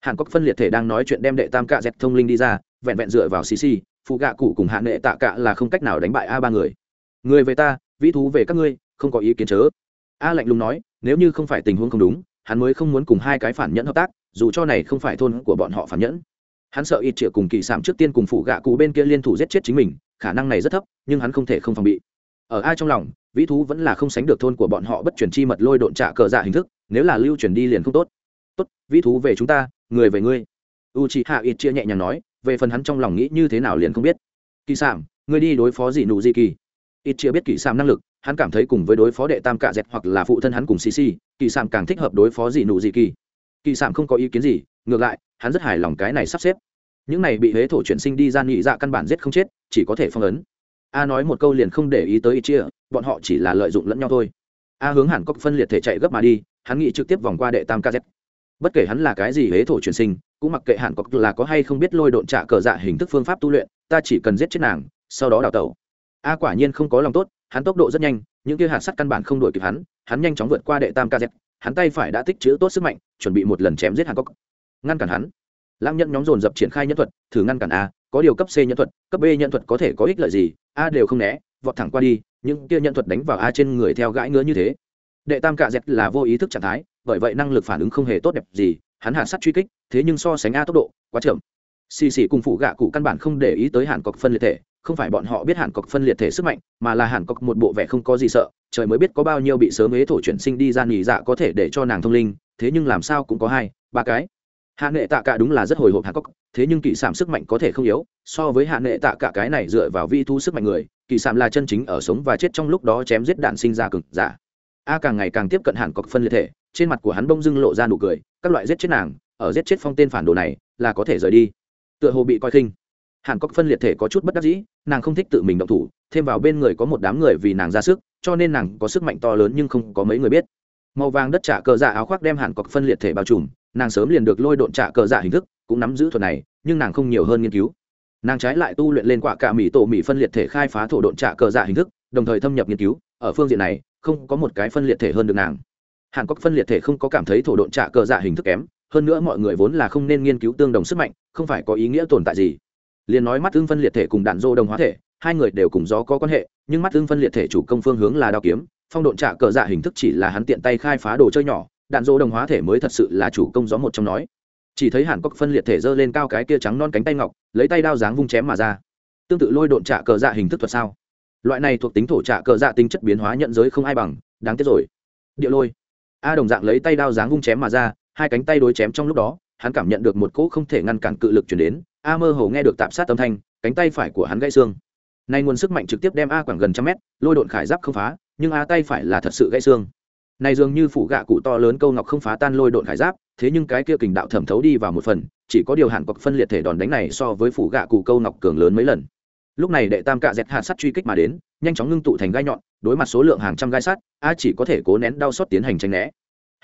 A: Hàn quốc phân liệt thể đang nói chuyện đem đệ tam cạ dẹp thông linh đi ra, vẹn vẹn dựa vào cc phụ gạ cụ cùng hạ nệ tạ cạ là không cách nào đánh bại a ba người. Người về ta, vĩ thú về các ngươi, không có ý kiến chớ. A lạnh lùng nói, nếu như không phải tình huống không đúng hắn mới không muốn cùng hai cái phản nhẫn hợp tác, dù cho này không phải thôn của bọn họ phản nhẫn. Hắn sợ ít triệu cùng kỳ sảm trước tiên cùng phụ gạ cụ bên kia liên thủ giết chết chính mình, khả năng này rất thấp, nhưng hắn không thể không phòng bị. Ở ai trong lòng, vĩ thú vẫn là không sánh được thôn của bọn họ bất chuyển chi mật lôi độn trả cờ dạ hình thức, nếu là lưu chuyển đi liền không tốt. Tốt, vĩ thú về chúng ta, người về ngươi. U chị hạ ít chia nhẹ nhàng nói, về phần hắn trong lòng nghĩ như thế nào liền không biết. Kỳ sảm ngươi đi đối phó gì nụ gì kỳ? Ít chia biết kỳ sảm năng lực, hắn cảm thấy cùng với đối phó đệ tam cạ dẹt hoặc là phụ thân hắn cùng cc kỳ sản càng thích hợp đối phó gì nụ gì kỳ. Kỳ sản không có ý kiến gì, ngược lại, hắn rất hài lòng cái này sắp xếp. Những này bị huế thổ chuyển sinh đi ra nghị dạ căn bản giết không chết, chỉ có thể phong ấn. A nói một câu liền không để ý tới ít chia bọn họ chỉ là lợi dụng lẫn nhau thôi. A hướng hẳn cốc phân liệt thể chạy gấp mà đi, hắn nghĩ trực tiếp vòng qua đệ tam kz bất kể hắn là cái gì huế thổ chuyển sinh, cũng mặc kệ hẳn cốc là có hay không biết lôi độn trả cờ dạ hình thức phương pháp tu luyện, ta chỉ cần giết chết nàng, sau đó đào tẩu. A quả nhiên không có lòng tốt, hắn tốc độ rất nhanh những kia hạt sắt căn bản không đuổi kịp hắn hắn nhanh chóng vượt qua đệ tam kz hắn tay phải đã tích chữ tốt sức mạnh, chuẩn bị một lần chém giết hàn cốc ngăn cản hắn. Lãng nhẫn nhóm dồn dập triển khai nhân thuật, thử ngăn cản a, có điều cấp c nhân thuật, cấp b nhân thuật có thể có ích lợi gì, a đều không né, vọt thẳng qua đi, những kia nhân thuật đánh vào a trên người theo gãi ngứa như thế. Đệ tam cạ dẹt là vô ý thức trạng thái, bởi vậy năng lực phản ứng không hề tốt đẹp gì, hắn hạ sát truy kích, thế nhưng so sánh a tốc độ quá chậm. Xì xì cùng phụ gạ cụ căn bản không để ý tới hàn cọc phân liệt thể không phải bọn họ biết hàn cọc phân liệt thể sức mạnh, mà là hàn cọc một bộ vẻ không có gì sợ, trời mới biết có bao nhiêu bị sớm ế thổ chuyển sinh đi ra nghỉ dạ có thể để cho nàng thông linh, thế nhưng làm sao cũng có hai, ba cái. Hạ nghệ tạ cả đúng là rất hồi hộp hàn cốc thế nhưng kỳ sản sức mạnh có thể không yếu, so với hạ nghệ tạ cả cái này dựa vào vi thu sức mạnh người kỳ sản là chân chính ở sống và chết trong lúc đó chém giết đạn sinh ra cực giả. A càng ngày càng tiếp cận hàn cốc phân liệt thể, trên mặt của hắn bông dưng lộ ra nụ cười, các loại giết chết nàng, ở giết chết phong tên phản đồ này, là có thể rời đi. Tựa hồ bị coi khinh hàn cốc phân liệt thể có chút bất đắc dĩ, nàng không thích tự mình động thủ, thêm vào bên người có một đám người vì nàng ra sức, cho nên nàng có sức mạnh to lớn nhưng không có mấy người biết. Màu vàng đất trả cờ dạ áo khoác đem hàn cọc phân liệt thể bao trùm, nàng sớm liền được lôi độn trả cờ dạ hình thức, cũng nắm giữ thuật này, nhưng nàng không nhiều hơn nghiên cứu. Nàng trái lại tu luyện lên quả cả mỹ tổ mỹ phân liệt thể khai phá thổ độn trả cờ dạ hình thức, đồng thời thâm nhập nghiên cứu, ở phương diện này, không có một cái phân liệt thể hơn được nàng. Hàn cọc phân liệt thể không có cảm thấy thổ độn trả cờ dạ hình thức kém, hơn nữa mọi người vốn là không nên nghiên cứu tương đồng sức mạnh, không phải có ý nghĩa tồn tại gì liền nói mắt tương phân liệt thể cùng đạn dô đồng hóa thể, hai người đều cùng gió có quan hệ, nhưng mắt tương phân liệt thể chủ công phương hướng là đao kiếm, phong độn trả cờ dạ hình thức chỉ là hắn tiện tay khai phá đồ chơi nhỏ, đạn dô đồng hóa thể mới thật sự là chủ công gió một trong nói. Chỉ thấy hàn cốc phân liệt thể giơ lên cao cái kia trắng non cánh tay ngọc, lấy tay đao dáng vung chém mà ra. Tương tự lôi độn trả cờ dạ hình thức thuật sao? Loại này thuộc tính thổ trả cờ dạ tính chất biến hóa nhận giới không ai bằng, đáng tiếc rồi. Địa lôi. A đồng dạng lấy tay đao dáng vung chém mà ra, hai cánh tay đối chém trong lúc đó hắn cảm nhận được một cỗ không thể ngăn cản cự lực chuyển đến, a mơ hồ nghe được tạm sát âm thanh, cánh tay phải của hắn gãy xương. Nay nguồn sức mạnh trực tiếp đem a khoảng gần trăm mét, lôi độn khải giáp không phá, nhưng a tay phải là thật sự gãy xương. Này dường như phủ gạ cụ to lớn câu ngọc không phá tan lôi độn khải giáp, thế nhưng cái kia kình đạo thẩm thấu đi vào một phần, chỉ có điều hàn cọc phân liệt thể đòn đánh này so với phủ gạ cụ câu ngọc cường lớn mấy lần. Lúc này đệ tam cạ dẹt hạ sắt truy kích mà đến, nhanh chóng ngưng tụ thành gai nhọn, đối mặt số lượng hàng trăm gai sắt, a chỉ có thể cố nén đau xót tiến hành tranh né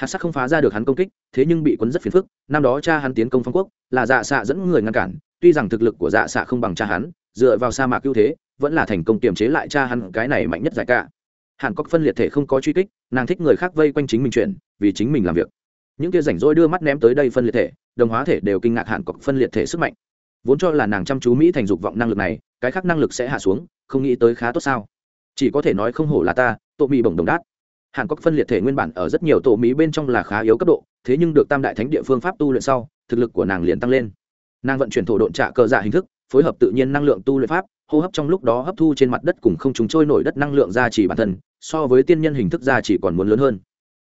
A: hạt sắc không phá ra được hắn công kích, thế nhưng bị quấn rất phiền phức, năm đó cha hắn tiến công phong quốc, là dạ xạ dẫn người ngăn cản, tuy rằng thực lực của dạ xạ không bằng cha hắn, dựa vào sa mạc ưu thế, vẫn là thành công kiềm chế lại cha hắn cái này mạnh nhất giải cả. Hàn cốc phân liệt thể không có truy kích, nàng thích người khác vây quanh chính mình chuyện, vì chính mình làm việc. Những kia rảnh rỗi đưa mắt ném tới đây phân liệt thể, đồng hóa thể đều kinh ngạc hàn cốc phân liệt thể sức mạnh. Vốn cho là nàng chăm chú mỹ thành dục vọng năng lực này, cái khác năng lực sẽ hạ xuống, không nghĩ tới khá tốt sao. Chỉ có thể nói không hổ là ta tội bị bổng đồng đát hàn cốc phân liệt thể nguyên bản ở rất nhiều tổ mỹ bên trong là khá yếu cấp độ, thế nhưng được tam đại thánh địa phương pháp tu luyện sau, thực lực của nàng liền tăng lên. Nàng vận chuyển thổ độn trạ cờ dạ hình thức, phối hợp tự nhiên năng lượng tu luyện pháp, hô hấp trong lúc đó hấp thu trên mặt đất cùng không chúng trôi nổi đất năng lượng gia trì bản thân, so với tiên nhân hình thức gia trì còn muốn lớn hơn.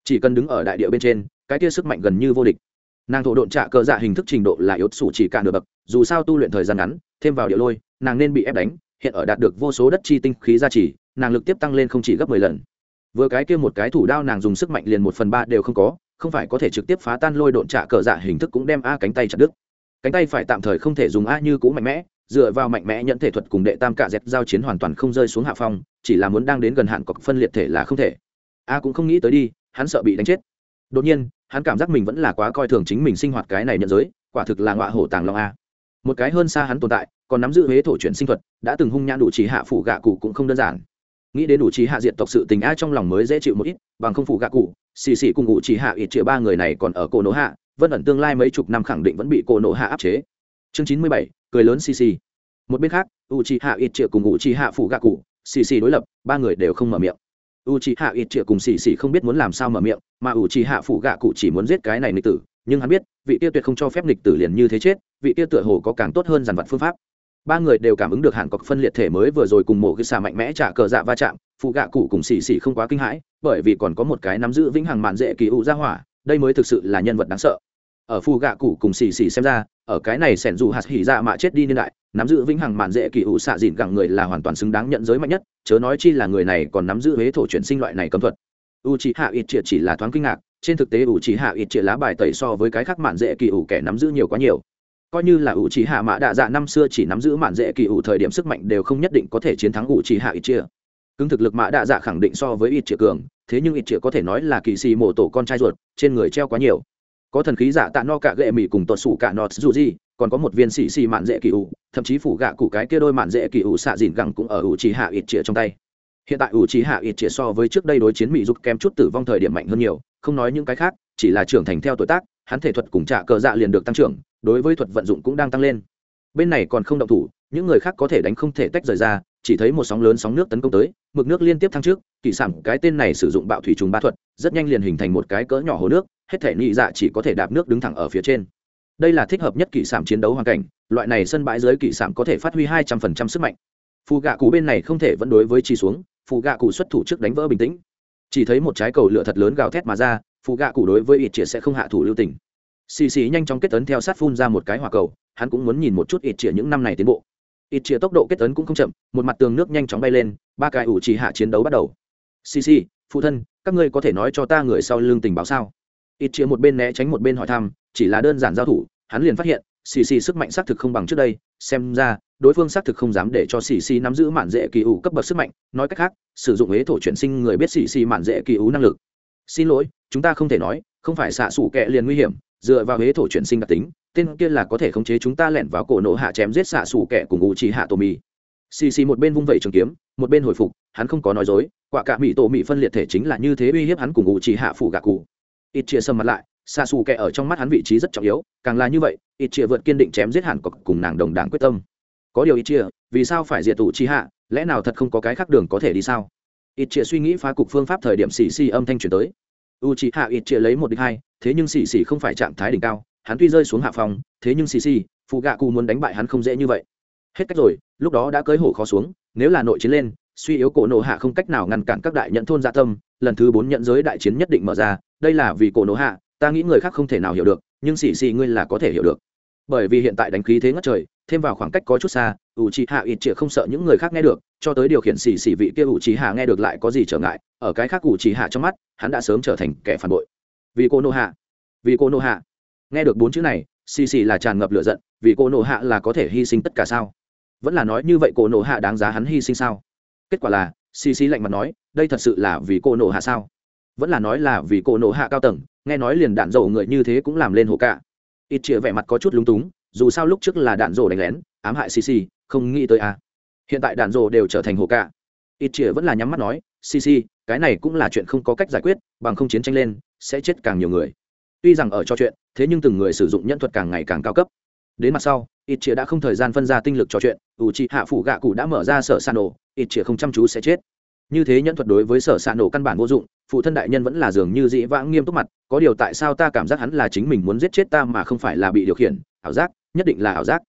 A: Chỉ cần đứng ở đại địa bên trên, cái kia sức mạnh gần như vô địch. Nàng thổ độn trạ cờ dạ hình thức trình độ là yếu sủ chỉ cả nửa bậc, dù sao tu luyện thời gian ngắn, thêm vào địa lôi, nàng nên bị ép đánh, hiện ở đạt được vô số đất chi tinh khí gia trì, nàng lực tiếp tăng lên không chỉ gấp mười lần vừa cái kia một cái thủ đao nàng dùng sức mạnh liền một phần ba đều không có, không phải có thể trực tiếp phá tan lôi độn trạ cờ dạ hình thức cũng đem a cánh tay chặt đứt. Cánh tay phải tạm thời không thể dùng a như cũ mạnh mẽ, dựa vào mạnh mẽ nhận thể thuật cùng đệ tam cạ dẹp giao chiến hoàn toàn không rơi xuống hạ phong, chỉ là muốn đang đến gần hạn cọc phân liệt thể là không thể. A cũng không nghĩ tới đi, hắn sợ bị đánh chết. Đột nhiên, hắn cảm giác mình vẫn là quá coi thường chính mình sinh hoạt cái này nhận giới, quả thực là ngọa hổ tàng long a. Một cái hơn xa hắn tồn tại, còn nắm giữ huế thổ chuyển sinh thuật, đã từng hung nhãn đủ trí hạ phủ gạ cụ cũng không đơn giản nghĩ đến đủ trí hạ diện tộc sự tình a trong lòng mới dễ chịu một ít, bằng không phủ gạ cụ, xì xì cùng ngụ trí hạ ít triệu ba người này còn ở cổ nổ hạ, vân ẩn tương lai mấy chục năm khẳng định vẫn bị cổ nổ hạ áp chế. Chương chín mươi bảy, cười lớn xì xì. Một bên khác, u trí hạ ít triệu cùng ngụ trí hạ phủ gạ cụ, xì xì đối lập, ba người đều không mở miệng. U trí hạ ít triệu cùng xì xì không biết muốn làm sao mở miệng, mà u trí hạ phủ gạ cụ chỉ muốn giết cái này nịch tử, nhưng hắn biết, vị tiêu tuyệt không cho phép nịch tử liền như thế chết, vị tiêu tựa hồ có càng tốt hơn dàn vật phương pháp ba người đều cảm ứng được hàn cọc phân liệt thể mới vừa rồi cùng mổ cái xà mạnh mẽ trả cờ dạ va chạm, phụ gạ cụ cùng xì xì không quá kinh hãi, bởi vì còn có một cái nắm giữ vĩnh hằng mạn dễ kỳ ụ ra hỏa, đây mới thực sự là nhân vật đáng sợ. Ở phù gạ cụ cùng xì xì xem ra, ở cái này sẻn dù hạt hỉ dạ mạ chết đi niên đại, nắm giữ vĩnh hằng mạn dễ kỳ ụ xạ dịn gặng người là hoàn toàn xứng đáng nhận giới mạnh nhất, chớ nói chi là người này còn nắm giữ huế thổ chuyển sinh loại này cấm thuật. U c hạ ít triệt chỉ là thoáng kinh ngạc, trên thực tế u c hạ ít triệt lá bài tẩy so với cái khác mạn dễ kỳ ủ kẻ nắm giữ nhiều quá nhiều coi như là ủ trì hạ mã đạ dạ năm xưa chỉ nắm giữ mạn dễ kỳ ủ thời điểm sức mạnh đều không nhất định có thể chiến thắng ủ trì hạ ít chia cứng thực lực mã đạ dạ khẳng định so với ít chia cường, thế nhưng ít chia có thể nói là kỳ xì mổ tổ con trai ruột, trên người treo quá nhiều. Có thần khí giả tạ no cả gệ mỹ cùng tuột sủ cả nọt dù gì, còn có một viên xì xì mạn dễ kỳ ủ, thậm chí phủ gạ cụ cái kia đôi mạn dễ kỳ ủ xạ dìn gẳng cũng ở ủ trì hạ ít chia trong tay. Hiện tại ủ trì hạ ít chia so với trước đây đối chiến mỹ giúp kém chút tử vong thời điểm mạnh hơn nhiều, không nói những cái khác, chỉ là trưởng thành theo tuổi tác, hắn thể thuật cùng trả cờ dạ liền được tăng trưởng đối với thuật vận dụng cũng đang tăng lên. Bên này còn không động thủ, những người khác có thể đánh không thể tách rời ra, chỉ thấy một sóng lớn sóng nước tấn công tới, mực nước liên tiếp thăng trước, kỳ sản cái tên này sử dụng bạo thủy trùng ba thuật, rất nhanh liền hình thành một cái cỡ nhỏ hồ nước, hết thể nhị dạ chỉ có thể đạp nước đứng thẳng ở phía trên. Đây là thích hợp nhất kỳ sản chiến đấu hoàn cảnh, loại này sân bãi dưới kỳ sản có thể phát huy hai trăm phần trăm sức mạnh. Phù gạ cụ bên này không thể vẫn đối với chi xuống, phù gạ cụ xuất thủ trước đánh vỡ bình tĩnh. Chỉ thấy một trái cầu lửa thật lớn gào thét mà ra, phù gạ cụ đối với ít triệt sẽ không hạ thủ lưu tình xì xì nhanh chóng kết tấn theo sát phun ra một cái hỏa cầu, hắn cũng muốn nhìn một chút ít chĩa những năm này tiến bộ. Ít chĩa tốc độ kết tấn cũng không chậm, một mặt tường nước nhanh chóng bay lên, ba cái ủ trì hạ chiến đấu bắt đầu. Xì xì, phụ thân, các ngươi có thể nói cho ta người sau lưng tình báo sao? Ít chĩa một bên né tránh một bên hỏi thăm, chỉ là đơn giản giao thủ, hắn liền phát hiện, xì xì sức mạnh xác thực không bằng trước đây, xem ra, đối phương xác thực không dám để cho xì xì nắm giữ mạn dễ kỳ ủ cấp bậc sức mạnh, nói cách khác, sử dụng ế thổ chuyển sinh người biết xì xì mạn dễ kỳ ủ năng lực. Xin lỗi, chúng ta không thể nói, không phải xạ xủ kệ liền nguy hiểm dựa vào huế thổ chuyển sinh đặc tính, tên kia là có thể khống chế chúng ta lẻn vào cổ nổ hạ chém giết xạ xủ kẻ cùng u trì hạ tổ mì xì xì một bên vung vẩy trường kiếm, một bên hồi phục, hắn không có nói dối, quả cả mỹ tổ mỹ phân liệt thể chính là như thế uy hiếp hắn cùng u trì hạ phủ gạ cụ. Ít chia sầm mặt lại, xạ xù kẻ ở trong mắt hắn vị trí rất trọng yếu, càng là như vậy, ít chia vượt kiên định chém giết hẳn cọc cùng nàng đồng đảng quyết tâm. Có điều ít chia vì sao phải diệt tụ trí hạ lẽ nào thật không có cái khác đường có thể đi sao? Ít chia suy nghĩ phá cục phương pháp thời điểm xì xì âm thanh chuyển tới. U trí hạ ít chia lấy một đích hai thế nhưng xì xì không phải trạng thái đỉnh cao, hắn tuy rơi xuống hạ phòng, thế nhưng xì xì, phụ gạ cụ muốn đánh bại hắn không dễ như vậy. Hết cách rồi, lúc đó đã cưới hổ khó xuống, nếu là nội chiến lên, suy yếu cổ nộ hạ không cách nào ngăn cản các đại nhận thôn gia tâm, lần thứ bốn nhận giới đại chiến nhất định mở ra, đây là vì cổ nộ hạ, ta nghĩ người khác không thể nào hiểu được, nhưng xì xì ngươi là có thể hiểu được. Bởi vì hiện tại đánh khí thế ngất trời, thêm vào khoảng cách có chút xa, ủ trì hạ ít chĩa không sợ những người khác nghe được, cho tới điều khiển xì xì vị kia ủ trì hạ nghe được lại có gì trở ngại, ở cái khác ủ trì hạ trong mắt, hắn đã sớm trở thành kẻ phản bội vì cô nô hạ. Vì cô nô hạ. Nghe được bốn chữ này, xì xì là tràn ngập lửa giận, vì cô nô hạ là có thể hy sinh tất cả sao? Vẫn là nói như vậy cô nô hạ đáng giá hắn hy sinh sao? Kết quả là, xì xì lạnh mặt nói, đây thật sự là vì cô nô hạ sao? Vẫn là nói là vì cô nô hạ cao tầng, nghe nói liền đạn dầu người như thế cũng làm lên hồ cả ít chĩa vẻ mặt có chút lúng túng, dù sao lúc trước là đạn dầu đánh lén, ám hại xì xì, không nghĩ tới à. hiện tại đạn dầu đều trở thành hồ cả ít chĩa vẫn là nhắm mắt nói, xì xì, cái này cũng là chuyện không có cách giải quyết, bằng không chiến tranh lên sẽ chết càng nhiều người. Tuy rằng ở trò chuyện, thế nhưng từng người sử dụng nhân thuật càng ngày càng cao cấp. Đến mặt sau, ít chĩa đã không thời gian phân ra tinh lực trò chuyện, ủ trị hạ phủ gạ cụ đã mở ra sở san nổ, ít chĩa không chăm chú sẽ chết. Như thế nhân thuật đối với sở san nổ căn bản vô dụng, phụ thân đại nhân vẫn là dường như dĩ vãng nghiêm túc mặt, có điều tại sao ta cảm giác hắn là chính mình muốn giết chết ta mà không phải là bị điều khiển? Ảo giác, nhất định là ảo giác.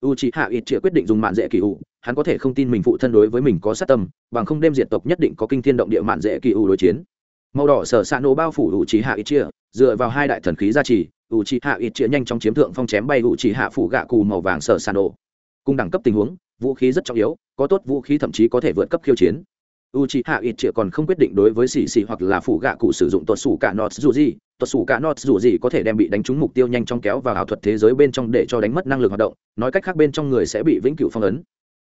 A: U c hạ ít chĩa quyết định dùng mạn dễ kỳ ủ, hắn có thể không tin mình phụ thân đối với mình có sát tâm, bằng không đêm diệt tộc nhất định có kinh thiên động địa mạn dễ kỳ ủ đối chiến màu đỏ sở s nổ bao phủ ủ trí hạ ít chia dựa vào hai đại thần khí gia trì ủ trí hạ ít chia nhanh chóng chiếm thượng phong chém bay ủ trí hạ phủ gạ cù màu vàng sở s nổ. Cùng đẳng cấp tình huống, vũ khí rất trọng yếu, có tốt vũ khí thậm chí có thể vượt cấp khiêu chiến. U c hạ ít chia còn không quyết định đối với xì xì hoặc là phủ gạ cụ sử dụng tuột sủ cả nọt dù gì tuột sủ cả nọt dù gì có thể đem bị đánh trúng mục tiêu nhanh chóng kéo vào ảo thuật thế giới bên trong để cho đánh mất năng lực hoạt động, nói cách khác bên trong người sẽ bị vĩnh cửu phong ấn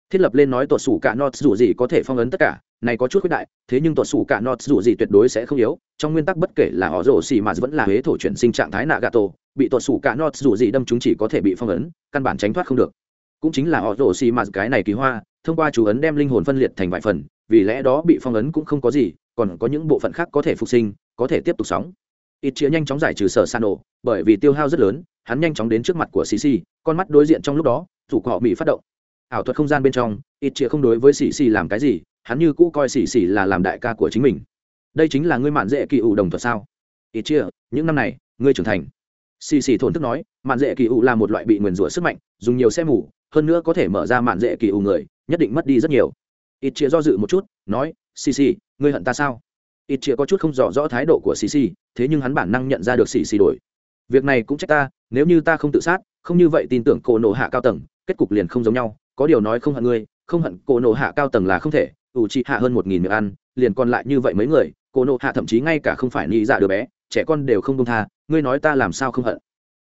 A: thiết lập lên nói tuột sủ cả nọt dù gì có thể phong ấn tất cả, này có chút khuyết đại, thế nhưng tuột sủ cả nọt dù gì tuyệt đối sẽ không yếu, trong nguyên tắc bất kể là họ rổ xì mà vẫn là huế thổ chuyển sinh trạng thái nạ gà tổ bị tuột sủ cả nọt dù gì đâm chúng chỉ có thể bị phong ấn, căn bản tránh thoát không được. Cũng chính là họ rổ xì mà cái này kỳ hoa, thông qua chú ấn đem linh hồn phân liệt thành vài phần, vì lẽ đó bị phong ấn cũng không có gì, còn có những bộ phận khác có thể phục sinh, có thể tiếp tục sống ít chia nhanh chóng giải trừ sở san ổ bởi vì tiêu hao rất lớn, hắn nhanh chóng đến trước mặt của cc con mắt đối diện trong lúc đó chủ họ bị phát động ảo thuật không gian bên trong, ít chia không đối với xì xì làm cái gì, hắn như cũ coi xì xì là làm đại ca của chính mình. Đây chính là ngươi mạn dễ kỳ ủ đồng thuật sao? Ít chia những năm này, ngươi trưởng thành. Xì xì thổn thức nói, mạn dễ kỳ ủ là một loại bị nguyền rủa sức mạnh, dùng nhiều xe mù, hơn nữa có thể mở ra mạn dễ kỳ ủ người, nhất định mất đi rất nhiều. Ít chia do dự một chút, nói, xì xì, ngươi hận ta sao? Ít chia có chút không rõ rõ thái độ của xì xì, thế nhưng hắn bản năng nhận ra được xì xì đổi. Việc này cũng trách ta, nếu như ta không tự sát, không như vậy tin tưởng cổ nổ hạ cao tầng, kết cục liền không giống nhau có điều nói không hận ngươi, không hận cổ nộ hạ cao tầng là không thể, ủ trị hạ hơn một nghìn miệng ăn, liền còn lại như vậy mấy người, cổ nộ hạ thậm chí ngay cả không phải nghĩ dạ đứa bé, trẻ con đều không công tha, ngươi nói ta làm sao không hận.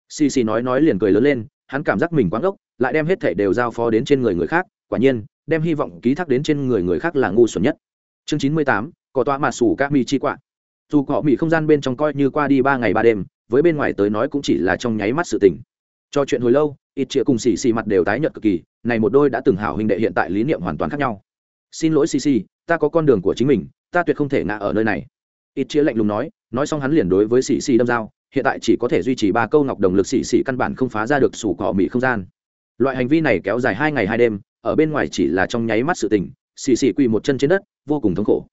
A: Xì xì nói nói liền cười lớn lên, hắn cảm giác mình quáng ốc, lại đem hết thể đều giao phó đến trên người người khác, quả nhiên, đem hy vọng ký thác đến trên người người khác là ngu xuẩn nhất. Chương chín mươi tám, có toa mà sủ các mi chi quạ. Dù họ mỹ không gian bên trong coi như qua đi ba ngày ba đêm, với bên ngoài tới nói cũng chỉ là trong nháy mắt sự tình. Cho chuyện hồi lâu ít chia cùng xì xì mặt đều tái nhợt cực kỳ, này một đôi đã từng hảo huynh đệ hiện tại lý niệm hoàn toàn khác nhau. Xin lỗi xì xì, ta có con đường của chính mình, ta tuyệt không thể ngã ở nơi này. Ít chia lạnh lùng nói nói xong hắn liền đối với xì xì đâm dao, hiện tại chỉ có thể duy trì ba câu ngọc đồng lực xì xì căn bản không phá ra được sủ cỏ mỹ không gian. Loại hành vi này kéo dài hai ngày hai đêm, ở bên ngoài chỉ là trong nháy mắt sự tình, xì xì quỳ một chân trên đất, vô cùng thống khổ.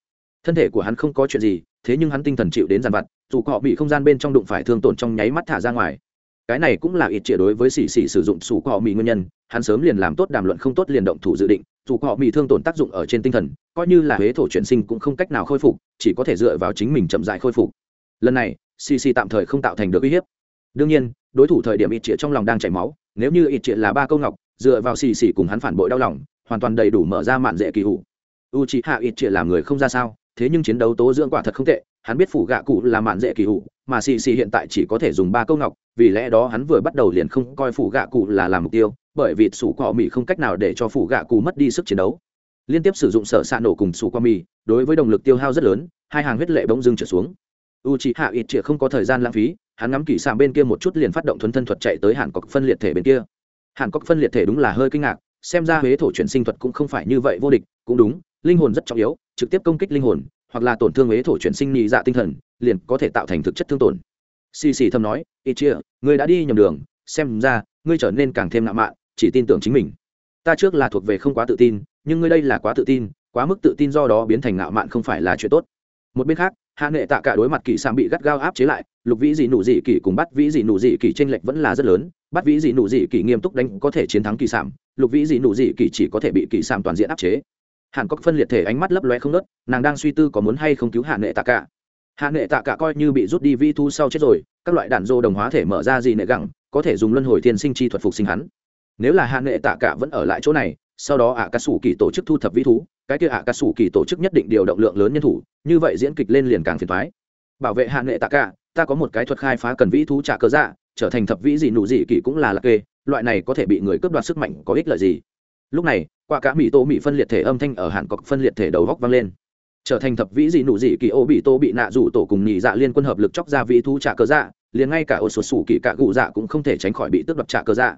A: Thân thể của hắn không có chuyện gì, thế nhưng hắn tinh thần chịu đến giàn vặt dù cọ bị không gian bên trong đụng phải thương tổn trong nháy mắt thả ra ngoài cái này cũng là ít chia đối với xì xì sử dụng sủ họ mì nguyên nhân, hắn sớm liền làm tốt đàm luận không tốt liền động thủ dự định dù họ mì thương tổn tác dụng ở trên tinh thần, coi như là huế thổ chuyển sinh cũng không cách nào khôi phục, chỉ có thể dựa vào chính mình chậm dại khôi phục. Lần này, xì xì tạm thời không tạo thành được uy hiếp. Đương nhiên, đối thủ thời điểm ít chia trong lòng đang chảy máu, nếu như ít chia là ba câu ngọc, dựa vào xì xì cùng hắn phản bội đau lòng, hoàn toàn đầy đủ mở ra mạn dễ kỳ hủ. U chỉ hạ ít chia làm người không ra sao, thế nhưng chiến đấu tố dưỡng quả thật không tệ, hắn biết phủ gạ cụ là mạn dễ kỳ hủ, mà xì xì hiện tại chỉ có thể dùng ba câu ngọc vì lẽ đó hắn vừa bắt đầu liền không coi phủ gạ cụ là làm mục tiêu, bởi vì sủ cọ mì không cách nào để cho phủ gạ cụ mất đi sức chiến đấu. Liên tiếp sử dụng sở xạ nổ cùng sủ qua mì, đối với động lực tiêu hao rất lớn, hai hàng huyết lệ bỗng dưng trở xuống. U c hạ ít chĩa không có thời gian lãng phí, hắn ngắm kỹ xạ bên kia một chút liền phát động thuấn thân thuật chạy tới hàn cọc phân liệt thể bên kia. Hàn cọc phân liệt thể đúng là hơi kinh ngạc, xem ra huế thổ chuyển sinh thuật cũng không phải như vậy vô địch, cũng đúng, linh hồn rất trọng yếu, trực tiếp công kích linh hồn, hoặc là tổn thương huế thổ chuyển sinh nhị dạ tinh thần, liền có thể tạo thành thực chất thương tổn xì xì thầm nói ít chia ngươi đã đi nhầm đường, xem ra, ngươi trở nên càng thêm ngạo mạn, chỉ tin tưởng chính mình. Ta trước là thuộc về không quá tự tin, nhưng ngươi đây là quá tự tin, quá mức tự tin do đó biến thành ngạo mạn không phải là chuyện tốt. Một bên khác, hạ nghệ tạ cả đối mặt kỳ sàm bị gắt gao áp chế lại, lục vĩ dị nụ dị kỳ cùng bắt vĩ dị nụ dị kỳ tranh lệch vẫn là rất lớn. Bắt vĩ dị nụ dị kỳ nghiêm túc đánh có thể chiến thắng kỳ sàm lục vĩ dị nụ dị kỳ chỉ có thể bị kỳ sàm toàn diện áp chế. Hàn cốc phân liệt thể ánh mắt lấp loe không nớt nàng đang suy tư có muốn hay không cứu hạ nghệ tạ cả hạ nghệ tạ cả coi như bị rút đi vi thu sau chết rồi, các loại đạn dô đồng hóa thể mở ra gì nệ gẳng, có thể dùng luân hồi thiên sinh chi thuật phục sinh hắn. Nếu là hạ nghệ tạ cả vẫn ở lại chỗ này, sau đó ạ ca sủ kỳ tổ chức thu thập vi thú, cái kia ạ ca sủ kỳ tổ chức nhất định điều động lượng lớn nhân thủ, như vậy diễn kịch lên liền càng phiền thoái bảo vệ hạ nghệ tạ cả, ta có một cái thuật khai phá cần vĩ thú trả cơ dạ trở thành thập vĩ gì nụ gì kỳ cũng là lạc kê, loại này có thể bị người cướp đoạt sức mạnh có ích lợi gì? Lúc này, qua cả mỹ tô mỹ phân liệt thể âm thanh ở hàn cọc phân liệt thể đầu góc vang lên trở thành thập vĩ dị nụ dị kỳ ô bị tô bị nạ rủ tổ cùng nhị dạ liên quân hợp lực chóc ra vĩ thú trả cơ dạ liền ngay cả ô sột sủ kỳ cạ gù dạ cũng không thể tránh khỏi bị tước đoạt trả cơ dạ.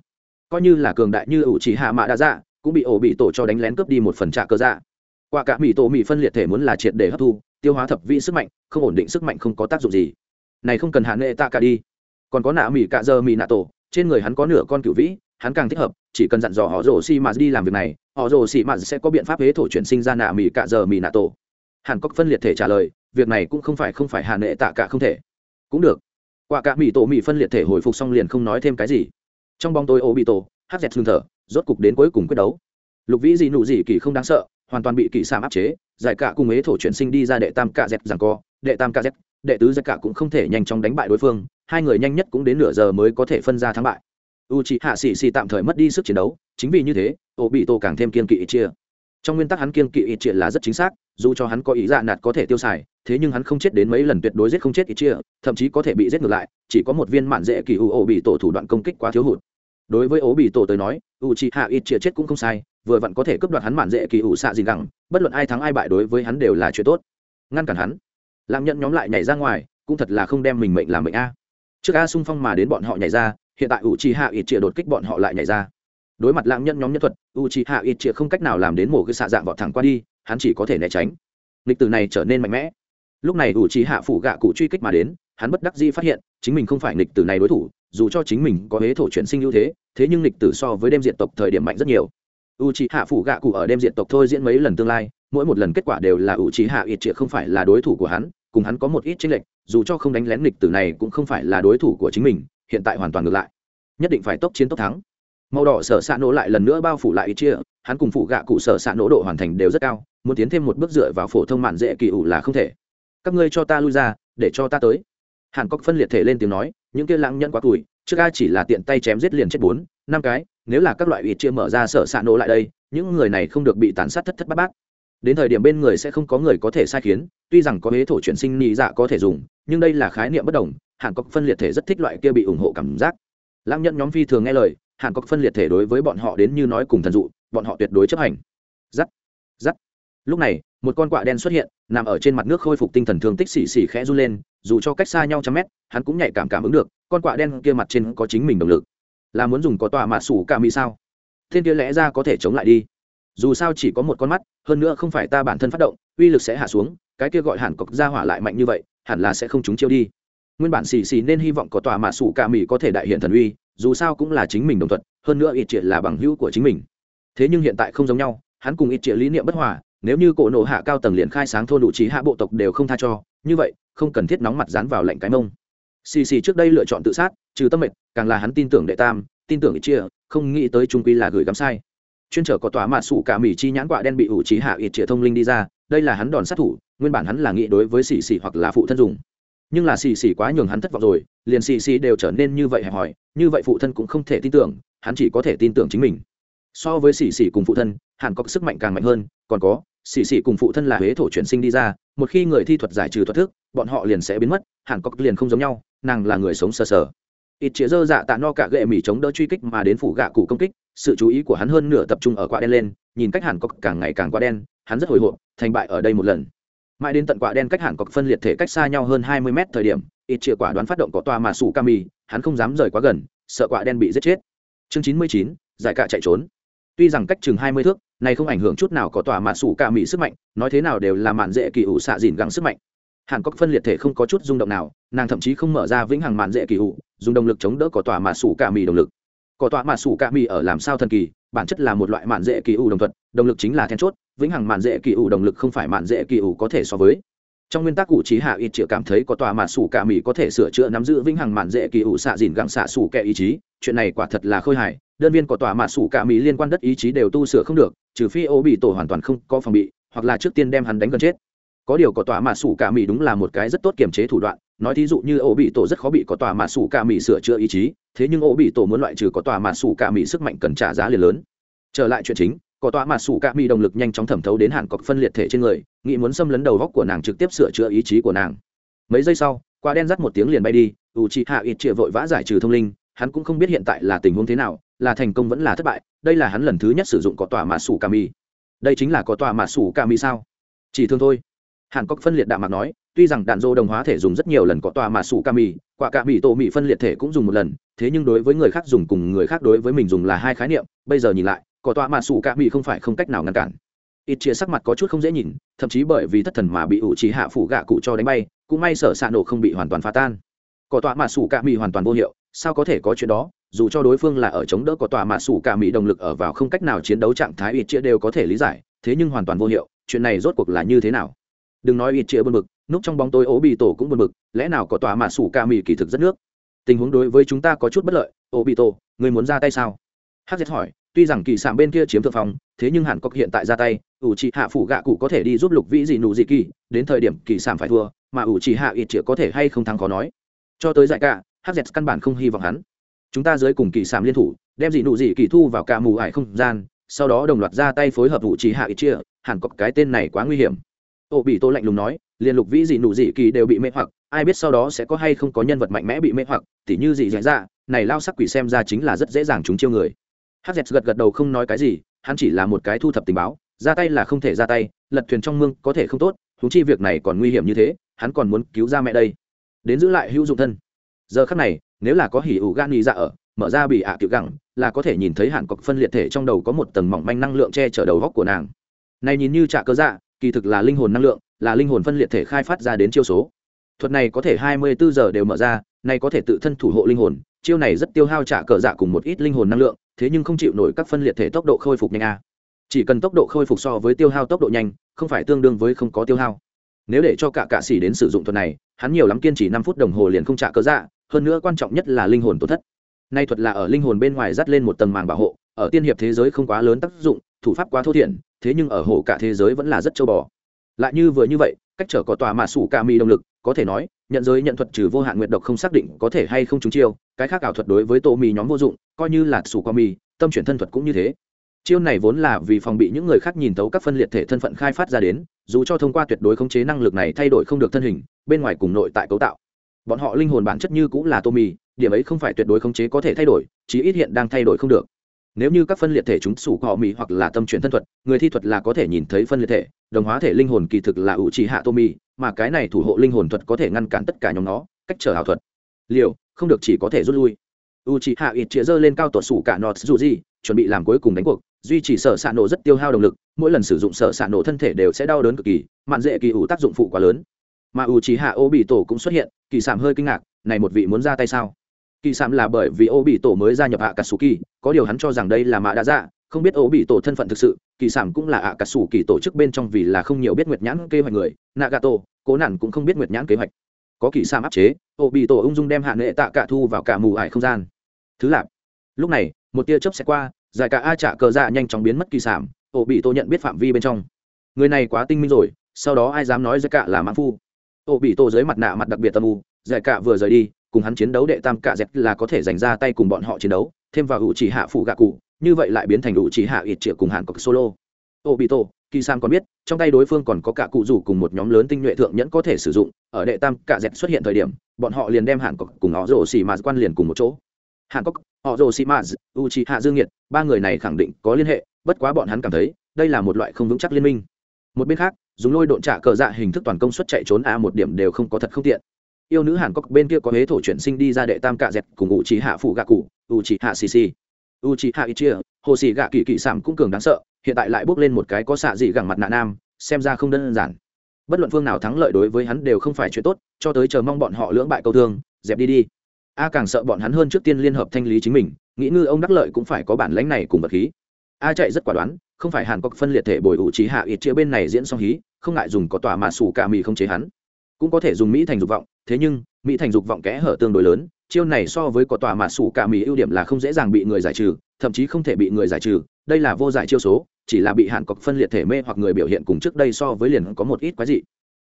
A: Coi như là cường đại như ủ chỉ hạ mạ đa dạ cũng bị ổ bị tổ cho đánh lén cướp đi một phần trả cơ dạ. Qua cả mỹ tổ mỹ phân liệt thể muốn là triệt để hấp thu, tiêu hóa thập vĩ sức mạnh, không ổn định sức mạnh không có tác dụng gì. Này không cần hạ nghệ tạ cả đi. Còn có nạ mỹ cạ giờ mỹ nạ tổ, trên người hắn có nửa con cựu vĩ, hắn càng thích hợp, chỉ cần dặn dò họ rồ xi mạt đi làm việc này, họ rồ xi mạt sẽ có biện pháp hế thổ chuyển sinh ra nạ mỹ cạ giờ mỹ nạ tổ hàn cốc phân liệt thể trả lời, việc này cũng không phải không phải Hàn nệ tạ cả không thể. Cũng được. Quả cả mỹ tổ mỹ phân liệt thể hồi phục xong liền không nói thêm cái gì. Trong bóng tối ô bị tổ, hát dẹt xương thở, rốt cục đến cuối cùng quyết đấu. Lục vĩ gì nụ gì kỳ không đáng sợ, hoàn toàn bị kỳ sảm áp chế, giải cả cùng ế thổ chuyển sinh đi ra đệ tam cạ dẹt rằng co, đệ tam cạ dẹt, đệ tứ giải cả cũng không thể nhanh chóng đánh bại đối phương, hai người nhanh nhất cũng đến nửa giờ mới có thể phân ra thắng bại. U c hạ xì xì tạm thời mất đi sức chiến đấu, chính vì như thế, ô bị tổ càng thêm kiên kỵ ít chia. Trong nguyên tắc hắn kiên kỵ ít chia là rất chính xác dù cho hắn có ý dạ nạt có thể tiêu xài, thế nhưng hắn không chết đến mấy lần tuyệt đối giết không chết ít chia, thậm chí có thể bị giết ngược lại, chỉ có một viên mạn dễ kỳ u ổ bị tổ thủ đoạn công kích quá thiếu hụt. Đối với ố bị tổ tới nói, u chị hạ ít chia chết cũng không sai, vừa vặn có thể cướp đoạt hắn mạn dễ kỳ ủ xạ gì gẳng, bất luận ai thắng ai bại đối với hắn đều là chuyện tốt. Ngăn cản hắn. Làm nhận nhóm lại nhảy ra ngoài, cũng thật là không đem mình mệnh làm mệnh a. Trước a xung phong mà đến bọn họ nhảy ra, hiện tại u chị hạ ít chia đột kích bọn họ lại nhảy ra. Đối mặt lãng nhân nhóm nhân thuật, u c hạ ít chia không cách nào làm đến mổ cái xạ dạng vọt thẳng qua đi hắn chỉ có thể né tránh. Lịch tử này trở nên mạnh mẽ. Lúc này u trí hạ phủ gạ cụ truy kích mà đến, hắn bất đắc dĩ phát hiện, chính mình không phải lịch tử này đối thủ, dù cho chính mình có hế thổ chuyển sinh ưu thế thế nhưng lịch tử so với đêm diện tộc thời điểm mạnh rất nhiều. U trí hạ phủ gạ cụ ở đêm diện tộc thôi diễn mấy lần tương lai, mỗi một lần kết quả đều là u trí hạ ít triệt không phải là đối thủ của hắn, cùng hắn có một ít chênh lệch, dù cho không đánh lén lịch tử này cũng không phải là đối thủ của chính mình, hiện tại hoàn toàn ngược lại. Nhất định phải tốc chiến tốc thắng. Màu đỏ sở s ạ nổ lại lần nữa bao phủ lại ít chia hắn cùng phụ gạ cụ sở xạ nỗ độ hoàn thành đều rất cao, muốn tiến thêm một bước dựa vào phổ thông mạn dễ kỳ ủ là không thể. Các ngươi cho ta lui ra, để cho ta tới. Hàn cốc phân liệt thể lên tiếng nói, những kia lãng nhân quá tuổi, trước a chỉ là tiện tay chém giết liền chết bốn, năm cái, nếu là các loại ủy chia mở ra sở xạ nỗ nổ lại đây, những người này không được bị tàn sát thất thất bát bát. Đến thời điểm bên người sẽ không có người có thể sai khiến, tuy rằng có hế thổ chuyển sinh nhị dạ có thể dùng, nhưng đây là khái niệm bất đồng, hàn cốc phân liệt thể rất thích loại kia bị ủng hộ cảm giác. Lãng nhân nhóm phi thường nghe lời, hàn cốc phân liệt thể đối với bọn họ đến như nói cùng thần dụ bọn họ tuyệt đối chấp hành. Giắt giắt. Lúc này, một con quạ đen xuất hiện, nằm ở trên mặt nước khôi phục tinh thần thương tích xì xì khẽ run lên, dù cho cách xa nhau trăm mét, hắn cũng nhạy cảm cảm ứng được, con quạ đen kia mặt trên có chính mình động lực. Là muốn dùng có tọa mạ sủ cả mỹ sao? Thiên kia lẽ ra có thể chống lại đi. Dù sao chỉ có một con mắt, hơn nữa không phải ta bản thân phát động, uy lực sẽ hạ xuống, cái kia gọi hẳn cọc ra hỏa lại mạnh như vậy, hẳn là sẽ không trúng chiêu đi. Nguyên bản xì xì nên hy vọng có tòa mạ sủ cả mỹ có thể đại hiện thần uy, dù sao cũng là chính mình đồng thuận, hơn nữa ít triệt là bằng hữu của chính mình thế nhưng hiện tại không giống nhau, hắn cùng ít Triệu lý niệm bất hòa, nếu như cổ nộ hạ cao tầng liền khai sáng thôn đủ trí hạ bộ tộc đều không tha cho, như vậy, không cần thiết nóng mặt dán vào lệnh cái mông. Xì xì trước đây lựa chọn tự sát, trừ tâm mệnh càng là hắn tin tưởng đệ tam, tin tưởng ít chia không nghĩ tới trung quy là gửi gắm sai. Chuyên trở có tòa mạ sủ cả mỹ chi nhãn quạ đen bị ủ trí hạ ít chia thông linh đi ra, đây là hắn đòn sát thủ, nguyên bản hắn là nghĩ đối với xì xì hoặc là phụ thân dùng. Nhưng là xì xì quá nhường hắn thất vọng rồi, liền xì xì đều trở nên như vậy hẹp hòi, như vậy phụ thân cũng không thể tin tưởng, hắn chỉ có thể tin tưởng chính mình so với xì xì cùng phụ thân, hàn có sức mạnh càng mạnh hơn, còn có xì xì cùng phụ thân là huế thổ chuyển sinh đi ra, một khi người thi thuật giải trừ thuật thức, bọn họ liền sẽ biến mất, hàn cọc liền không giống nhau, nàng là người sống sờ sờ. Ít chĩa dơ dạ tạ no cả gệ mỉ chống đỡ truy kích mà đến phủ gạ cụ công kích, sự chú ý của hắn hơn nửa tập trung ở quả đen lên, nhìn cách hàn cọc càng ngày càng quá đen, hắn rất hồi hộp, thành bại ở đây một lần. Mãi đến tận quả đen cách hàn cọc phân liệt thể cách xa nhau hơn hai mươi mét thời điểm, ít chĩa quả đoán phát động có toa mà sủ kami hắn không dám rời quá gần, sợ quả đen bị giết chết. Chương chín mươi chín, giải cạ chạy trốn tuy rằng cách chừng hai mươi thước, này không ảnh hưởng chút nào có tòa mạ sủ cả mỹ sức mạnh, nói thế nào đều là mạn dễ kỳ ủ xạ dìn gắng sức mạnh. Hàn cốc phân liệt thể không có chút rung động nào, nàng thậm chí không mở ra vĩnh hằng mạn dễ kỳ ủ, dùng động lực chống đỡ có tòa mạ sủ cả mỹ động lực. Có tòa mạ sủ cả mỹ ở làm sao thần kỳ, bản chất là một loại mạn dễ kỳ ủ đồng thuận, động lực chính là then chốt, vĩnh hằng mạn dễ kỳ ủ động lực không phải mạn dễ kỳ ủ có thể so với. Trong nguyên tắc cụ trí hạ ít chĩa cảm thấy có tòa mạ sủ cả mỹ có thể sửa chữa nắm giữ vĩnh hằng mạn dễ kỳ ủ xạ dìn gắng xạ sủ kẻ ý chí, chuyện này quả thật là khôi hài đơn viên có tòa mạ sủ cả mỹ liên quan đất ý chí đều tu sửa không được, trừ phi ô bị tổ hoàn toàn không có phòng bị, hoặc là trước tiên đem hắn đánh gần chết. Có điều có tòa mạ sủ cả mỹ đúng là một cái rất tốt kiềm chế thủ đoạn, nói thí dụ như ô bị tổ rất khó bị có tòa mạ sủ cả mỹ sửa chữa ý chí, thế nhưng ô bị tổ muốn loại trừ có tòa mạ sủ cả mỹ sức mạnh cần trả giá liền lớn. Trở lại chuyện chính, có tòa mạ sủ cả mỹ động lực nhanh chóng thẩm thấu đến hàn cọc phân liệt thể trên người, nghĩ muốn xâm lấn đầu góc của nàng trực tiếp sửa chữa ý chí của nàng. Mấy giây sau, quả đen dắt một tiếng liền bay đi u chị hạ ít chịa vội vã giải trừ thông linh hắn cũng không biết hiện tại là tình huống thế nào, là thành công vẫn là thất bại, đây là hắn lần thứ nhất sử dụng có tòa mạ sủ cà mi. Đây chính là có tòa mạ sủ cà mi sao? Chỉ thương thôi. Hàn cốc phân liệt đạm mạc nói, tuy rằng đạn dô đồng hóa thể dùng rất nhiều lần có tòa mạ sủ cà mi, quả cà mi tổ mì phân liệt thể cũng dùng một lần, thế nhưng đối với người khác dùng cùng người khác đối với mình dùng là hai khái niệm, bây giờ nhìn lại, có tòa mạ sủ cà mi không phải không cách nào ngăn cản. Ít chia sắc mặt có chút không dễ nhìn, thậm chí bởi vì thất thần mà bị ủ trí hạ phủ gạ cụ cho đánh bay, cũng may sở xạ nổ không bị hoàn toàn phá tan. Có tòa mạ sủ cà mi hoàn toàn vô hiệu sao có thể có chuyện đó, dù cho đối phương là ở chống đỡ có tòa mạ sủ cả mỹ động lực ở vào không cách nào chiến đấu trạng thái ít chia đều có thể lý giải, thế nhưng hoàn toàn vô hiệu, chuyện này rốt cuộc là như thế nào? Đừng nói ít chia bơn bực, núp trong bóng tối ố bị tổ cũng bơn bực, lẽ nào có tòa mạ sủ cả mỹ kỳ thực rất nước? Tình huống đối với chúng ta có chút bất lợi ố bị tổ người muốn ra tay sao? Hắc hỏi, tuy rằng kỳ sạm bên kia chiếm thượng phòng thế nhưng hẳn có hiện tại ra tay, ủ trị hạ phủ gạ cụ có thể đi giúp lục vĩ gì nụ gì kỳ, đến thời điểm kỳ sạm phải thua, mà ủ trị hạ ít chĩa có thể hay không thắng khó nói. Cho tới dạy cả hz căn bản không hy vọng hắn. Chúng ta dưới cùng kỳ sàm liên thủ, đem dị nụ dị kỳ thu vào cả mù ải không gian, sau đó đồng loạt ra tay phối hợp vụ trí hạ ít chia hẳn cọc cái tên này quá nguy hiểm. Ô bị tô lạnh lùng nói, liên lục vĩ dị nụ dị kỳ đều bị mê hoặc, ai biết sau đó sẽ có hay không có nhân vật mạnh mẽ bị mê hoặc, tỉ như dị dạy ra này lao sắc quỷ xem ra chính là rất dễ dàng chúng chiêu người. Hz gật gật đầu không nói cái gì, hắn chỉ là một cái thu thập tình báo, ra tay là không thể ra tay, lật thuyền trong mương có thể không tốt thú chi việc này còn nguy hiểm như thế, hắn còn muốn cứu ra mẹ đây. Đến giữ lại hữu dụng thân giờ khắc này, nếu là có hỉ ủ gan nghĩ dạ ở, mở ra bị ạ à gẳng, là có thể nhìn thấy hạn cọc phân liệt thể trong đầu có một tầng mỏng manh năng lượng che chở đầu góc của nàng. Này nhìn như trả cơ dạ kỳ thực là linh hồn năng lượng, là linh hồn phân liệt thể khai phát ra đến chiêu số. Thuật này có thể hai mươi bốn giờ đều mở ra, này có thể tự thân thủ hộ linh hồn, chiêu này rất tiêu hao trả cờ dạ cùng một ít linh hồn năng lượng, thế nhưng không chịu nổi các phân liệt thể tốc độ khôi phục nhanh a chỉ cần tốc độ khôi phục so với tiêu hao tốc độ nhanh, không phải tương đương với không có tiêu hao. Nếu để cho cả cạ sĩ đến sử dụng thuật này, hắn nhiều lắm kiên trì năm phút đồng hồ liền không trả cờ dạ hơn nữa quan trọng nhất là linh hồn tổn thất. Nay thuật là ở linh hồn bên ngoài dắt lên một tầng màng bảo hộ, ở tiên hiệp thế giới không quá lớn tác dụng, thủ pháp quá thô thiển, thế nhưng ở hồ cả thế giới vẫn là rất châu bò. Lại như vừa như vậy, cách trở có tòa mà sủ ca mi động lực, có thể nói, nhận giới nhận thuật trừ vô hạn nguyện độc không xác định có thể hay không trúng chiêu, cái khác ảo thuật đối với tô mì nhóm vô dụng, coi như là sủ qua mì, tâm chuyển thân thuật cũng như thế. Chiêu này vốn là vì phòng bị những người khác nhìn thấu các phân liệt thể thân phận khai phát ra đến, dù cho thông qua tuyệt đối khống chế năng lực này thay đổi không được thân hình, bên ngoài cùng nội tại cấu tạo bọn họ linh hồn bản chất như cũng là tô mì điểm ấy không phải tuyệt đối khống chế có thể thay đổi, chí ít hiện đang thay đổi không được. Nếu như các phân liệt thể chúng sủ họ mì hoặc là tâm chuyển thân thuật, người thi thuật là có thể nhìn thấy phân liệt thể, đồng hóa thể linh hồn kỳ thực là ủ trì hạ tô mì mà cái này thủ hộ linh hồn thuật có thể ngăn cản tất cả nhóm nó, cách trở ảo thuật. Liệu không được chỉ có thể rút lui. U c hạ ít chĩa dơ lên cao tuột sủ cả nọt dù gì, chuẩn bị làm cuối cùng đánh cuộc, duy trì sở s nổ rất tiêu hao động lực, mỗi lần sử dụng sở s nổ thân thể đều sẽ đau đớn cực kỳ, mạn dễ kỳ ủ tác dụng phụ quá lớn mà u c hạ ô bị tổ cũng xuất hiện, kỳ sảm hơi kinh ngạc, này một vị muốn ra tay sao? Kỳ sảm là bởi vì ô bị tổ mới gia nhập hạ cà sù kỳ có điều hắn cho rằng đây là mạ đã dạ không biết ô bị tổ thân phận thực sự, kỳ sảm cũng là ạ cà sù kỳ tổ chức bên trong vì là không nhiều biết nguyệt nhãn kế hoạch người, nagato, cố nản cũng không biết nguyệt nhãn kế hoạch. Có kỳ sảm áp chế ô bị tổ ung dung đem hạ nghệ tạ cả thu vào cả mù ải không gian. Thứ lạp lúc này, một tia chớp sẽ qua, giải cả a trả cờ dạ nhanh chóng biến mất kỳ sảm ô bị tổ nhận biết phạm vi bên trong. Người này quá tinh minh rồi, sau đó ai dám nói giải cả là mãn phu? Ô bị tô dưới mặt nạ mặt đặc biệt tâm u, giải cả vừa rời đi, cùng hắn chiến đấu đệ tam cạ dẹp là có thể dành ra tay cùng bọn họ chiến đấu, thêm vào ủ chỉ hạ phụ gạ cụ, như vậy lại biến thành ủ chỉ hạ ít triệu cùng hàn cọc solo. Ô bị tô, kỳ sam còn biết, trong tay đối phương còn có cả cụ rủ cùng một nhóm lớn tinh nhuệ thượng nhẫn có thể sử dụng, ở đệ tam cạ dẹp xuất hiện thời điểm, bọn họ liền đem hàn cọc cùng họ rổ xì mà quan liền cùng một chỗ. Hàn cọc họ rổ xì mà u chỉ hạ dương nhiệt ba người này khẳng định có liên hệ, bất quá bọn hắn cảm thấy, đây là một loại không vững chắc liên minh. Một bên khác dùng lôi độn trả cờ dạ hình thức toàn công suất chạy trốn a một điểm đều không có thật không tiện. Yêu nữ hàn cốc bên kia có huế thổ chuyển sinh đi ra đệ tam cạ dẹt cùng u trí hạ phụ gạ cụ u trí hạ xì xì. U trí hạ ít chia, hồ xì gạ kỳ kỳ sảm cũng cường đáng sợ, hiện tại lại bước lên một cái có xạ dị gẳng mặt nạ nam, xem ra không đơn giản. Bất luận phương nào thắng lợi đối với hắn đều không phải chuyện tốt, cho tới chờ mong bọn họ lưỡng bại câu thương, dẹp đi đi. A càng sợ bọn hắn hơn trước tiên liên hợp thanh lý chính mình, nghĩ ngư ông đắc lợi cũng phải có bản lãnh này cùng vật khí. A chạy rất quả đoán, không phải hàn cốc phân liệt thể bồi ủ trí hạ ít chia bên này diễn song hí không ngại dùng có tòa mà sủ cả mì không chế hắn. Cũng có thể dùng mỹ thành dục vọng, thế nhưng, mỹ thành dục vọng kẽ hở tương đối lớn, chiêu này so với có tòa mà sủ cả mì ưu điểm là không dễ dàng bị người giải trừ, thậm chí không thể bị người giải trừ, đây là vô giải chiêu số, chỉ là bị hạn cọc phân liệt thể mê hoặc người biểu hiện cùng trước đây so với liền có một ít quái dị.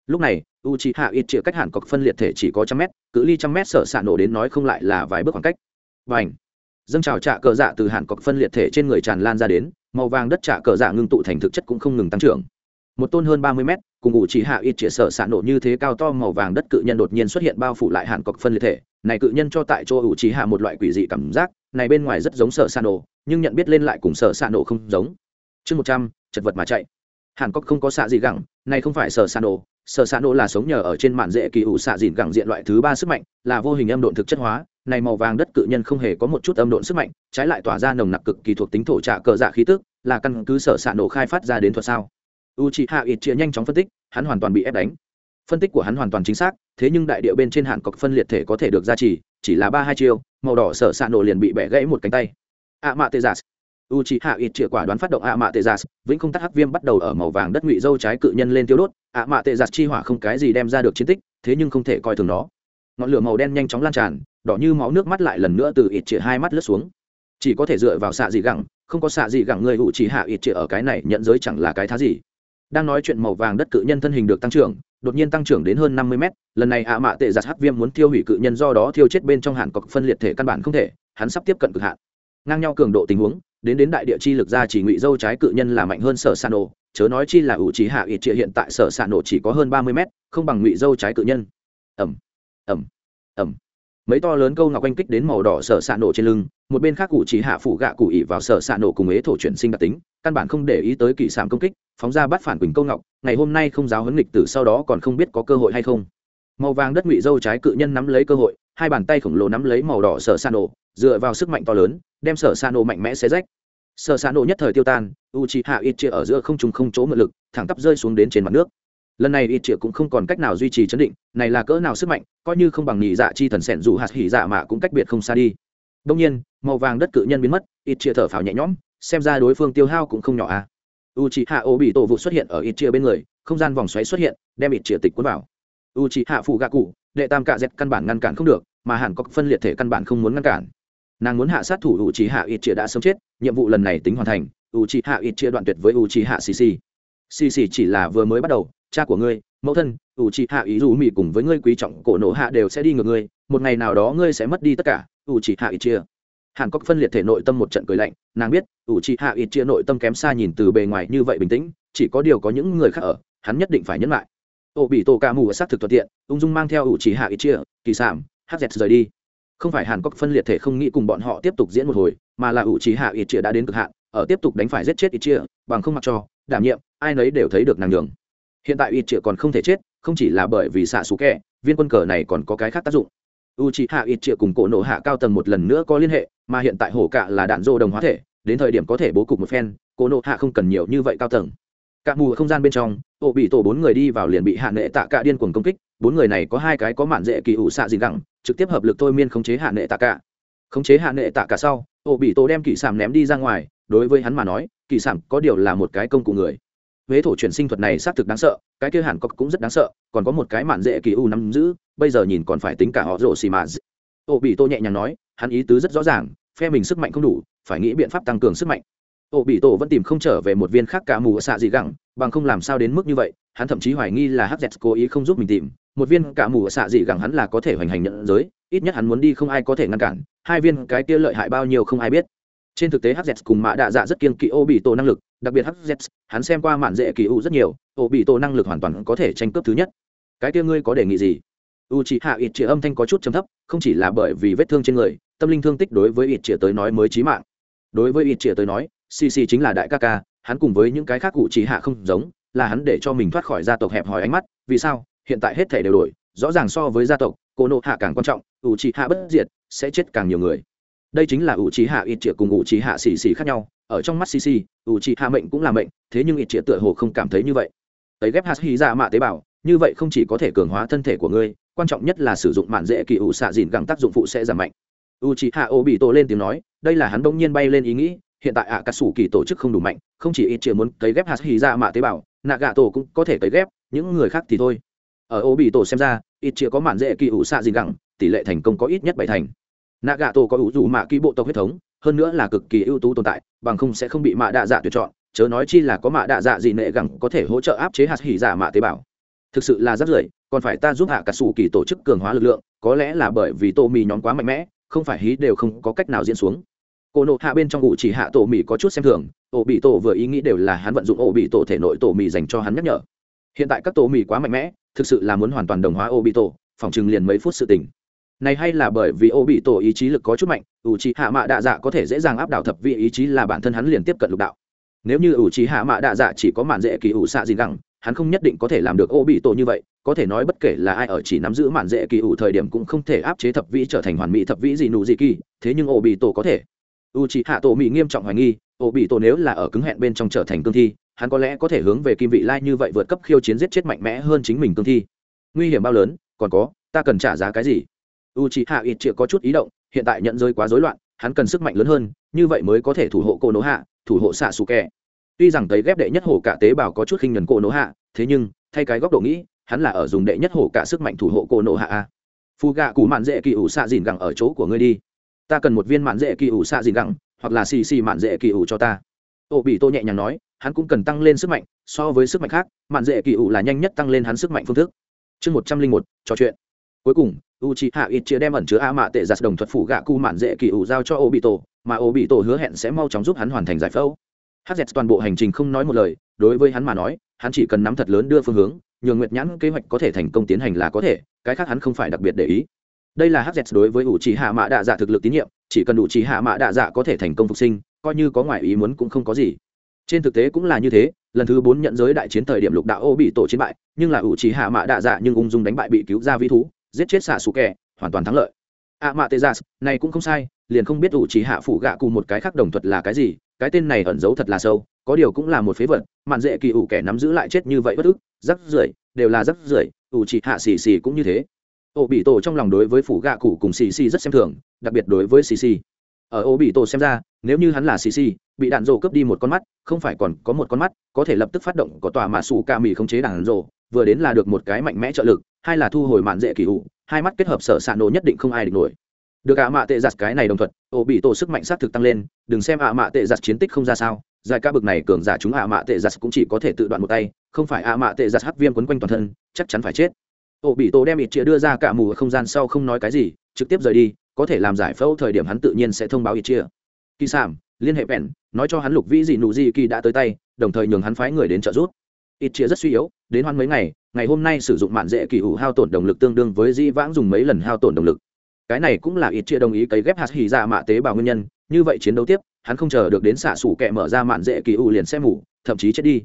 A: Lúc này u c h i hạ ít chĩa cách hạn cọc phân liệt thể chỉ có trăm mét, cự ly trăm mét sở s nổ đến nói không lại là vài bước khoảng cách. Và ảnh dâng trào trạ cờ dạ từ hạn cọc phân liệt thể trên người tràn lan ra đến, màu vàng đất trạ cờ dạ ngưng tụ thành thực chất cũng không ngừng tăng trưởng một tôn hơn ba mươi mét, cùng ủ chỉ hạ ít chĩa sở xạ nổ như thế cao to màu vàng đất cự nhân đột nhiên xuất hiện bao phủ lại hàn cọc phân liệt thể. Này cự nhân cho tại chỗ ủ chỉ hạ một loại quỷ dị cảm giác, này bên ngoài rất giống sở xạ nổ, nhưng nhận biết lên lại cùng sở xạ nổ không giống. Chương một trăm, chật vật mà chạy. Hàn cọc không có xạ gì gẳng, này không phải sở xạ nổ. Sở xạ nổ là sống nhờ ở trên mạn dễ kỳ ủ xạ dìn gẳng diện loại thứ ba sức mạnh, là vô hình âm độn thực chất hóa. Này màu vàng đất cự nhân không hề có một chút âm độn sức mạnh, trái lại tỏa ra nồng nặc cực kỳ thuộc tính thổ trạ cờ dạ khí tức, là căn cứ sở xạ nổ khai phát ra đến thuật sao? U c hạ ít chia nhanh chóng phân tích, hắn hoàn toàn bị ép đánh. Phân tích của hắn hoàn toàn chính xác, thế nhưng đại điệu bên trên hạn cọc phân liệt thể có thể được gia trì, chỉ là ba hai chiêu, màu đỏ sở xạ nổ liền bị bẻ gãy một cánh tay. A mạ tê giả u c hạ ít chĩa quả đoán phát động a mạ tê giả vĩnh không tắc hắc viêm bắt đầu ở màu vàng đất ngụy dâu trái cự nhân lên tiêu đốt. A mạ tê giả chi hỏa không cái gì đem ra được chiến tích, thế nhưng không thể coi thường nó. Ngọn lửa màu đen nhanh chóng lan tràn, đỏ như máu nước mắt lại lần nữa từ ít chĩa hai mắt lướt xuống. Chỉ có thể dựa vào xạ dị gẳng, không có xạ dị gẳng người u chỉ hạ ít chĩa ở cái này nhận giới chẳng là cái thá gì đang nói chuyện màu vàng đất cự nhân thân hình được tăng trưởng, đột nhiên tăng trưởng đến hơn năm mươi mét. Lần này ạ mạ tệ giặt hắc viêm muốn tiêu hủy cự nhân do đó thiêu chết bên trong hàn cọc phân liệt thể căn bản không thể, hắn sắp tiếp cận cực hạn. Ngang nhau cường độ tình huống, đến đến đại địa chi lực ra chỉ ngụy dâu trái cự nhân là mạnh hơn sở sản nổ, chớ nói chi là ủ trí hạ ít trịa hiện tại sở sản nổ chỉ có hơn ba mươi mét, không bằng ngụy dâu trái cự nhân. Ẩm ẩm ẩm mấy to lớn câu ngọc anh kích đến màu đỏ sở s nổ trên lưng, một bên khác cụ chỉ hạ phủ gạ cụ ỉ vào sở s nổ cùng ế thổ chuyển sinh đặc tính, căn bản không để ý tới kỳ sảm công kích, phóng ra bắt phản quỳnh câu ngọc, ngày hôm nay không giáo huấn lịch tử sau đó còn không biết có cơ hội hay không. Màu vàng đất ngụy dâu trái cự nhân nắm lấy cơ hội, hai bàn tay khổng lồ nắm lấy màu đỏ sở sa nổ, dựa vào sức mạnh to lớn, đem sở sa nổ mạnh mẽ xé rách. Sở sa nổ nhất thời tiêu tan u chỉ hạ ít chia ở giữa không trùng không chỗ mượn lực, thẳng tắp rơi xuống đến trên mặt nước lần này ít triệu cũng không còn cách nào duy trì chấn định, này là cỡ nào sức mạnh, coi như không bằng nhị dạ chi thần sẻn dù hạt hỉ dạ mà cũng cách biệt không xa đi. Đông nhiên, màu vàng đất cự nhân biến mất, ít triệu thở phào nhẹ nhõm, xem ra đối phương tiêu hao cũng không nhỏ à. U c h hạ ô bị tổ vụ xuất hiện ở ít chia bên người, không gian vòng xoáy xuất hiện, đem ít chia tịch cuốn vào. U c h hạ phụ gạ cụ đệ tam cạ dẹt căn bản ngăn cản không được, mà hẳn có phân liệt thể căn bản không muốn ngăn cản. Nàng muốn hạ sát thủ u c h hạ ít chia đã sống chết, nhiệm vụ lần này tính hoàn thành u c h hạ ít chia đoạn tuyệt với u c h ị hạ cc cc chỉ là vừa mới bắt đầu cha của ngươi, mẫu thân, ủ c hạ ý dù mỹ cùng với ngươi quý trọng cổ nổ hạ đều sẽ đi ngược ngươi, một ngày nào đó ngươi sẽ mất đi tất cả, ủ c hạ ý chia. Hàn cốc phân liệt thể nội tâm một trận cười lạnh, nàng biết, ủ trị hạ ý chia nội tâm kém xa nhìn từ bề ngoài như vậy bình tĩnh, chỉ có điều có những người khác ở, hắn nhất định phải nhấn lại. Ô bị tổ ca mù xác thực thuận tiện, ung dung mang theo ủ trị hạ ý chia, kỳ sản hz rời đi. Không phải hàn cốc phân liệt thể không nghĩ cùng bọn họ tiếp tục diễn một hồi, mà là ủ trí hạ ý chia đã đến cực hạn, ở tiếp tục đánh phải giết chết ý chia, bằng không mặc cho, đảm nhiệm, ai nấy đều thấy được nàng nhường hiện tại ít Triệu còn không thể chết, không chỉ là bởi vì xạ xù kẹ viên quân cờ này còn có cái khác tác dụng. U trí hạ ít Triệu cùng cổ nổ hạ cao tầng một lần nữa có liên hệ, mà hiện tại hổ cạ là đạn dô đồng hóa thể, đến thời điểm có thể bố cục một phen, cổ nổ hạ không cần nhiều như vậy cao tầng. Cả mù không gian bên trong ổ bị tổ bốn người đi vào liền bị hạ nệ tạ cả điên cuồng công kích, bốn người này có hai cái có mạn dễ kỳ ủ xạ gì gẳng, trực tiếp hợp lực thôi miên khống chế hạ nệ tạ cả. Khống chế hạ nệ tạ cả sau ổ bị tổ đem kỳ sảm ném đi ra ngoài, đối với hắn mà nói, kỳ sảm có điều là một cái công cụ người huế thổ chuyển sinh thuật này xác thực đáng sợ, cái kia hẳn cọc cũng rất đáng sợ, còn có một cái mạn dễ kỳ u nắm giữ, bây giờ nhìn còn phải tính cả họ rổ xì mà ô bị Tô nhẹ nhàng nói, hắn ý tứ rất rõ ràng, phe mình sức mạnh không đủ, phải nghĩ biện pháp tăng cường sức mạnh. Ô bị tổ vẫn tìm không trở về một viên khác cả mù xạ gì gẳng, bằng không làm sao đến mức như vậy, hắn thậm chí hoài nghi là hz cố ý không giúp mình tìm, một viên cả mù xạ gì gẳng hắn là có thể hoành hành nhận giới, ít nhất hắn muốn đi không ai có thể ngăn cản, hai viên cái kia lợi hại bao nhiêu không ai biết trên thực tế hz cùng mạ đạ dạ rất kiên kỵ ô bị tổ năng lực, đặc biệt hz hắn xem qua mạn dễ kỳ u rất nhiều ô bị tổ năng lực hoàn toàn có thể tranh cướp thứ nhất. Cái kia ngươi có đề nghị gì? U chị hạ ít chĩa âm thanh có chút chấm thấp, không chỉ là bởi vì vết thương trên người, tâm linh thương tích đối với ít chĩa tới nói mới trí mạng. Đối với ít chĩa tới nói cc chính là đại ca ca, hắn cùng với những cái khác cụ chỉ hạ không giống, là hắn để cho mình thoát khỏi gia tộc hẹp hòi ánh mắt. Vì sao? Hiện tại hết thể đều đổi, rõ ràng so với gia tộc cô nộ hạ càng quan trọng U chị hạ bất diệt, sẽ chết càng nhiều người đây chính là ủ trí hạ ít triệt cùng ủ trí hạ xì xì khác nhau. Ở trong mắt xì xì, ủ trí hạ mệnh cũng là mệnh thế nhưng ít triệt tựa hồ không cảm thấy như vậy. Ấy ghép hạt hy ra dạ mạ tế bào như vậy không chỉ có thể cường hóa thân thể của ngươi quan trọng nhất là sử dụng mạn dễ kỳ ủ xạ dìn gẳng tác dụng phụ sẽ giảm mạnh. U c hạ ô bị tổ lên tiếng nói đây là hắn bỗng nhiên bay lên ý nghĩ hiện tại ạ cà sủ kỳ tổ chức không đủ mạnh không chỉ ít chỉ muốn cấy ghép hạt hì ra dạ mạ tế bào nạ gà tổ cũng có thể cấy ghép những người khác thì thôi. Ở ô bị tổ xem ra ít chỉ có mạn dễ kỳ ủ xạ dìn gẳng tỷ lệ thành công có ít nhất bảy thành nạ gà tổ có ủ dù mạ kỳ bộ tộc huyết thống, hơn nữa là cực kỳ ưu tú tồn tại, bằng không sẽ không bị mạ đạ dạ tuyển chọn, chớ nói chi là có mạ đạ dạ gì nệ gẳng có thể hỗ trợ áp chế hạt hỉ giả mạ tế bào. Thực sự là rất rưởi, còn phải ta giúp hạ cả sủ kỳ tổ chức cường hóa lực lượng, có lẽ là bởi vì tô mì nhóm quá mạnh mẽ, không phải hí đều không có cách nào diễn xuống. Cô nộ hạ bên trong ủ chỉ hạ tổ mì có chút xem thường ổ bị tổ vừa ý nghĩ đều là hắn vận dụng ổ bị tổ thể nội tổ mì dành cho hắn nhắc nhở. Hiện tại các tổ mì quá mạnh mẽ, thực sự là muốn hoàn toàn đồng hóa ổ bị tổ, phòng chừng liền mấy phút sự tình này hay là bởi vì ô bị tổ ý chí lực có chút mạnh, ủ chỉ hạ mạ đạ dạ có thể dễ dàng áp đảo thập vị ý chí là bản thân hắn liền tiếp cận lục đạo. Nếu như ủ chỉ hạ mạ đạ dạ chỉ có mạn dễ kỳ ủ xạ gì gẳng, hắn không nhất định có thể làm được ô bị tổ như vậy, có thể nói bất kể là ai ở chỉ nắm giữ mạn dễ kỳ ủ thời điểm cũng không thể áp chế thập vĩ trở thành hoàn mỹ thập vĩ gì nụ gì kỳ, thế nhưng ô bị tổ có thể. U trí hạ tổ mỹ nghiêm trọng hoài nghi, ô bị tổ nếu là ở cứng hẹn bên trong trở thành cương thi, hắn có lẽ có thể hướng về kim vị lai như vậy vượt cấp khiêu chiến giết chết mạnh mẽ hơn chính mình cương thi. Nguy hiểm bao lớn, còn có, ta cần trả giá cái gì? U c h ị hạ ít chịa có chút ý động, hiện tại nhận rơi quá rối loạn, hắn cần sức mạnh lớn hơn, như vậy mới có thể thủ hộ cô nỗ hạ thủ hộ xạ xù kẹ tuy rằng thấy ghép đệ nhất hổ cả tế bào có chút khinh nhuần cô nỗ hạ thế nhưng, thay cái góc độ nghĩ, hắn là ở dùng đệ nhất hổ cả sức mạnh thủ hộ cô nỗ hạ a. Phù gạ củ mạn dễ kỳ ủ xạ dìn gẳng ở chỗ của ngươi đi. Ta cần một viên mạn dễ kỳ ủ xạ dìn gẳng, hoặc là xì xì mạn dễ kỳ ủ cho ta. Ô bị tô nhẹ nhàng nói, hắn cũng cần tăng lên sức mạnh, so với sức mạnh khác, mạn dễ kỳ ủ là nhanh nhất tăng lên hắn sức mạnh phương thức. Chương một trăm linh một, trò chuyện. Cuối cùng u c h i hạ ít chia đem ẩn chứa a mạ tệ giặt đồng thuật phủ gạ cu mạn dễ kỳ ủ giao cho ô bị tổ mà ô bị tổ hứa hẹn sẽ mau chóng giúp hắn hoàn thành giải phẫu. Hz toàn bộ hành trình không nói một lời, đối với hắn mà nói, hắn chỉ cần nắm thật lớn đưa phương hướng, nhường nguyệt nhãn kế hoạch có thể thành công tiến hành là có thể, cái khác hắn không phải đặc biệt để ý. Đây là hz đối với ủ trì hạ mạ đạ dạ thực lực tín nhiệm, chỉ cần đủ trì hạ mạ đạ dạ có thể thành công phục sinh, coi như có ngoại ý muốn cũng không có gì. Trên thực tế cũng là như thế, lần thứ bốn nhận giới đại chiến thời điểm lục đạo ô bị tổ chiến bại, nhưng là ủ trì hạ mạ đạ dạ nhưng ung dung đánh bại bị cứu ra vi thú giết chết xạ xù kẻ, hoàn toàn thắng lợi. A mạ tê gia này cũng không sai, liền không biết ủ trí hạ phủ gạ cùng một cái khác đồng thuật là cái gì, cái tên này ẩn giấu thật là sâu, có điều cũng là một phế vật, mạn dễ kỳ ủ kẻ nắm giữ lại chết như vậy bất ức, rắc rưởi, đều là rắc rưởi, ủ trí hạ xì xì cũng như thế. Ô bị tổ trong lòng đối với phủ gạ cụ cùng xì xì rất xem thường, đặc biệt đối với xì xì. Ở ô bị tổ xem ra, nếu như hắn là xì xì, bị đạn rồ cướp đi một con mắt, không phải còn có một con mắt, có thể lập tức phát động có tòa mạ xù ca mì không chế đạn rồ, vừa đến là được một cái mạnh mẽ trợ lực hai là thu hồi mạn dễ kỳ hụ hai mắt kết hợp sở s nổ nhất định không ai địch nổi. Được ạ, mạ tệ giặt cái này đồng thuận ổ bị tổ sức mạnh s á t thực tăng lên, đừng xem ạ, mạ tệ giặt chiến tích không ra sao dài ca bực này cường giả chúng ạ, mạ tệ giặt cũng chỉ có thể tự đoạn một tay, không phải ạ, mạ tệ giặt hắc viêm quấn quanh toàn thân, chắc chắn phải chết. Ổ bị tổ đem ít chia đưa ra cả mù ở không gian sau không nói cái gì, trực tiếp rời đi, có thể làm giải phẫu thời điểm hắn tự nhiên sẽ thông báo ít chia kỳ sản liên hệ bèn nói cho hắn lục vĩ gì nụ gì kỳ đã tới tay, đồng thời nhường hắn phái người đến trợ giúp. Ít chia rất suy yếu, đến hoan mấy ngày ngày hôm nay sử dụng mạn dễ kỳ hữu hao tổn động lực tương đương với di vãng dùng mấy lần hao tổn động lực. Cái này cũng là ít chia đồng ý cấy ghép hạt hỉ dạ mạ tế bào nguyên nhân như vậy chiến đấu tiếp hắn không chờ được đến xạ xủ kẹ mở ra mạn dễ kỳ u liền xem ngủ, thậm chí chết đi.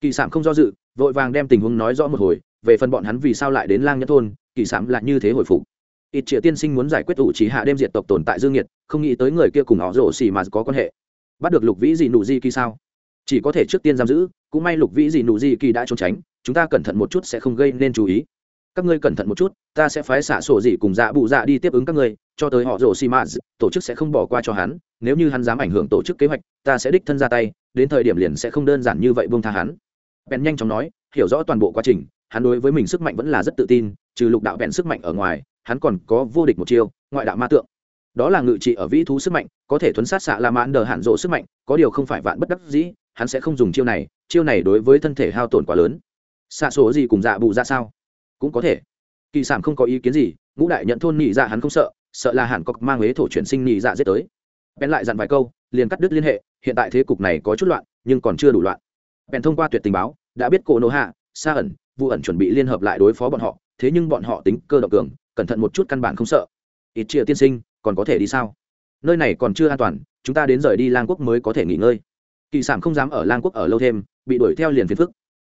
A: Kỳ sảm không do dự vội vàng đem tình huống nói rõ một hồi về phần bọn hắn vì sao lại đến lang nhất thôn kỳ sảm lại như thế hồi phục. Ít triệu tiên sinh muốn giải quyết ủ trí hạ đem diệt tộc tồn tại dương nhiệt không nghĩ tới người kia cùng họ rổ xì mà có quan hệ. Bắt được lục vĩ gì nụ di kỳ sao? Chỉ có thể trước tiên giam giữ cũng may lục vĩ gì nụ di kỳ đã trốn tránh chúng ta cẩn thận một chút sẽ không gây nên chú ý. Các ngươi cẩn thận một chút, ta sẽ phái xạ sổ gì cùng dạ bụ dạ đi tiếp ứng các ngươi, cho tới họ rổ xì mà tổ chức sẽ không bỏ qua cho hắn, nếu như hắn dám ảnh hưởng tổ chức kế hoạch, ta sẽ đích thân ra tay, đến thời điểm liền sẽ không đơn giản như vậy buông tha hắn. Bèn nhanh chóng nói, hiểu rõ toàn bộ quá trình, hắn đối với mình sức mạnh vẫn là rất tự tin, trừ lục đạo bèn sức mạnh ở ngoài, hắn còn có vô địch một chiêu, ngoại đạo ma tượng. Đó là ngự trị ở vĩ thú sức mạnh, có thể thuấn sát xạ la mãn đờ hạn rộ sức mạnh, có điều không phải vạn bất đắc dĩ, hắn sẽ không dùng chiêu này chiêu này đối với thân thể hao tổn quá lớn xạ số gì cùng dạ bù ra sao? Cũng có thể. Kỳ sản không có ý kiến gì, ngũ đại nhận thôn nhị dạ hắn không sợ sợ là hẳn cọc mang huế thổ chuyển sinh nhị dạ giết tới. Bèn lại dặn vài câu, liền cắt đứt liên hệ, hiện tại thế cục này có chút loạn, nhưng còn chưa đủ loạn. Bèn thông qua tuyệt tình báo, đã biết cổ nô hạ xa ẩn vụ ẩn chuẩn bị liên hợp lại đối phó bọn họ, thế nhưng bọn họ tính cơ động cường, cẩn thận một chút căn bản không sợ. Ít chia tiên sinh, còn có thể đi sao? Nơi này còn chưa an toàn, chúng ta đến rời đi lang quốc mới có thể nghỉ ngơi. Kỳ sản không dám ở lang quốc ở lâu thêm, bị đuổi theo liền phiền phức.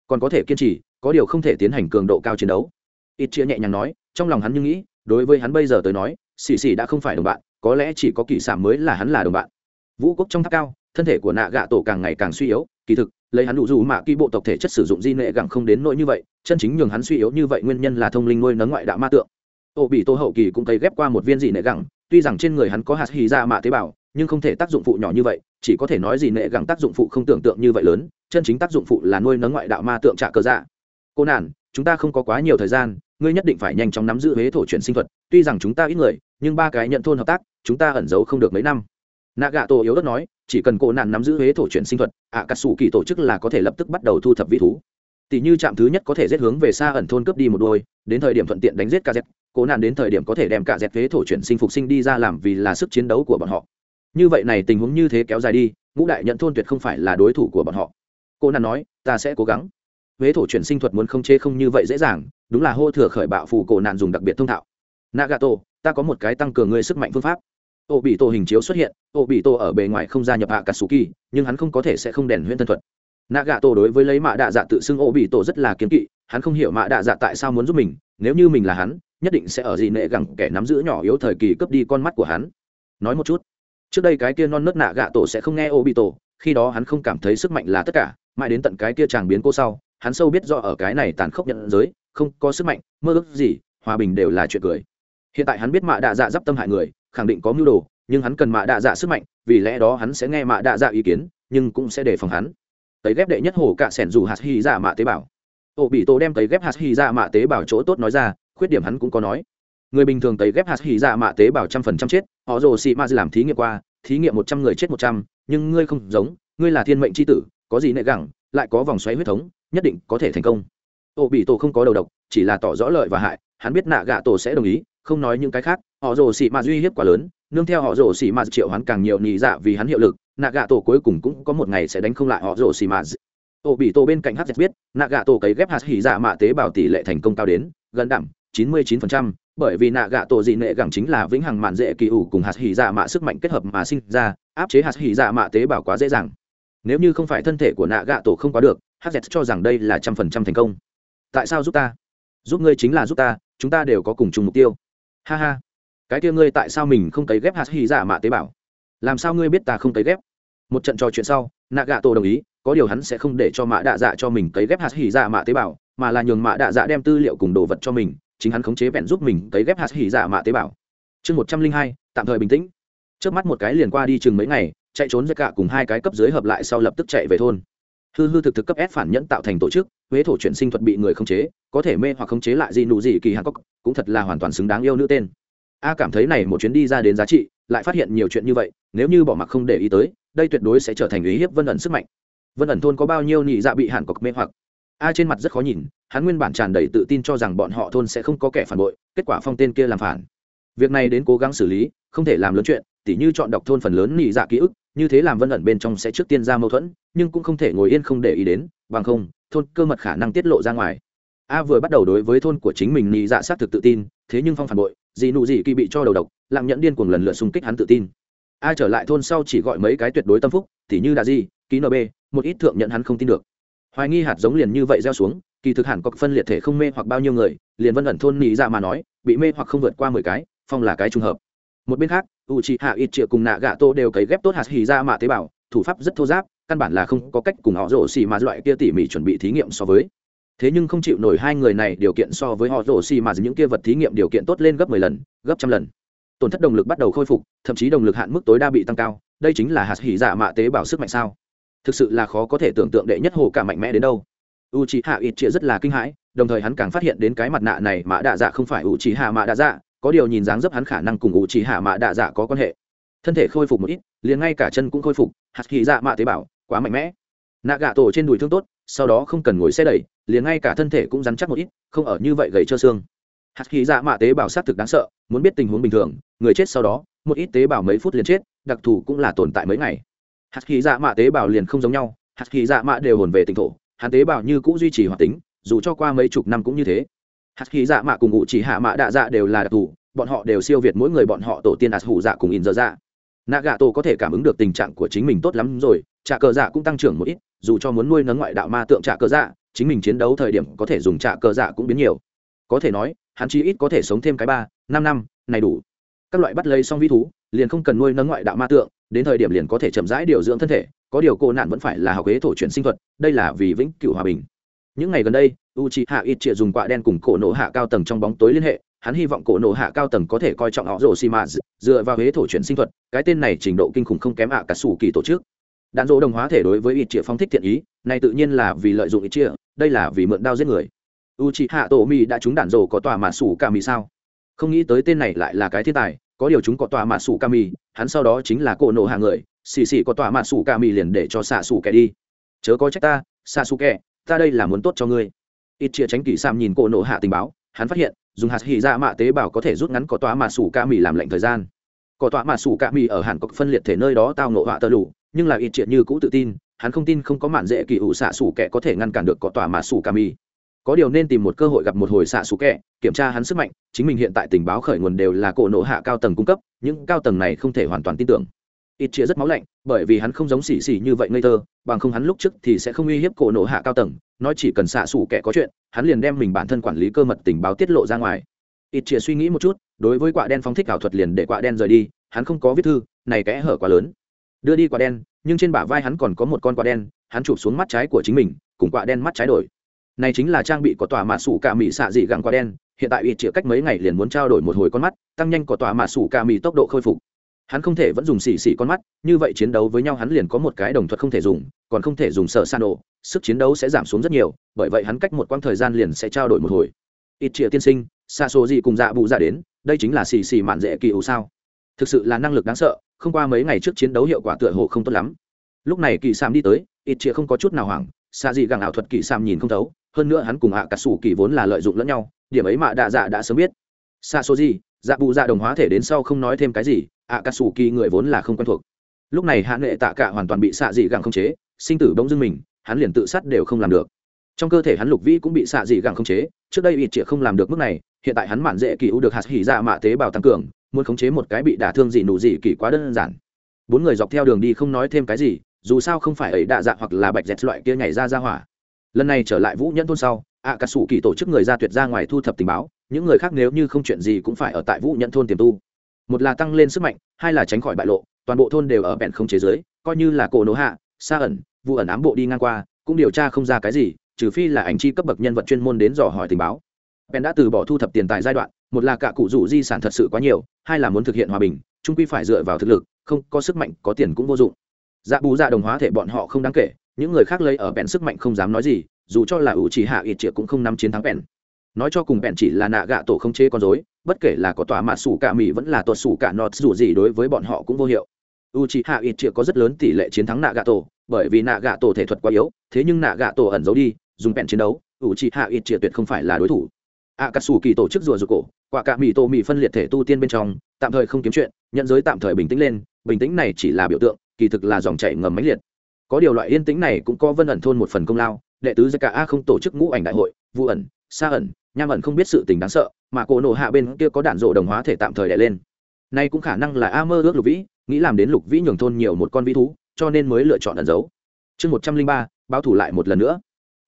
A: Còn có thể kiên trì có điều không thể tiến hành cường độ cao chiến đấu. Ít chia nhẹ nhàng nói, trong lòng hắn như nghĩ, đối với hắn bây giờ tới nói xì xì đã không phải đồng bạn, có lẽ chỉ có kỳ sản mới là hắn là đồng bạn. Vũ quốc trong tháp cao, thân thể của nạ gạ tổ càng ngày càng suy yếu, kỳ thực, lấy hắn đủ dù mạ kỳ bộ tộc thể chất sử dụng di nệ gặng không đến nỗi như vậy, chân chính nhường hắn suy yếu như vậy nguyên nhân là thông linh nuôi nấng ngoại đạo ma tượng. Ô bị tô hậu kỳ cũng thấy ghép qua một viên dị nệ gẳng, tuy rằng trên người hắn có hạt hì ra mạ tế bào, nhưng không thể tác dụng phụ nhỏ như vậy, chỉ có thể nói dị nệ gẳng tác dụng phụ không tưởng tượng như vậy lớn, chân chính tác dụng phụ là nuôi nấng ngoại đạo ma tượng trả cờ dạ cô nản, chúng ta không có quá nhiều thời gian, ngươi nhất định phải nhanh chóng nắm giữ huế thổ chuyển sinh thuật. Tuy rằng chúng ta ít người, nhưng ba cái nhận thôn hợp tác, chúng ta ẩn giấu không được mấy năm. Nạ gạ tổ yếu đất nói, chỉ cần cô nạn nắm giữ huế thổ chuyển sinh thuật ạ cà sủ kỳ tổ chức là có thể lập tức bắt đầu thu thập vĩ thú. Tỷ như trạm thứ nhất có thể giết hướng về xa ẩn thôn cướp đi một đôi, đến thời điểm thuận tiện đánh giết ca dẹp cố nạn đến thời điểm có thể đem cả dẹp huế thổ chuyển sinh phục sinh đi ra làm vì là sức chiến đấu của bọn họ. Như vậy này tình huống như thế kéo dài đi, ngũ đại nhận thôn tuyệt không phải là đối thủ của bọn họ. Cô nạn nói, ta sẽ cố gắng huế thổ chuyển sinh thuật muốn không chế không như vậy dễ dàng, đúng là hô thừa khởi bạo phù cổ nạn dùng đặc biệt thông thạo. Nagato, ta có một cái tăng cường ngươi sức mạnh phương pháp. Ô bị tổ hình chiếu xuất hiện ô bị tổ ở bề ngoài không gia nhập hạ cả sù kỳ nhưng hắn không có thể sẽ không đèn huyễn thân thuật. Nạ gạ tổ đối với lấy mạ đạ dạ tự xưng ô bị tổ rất là kiếm kỵ, hắn không hiểu mạ đạ dạ tại sao muốn giúp mình, nếu như mình là hắn, nhất định sẽ ở gì nệ gẳng kẻ nắm giữ nhỏ yếu thời kỳ cướp đi con mắt của hắn. Nói một chút, trước đây cái kia non nớt nạ gạ tổ sẽ không nghe ô bị tổ khi đó hắn không cảm thấy sức mạnh là tất cả, mãi đến tận cái kia chàng biến cô sau hắn sâu biết do ở cái này tàn khốc nhận giới, không có sức mạnh, mơ ước gì, hòa bình đều là chuyện cười. Hiện tại hắn biết mạ đạ dạ d tâm hại người, khẳng định có mưu đồ, nhưng hắn cần mạ đạ dạ sức mạnh, vì lẽ đó hắn sẽ nghe mạ đạ dạ ý kiến, nhưng cũng sẽ đề phòng hắn. Tấy ghép đệ nhất hồ cạ sẻn dù hạt hy dạ mạ tế bào. Ổ bị tổ đem tấy ghép hạt hy dạ mạ tế bào chỗ tốt nói ra, khuyết điểm hắn cũng có nói. Người bình thường tấy ghép hạt hy dạ mạ tế bào trăm phần trăm chết, họ rồ xị ma làm thí nghiệm qua, thí nghiệm một trăm người chết một trăm, nhưng ngươi không giống, ngươi là thiên mệnh tri tử, có gì nệ gẳng, lại có vòng xoáy huyết thống nhất định có thể thành công. Ô bị tổ không có đầu độc, chỉ là tỏ rõ lợi và hại, hắn biết nạ gạ tổ sẽ đồng ý, không nói những cái khác, họ rồ xị ma duy hiếp quá lớn, nương theo họ rồ xị ma triệu hắn càng nhiều nhị dạ vì hắn hiệu lực, nạ gạ tổ cuối cùng cũng có một ngày sẽ đánh không lại họ rồ xị ma ô bị tổ bên cạnh hz biết, nạ gạ tổ cấy ghép hạt hỉ dạ mạ tế bào tỷ lệ thành công cao đến gần đẳng, chín mươi chín phần trăm, bởi vì nạ gạ tổ dị nệ gẳng chính là vĩnh hằng mạn dễ kỳ ủ cùng hạt hỉ dạ mạ sức mạnh kết hợp mà sinh ra, áp chế hạt hỉ dạ mạ tế bào quá dễ dàng. Nếu như không phải thân thể của nạ gạ tổ không quá được hz cho rằng đây là trăm phần trăm thành công. Tại sao giúp ta? Giúp ngươi chính là giúp ta, chúng ta đều có cùng chung mục tiêu. Ha ha. Cái kia ngươi tại sao mình không cấy ghép hạt hy dạ mạ tế bào? Làm sao ngươi biết ta không cấy ghép? Một trận trò chuyện sau nạ gạ tổ đồng ý, có điều hắn sẽ không để cho mạ đạ dạ cho mình cấy ghép hạt hy dạ mạ tế bào, mà là nhường mạ đạ dạ đem tư liệu cùng đồ vật cho mình, chính hắn khống chế vẹn giúp mình cấy ghép hạt hy dạ mạ tế bào. Chương một trăm linh hai, tạm thời bình tĩnh. Trước mắt một cái liền qua đi chừng mấy ngày, chạy trốn với cả cùng hai cái cấp dưới hợp lại sau lập tức chạy về thôn hư hư thực thực cấp ép phản nhẫn tạo thành tổ chức, huế thổ chuyển sinh thuật bị người khống chế, có thể mê hoặc khống chế lại gì nụ gì kỳ hàn cốc cũng thật là hoàn toàn xứng đáng yêu nữ tên. A cảm thấy này một chuyến đi ra đến giá trị, lại phát hiện nhiều chuyện như vậy, nếu như bỏ mặc không để ý tới, đây tuyệt đối sẽ trở thành ý hiếp vân ẩn sức mạnh. Vân ẩn thôn có bao nhiêu nhị dạ bị hàn cốc mê hoặc? A trên mặt rất khó nhìn, hắn nguyên bản tràn đầy tự tin cho rằng bọn họ thôn sẽ không có kẻ phản bội, kết quả phong tên kia làm phản. Việc này đến cố gắng xử lý, không thể làm lớn chuyện, tỉ như chọn đọc thôn phần lớn nhị dạ ký ức, như thế làm vân ẩn bên trong sẽ trước tiên ra mâu thuẫn nhưng cũng không thể ngồi yên không để ý đến, bằng không, thôn cơ mật khả năng tiết lộ ra ngoài. A vừa bắt đầu đối với thôn của chính mình nị dạ xác thực tự tin, thế nhưng phong phản bội, dị nụ dị kỳ bị cho đầu độc lạng nhẫn điên cuồng lần lượt xung kích hắn tự tin. A trở lại thôn sau chỉ gọi mấy cái tuyệt đối tâm phúc, tỉ như đà di, ký nb một ít thượng nhận hắn không tin được. Hoài nghi hạt giống liền như vậy gieo xuống, kỳ thực hẳn có phân liệt thể không mê hoặc bao nhiêu người, liền vân ẩn thôn nị dạ mà nói, bị mê hoặc không vượt qua mười cái, phong là cái trùng hợp. Một bên khác u c hạ ít triệu cùng nạ gạ tô đều cấy ghép tốt hạt hì ra mạ tế bào, thủ pháp rất thô giáp căn bản là không có cách cùng họ rổ xì mà loại kia tỉ mỉ chuẩn bị thí nghiệm so với. Thế nhưng không chịu nổi hai người này điều kiện so với họ rổ xì mà những kia vật thí nghiệm điều kiện tốt lên gấp mười lần, gấp trăm lần. Tổn thất đồng lực bắt đầu khôi phục, thậm chí đồng lực hạn mức tối đa bị tăng cao, đây chính là hạt hỉ dạ mạ tế bào sức mạnh sao. Thực sự là khó có thể tưởng tượng đệ nhất hồ cả mạnh mẽ đến đâu. U c hạ ít chia rất là kinh hãi, đồng thời hắn càng phát hiện đến cái mặt nạ này mạ đạ dạ không phải u c hạ mạ đạ dạ có điều nhìn dáng dấp hắn khả năng cùng u c hạ mạ đạ dạ có quan hệ. Thân thể khôi phục một ít, liền ngay cả chân cũng khôi phục, hạt hỉ dạ mạ tế bào quá mạnh mẽ. Nạ gạ tổ trên đùi thương tốt, sau đó không cần ngồi xe đẩy, liền ngay cả thân thể cũng rắn chắc một ít, không ở như vậy gầy cho xương. Hạt khí dạ mạ tế bào s á t thực đáng sợ, muốn biết tình huống bình thường, người chết sau đó, một ít tế bào mấy phút liền chết, đặc thù cũng là tồn tại mấy ngày. Hạt khí dạ mạ tế bào liền không giống nhau hạt khí dạ mạ đều hồn về tỉnh thổ hạt tế bào như cũng duy trì hoạt tính, dù cho qua mấy chục năm cũng như thế. Hạt khí dạ mạ cùng ngụ chỉ hạ mạ đạ dạ đều là đặc thù, bọn họ đều siêu việt mỗi người bọn họ tổ tiên hạt hủ dạ cùng in dơ dạ nạ gà tổ có thể cảm ứng được tình trạng của chính mình tốt lắm rồi trả cờ dạ cũng tăng trưởng một ít, dù cho muốn nuôi nấng ngoại đạo ma tượng trả cờ dạ chính mình chiến đấu thời điểm có thể dùng trả cờ dạ cũng biến nhiều. Có thể nói, hắn chí ít có thể sống thêm cái ba, năm năm, này đủ. Các loại bắt lấy xong vi thú, liền không cần nuôi nấng ngoại đạo ma tượng, đến thời điểm liền có thể chậm rãi điều dưỡng thân thể, có điều cô nạn vẫn phải là học huế thổ chuyển sinh thuật, đây là vì vĩnh cửu hòa bình. Những ngày gần đây u c h i hạ ít chịa dùng quạ đen cùng cổ nổ hạ cao tầng trong bóng tối liên hệ hắn hy vọng cổ nộ hạ cao tầng có thể coi trọng họ rồ xi mã dựa vào huế thổ chuyển sinh thuật, cái tên này trình độ kinh khủng không kém ạ cả sủ kỳ tổ chức. Đạn dỗ đồng hóa thể đối với ít chĩa phong thích thiện ý, này tự nhiên là vì lợi dụng ít chĩa đây là vì mượn đao giết người. U chị hạ tổ mi đã trúng đạn dỗ có tòa mà sủ ca mi sao? Không nghĩ tới tên này lại là cái thiên tài, có điều chúng có tòa mà sủ ca mi hắn sau đó chính là cổ nộ hạ người, xì xì có tòa mà sủ ca mi liền để cho xạ sủ kẻ đi. Chớ có trách ta, xạ sủ kẻ, ta đây là muốn tốt cho ngươi. Ít chĩa tránh kỳ sam nhìn cổ nộ hạ tình báo hắn phát hiện, dùng hạt hỉ ra mạ tế bào có thể rút ngắn có tòa mà sủ ca mì làm lệnh thời gian. Có tọa mà sủ ca mì ở hàn cốc phân liệt thể nơi đó tao nộ họa tơ lụ, nhưng là ít triệt như cũ tự tin, hắn không tin không có mạn dễ kỳ ủ xạ sủ kẻ có thể ngăn cản được có tọa mà sủ ca mì. Có điều nên tìm một cơ hội gặp một hồi xạ sủ kẻ, kiểm tra hắn sức mạnh, chính mình hiện tại tình báo khởi nguồn đều là cổ nộ hạ cao tầng cung cấp, những cao tầng này không thể hoàn toàn tin tưởng ít chia rất máu lạnh, bởi vì hắn không giống xì xì như vậy ngây thơ, bằng không hắn lúc trước thì sẽ không uy hiếp cổ nổ hạ cao tầng, nói chỉ cần xạ xủ kẻ có chuyện, hắn liền đem mình bản thân quản lý cơ mật tình báo tiết lộ ra ngoài. Ít chia suy nghĩ một chút, đối với quả đen phóng thích ảo thuật liền để quả đen rời đi, hắn không có viết thư, này kẽ hở quá lớn. Đưa đi quả đen, nhưng trên bả vai hắn còn có một con quả đen, hắn chụp xuống mắt trái của chính mình, cùng quả đen mắt trái đổi. Này chính là trang bị của tòa mạ sủ cả mỹ xạ dị gặng quả đen, hiện tại ít chia cách mấy ngày liền muốn trao đổi một hồi con mắt, tăng nhanh của tòa mạ sủ cả mỹ tốc độ khôi phục hắn không thể vẫn dùng xì xì con mắt, như vậy chiến đấu với nhau hắn liền có một cái đồng thuật không thể dùng, còn không thể dùng sợ san ổ sức chiến đấu sẽ giảm xuống rất nhiều, bởi vậy hắn cách một quãng thời gian liền sẽ trao đổi một hồi. Ít triệu tiên sinh xa số gì cùng dạ bụ dạ đến, đây chính là xì xì mạn dễ kỳ ủ sao? Thực sự là năng lực đáng sợ, không qua mấy ngày trước chiến đấu hiệu quả tựa hồ không tốt lắm. Lúc này kỳ sam đi tới, ít triệu không có chút nào hoảng xa gì gàng ảo thuật kỳ sam nhìn không thấu, hơn nữa hắn cùng hạ cả sủ kỳ vốn là lợi dụng lẫn nhau, điểm ấy mà đạ dạ đã sớm biết xa số gì dạ bụ dạ đồng hóa thể đến sau không nói thêm cái gì ạ cà sủ kỳ người vốn là không quen thuộc. Lúc này hạ nghệ tạ cả hoàn toàn bị xạ dị gẳng không chế, sinh tử bỗng dưng mình, hắn liền tự sát đều không làm được. Trong cơ thể hắn lục vĩ cũng bị xạ dị gẳng không chế, trước đây ít triệt không làm được mức này, hiện tại hắn mạn dễ kỳ u được hạt hỉ dạ mạ tế bào tăng cường, muốn khống chế một cái bị đả thương dị nụ dị kỳ quá đơn giản. Bốn người dọc theo đường đi không nói thêm cái gì, dù sao không phải ấy đạ dạ hoặc là bạch dẹt loại kia nhảy ra ra hỏa. Lần này trở lại vũ nhẫn thôn sau ạ cà sủ kỳ tổ chức người ra tuyệt ra ngoài thu thập tình báo những người khác nếu như không chuyện gì cũng phải ở tại vũ nhẫn thôn tiềm tu. Một là tăng lên sức mạnh, hai là tránh khỏi bại lộ, toàn bộ thôn đều ở bẹn không chế giới, coi như là cổ nổ hạ xa ẩn vụ ẩn ám bộ đi ngang qua, cũng điều tra không ra cái gì, trừ phi là ảnh chi cấp bậc nhân vật chuyên môn đến dò hỏi tình báo. Bèn đã từ bỏ thu thập tiền tài giai đoạn, một là cả cụ rủ di sản thật sự quá nhiều, hai là muốn thực hiện hòa bình trung quy phải dựa vào thực lực, không có sức mạnh, có tiền cũng vô dụng. Dạ bù dạ đồng hóa thể bọn họ không đáng kể, những người khác lấy ở bèn sức mạnh không dám nói gì, dù cho là ủ chỉ hạ ít triệu cũng không nắm chiến thắng bèn nói cho cùng bèn chỉ là nạ gạ tổ không chế con dối bất kể là có tòa mạ sủ cả mỹ vẫn là tuột sủ cả nọt dù gì đối với bọn họ cũng vô hiệu. U c h i hạ ít chĩa có rất lớn tỷ lệ chiến thắng nạ gạ tổ, bởi vì nạ gạ tổ thể thuật quá yếu, thế nhưng nạ gạ tổ ẩn giấu đi, dùng bèn chiến đấu u c h i hạ ít chĩa tuyệt không phải là đối thủ. A cà sủ kỳ tổ chức rùa rùa cổ, quả cả mỹ tổ mỹ phân liệt thể tu tiên bên trong, tạm thời không kiếm chuyện, nhận giới tạm thời bình tĩnh lên, bình tĩnh này chỉ là biểu tượng, kỳ thực là dòng chảy ngầm máy liệt. Có điều loại yên tĩnh này cũng có vân ẩn thôn một phần công lao, đệ tứ gia cả a không tổ chức ngũ ảnh đại hội vụ ẩn xa ẩn nham ẩn không biết sự tình đáng sợ, mà cổ nộ hạ bên kia có đạn rộ đồng hóa thể tạm thời đẻ lên. Nay cũng khả năng là a mơ ước lục vĩ, nghĩ làm đến lục vĩ nhường thôn nhiều một con vĩ thú, cho nên mới lựa chọn ẩn giấu. Chương một trăm linh ba, báo thủ lại một lần nữa.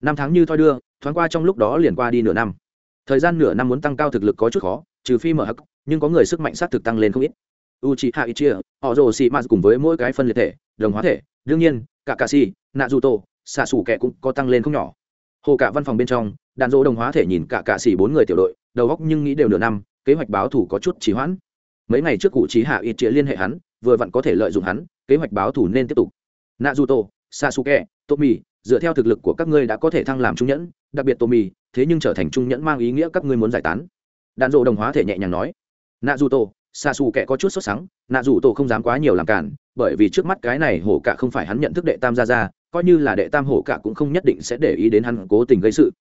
A: Năm tháng như thoi đưa, thoáng qua trong lúc đó liền qua đi nửa năm. Thời gian nửa năm muốn tăng cao thực lực có chút khó, trừ phi mở hắc, nhưng có người sức mạnh sát thực tăng lên không ít. U c h i hạ ít chia họ rồ xì m cùng với mỗi cái phân liệt thể, đồng hóa thể, đương nhiên cả cà si nạ dù tô xạ xù kẻ cũng có tăng lên không nhỏ. Hồ cả văn phòng bên trong đàn dỗ đồng hóa thể nhìn cả cạ xỉ bốn người tiểu đội, đầu góc nhưng nghĩ đều nửa năm, kế hoạch báo thủ có chút trì hoãn. Mấy ngày trước cụ trí hạ ít chĩa liên hệ hắn, vừa vặn có thể lợi dụng hắn, kế hoạch báo thủ nên tiếp tục. Nạ dù tô sasuke, tomi, dựa theo thực lực của các ngươi đã có thể thăng làm trung nhẫn, đặc biệt tomi, thế nhưng trở thành trung nhẫn mang ý nghĩa các ngươi muốn giải tán. Đàn dỗ đồng hóa thể nhẹ nhàng nói. Nạ dù tô sa su kẻ có chút sốt sắng nạ dù tô không dám quá nhiều làm cản, bởi vì trước mắt cái này hổ cả không phải hắn nhận thức đệ tam gia ra coi như là đệ tam hổ cả cũng không nhất định sẽ để ý đến hắn cố tình gây sự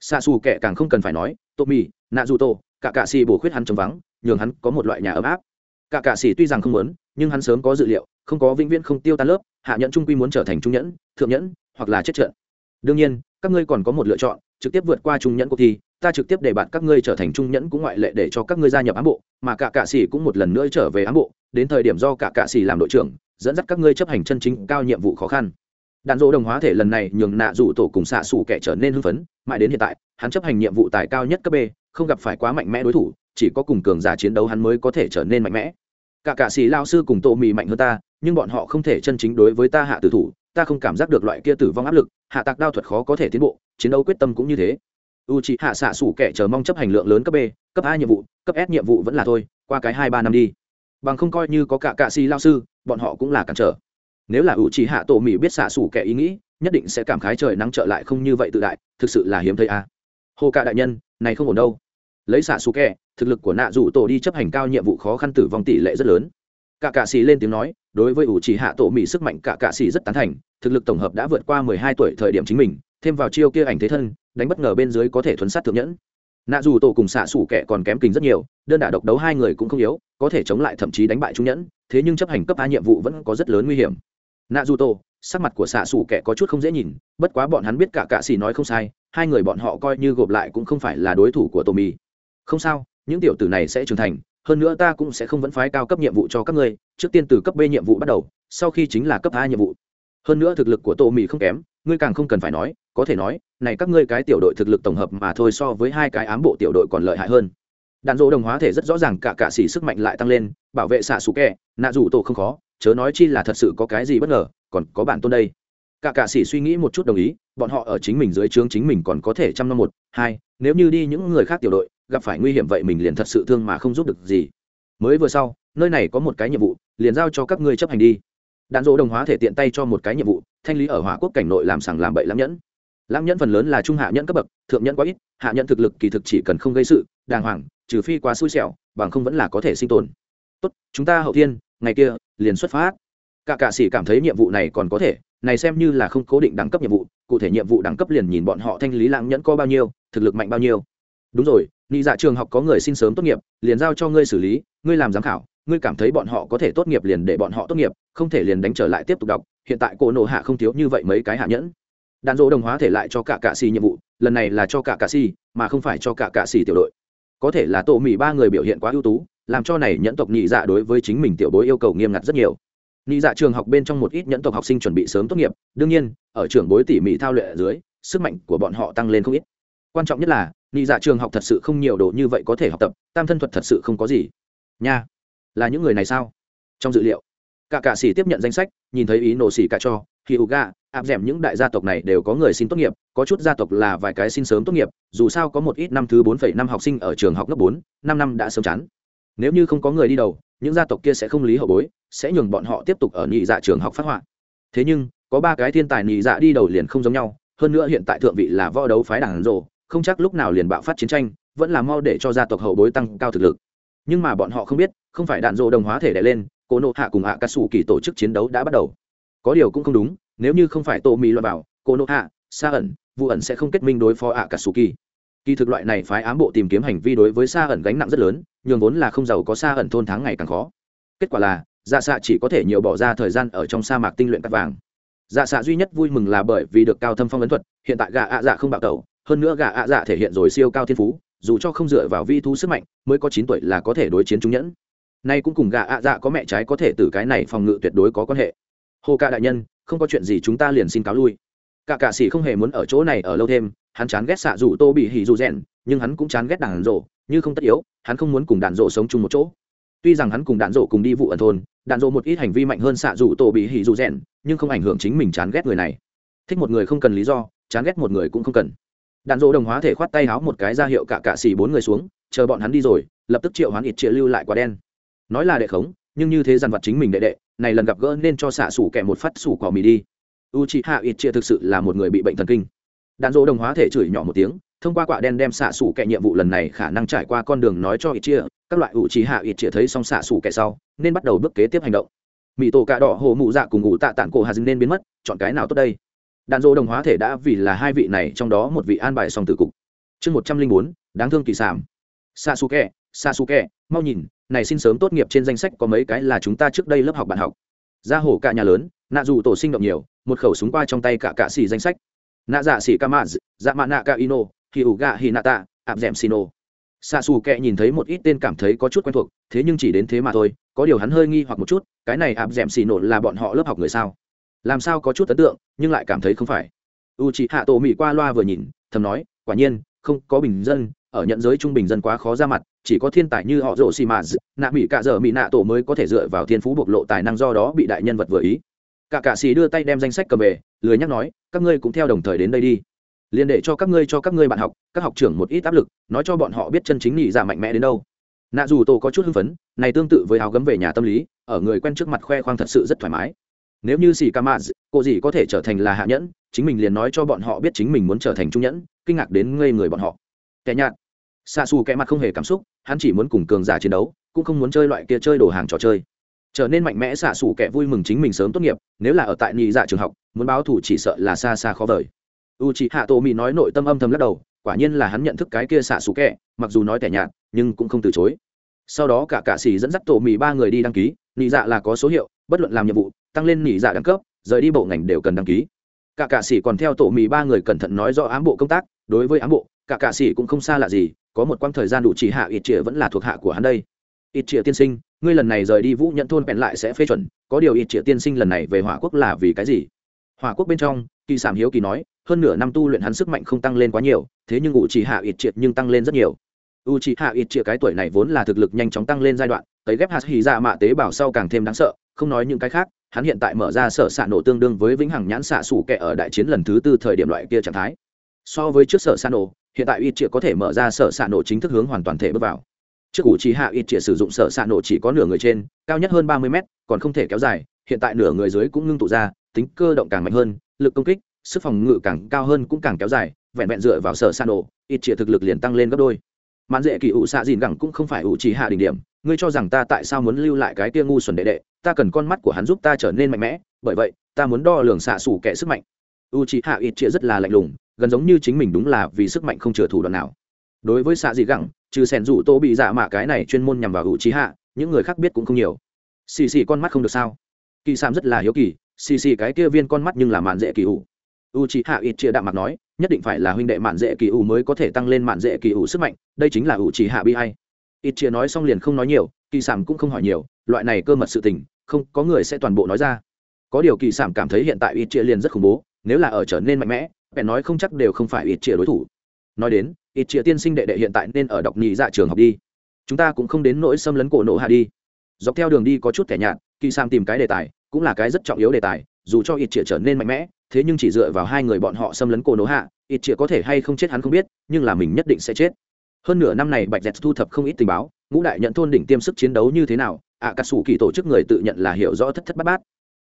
A: xa xù kệ càng không cần phải nói, tô mì nạ dù tô cả cạ xì bổ khuyết hắn trống vắng, nhường hắn có một loại nhà ấm áp. Cả cạ xì tuy rằng không muốn, nhưng hắn sớm có dự liệu, không có vĩnh viễn không tiêu tan lớp, hạ nhẫn trung quy muốn trở thành trung nhẫn, thượng nhẫn, hoặc là chết trận. Đương nhiên, các ngươi còn có một lựa chọn, trực tiếp vượt qua trung nhẫn cuộc thi, ta trực tiếp để bạn các ngươi trở thành trung nhẫn cũng ngoại lệ để cho các ngươi gia nhập ám bộ, mà cả cạ xì cũng một lần nữa trở về ám bộ, đến thời điểm do cả cạ xì làm đội trưởng, dẫn dắt các ngươi chấp hành chân chính cao nhiệm vụ khó khăn đạn dỗ đồng hóa thể lần này nhường nạ dụ tổ cùng xạ xù kẻ trở nên hưng phấn, mãi đến hiện tại, hắn chấp hành nhiệm vụ tài cao nhất cấp b, không gặp phải quá mạnh mẽ đối thủ, chỉ có cùng cường giả chiến đấu hắn mới có thể trở nên mạnh mẽ. Cả cả xỉ lao sư cùng tô mì mạnh hơn ta, nhưng bọn họ không thể chân chính đối với ta hạ tử thủ, ta không cảm giác được loại kia tử vong áp lực, hạ tạc đao thuật khó có thể tiến bộ, chiến đấu quyết tâm cũng như thế. U c hạ xạ xủ kẻ chờ mong chấp hành lượng lớn cấp b, cấp a nhiệm vụ, cấp s nhiệm vụ vẫn là thôi, qua cái hai ba năm đi. Bằng không coi như có cả cạ si lao sư, bọn họ cũng là cản trở nếu là u trì hạ tổ mỹ biết xạ sủ kẻ ý nghĩ, nhất định sẽ cảm khái trời nắng trở lại không như vậy tự đại, thực sự là hiếm thấy a. Hồ cả đại nhân, này không ổn đâu. Lấy xạ sủ kẻ, thực lực của nạ rủ tổ đi chấp hành cao nhiệm vụ khó khăn tử vong tỷ lệ rất lớn. Cả cạ xì lên tiếng nói, đối với ủ chỉ hạ tổ mỹ sức mạnh, cả cạ xì rất tán thành, thực lực tổng hợp đã vượt qua mười hai tuổi thời điểm chính mình, thêm vào chiêu kia ảnh thế thân, đánh bất ngờ bên dưới có thể thuấn sát thượng nhẫn. Nạ dù tổ cùng xạ xủ kẻ còn kém kính rất nhiều, đơn đả độc đấu hai người cũng không yếu, có thể chống lại thậm chí đánh bại trung nhẫn, thế nhưng chấp hành cấp a nhiệm vụ vẫn có rất lớn nguy hiểm nạ dù tổ sắc mặt của xạ xủ kẻ có chút không dễ nhìn, bất quá bọn hắn biết cả cạ xỉ nói không sai, hai người bọn họ coi như gộp lại cũng không phải là đối thủ của tô mì không sao, những tiểu tử này sẽ trưởng thành, hơn nữa ta cũng sẽ không vẫn phái cao cấp nhiệm vụ cho các ngươi, trước tiên từ cấp b nhiệm vụ bắt đầu, sau khi chính là cấp a nhiệm vụ. Hơn nữa thực lực của tô mì không kém, ngươi càng không cần phải nói, có thể nói, này các ngươi cái tiểu đội thực lực tổng hợp mà thôi so với hai cái ám bộ tiểu đội còn lợi hại hơn. Đạn dỗ đồng hóa thể rất rõ ràng cả cạ xỉ sức mạnh lại tăng lên, bảo vệ xạ xù kẹ nạ dù tổ không khó chớ nói chi là thật sự có cái gì bất ngờ, còn có bản tôn đây. Cả cạ sĩ suy nghĩ một chút đồng ý, bọn họ ở chính mình dưới trướng chính mình còn có thể trăm năm một, hai, nếu như đi những người khác tiểu đội, gặp phải nguy hiểm vậy mình liền thật sự thương mà không giúp được gì. Mới vừa sau, nơi này có một cái nhiệm vụ, liền giao cho các ngươi chấp hành đi. Đạn dỗ đồng hóa thể tiện tay cho một cái nhiệm vụ, thanh lý ở hỏa quốc cảnh nội làm sàng làm bậy lãm nhẫn. Lãng nhẫn phần lớn là trung hạ nhẫn cấp bậc, thượng nhẫn quá ít, hạ nhẫn thực lực kỳ thực chỉ cần không gây sự, đàng hoàng, trừ phi quá xui xẻo, bằng không vẫn là có thể sinh tồn. Tốt, chúng ta hậu thiên ngày kia, liền xuất phát. Cả cạ sĩ cảm thấy nhiệm vụ này còn có thể, này xem như là không cố định đẳng cấp nhiệm vụ, cụ thể nhiệm vụ đẳng cấp liền nhìn bọn họ thanh lý lãng nhẫn có bao nhiêu, thực lực mạnh bao nhiêu. Đúng rồi nghĩ dạ trường học có người xin sớm tốt nghiệp, liền giao cho ngươi xử lý, ngươi làm giám khảo, ngươi cảm thấy bọn họ có thể tốt nghiệp liền để bọn họ tốt nghiệp, không thể liền đánh trở lại tiếp tục đọc, hiện tại cổ nộ hạ không thiếu như vậy mấy cái hạ nhẫn. Đàn dỗ đồng hóa thể lại cho cả cạ xì nhiệm vụ, lần này là cho cả cạ xì mà không phải cho cả cạ xì tiểu đội. Có thể là tổ mỹ ba người biểu hiện quá ưu tú làm cho này nhẫn tộc nhị dạ đối với chính mình tiểu bối yêu cầu nghiêm ngặt rất nhiều. Nhị dạ trường học bên trong một ít nhẫn tộc học sinh chuẩn bị sớm tốt nghiệp, đương nhiên, ở trường bối tỉ mỉ thao luyện ở dưới, sức mạnh của bọn họ tăng lên không ít. Quan trọng nhất là, nhị dạ trường học thật sự không nhiều đồ như vậy có thể học tập, tam thân thuật thật sự không có gì. Nha, là những người này sao? Trong dự liệu, cả cạ sĩ tiếp nhận danh sách, nhìn thấy ý nổ xỉ cả cho khi u ga, áp d những đại gia tộc này đều có người xin tốt nghiệp, có chút gia tộc là vài cái xin sớm tốt nghiệp, dù sao có một ít năm thứ bốn phẩy năm học sinh ở trường học lớp bốn, năm năm đã sớm chán nếu như không có người đi đầu, những gia tộc kia sẽ không lý hậu bối, sẽ nhường bọn họ tiếp tục ở nhị dạ trường học phát họa. Thế nhưng, có ba cái thiên tài nhị dạ đi đầu liền không giống nhau, hơn nữa hiện tại thượng vị là võ đấu phái đảng rộ không chắc lúc nào liền bạo phát chiến tranh, vẫn là mau để cho gia tộc hậu bối tăng cao thực lực. Nhưng mà bọn họ không biết, không phải đạn rộ đồng hóa thể đẻ lên cô nộ hạ cùng hạ cà sủ kỳ tổ chức chiến đấu đã bắt đầu. Có điều cũng không đúng, nếu như không phải tô mỹ loại bảo cô nộ hạ xa ẩn vụ ẩn sẽ không kết minh đối phó hạ cà sủ kỳ kỳ thực loại này phái ám bộ tìm kiếm hành vi đối với xa ẩn gánh nặng rất lớn, nhường vốn là không giàu có xa ẩn thôn tháng ngày càng khó. Kết quả là dạ xạ chỉ có thể nhiều bỏ ra thời gian ở trong sa mạc tinh luyện cắt vàng. Dạ xạ duy nhất vui mừng là bởi vì được cao thâm phong ấn thuật, hiện tại gà ạ dạ không bạo tẩu, hơn nữa gà ạ dạ thể hiện rồi siêu cao thiên phú, dù cho không dựa vào vi thú sức mạnh, mới có chín tuổi là có thể đối chiến trung nhẫn. Nay cũng cùng gà ạ dạ có mẹ trái có thể từ cái này phòng ngự tuyệt đối có quan hệ. Hồ ca đại nhân, không có chuyện gì chúng ta liền xin cáo lui. Cả cạ sĩ không hề muốn ở chỗ này ở lâu thêm hắn chán ghét xạ dù tô bị hỉ dù rèn, nhưng hắn cũng chán ghét đàn rộ, như không tất yếu, hắn không muốn cùng đàn rộ sống chung một chỗ. Tuy rằng hắn cùng đàn rộ cùng đi vụ ẩn thôn, đàn rộ một ít hành vi mạnh hơn xạ dù tô bị hỉ dù rèn, nhưng không ảnh hưởng chính mình chán ghét người này. Thích một người không cần lý do, chán ghét một người cũng không cần. Đàn rộ đồng hóa thể khoát tay háo một cái ra hiệu cả cạ xỉ bốn người xuống, chờ bọn hắn đi rồi, lập tức triệu hoán ít triệu lưu lại quả đen. Nói là đệ khống, nhưng như thế dằn vặt chính mình đệ đệ, này lần gặp gỡ nên cho xạ sủ kẻ một phát sủ cỏ mì đi. U c hạ ít chia thực sự là một người bị bệnh thần kinh đạn dỗ đồng hóa thể chửi nhỏ một tiếng, thông qua quạ đen đem xạ sủ kẻ nhiệm vụ lần này khả năng trải qua con đường nói cho ít chia, các loại ủ trí hạ ít chia thấy xong xạ sủ kẻ sau, nên bắt đầu bước kế tiếp hành động. Mỹ tổ cạ đỏ hồ mụ dạ cùng ngủ tạ tạng cổ hà dừng nên biến mất, chọn cái nào tốt đây? Đạn dỗ đồng hóa thể đã vì là hai vị này, trong đó một vị an bài song tử cục. Chương một trăm linh bốn, đáng thương kỳ sản xạ xù kẻ, xạ xù kẻ, mau nhìn, này xin sớm tốt nghiệp trên danh sách có mấy cái là chúng ta trước đây lớp học bạn học. Ra hồ cả nhà lớn, nạ dù tổ sinh động nhiều, một khẩu súng qua trong tay cả cạ xì danh sách nạ dạ xỉ ca maz dạ mạ nạ ca ino hi ủ gạ hi nạ tạ, ạp dẻm xino xa xù kệ nhìn thấy một ít tên cảm thấy có chút quen thuộc, thế nhưng chỉ đến thế mà thôi, có điều hắn hơi nghi hoặc một chút, cái này ạp dẻm xì nổ là bọn họ lớp học người sao? Làm sao có chút ấn tượng, nhưng lại cảm thấy không phải. U chị hạ tổ mỹ qua loa vừa nhìn, thầm nói, quả nhiên, không có bình dân, ở nhận giới trung bình dân quá khó ra mặt, chỉ có thiên tài như họ rộ xì mà nạ mỹ cạ dở mỹ nạ tổ mới có thể dựa vào thiên phú bộc lộ tài năng do đó bị đại nhân vật vừa ý cả cạ xì đưa tay đem danh sách cầm về, lười nhắc nói, các ngươi cũng theo đồng thời đến đây đi. Liền để cho các ngươi cho các ngươi bạn học, các học trưởng một ít áp lực, nói cho bọn họ biết chân chính nhị giả mạnh mẽ đến đâu. Nạ dù tổ có chút hưng phấn, này tương tự với áo gấm về nhà tâm lý, ở người quen trước mặt khoe khoang thật sự rất thoải mái. Nếu như xì ca mã cô gì có thể trở thành là hạ nhẫn, chính mình liền nói cho bọn họ biết chính mình muốn trở thành trung nhẫn, kinh ngạc đến ngây người bọn họ. Kẻ nhạt. Xa xù kẻ mặt không hề cảm xúc, hắn chỉ muốn cùng cường giả chiến đấu, cũng không muốn chơi loại kia chơi đồ hàng trò chơi trở nên mạnh mẽ xạ xủ kẻ vui mừng chính mình sớm tốt nghiệp, nếu là ở tại nhị dạ trường học, muốn báo thủ chỉ sợ là xa xa khó vời. U chị hạ tổ mỹ nói nội tâm âm thầm lắc đầu, quả nhiên là hắn nhận thức cái kia xạ xủ kẻ, mặc dù nói tẻ nhạt, nhưng cũng không từ chối. Sau đó cả cạ xì dẫn dắt tổ mỹ ba người đi đăng ký, nhị dạ là có số hiệu, bất luận làm nhiệm vụ, tăng lên nhị dạ đẳng cấp, rời đi bộ ngành đều cần đăng ký. Cả cạ xì còn theo tổ mỹ ba người cẩn thận nói rõ ám bộ công tác, đối với ám bộ, cả cạ xì cũng không xa lạ gì, có một quãng thời gian đủ chỉ hạ ít trịa vẫn là thuộc hạ của hắn đây ít triệu tiên sinh, ngươi lần này rời đi vũ nhận thôn bèn lại sẽ phê chuẩn, có điều ít triệu tiên sinh lần này về hỏa quốc là vì cái gì? Hỏa quốc bên trong, kỳ sảm hiếu kỳ nói, hơn nửa năm tu luyện hắn sức mạnh không tăng lên quá nhiều, thế nhưng u chỉ hạ ít triệt nhưng tăng lên rất nhiều. U chỉ hạ ít triệt cái tuổi này vốn là thực lực nhanh chóng tăng lên giai đoạn tới ghép hạt hì ra dạ mạ tế bào sau càng thêm đáng sợ, không nói những cái khác, hắn hiện tại mở ra sở xạ nổ tương đương với vĩnh hằng nhãn xạ sủ kẹ ở đại chiến lần thứ tư thời điểm loại kia trạng thái. So với trước sở xạ nổ, hiện tại ít triệt có thể mở ra sở xạ nổ chính thức hướng hoàn toàn thể bước vào trước ủ trì hạ ít chỉ sử dụng sở xạ nổ chỉ có nửa người trên, cao nhất hơn ba mươi mét, còn không thể kéo dài, hiện tại nửa người dưới cũng ngưng tụ ra, tính cơ động càng mạnh hơn, lực công kích, sức phòng ngự càng cao hơn cũng càng kéo dài, vẹn vẹn dựa vào sở xạ nổ, ít chỉ thực lực liền tăng lên gấp đôi. Mãn dễ kỳ ủ xạ dìn gẳng cũng không phải ủ trì hạ đỉnh điểm, ngươi cho rằng ta tại sao muốn lưu lại cái tia ngu xuẩn đệ đệ, ta cần con mắt của hắn giúp ta trở nên mạnh mẽ, bởi vậy, ta muốn đo lường xạ xủ kẻ sức mạnh. U trí hạ ít chĩa rất là lạnh lùng, gần giống như chính mình đúng là vì sức mạnh không chừa thủ đoạn nào đối với xạ dị gẳng, trừ sẻn rủ tô bị dạ mạ cái này chuyên môn nhằm vào hữu trí hạ, những người khác biết cũng không nhiều. Xì xì con mắt không được sao? Kỳ sam rất là hiếu kỳ, xì xì cái kia viên con mắt nhưng là mạn dễ kỳ ủ. U trí hạ ít chia đạm mặt nói, nhất định phải là huynh đệ mạn dễ kỳ ủ mới có thể tăng lên mạn dễ kỳ ủ sức mạnh, đây chính là u trí hạ bi hay ít chia nói xong liền không nói nhiều, kỳ sam cũng không hỏi nhiều, loại này cơ mật sự tình, không, có người sẽ toàn bộ nói ra. Có điều kỳ sam cảm thấy hiện tại ít chia liền rất khủng bố, nếu là ở trở nên mạnh mẽ, bèn nói không chắc đều không phải ít chia đối thủ. Nói đến ít chia tiên sinh đệ đệ hiện tại nên ở đọc nhị dạ trường học đi. Chúng ta cũng không đến nỗi xâm lấn cổ nổ hạ đi. Dọc theo đường đi có chút thẻ nhạt kỳ sam tìm cái đề tài cũng là cái rất trọng yếu đề tài dù cho ít chia trở nên mạnh mẽ thế nhưng chỉ dựa vào hai người bọn họ xâm lấn cổ nổ hạ ít chia có thể hay không chết hắn không biết nhưng là mình nhất định sẽ chết. Hơn nửa năm này bạch dẹt thu thập không ít tình báo ngũ đại nhận thôn đỉnh tiêm sức chiến đấu như thế nào ạ à, cà sủ kỳ tổ chức người tự nhận là hiểu rõ thất thất bát bát.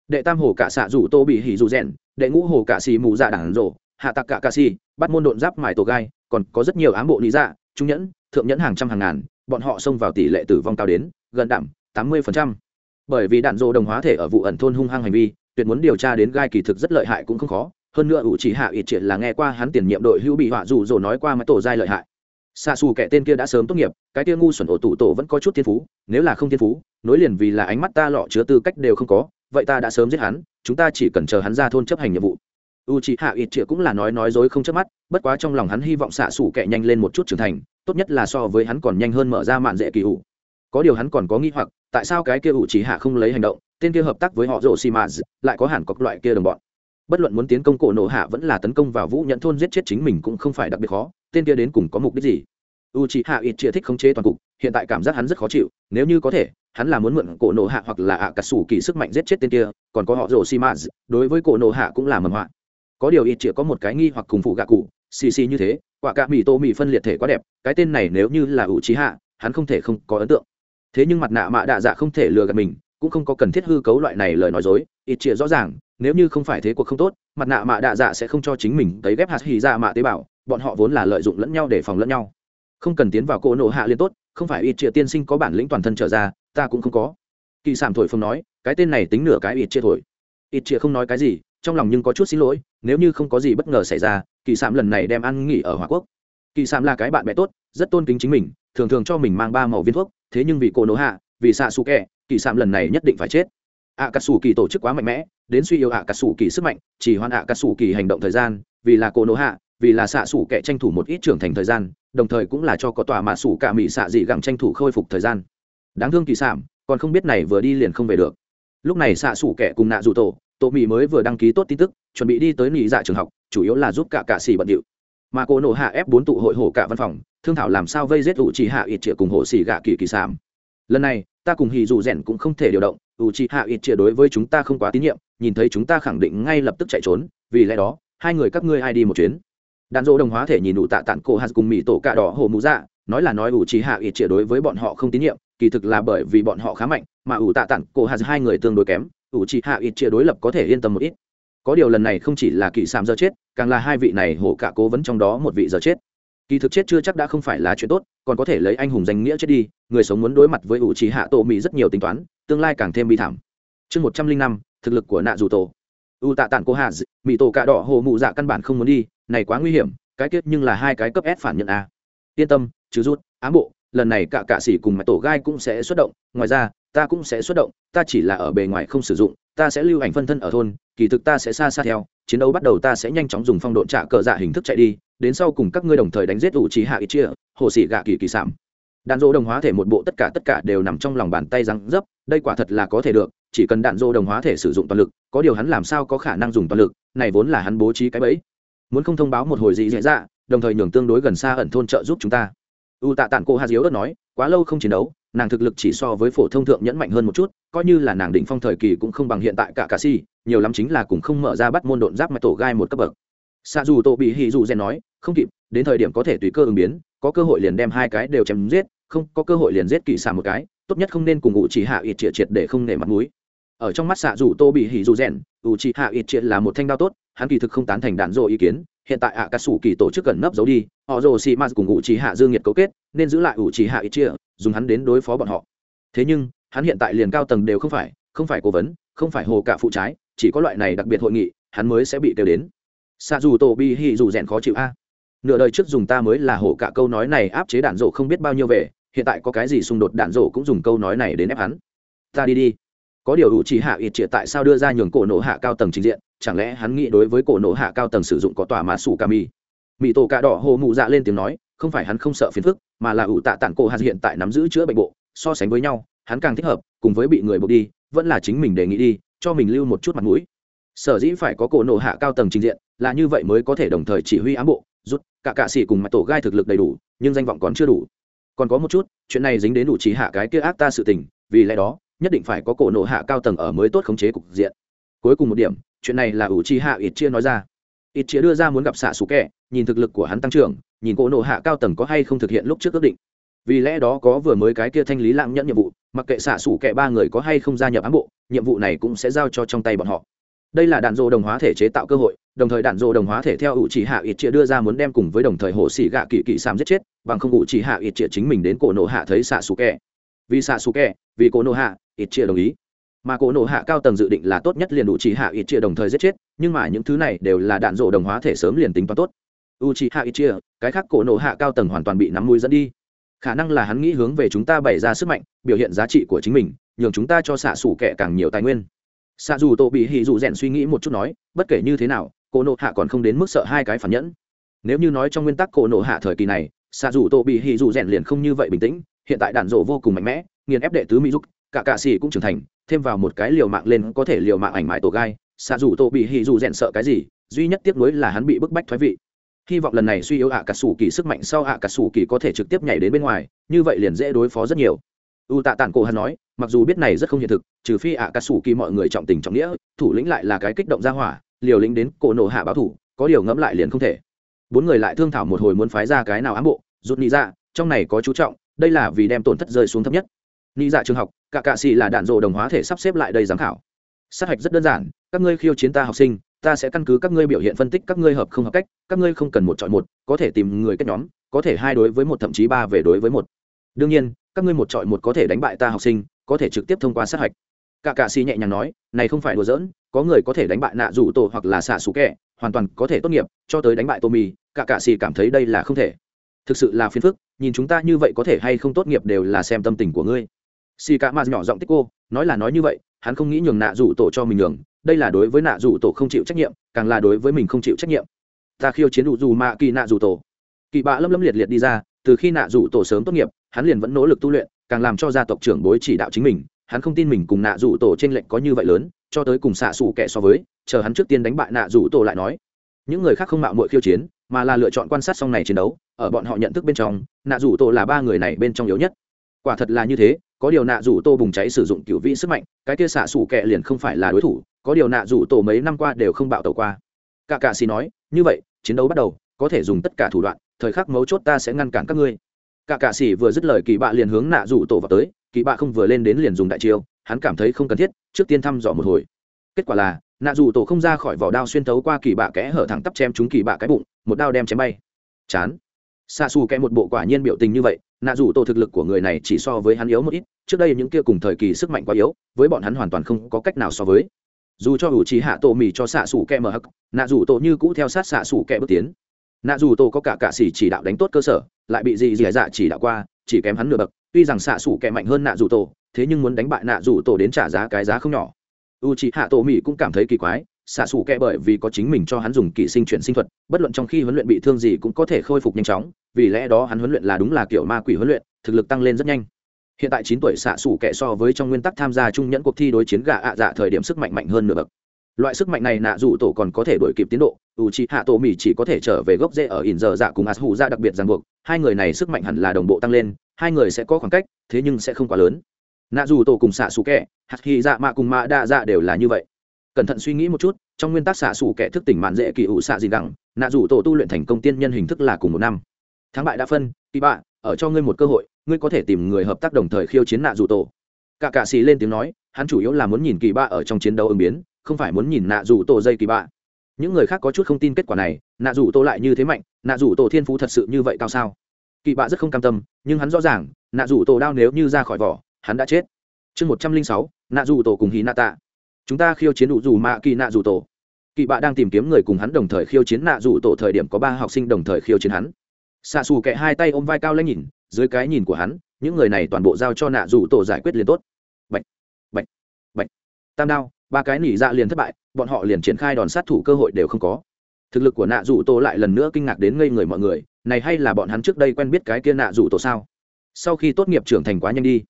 A: Đệ tam hồ cả xạ rủ tô bị hỉ dù rèn đệ ngũ hồ cả xì mù dạ đảng rổ hạ tặc cả cà xì bắt môn độn giáp mài tổ gai còn có rất nhiều ám bộ lý dạ trung nhẫn, thượng nhẫn hàng trăm hàng ngàn, bọn họ xông vào tỷ lệ tử vong cao đến gần đạm tám mươi bởi vì đạn dộ đồng hóa thể ở vụ ẩn thôn hung hăng hành vi, tuyệt muốn điều tra đến gai kỳ thực rất lợi hại cũng không khó, hơn nữa ủ chỉ hạ ít triệt là nghe qua hắn tiền nhiệm đội hữu bị họa dù rồi nói qua mái tổ giai lợi hại. Xa xù kẻ tên kia đã sớm tốt nghiệp, cái kia ngu xuẩn ổ tủ tổ vẫn có chút thiên phú, nếu là không thiên phú, nối liền vì là ánh mắt ta lọ chứa tư cách đều không có, vậy ta đã sớm giết hắn, chúng ta chỉ cần chờ hắn ra thôn chấp hành nhiệm vụ u c h ị hạ ít chĩa cũng là nói nói dối không chớp mắt, bất quá trong lòng hắn hy vọng xạ xủ kẹ nhanh lên một chút trưởng thành, tốt nhất là so với hắn còn nhanh hơn mở ra mạn dễ kỳ ủ. Có điều hắn còn có nghi hoặc, tại sao cái kia u c h ị hạ không lấy hành động, tên kia hợp tác với họ rổ xì mạt, lại có hẳn cọc loại kia đồng bọn. Bất luận muốn tiến công cổ nổ hạ vẫn là tấn công vào vũ nhận thôn giết chết chính mình cũng không phải đặc biệt khó, tên kia đến cùng có mục đích gì? U c h ị hạ ít chia thích khống chế toàn cục, hiện tại cảm giác hắn rất khó chịu, nếu như có thể, hắn là muốn mượn cổ nổ hạ hoặc là ạ à cà sủ kỳ sức mạnh giết chết tên kia, còn có họ rổ xi mạt, đối với cổ nổ hạ cũng là mầm họa có điều ít chĩa có một cái nghi hoặc cùng phụ gạ cụ, xì xì như thế, quả cạ mì tô mì phân liệt thể quá đẹp, cái tên này nếu như là ủ trí hạ, hắn không thể không có ấn tượng. Thế nhưng mặt nạ mạ đạ dạ không thể lừa gạt mình, cũng không có cần thiết hư cấu loại này lời nói dối, ít chĩa rõ ràng, nếu như không phải thế cuộc không tốt, mặt nạ mạ đạ dạ sẽ không cho chính mình thấy ghép hạt hì ra mạ tế bào, bọn họ vốn là lợi dụng lẫn nhau để phòng lẫn nhau. Không cần tiến vào cỗ nổ hạ liên tốt, không phải ít chĩa tiên sinh có bản lĩnh toàn thân trở ra, ta cũng không có. Kỳ sản thổi phồng nói, cái tên này tính nửa cái ít chia thổi. Ít chia không nói cái gì trong lòng nhưng có chút xin lỗi, nếu như không có gì bất ngờ xảy ra, kỳ sạm lần này đem ăn nghỉ ở hòa quốc. Kỳ sạm là cái bạn bè tốt, rất tôn kính chính mình, thường thường cho mình mang ba màu viên thuốc, thế nhưng vì cô nỗ hạ, vì xạ xù kẹ kỳ sạm lần này nhất định phải chết. Ạ cà sù kỳ tổ chức quá mạnh mẽ, đến suy yếu ạ cà sù kỳ sức mạnh, chỉ hoan ạ cà sù kỳ hành động thời gian, vì là cô nỗ hạ, vì là xạ sủ kẻ tranh thủ một ít trưởng thành thời gian, đồng thời cũng là cho có tòa mạ sủ cả mỹ xạ dị gẳng tranh thủ khôi phục thời gian. Đáng thương kỳ sảm còn không biết này vừa đi liền không về được. Lúc này xạ sủ kẻ cùng nạ dù tổ tổ mỹ mới vừa đăng ký tốt tin tức, chuẩn bị đi tới nghỉ dạ trường học, chủ yếu là giúp cả cạ xỉ bận điệu. Mà cô nổ hạ ép bốn tụ hội hổ cả văn phòng, thương thảo làm sao vây giết ủ trì hạ ít trịa cùng hộ xỉ gạ kỳ kỳ sảm lần này, ta cùng hì dù rèn cũng không thể điều động ủ trì hạ ít trịa đối với chúng ta không quá tín nhiệm, nhìn thấy chúng ta khẳng định ngay lập tức chạy trốn, vì lẽ đó, hai người các ngươi ai đi một chuyến? Đạn dỗ đồng hóa thể nhìn đủ tạ tản cổ hạt cùng mỹ tổ cạ đỏ hồ mũ dạ nói là nói ủ trì hạ ít trịa đối với bọn họ không tín nhiệm, kỳ thực là bởi vì bọn họ khá mạnh, mà ủ tạ tản cổ hạt hai người tương đối kém ủ chỉ hạ ít chia đối lập có thể yên tâm một ít. Có điều lần này không chỉ là kỳ sạm giờ chết, càng là hai vị này hổ cả cố vấn trong đó một vị giờ chết. Kỳ thực chết chưa chắc đã không phải là chuyện tốt, còn có thể lấy anh hùng danh nghĩa chết đi, người sống muốn đối mặt với ủ trì hạ tổ mỹ rất nhiều tính toán, tương lai càng thêm bi thảm. Chương một trăm linh năm, thực lực của nạ dù tổ. U tạ tản cô hạ mỹ tổ cạ đỏ hồ mụ dạ căn bản không muốn đi, này quá nguy hiểm, cái kết nhưng là hai cái cấp s phản nhận a. Yên tâm chứ rút, ám bộ, lần này cả cạ sĩ cùng mạch tổ gai cũng sẽ xuất động, ngoài ra ta cũng sẽ xuất động, ta chỉ là ở bề ngoài không sử dụng, ta sẽ lưu ảnh phân thân ở thôn, kỳ thực ta sẽ xa xa theo, chiến đấu bắt đầu ta sẽ nhanh chóng dùng phong độn trả cờ dạ hình thức chạy đi, đến sau cùng các ngươi đồng thời đánh giết ủ trí hạ ít chia, hồ sĩ gạ kỳ kỳ sảm đạn dỗ đồng hóa thể một bộ tất cả tất cả đều nằm trong lòng bàn tay răng dấp, đây quả thật là có thể được, chỉ cần đạn dỗ đồng hóa thể sử dụng toàn lực, có điều hắn làm sao có khả năng dùng toàn lực, này vốn là hắn bố trí cái bẫy. Muốn không thông báo một hồi gì dễ dạ đồng thời nhường tương đối gần xa ẩn thôn trợ giúp chúng ta u tạ tản cô hà diếu đất nói, quá lâu không chiến đấu, nàng thực lực chỉ so với phổ thông thượng nhẫn mạnh hơn một chút, coi như là nàng đỉnh phong thời kỳ cũng không bằng hiện tại cả cà si, nhiều lắm chính là cũng không mở ra bắt môn độn giáp mạch tổ gai một cấp bậc. Xa dù tổ bị hì dù rèn nói, không kịp, đến thời điểm có thể tùy cơ ứng biến, có cơ hội liền đem hai cái đều chém giết, không, có cơ hội liền giết kỳ xả một cái, tốt nhất không nên cùng Ngụ chỉ hạ ít triệt triệt để không nể mặt mũi. Ở trong mắt xạ dù tô bị hỉ dù rèn ủ chỉ hạ ít triệt là một thanh đao tốt, hắn kỳ thực không tán thành đạn dộ ý kiến hiện tại ạ à, cà sủ kỳ tổ chức gần nấp giấu đi họ rồ xì m cùng ngụ chỉ hạ dương nhiệt cấu kết nên giữ lại ủ chỉ hạ ít chia dùng hắn đến đối phó bọn họ. Thế nhưng hắn hiện tại liền cao tầng đều không phải không phải cố vấn không phải hồ cả phụ trái chỉ có loại này đặc biệt hội nghị hắn mới sẽ bị kêu đến. Xa dù tổ bi hì dù rèn khó chịu a. Nửa đời trước dùng ta mới là hổ cả câu nói này áp chế đạn rổ không biết bao nhiêu về hiện tại có cái gì xung đột đạn rổ cũng dùng câu nói này đến ép hắn. Ta đi đi có điều ủ chỉ hạ ít triệt tại sao đưa ra nhường cổ nổ hạ cao tầng trình diện, chẳng lẽ hắn nghĩ đối với cổ nổ hạ cao tầng sử dụng có tòa mã sủ ca mi mỹ tổ cà đỏ hồ mụ dạ lên tiếng nói, không phải hắn không sợ phiền phức, mà là ủ tạ tản cổ hạ hiện tại nắm giữ chữa bệnh bộ, so sánh với nhau, hắn càng thích hợp, cùng với bị người buộc đi, vẫn là chính mình đề nghị đi, cho mình lưu một chút mặt mũi. Sở dĩ phải có cổ nổ hạ cao tầng trình diện, là như vậy mới có thể đồng thời chỉ huy ám bộ, rút, cả cạ sĩ cùng mặt tổ gai thực lực đầy đủ, nhưng danh vọng còn chưa đủ. Còn có một chút, chuyện này dính đến đủ trí hạ cái kia ác ta sự tình, vì lẽ đó nhất định phải có cổ nổ hạ cao tầng ở mới tốt khống chế cục diện. Cuối cùng một điểm, chuyện này là ủ chi hạ ít chia nói ra. Ít chia đưa ra muốn gặp xạ xù kẹ, nhìn thực lực của hắn tăng trưởng, nhìn cổ nổ hạ cao tầng có hay không thực hiện lúc trước ước định. Vì lẽ đó có vừa mới cái kia thanh lý lãng nhẫn nhiệm vụ, mặc kệ xạ xủ kệ ba người có hay không gia nhập ám bộ, nhiệm vụ này cũng sẽ giao cho trong tay bọn họ. Đây là đạn dộ đồng hóa thể chế tạo cơ hội, đồng thời đạn dộ đồng hóa thể theo ủ chỉ hạ ít chia đưa ra muốn đem cùng với đồng thời hồ xỉ gạ kỵ kỵ sam giết chết, bằng không ủ chỉ hạ ít chia chính mình đến cổ nổ hạ thấy xạ xù kẹ vì xạ xù kẹ, vì cổ nổ hạ, ít chia đồng ý. Mà cổ nổ hạ cao tầng dự định là tốt nhất liền đủ chỉ hạ ít chia đồng thời giết chết, nhưng mà những thứ này đều là đạn dộ đồng hóa thể sớm liền tính toán tốt. U chỉ hạ ít chia, cái khác cổ nổ hạ cao tầng hoàn toàn bị nắm mũi dẫn đi. Khả năng là hắn nghĩ hướng về chúng ta bày ra sức mạnh, biểu hiện giá trị của chính mình, nhường chúng ta cho xạ xù kẻ càng nhiều tài nguyên. Xạ dù tổ bị hì dù rèn suy nghĩ một chút nói, bất kể như thế nào, cổ nộ hạ còn không đến mức sợ hai cái phản nhẫn. Nếu như nói trong nguyên tắc cổ nộ hạ thời kỳ này, xạ dù tổ bị hì dù rèn liền không như vậy bình tĩnh hiện tại đạn rổ vô cùng mạnh mẽ, nghiền ép đệ tứ mỹ giúp cả cạ xỉ cũng trưởng thành, thêm vào một cái liều mạng lên có thể liều mạng ảnh mãi tổ gai, xạ dù tổ bị hì dù rèn sợ cái gì, duy nhất tiếc nuối là hắn bị bức bách thoái vị. Hy vọng lần này suy yếu ạ cà sủ kỳ sức mạnh sau ạ cà sủ kỳ có thể trực tiếp nhảy đến bên ngoài, như vậy liền dễ đối phó rất nhiều. U tạ tản cổ hắn nói, mặc dù biết này rất không hiện thực, trừ phi ạ cà sủ kỳ mọi người trọng tình trọng nghĩa, thủ lĩnh lại là cái kích động ra hỏa, liều lĩnh đến cổ nổ hạ báo thủ, có điều ngẫm lại liền không thể. Bốn người lại thương thảo một hồi muốn phái ra cái nào ám bộ rút nghĩ ra dạ, trong này có chú trọng đây là vì đem tổn thất rơi xuống thấp nhất. Nghĩ dạ trường học, cả cạ xì là đạn dộ đồng hóa thể sắp xếp lại đây giám khảo. Sát hạch rất đơn giản, các ngươi khiêu chiến ta học sinh, ta sẽ căn cứ các ngươi biểu hiện phân tích các ngươi hợp không hợp cách, các ngươi không cần một chọn một, có thể tìm người kết nhóm, có thể hai đối với một thậm chí ba về đối với một. Đương nhiên, các ngươi một chọn một có thể đánh bại ta học sinh, có thể trực tiếp thông qua sát hạch. Cả cạ xì nhẹ nhàng nói, này không phải đùa giỡn, có người có thể đánh bại nạ rủ tổ hoặc là xạ xú kẹ, hoàn toàn có thể tốt nghiệp, cho tới đánh bại tô mì cả cạ xì cảm thấy đây là không thể thực sự là phiền phức, nhìn chúng ta như vậy có thể hay không tốt nghiệp đều là xem tâm tình của ngươi. Xì cả mà nhỏ giọng tích cô, nói là nói như vậy, hắn không nghĩ nhường nạ rủ tổ cho mình nhường, đây là đối với nạ rủ tổ không chịu trách nhiệm, càng là đối với mình không chịu trách nhiệm. Ta khiêu chiến đủ dù mạ kỳ nạ rủ tổ. Kỳ bạ lâm lâm liệt liệt đi ra, từ khi nạ rủ tổ sớm tốt nghiệp, hắn liền vẫn nỗ lực tu luyện, càng làm cho gia tộc trưởng bối chỉ đạo chính mình, hắn không tin mình cùng nạ rủ tổ trên lệnh có như vậy lớn, cho tới cùng xạ xù kẻ so với, chờ hắn trước tiên đánh bại nạ rủ tổ lại nói những người khác không mạo muội khiêu chiến, mà là lựa chọn quan sát xong này chiến đấu, ở bọn họ nhận thức bên trong, nạ rủ tổ là ba người này bên trong yếu nhất. Quả thật là như thế, có điều nạ rủ tô bùng cháy sử dụng cựu vị sức mạnh, cái kia xạ xủ kẹ liền không phải là đối thủ, có điều nạ rủ tổ mấy năm qua đều không bạo tẩu qua. Cả cạ xì nói, như vậy, chiến đấu bắt đầu, có thể dùng tất cả thủ đoạn, thời khắc mấu chốt ta sẽ ngăn cản các ngươi. Cả cạ xì vừa dứt lời, kỳ bạ liền hướng nạ rủ tổ vào tới, kỳ bạ không vừa lên đến liền dùng đại chiêu, hắn cảm thấy không cần thiết, trước tiên thăm dò một hồi. Kết quả là nạ Dù tổ không ra khỏi vỏ đao xuyên tấu qua kỳ bạ kẽ hở thẳng tắp chém chúng kỳ bạ cái bụng, một đao đem chém bay. Chán. Xa xù kẽ một bộ quả nhiên biểu tình như vậy, nạ Dù tổ thực lực của người này chỉ so với hắn yếu một ít, trước đây những kia cùng thời kỳ sức mạnh quá yếu, với bọn hắn hoàn toàn không có cách nào so với. Dù cho ủ trí hạ tổ mì cho xạ xù kẹ mở hắc, nạ Dù tổ như cũ theo sát xạ xù kẹ bước tiến. Nạ Dù tổ có cả cạ xỉ chỉ đạo đánh tốt cơ sở, lại bị gì dì dạ chỉ đạo qua, chỉ kém hắn nửa bậc, tuy rằng xạ xù kẹ mạnh hơn nạ Dù tổ, thế nhưng muốn đánh bại nạ Dù tổ đến trả giá cái giá không nhỏ u trí hạ tổ mỹ cũng cảm thấy kỳ quái xạ xù kẹ bởi vì có chính mình cho hắn dùng kỹ sinh chuyển sinh thuật, bất luận trong khi huấn luyện bị thương gì cũng có thể khôi phục nhanh chóng, vì lẽ đó hắn huấn luyện là đúng là kiểu ma quỷ huấn luyện, thực lực tăng lên rất nhanh. Hiện tại chín tuổi xạ xù kẹ so với trong nguyên tắc tham gia trung nhẫn cuộc thi đối chiến gà ạ dạ thời điểm sức mạnh mạnh hơn nửa bậc. Loại sức mạnh này nạ dù tổ còn có thể đổi kịp tiến độ u chi hạ tổ mỹ chỉ có thể trở về gốc rễ ở ỉn giờ dạ cùng as hù ra đặc biệt ràng buộc, hai người này sức mạnh hẳn là đồng bộ tăng lên, hai người sẽ có khoảng cách, thế nhưng sẽ không quá lớn nạ dù tổ cùng xạ xù kẻ, hạt khi dạ mạ cùng mạ đa dạ đều là như vậy. Cẩn thận suy nghĩ một chút, trong nguyên tắc xạ xù kẻ thức tỉnh mạn dễ kỳ ủ xạ gì gẳng, nạ dù tổ tu luyện thành công tiên nhân hình thức là cùng một năm. Thắng bại đã phân, kỳ bạ, ở cho ngươi một cơ hội, ngươi có thể tìm người hợp tác đồng thời khiêu chiến nạ dù tổ. Cả cạ xì lên tiếng nói, hắn chủ yếu là muốn nhìn kỳ bạ ở trong chiến đấu ứng biến, không phải muốn nhìn nạ dù tổ dây kỳ bạ. Những người khác có chút không tin kết quả này, nạ dù tổ lại như thế mạnh, nạ dù tổ thiên phú thật sự như vậy cao sao? Kỳ bạ rất không cam tâm, nhưng hắn rõ ràng, nạ dù tổ đao nếu như ra khỏi vỏ hắn đã chết. Chương một trăm linh sáu nạ dù tổ cùng hí nạ tạ chúng ta khiêu chiến đủ dù mạ kỳ nạ dù tổ kỳ bạ đang tìm kiếm người cùng hắn đồng thời khiêu chiến nạ dù tổ thời điểm có ba học sinh đồng thời khiêu chiến hắn. Xạ xù kệ hai tay ôm vai cao lãnh nhìn, dưới cái nhìn của hắn, những người này toàn bộ giao cho nạ dù tổ giải quyết liền tốt. Bệnh bệnh bệnh tam đao, ba cái nỉ dạ liền thất bại, bọn họ liền triển khai đòn sát thủ cơ hội đều không có. Thực lực của nạ dù tổ lại lần nữa kinh ngạc đến ngây người mọi người, này hay là bọn hắn trước đây quen biết cái kia nạ dù tổ sao? Sau khi tốt nghiệp trưởng thành quá nhanh đi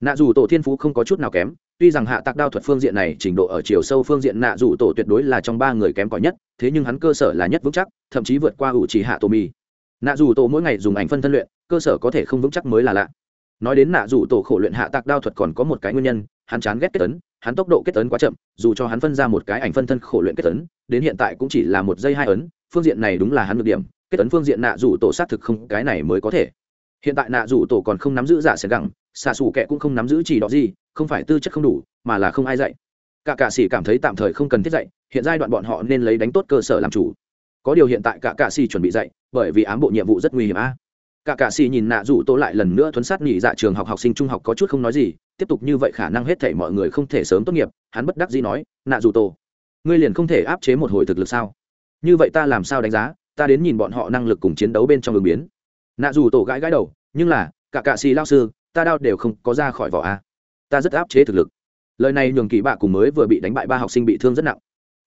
A: nạ dù tổ thiên phú không có chút nào kém, tuy rằng hạ tạc đao thuật phương diện này trình độ ở chiều sâu phương diện nạ dù tổ tuyệt đối là trong ba người kém cỏi nhất, thế nhưng hắn cơ sở là nhất vững chắc, thậm chí vượt qua ủ chỉ hạ tổ mì. Nạ dù tổ mỗi ngày dùng ảnh phân thân luyện, cơ sở có thể không vững chắc mới là lạ. Nói đến nạ dù tổ khổ luyện hạ tạc đao thuật còn có một cái nguyên nhân, hắn chán ghét kết tấn hắn tốc độ kết tấn quá chậm, dù cho hắn phân ra một cái ảnh phân thân khổ luyện kết tấn đến hiện tại cũng chỉ là một giây hai ấn, phương diện này đúng là hắn được điểm, kết tấn phương diện nạ dù tổ xác thực không, cái này mới có thể. Hiện tại nạ dù tổ còn không nắm giữ giả sẽ gẳng xạ xù kệ cũng không nắm giữ chỉ đó gì, không phải tư chất không đủ, mà là không ai dạy. Cả cạ sĩ cảm thấy tạm thời không cần thiết dạy, hiện giai đoạn bọn họ nên lấy đánh tốt cơ sở làm chủ. Có điều hiện tại cả cạ sĩ chuẩn bị dạy, bởi vì ám bộ nhiệm vụ rất nguy hiểm a. Cả cạ sĩ nhìn nạ rủ tô lại lần nữa thuấn sát nghỉ dạ trường học học sinh trung học có chút không nói gì, tiếp tục như vậy khả năng hết thể mọi người không thể sớm tốt nghiệp, hắn bất đắc dĩ nói, nạ rủ tô ngươi liền không thể áp chế một hồi thực lực sao? Như vậy ta làm sao đánh giá, ta đến nhìn bọn họ năng lực cùng chiến đấu bên trong đường biến. Nạ dù tổ gãi gãi đầu, nhưng là, cả cạ xì lao sư ta đao đều không có ra khỏi vỏ a. Ta rất áp chế thực lực. Lời này nhường kỳ bạ cùng mới vừa bị đánh bại ba học sinh bị thương rất nặng.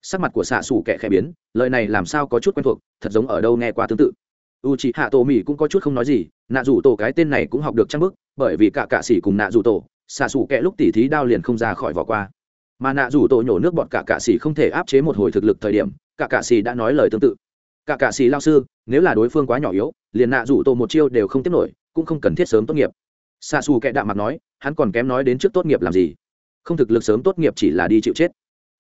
A: Sắc mặt của xạ xủ kẻ khẽ biến, lời này làm sao có chút quen thuộc, thật giống ở đâu nghe qua tương tự. U c h ị hạ tổ mỹ cũng có chút không nói gì nạ dù tổ cái tên này cũng học được trang bức bởi vì cả cạ s cùng nạ dù tổ xạ xủ kẻ lúc tỉ thí đao liền không ra khỏi vỏ qua. Mà nạ dù tổ nhổ nước bọt cả cạ s không thể áp chế một hồi thực lực thời điểm, cả cạ s đã nói lời tương tự. Cả cạ s lao sư, nếu là đối phương quá nhỏ yếu, liền nạ dù tổ một chiêu đều không tiếp nổi, cũng không cần thiết sớm tốt nghiệp xa xù kệ đạm mặt nói, hắn còn kém nói đến trước tốt nghiệp làm gì? Không thực lực sớm tốt nghiệp chỉ là đi chịu chết.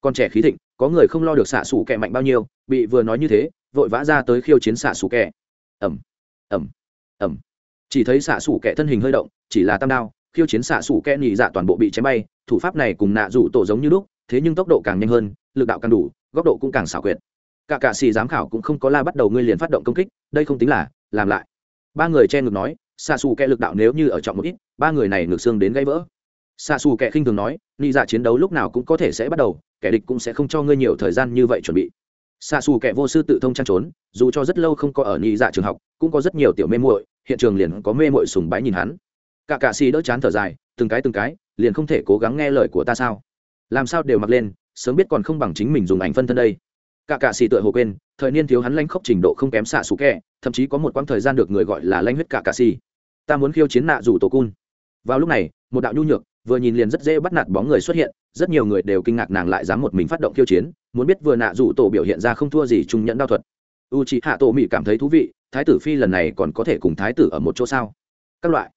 A: Còn trẻ khí thịnh, có người không lo được xạ xù kệ mạnh bao nhiêu, bị vừa nói như thế, vội vã ra tới khiêu chiến xạ xù kệ ẩm ẩm ẩm chỉ thấy xạ xù kệ thân hình hơi động, chỉ là tam đao, khiêu chiến xạ xù kệ nhị dạ toàn bộ bị chém bay, thủ pháp này cùng nạ rủ tổ giống như lúc, thế nhưng tốc độ càng nhanh hơn, lực đạo càng đủ, góc độ cũng càng xảo quyệt. Cả cạ xì giám khảo cũng không có la bắt đầu ngươi liền phát động công kích, đây không tính là, làm lại. Ba người che ngực nói xa xù kẻ lực đạo nếu như ở trọng một ít, ba người này ngược xương đến gãy vỡ. Xa xù kẻ khinh thường nói ni dạ chiến đấu lúc nào cũng có thể sẽ bắt đầu, kẻ địch cũng sẽ không cho ngươi nhiều thời gian như vậy chuẩn bị. Xa xù kẻ vô sư tự thông trang trốn, dù cho rất lâu không có ở ni dạ trường học, cũng có rất nhiều tiểu mê muội, hiện trường liền có mê muội sùng bái nhìn hắn. Cả cạ xì đỡ chán thở dài, từng cái từng cái, liền không thể cố gắng nghe lời của ta sao? Làm sao đều mặc lên, sớm biết còn không bằng chính mình dùng ảnh phân thân đây. Cả cạ xì tựa hồ quên, thời niên thiếu hắn lanh khốc trình độ không kém xạ xù kẹ thậm chí có một quãng thời gian được người gọi là lanh huyết cả cạ xì ta muốn khiêu chiến nạ rủ tổ cun. Vào lúc này, một đạo nhu nhược vừa nhìn liền rất dễ bắt nạt bóng người xuất hiện, rất nhiều người đều kinh ngạc nàng lại dám một mình phát động khiêu chiến, muốn biết vừa nạ rủ tổ biểu hiện ra không thua gì trung nhẫn đao thuật. U c h ị hạ tổ mỹ cảm thấy thú vị, thái tử phi lần này còn có thể cùng thái tử ở một chỗ sao? Các loại.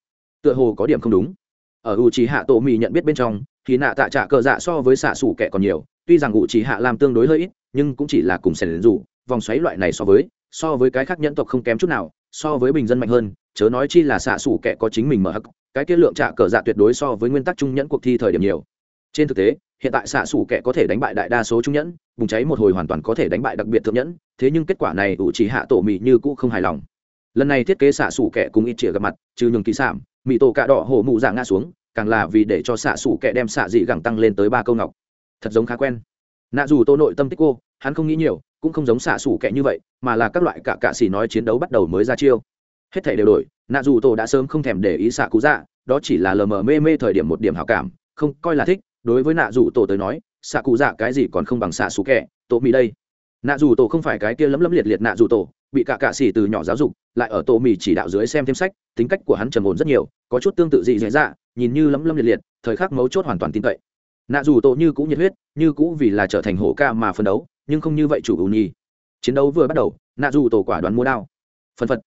A: Tựa hồ có điểm không đúng. Ở u c h ị hạ tổ mỹ nhận biết bên trong, thì nạ tạ trạ cờ dạ so với xạ xủ kẻ còn nhiều, tuy rằng u c h ị hạ làm tương đối hơi ít, nhưng cũng chỉ là cùng sẻn rủ vòng xoáy loại này so với so với cái khác nhẫn tộc không kém chút nào, so với bình dân mạnh hơn chớ nói chi là xạ xủ kẻ có chính mình mở hắc, cái kết lượng trả cờ dạ tuyệt đối so với nguyên tắc trung nhẫn cuộc thi thời điểm nhiều. Trên thực tế, hiện tại xạ xủ kẻ có thể đánh bại đại đa số trung nhẫn, bùng cháy một hồi hoàn toàn có thể đánh bại đặc biệt thượng nhẫn, thế nhưng kết quả này ủ chỉ hạ tổ mị như cũ không hài lòng. Lần này thiết kế xạ xủ kẻ cùng ít chĩa gặp mặt, trừ nhường kỳ sản mị tổ cạ đỏ hổ mụ dạ ngã xuống, càng là vì để cho xạ xủ kẻ đem xạ dị gẳng tăng lên tới ba câu ngọc. Thật giống khá quen. Nạ dù tô nội tâm tích cô, hắn không nghĩ nhiều, cũng không giống xạ xủ kẻ như vậy, mà là các loại cả cạ xỉ nói chiến đấu bắt đầu mới ra chiêu hết thảy đều đổi, nạ dù tổ đã sớm không thèm để ý xạ cú dạ đó chỉ là lờ mờ mê mê thời điểm một điểm hảo cảm, không, coi là thích, đối với nạ dù tổ tới nói, xạ cụ dạ cái gì còn không bằng xạ xú kẻ, tổ mì đây. Nạ dù tổ không phải cái kia lấm lấm liệt liệt nạ dù tổ, bị cả cạ xỉ từ nhỏ giáo dục, lại ở tổ mì chỉ đạo dưới xem thêm sách, tính cách của hắn trầm ổn rất nhiều, có chút tương tự dị dạy dạ nhìn như lấm lấm liệt liệt, thời khắc mấu chốt hoàn toàn tin cậy. Nạ dù tổ như cũng nhiệt huyết, như cũ vì là trở thành hổ ca mà phân đấu, nhưng không như vậy chủ ưu nhi chiến đấu vừa bắt đầu, nạ dù tổ quả đoán mua đao. Phân phật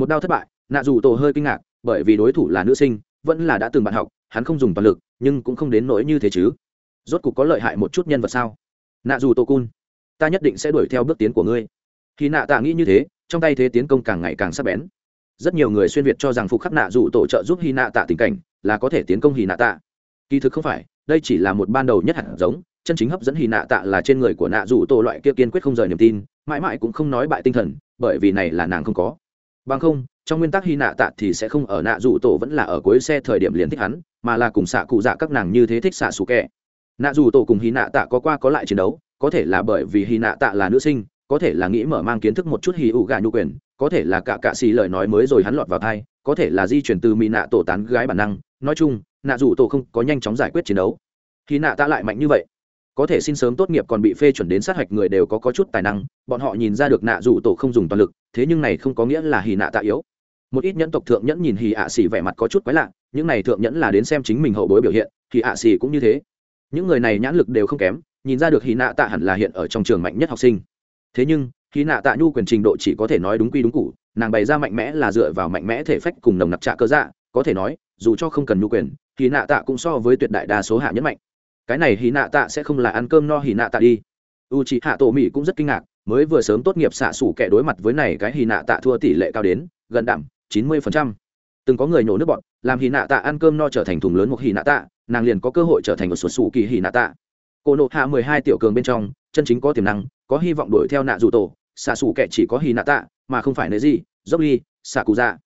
A: một đao thất bại, nạ dù tổ hơi kinh ngạc, bởi vì đối thủ là nữ sinh, vẫn là đã từng bạn học, hắn không dùng toàn lực, nhưng cũng không đến nỗi như thế chứ. Rốt cục có lợi hại một chút nhân vật sao? Nạ dù tô cun, ta nhất định sẽ đuổi theo bước tiến của ngươi. Khi nạ tạ nghĩ như thế, trong tay thế tiến công càng ngày càng sắc bén. Rất nhiều người xuyên việt cho rằng phục khắc nạ dù tổ trợ giúp hy nạ tạ tình cảnh, là có thể tiến công hy nạ tạ. Kỳ thực không phải, đây chỉ là một ban đầu nhất hạt giống, chân chính hấp dẫn hy nạ tạ là trên người của nạ dù tổ loại kia kiên quyết không rời niềm tin, mãi mãi cũng không nói bại tinh thần, bởi vì này là nàng không có bằng không trong nguyên tắc hy nạ tạ thì sẽ không ở nạ dù tổ vẫn là ở cuối xe thời điểm liền thích hắn mà là cùng xạ cụ dạ các nàng như thế thích xạ xù kẹ. Nạ dù tổ cùng hy nạ tạ có qua có lại chiến đấu có thể là bởi vì hy nạ tạ là nữ sinh có thể là nghĩ mở mang kiến thức một chút hì ụ gà nhu quyền có thể là cả cạ xì lời nói mới rồi hắn lọt vào thai có thể là di chuyển từ mỹ nạ tổ tán gái bản năng. Nói chung nạ dù tổ không có nhanh chóng giải quyết chiến đấu. Hy nạ tạ lại mạnh như vậy. Có thể xin sớm tốt nghiệp còn bị phê chuẩn đến sát hạch người đều có, có chút tài năng bọn họ nhìn ra được nạ dù tổ không dùng toàn lực thế nhưng này không có nghĩa là hì nạ tạ yếu. Một ít nhẫn tộc thượng nhẫn nhìn hì ạ xỉ vẻ mặt có chút quái lạ, những này thượng nhẫn là đến xem chính mình hậu bối biểu hiện, hì ạ xỉ cũng như thế. Những người này nhãn lực đều không kém, nhìn ra được hì nạ tạ hẳn là hiện ở trong trường mạnh nhất học sinh. Thế nhưng, hì nạ tạ nhu quyền trình độ chỉ có thể nói đúng quy đúng cụ nàng bày ra mạnh mẽ là dựa vào mạnh mẽ thể phách cùng nồng nặc trạ cơ dạ có thể nói, dù cho không cần nhu quyền, hì nạ tạ cũng so với tuyệt đại đa số hạ nhất mạnh. Cái này hì nạ tạ sẽ không là ăn cơm no hì nạ tạ đi. U chị hạ tổ mỹ cũng rất kinh ngạc mới vừa sớm tốt nghiệp xạ xủ kẻ đối mặt với này cái hy nạ tạ thua tỷ lệ cao đến gần đạm chín mươi phần trăm. Từng có người nổ nước bọn, làm hy nạ tạ ăn cơm no trở thành thùng lớn một hy nạ tạ, nàng liền có cơ hội trở thành một sụt sủ kỳ hy nạ tạ. Cô nộ hạ mười hai tiểu cường bên trong, chân chính có tiềm năng, có hy vọng đuổi theo nạ dù tổ, xạ xủ kẻ chỉ có hy nạ tạ, mà không phải nơi gì, dốc ly, xạ cụ dạ.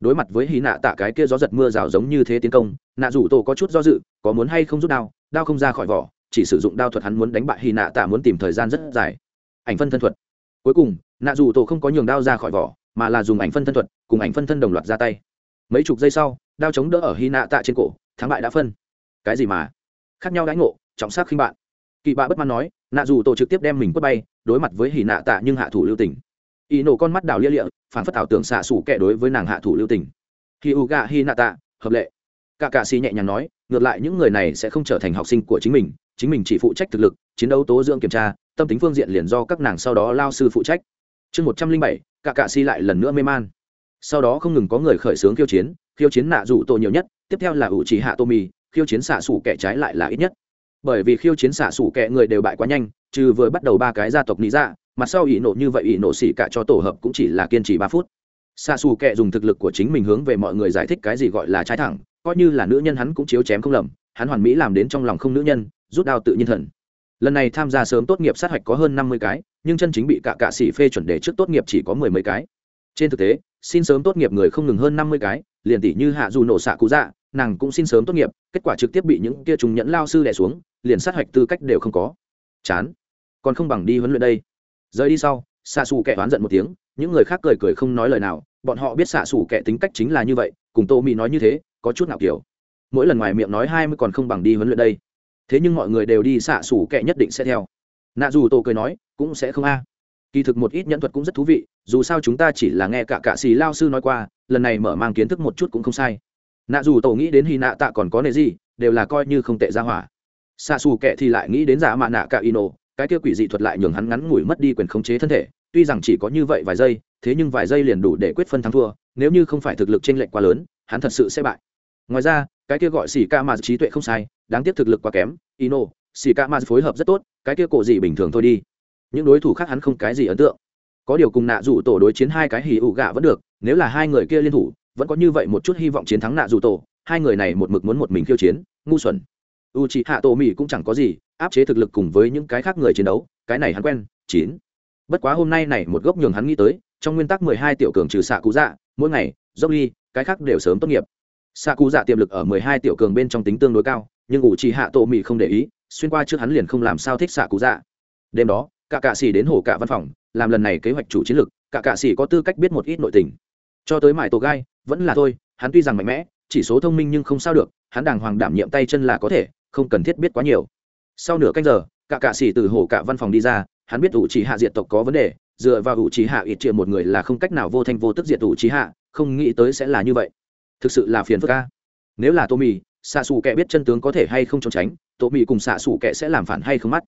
A: Đối mặt với hy nạ tạ cái kia gió giật mưa rào giống như thế tiến công, nạ dù tổ có chút do dự, có muốn hay không rút đao đao không ra khỏi vỏ, chỉ sử dụng đao thuật hắn muốn đánh bại hy nạ tạ muốn tìm thời gian rất dài ảnh phân thân thuật. Cuối cùng, nạ dù tổ không có nhường đao ra khỏi vỏ, mà là dùng ảnh phân thân thuật cùng ảnh phân thân đồng loạt ra tay. Mấy chục giây sau, đao chống đỡ ở hy nạ tạ trên cổ, thắng bại đã phân. Cái gì mà? Khác nhau đãi ngộ, trọng sắc khinh bạn. Kỳ bạ bất mãn nói, nạ dù tổ trực tiếp đem mình quất bay, đối mặt với hỉ nạ tạ nhưng hạ thủ lưu tình. Y nổ con mắt đào lia lịa, phản phất ảo tưởng xạ xủ kẻ đối với nàng hạ thủ lưu tình. Khi u gạ hi nạ tạ, hợp lệ. Cả cà xì nhẹ nhàng nói, ngược lại những người này sẽ không trở thành học sinh của chính mình chính mình chỉ phụ trách thực lực, chiến đấu tố dưỡng kiểm tra tâm tính phương diện liền do các nàng sau đó lao sư phụ trách. Chương một trăm linh bảy, cả cạ si lại lần nữa mê man. Sau đó không ngừng có người khởi xướng khiêu chiến khiêu chiến nạ rủ tổ nhiều nhất, tiếp theo là ủ trì hạ tô mì khiêu chiến xạ xủ kẻ trái lại là ít nhất. Bởi vì khiêu chiến xạ xủ kẻ người đều bại quá nhanh, trừ vừa bắt đầu ba cái gia tộc lý ra mặt sau ỷ nộ như vậy ỷ nộ xỉ cả cho tổ hợp cũng chỉ là kiên trì ba phút. Xạ xù kệ dùng thực lực của chính mình hướng về mọi người giải thích cái gì gọi là trái thẳng, coi như là nữ nhân hắn cũng chiếu chém không lầm, hắn hoàn mỹ làm đến trong lòng không nữ nhân, rút đao tự nhiên thần lần này tham gia sớm tốt nghiệp sát hạch có hơn năm mươi cái, nhưng chân chính bị cả cạ sĩ phê chuẩn đề trước tốt nghiệp chỉ có mười mấy cái. Trên thực tế, xin sớm tốt nghiệp người không ngừng hơn năm mươi cái, liền tỷ như hạ dù nổ xạ cú dạ nàng cũng xin sớm tốt nghiệp, kết quả trực tiếp bị những kia trùng nhẫn lao sư đẻ xuống, liền sát hạch tư cách đều không có. Chán. Còn không bằng đi huấn luyện đây. Rời đi sau xạ xù kẻ oán giận một tiếng, những người khác cười cười không nói lời nào, bọn họ biết xạ xù kẻ tính cách chính là như vậy, cùng tô mỹ nói như thế, có chút nào kiểu. Mỗi lần ngoài miệng nói hai mươi còn không bằng đi huấn luyện đây thế nhưng mọi người đều đi xạ xủ kệ nhất định sẽ theo. Nạ dù tổ cười nói, cũng sẽ không a. Kỳ thực một ít nhẫn thuật cũng rất thú vị, dù sao chúng ta chỉ là nghe cả cạ xì lao sư nói qua, lần này mở mang kiến thức một chút cũng không sai. Nạ dù tổ nghĩ đến hy nạ tạ còn có nề gì, đều là coi như không tệ ra hỏa. Xạ xù kệ thì lại nghĩ đến giả mạ nạ cả ino, cái kia quỷ dị thuật lại nhường hắn ngắn ngủi mất đi quyền khống chế thân thể, tuy rằng chỉ có như vậy vài giây, thế nhưng vài giây liền đủ để quyết phân thắng thua, nếu như không phải thực lực t r ê n lệch quá lớn, hắn thật sự sẽ bại. Ngoài ra cái kia gọi xì ca mà trí tuệ không sai, đáng tiếc thực lực quá kém, ino, xì ca mà phối hợp rất tốt, cái kia cổ gì bình thường thôi đi. Những đối thủ khác hắn không cái gì ấn tượng. Có điều cùng nạ dù tổ đối chiến hai cái hì ủ gạ vẫn được, nếu là hai người kia liên thủ, vẫn có như vậy một chút hy vọng chiến thắng nạ dù tổ, hai người này một mực muốn một mình khiêu chiến, ngu xuẩn. U c h ị hạ tổ mỹ cũng chẳng có gì, áp chế thực lực cùng với những cái khác người chiến đấu, cái này hắn quen, chín. Bất quá hôm nay này một gốc nhường hắn nghĩ tới, trong nguyên tắc mười hai tiểu cường trừ xạ cú dạ mỗi ngày, dốc ly, cái khác đều sớm tốt nghiệp xạ cú dạ tiềm lực ở mười hai tiểu cường bên trong tính tương đối cao, nhưng ủ trì hạ tổ mỹ không để ý, xuyên qua trước hắn liền không làm sao thích xạ cú dạ. Đêm đó cả cạ xỉ đến hồ cả văn phòng, làm lần này kế hoạch chủ chiến lược cả cạ xỉ có tư cách biết một ít nội tình. Cho tới mải tổ gai, vẫn là thôi, hắn tuy rằng mạnh mẽ, chỉ số thông minh nhưng không sao được, hắn đàng hoàng đảm nhiệm tay chân là có thể, không cần thiết biết quá nhiều. Sau nửa canh giờ cả cạ xỉ từ hồ cả văn phòng đi ra, hắn biết ủ trì hạ diệt tộc có vấn đề, dựa vào ủ trì hạ ít Triệu một người là không cách nào vô thanh vô tức diệt ủ trì hạ không nghĩ tới sẽ là như vậy thực sự là phiền phức ca nếu là tô mì xạ xù kẻ biết chân tướng có thể hay không trốn tránh tô mì cùng xạ xù kẻ sẽ làm phản hay không mắt.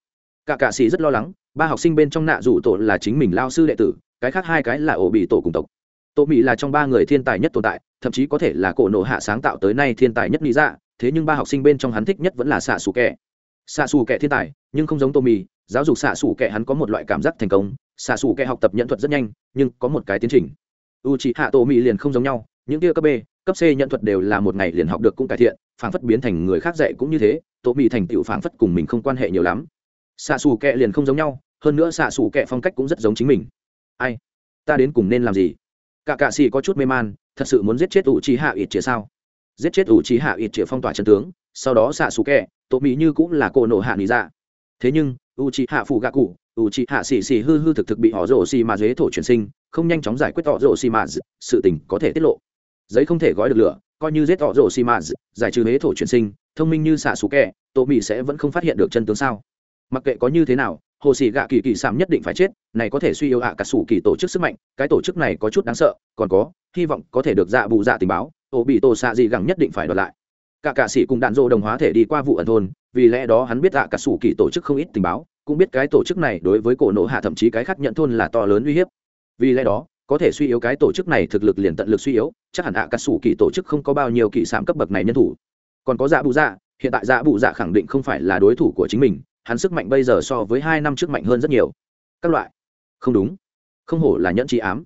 A: Cả cạ sĩ rất lo lắng, ba học sinh bên trong nạ rủ tổ là chính mình lao sư đệ tử, cái khác hai cái là ổ bị tổ cùng tộc. Tô mì là trong ba người thiên tài nhất tồn tại, thậm chí có thể là cổ nộ hạ sáng tạo tới nay thiên tài nhất lý dạ thế nhưng ba học sinh bên trong hắn thích nhất vẫn là xạ xù kẻ. Xạ xù kẻ thiên tài, nhưng không giống tô mì giáo dục xạ xù kẻ hắn có một loại cảm giác thành công xạ xù kẻ học tập nhận thuật rất nhanh, nhưng có một cái tiến trình. U c h ị hạ tô mì liền không giống nhau, những kia cấp b cấp c nhận thuật đều là một ngày liền học được cũng cải thiện phảng phất biến thành người khác dạy cũng như thế tổ mỹ thành tựu phảng phất cùng mình không quan hệ nhiều lắm. Xạ xù Kệ liền không giống nhau hơn nữa xạ xù Kệ phong cách cũng rất giống chính mình. Ai? Ta đến cùng nên làm gì? Cả cạ xì có chút mê man thật sự muốn giết chết ủ trí hạ ít chĩa sao? Giết chết ủ trí hạ ít chĩa phong tỏa chân tướng sau đó xạ xù Kệ, tổ mỹ như cũng là cô nộ hạ lý ra dạ. thế nhưng u trí hạ phụ gạ cụ u trí hạ xì xì hư hư thực thực bị họ rổ xì mà dế thổ chuyển sinh không nhanh chóng giải quyết họ rổ xì mà sự tình có thể tiết lộ giấy không thể gói được lửa, coi như giết họ rổ xì mà giải trừ hế thổ chuyển sinh, thông minh như xạ xú kẹ tổ mỹ sẽ vẫn không phát hiện được chân tướng sao? Mặc kệ có như thế nào, hồ sĩ gạ kỳ kỳ sảm nhất định phải chết, này có thể suy yếu hạ cả sủ kỳ tổ chức sức mạnh, cái tổ chức này có chút đáng sợ, còn có, hy vọng có thể được dạ bù dạ tình báo ổ bị tổ xạ gì gẳng nhất định phải đoạt lại. Cả cạ sĩ cùng đạn dô đồng hóa thể đi qua vụ ẩn thôn, vì lẽ đó hắn biết ạ cả sủ kỳ tổ chức không ít tình báo, cũng biết cái tổ chức này đối với cổ nộ hạ thậm chí cái khác nhận thôn là to lớn uy hiếp. Vì lẽ đó có thể suy yếu cái tổ chức này thực lực liền tận lực suy yếu, chắc hẳn ạ cả sủ kỳ tổ chức không có bao nhiêu kỳ sạm cấp bậc này nhân thủ. Còn có dạ bụ dạ hiện tại dạ bụ dạ khẳng định không phải là đối thủ của chính mình, hắn sức mạnh bây giờ so với hai năm trước mạnh hơn rất nhiều. Các loại. Không đúng. Không hổ là nhẫn trí ám.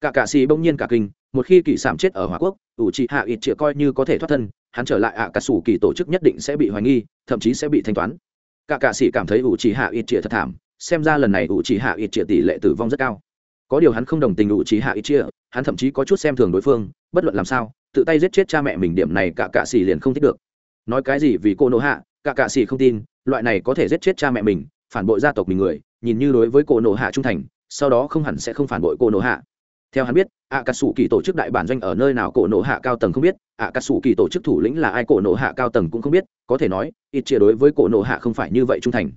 A: Cả cả xì bỗng nhiên cả kinh, một khi kỳ sảm chết ở hòa quốc, ủ trị hạ ít chĩa coi như có thể thoát thân, hắn trở lại ạ cà sủ kỳ tổ chức nhất định sẽ bị hoài nghi, thậm chí sẽ bị thanh toán. Cả cà sĩ cảm thấy ủ chỉ hạ ít chĩa thật thảm, xem ra lần này ủ chỉ hạ ít chĩa tỷ lệ tử vong rất cao có điều hắn không đồng tình đủ trí hạ ít chia, hắn thậm chí có chút xem thường đối phương, bất luận làm sao, tự tay giết chết cha mẹ mình điểm này cả cạ sĩ liền không thích được. Nói cái gì vì cô nộ hạ, cả cạ sĩ không tin, loại này có thể giết chết cha mẹ mình, phản bội gia tộc mình người, nhìn như đối với cô nộ hạ trung thành, sau đó không hẳn sẽ không phản bội cô nộ hạ. Theo hắn biết ạ cà sủ kỳ tổ chức đại bản doanh ở nơi nào cổ nộ hạ cao tầng không biết ạ cà sủ kỳ tổ chức thủ lĩnh là ai cổ nộ hạ cao tầng cũng không biết, có thể nói, ít chia đối với cổ nộ hạ không phải như vậy trung thành.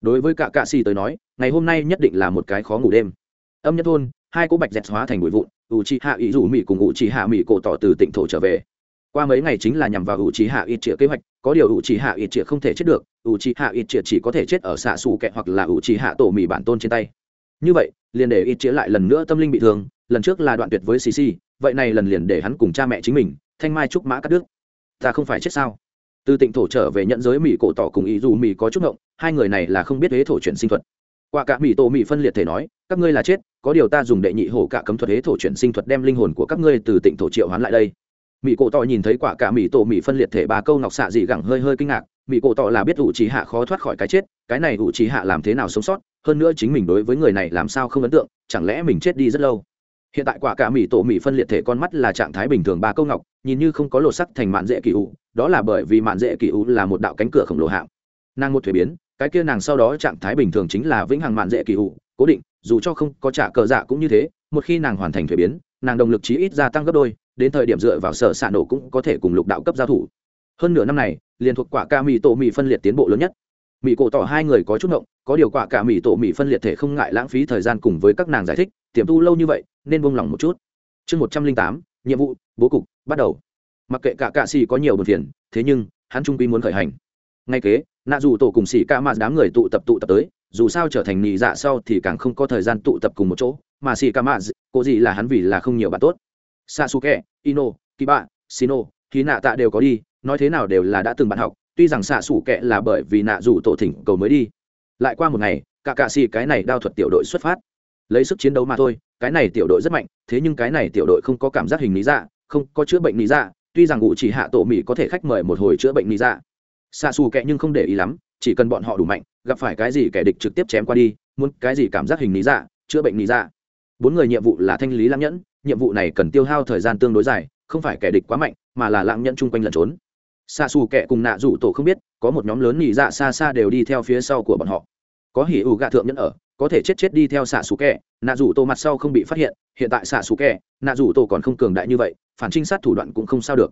A: Đối với cả cạ xì tới nói, ngày hôm nay nhất định là một cái khó ngủ đêm âm nhất thôn, hai cỗ bạch dẹt hóa thành bụi vụn ủ trì hạ ý rủ mỹ cùng ủ trì hạ mỹ cổ tỏ từ tỉnh thổ trở về. Qua mấy ngày chính là nhằm vào ủ trì hạ ít chĩa kế hoạch, có điều ủ trì hạ ít chĩa không thể chết được ủ trì hạ ít chĩa chỉ có thể chết ở xạ xù kẹ hoặc là ủ trì hạ tổ mỹ bản tôn trên tay. Như vậy, liền để ít chĩa lại lần nữa tâm linh bị thương, lần trước là đoạn tuyệt với xì xì vậy này lần liền để hắn cùng cha mẹ chính mình, thanh mai trúc mã cắt đứt. Ta không phải chết sao? Từ tịnh thổ trở về nhận giới mỹ cổ tỏ cùng ý dù mỹ có chút ngộng, hai người này là không biết huế thổ chuyển sinh thuật. Qua cả mỹ tổ mỹ phân liệt thể nói, các ngươi là chết có điều ta dùng đệ nhị hổ cả cấm thuật hế thổ chuyển sinh thuật đem linh hồn của các ngươi từ tịnh thổ triệu hoán lại đây. Mỹ cổ tỏ nhìn thấy quả cả mỹ tổ mỹ phân liệt thể ba câu ngọc xạ dị gẳng hơi hơi kinh ngạc mỹ cổ tỏ là biết ủ trí hạ khó thoát khỏi cái chết, cái này ủ trí hạ làm thế nào sống sót, hơn nữa chính mình đối với người này làm sao không ấn tượng, chẳng lẽ mình chết đi rất lâu? Hiện tại quả cả mỹ tổ mỹ phân liệt thể con mắt là trạng thái bình thường ba câu ngọc, nhìn như không có lột sắc thành mạn dễ kỳ ủ đó là bởi vì mạn dễ kỳ ủ là một đạo cánh cửa khổng lồ hạng. Nàng một thuế biến cái kia nàng sau đó trạng thái bình thường chính là vĩnh hằng mạn dễ kỳ hụ, cố định, dù cho không có trả cờ dạ cũng như thế, một khi nàng hoàn thành thuế biến, nàng động lực chí ít gia tăng gấp đôi, đến thời điểm dựa vào sở xạ nổ cũng có thể cùng lục đạo cấp giao thủ. Hơn nửa năm này liền thuộc quả ca mì tổ mì phân liệt tiến bộ lớn nhất. Mỹ cổ tỏ hai người có chút ngộng, có điều quả cả mỹ tổ mỹ phân liệt thể không ngại lãng phí thời gian cùng với các nàng giải thích, tiềm tu lâu như vậy, nên buông lỏng một chút. Chương một trăm linh tám, nhiệm vụ, bố cục, bắt đầu. Mặc kệ cả cạ xì có nhiều bờ phiền, thế nhưng, hắn trung quy muốn khởi hành. Ngay kế nạ dù tổ cùng xì ca mà đám người tụ tập tụ tập tới, dù sao trở thành nị dạ sau thì càng không có thời gian tụ tập cùng một chỗ, mà xì ca mà cô gì là hắn vì là không nhiều bạn tốt. Sasuke, ino, kiba sino khi nạ tạ đều có đi, nói thế nào đều là đã từng bạn học, tuy rằng xạ sủ kệ là bởi vì nạ dù tổ thỉnh cầu mới đi. Lại qua một ngày cả cạ xì cái này đao thuật tiểu đội xuất phát. Lấy sức chiến đấu mà thôi, cái này tiểu đội rất mạnh, thế nhưng cái này tiểu đội không có cảm giác hình lý dạ không có chữa bệnh lý dạ tuy rằng ngụ chỉ hạ tổ mỹ có thể khách mời một hồi chữa bệnh lý dạ xạ xù kệ nhưng không để ý lắm chỉ cần bọn họ đủ mạnh gặp phải cái gì kẻ địch trực tiếp chém qua đi muốn cái gì cảm giác hình lý dạ chữa bệnh lý dạ. Bốn người nhiệm vụ là thanh lý lãng nhẫn nhiệm vụ này cần tiêu hao thời gian tương đối dài không phải kẻ địch quá mạnh mà là lãng nhẫn chung quanh lẩn trốn. Xa xù kệ cùng nạ rủ tổ không biết có một nhóm lớn nhị dạ xa xa đều đi theo phía sau của bọn họ. Có hỉ ủ gạ thượng nhẫn ở có thể chết chết đi theo xạ xù kệ, nạ rủ tổ mặt sau không bị phát hiện hiện tại xạ xù kệ, nạ rủ tổ còn không cường đại như vậy phản trinh sát thủ đoạn cũng không sao được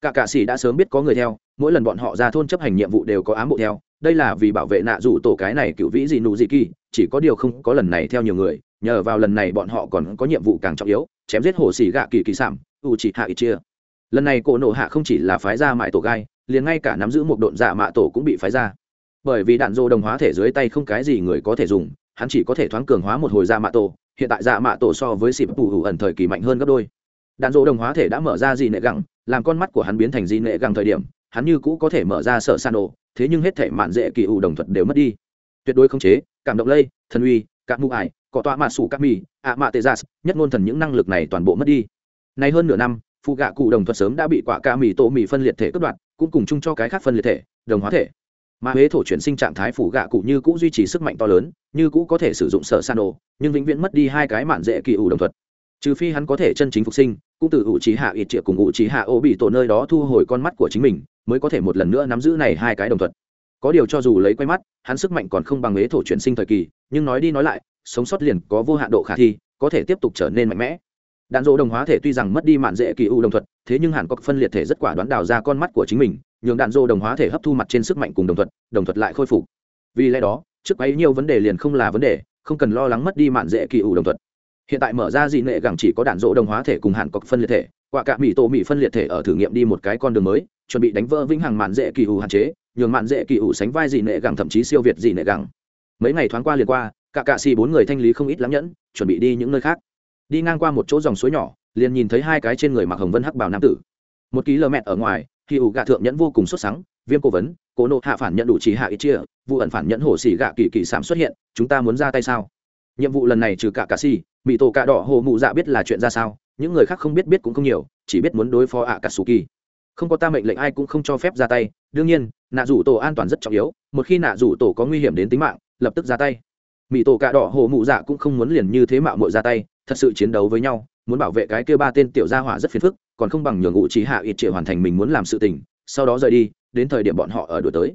A: cả cạ sĩ đã sớm biết có người theo, mỗi lần bọn họ ra thôn chấp hành nhiệm vụ đều có ám bộ theo. Đây là vì bảo vệ nạ rủ tổ cái này cựu vĩ gì nụ gì kỳ, chỉ có điều không có lần này theo nhiều người, nhờ vào lần này bọn họ còn có nhiệm vụ càng trọng yếu, chém giết hồ xỉ gạ kỳ kỳ sảm u chỉ hạ ít chia. Lần này cổ nộ hạ không chỉ là phái ra mại tổ gai, liền ngay cả nắm giữ một độn dạ mạ tổ cũng bị phái ra. Bởi vì đạn dô đồng hóa thể dưới tay không cái gì người có thể dùng, hắn chỉ có thể thoáng cường hóa một hồi dạ mạ tổ, hiện tại dạ mạ tổ so với xịp phụ ẩn thời kỳ mạnh hơn gấp đôi. Đạn dô đồng hóa thể đã mở ra gì nệ gẳng làm con mắt của hắn biến thành di nệ găng thời điểm hắn như cũ có thể mở ra sợ san đồ thế nhưng hết thể mạn dễ kỳ ủ đồng thuật đều mất đi. Tuyệt đối không chế cảm động lây thần uy các mụ ải cọ tọa mạ sủ các mì ạ mạ tê gia nhất ngôn thần những năng lực này toàn bộ mất đi. Nay hơn nửa năm phụ gạ cụ đồng thuật sớm đã bị quả ca mì tổ mì phân liệt thể cướp đoạt cũng cùng chung cho cái khác phân liệt thể đồng hóa thể. Mà huế thổ chuyển sinh trạng thái phủ gạ cụ như cũ duy trì sức mạnh to lớn như cũ có thể sử dụng sở san đồ, nhưng vĩnh viễn mất đi hai cái mạn dễ kỳ ủ đồng thuật trừ phi hắn có thể chân chính phục sinh, cũng từ ủ trí hạ ít triệu cùng ủ trí hạ ô bị tổ nơi đó thu hồi con mắt của chính mình, mới có thể một lần nữa nắm giữ này hai cái đồng thuận. có điều cho dù lấy quay mắt, hắn sức mạnh còn không bằng ế thổ chuyển sinh thời kỳ, nhưng nói đi nói lại, sống sót liền có vô hạn độ khả thi, có thể tiếp tục trở nên mạnh mẽ. Đạn dỗ đồng hóa thể tuy rằng mất đi mạn dễ kỳ u đồng thuật thế nhưng hàn có phân liệt thể rất quả đoán đào ra con mắt của chính mình, nhường đạn dỗ đồng hóa thể hấp thu mặt trên sức mạnh cùng đồng thuật đồng thuật lại khôi phục. Vì lẽ đó, trước ấy nhiều vấn đề liền không là vấn đề, không cần lo lắng mất đi mạn dễ kỳ u đồng thuật hiện tại mở ra dị nệ gẳng chỉ có đạn dỗ đồng hóa thể cùng hạn cọc phân liệt thể, quả cả mỹ tổ mỹ phân liệt thể ở thử nghiệm đi một cái con đường mới, chuẩn bị đánh vỡ vĩnh hằng mạn dễ kỳ ủ hạn chế, nhường mạn dễ kỳ ủ sánh vai dị nệ gẳng thậm chí siêu việt dị nệ gẳng. Mấy ngày thoáng qua liền qua, cả cạ xì bốn người thanh lý không ít lắm nhẫn, chuẩn bị đi những nơi khác. Đi ngang qua một chỗ dòng suối nhỏ, liền nhìn thấy hai cái trên người mặc hồng vân hắc bào nam tử. Một ký lơ mẹt ở ngoài khi ủ gạ thượng nhẫn vô cùng xuất sắc viêm cố vấn cố nộ hạ phản nhận đủ trí hạ ít chia, vụ ẩn phản nhận hổ xỉ gạ kỳ kỳ sảm xuất hiện, chúng ta muốn ra tay sao? Nhiệm vụ lần này trừ cả cà si mỹ tổ cà đỏ hồ mụ dạ biết là chuyện ra sao, những người khác không biết biết cũng không nhiều, chỉ biết muốn đối phó ạ cà sù kỳ không có ta mệnh lệnh ai cũng không cho phép ra tay, đương nhiên, nạ rủ tổ an toàn rất trọng yếu, một khi nạ rủ tổ có nguy hiểm đến tính mạng, lập tức ra tay. Mỹ tổ cà đỏ hồ mụ dạ cũng không muốn liền như thế mạo mội ra tay, thật sự chiến đấu với nhau, muốn bảo vệ cái kia ba tên tiểu gia hỏa rất phiền phức, còn không bằng nhường ngụ trí hạ ít triệu hoàn thành mình muốn làm sự tình, sau đó rời đi, đến thời điểm bọn họ ở đuổi tới.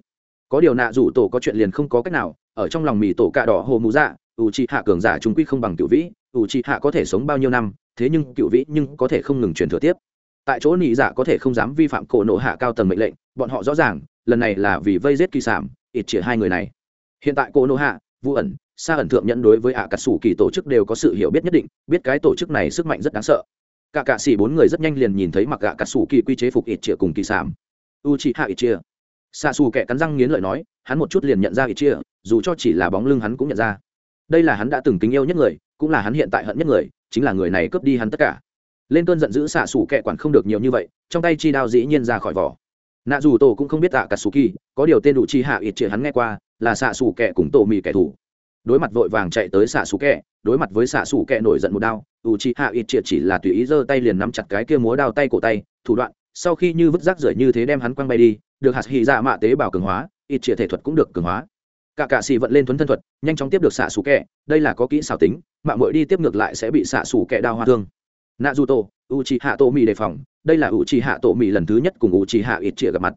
A: Có điều nạ rủ tổ có chuyện liền không có cách nào, ở trong lòng mỹ tổ cạ đỏ hồ mụ dạ ủ trí hạ cường giả trung quy không bằng cựu vĩ ủ trí hạ có thể sống bao nhiêu năm, thế nhưng cựu vĩ nhưng có thể không ngừng truyền thừa tiếp. Tại chỗ nị giả có thể không dám vi phạm cổ nộ hạ cao tầng mệnh lệnh, bọn họ rõ ràng, lần này là vì vây giết kỳ sản ít chia hai người này. Hiện tại cổ nộ hạ vũ ẩn xa ẩn thượng nhận đối với ạ cà sủ kỳ tổ chức đều có sự hiểu biết nhất định, biết cái tổ chức này sức mạnh rất đáng sợ. Cả cạ xỉ bốn người rất nhanh liền nhìn thấy mặc gạ cà sủ kỳ quy chế phục ít chĩa cùng kỳ sảm u chị hạ ít chia xa xù kẻ cắn răng nghiến lợi nói, hắn một chút liền nhận ra ít chia dù cho chỉ là bóng lưng hắn cũng nhận ra đây là hắn đã từng kính yêu nhất người cũng là hắn hiện tại hận nhất người chính là người này cướp đi hắn tất cả. Lên cơn giận dữ xạ xù kẻ quản không được nhiều như vậy trong tay chi đao dĩ nhiên ra khỏi vỏ. Nạ dù tổ cũng không biết tạ cả xù kỳ có điều tên đủ chi hạ ít chia hắn nghe qua là xạ xù kẹ cùng tổ mì kẻ thù đối mặt vội vàng chạy tới xạ xù kẹ, đối mặt với xạ xù kẹ nổi giận một đao ủ chi hạ ít chia chỉ là tùy ý giơ tay liền nắm chặt cái kia múa đao tay cổ tay thủ đoạn sau khi như vứt rác rưởi như thế đem hắn quăng bay đi được hạt hy dạ mạ tế bào cường hóa ít chia thể thuật cũng được cường hóa cả cạ xì vận lên thuấn thân thuật, nhanh chóng tiếp được xạ xù kẹ đây là có kỹ xảo tính, mạng mội đi tiếp ngược lại sẽ bị xạ xù kẹ đao hoa thương. Nạ dù tổ u trì hạ tổ mỹ đề phòng, đây là u trì hạ tổ mỹ lần thứ nhất cùng u trì hạ ít chia gặp mặt.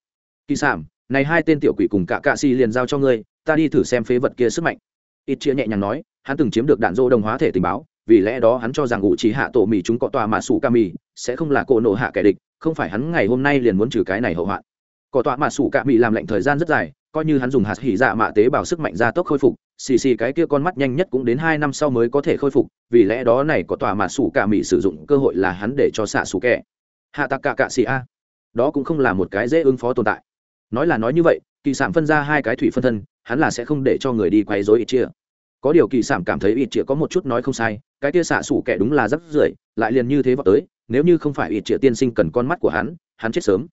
A: Kỳ sản này hai tên tiểu quỷ cùng cả cạ xì liền giao cho ngươi, ta đi thử xem phế vật kia sức mạnh. Ít chia nhẹ nhàng nói, hắn từng chiếm được đạn dô đồng hóa thể tình báo, vì lẽ đó hắn cho rằng u trì hạ tổ mỹ chúng có tòa mạ sủ ca mì sẽ không là cỗ nộ hạ kẻ địch, không phải hắn ngày hôm nay liền muốn trừ cái này hậu hoạn cỏ tọa mạ sủ cạ bị làm lệnh thời gian rất dài, coi như hắn dùng hạt hỉ dạ mạ tế bào sức mạnh gia tốc khôi phục, xì xì cái kia con mắt nhanh nhất cũng đến hai năm sau mới có thể khôi phục, vì lẽ đó này có tòa mạ sủ cạ mỹ sử dụng cơ hội là hắn để cho xạ sủ kẻ. Hạ tạc cạ cạ xì a. Đó cũng không là một cái dễ ứng phó tồn tại. Nói là nói như vậy, kỳ sản phân ra hai cái thủy phân thân, hắn là sẽ không để cho người đi quay dối ít chia có điều kỳ sản cảm thấy ít chia có một chút nói không sai, cái kia xạ sủ kẻ đúng là rất rưởi, lại liền như thế vào tới, nếu như không phải ít chia tiên sinh cần con mắt của hắn hắn chết sớm.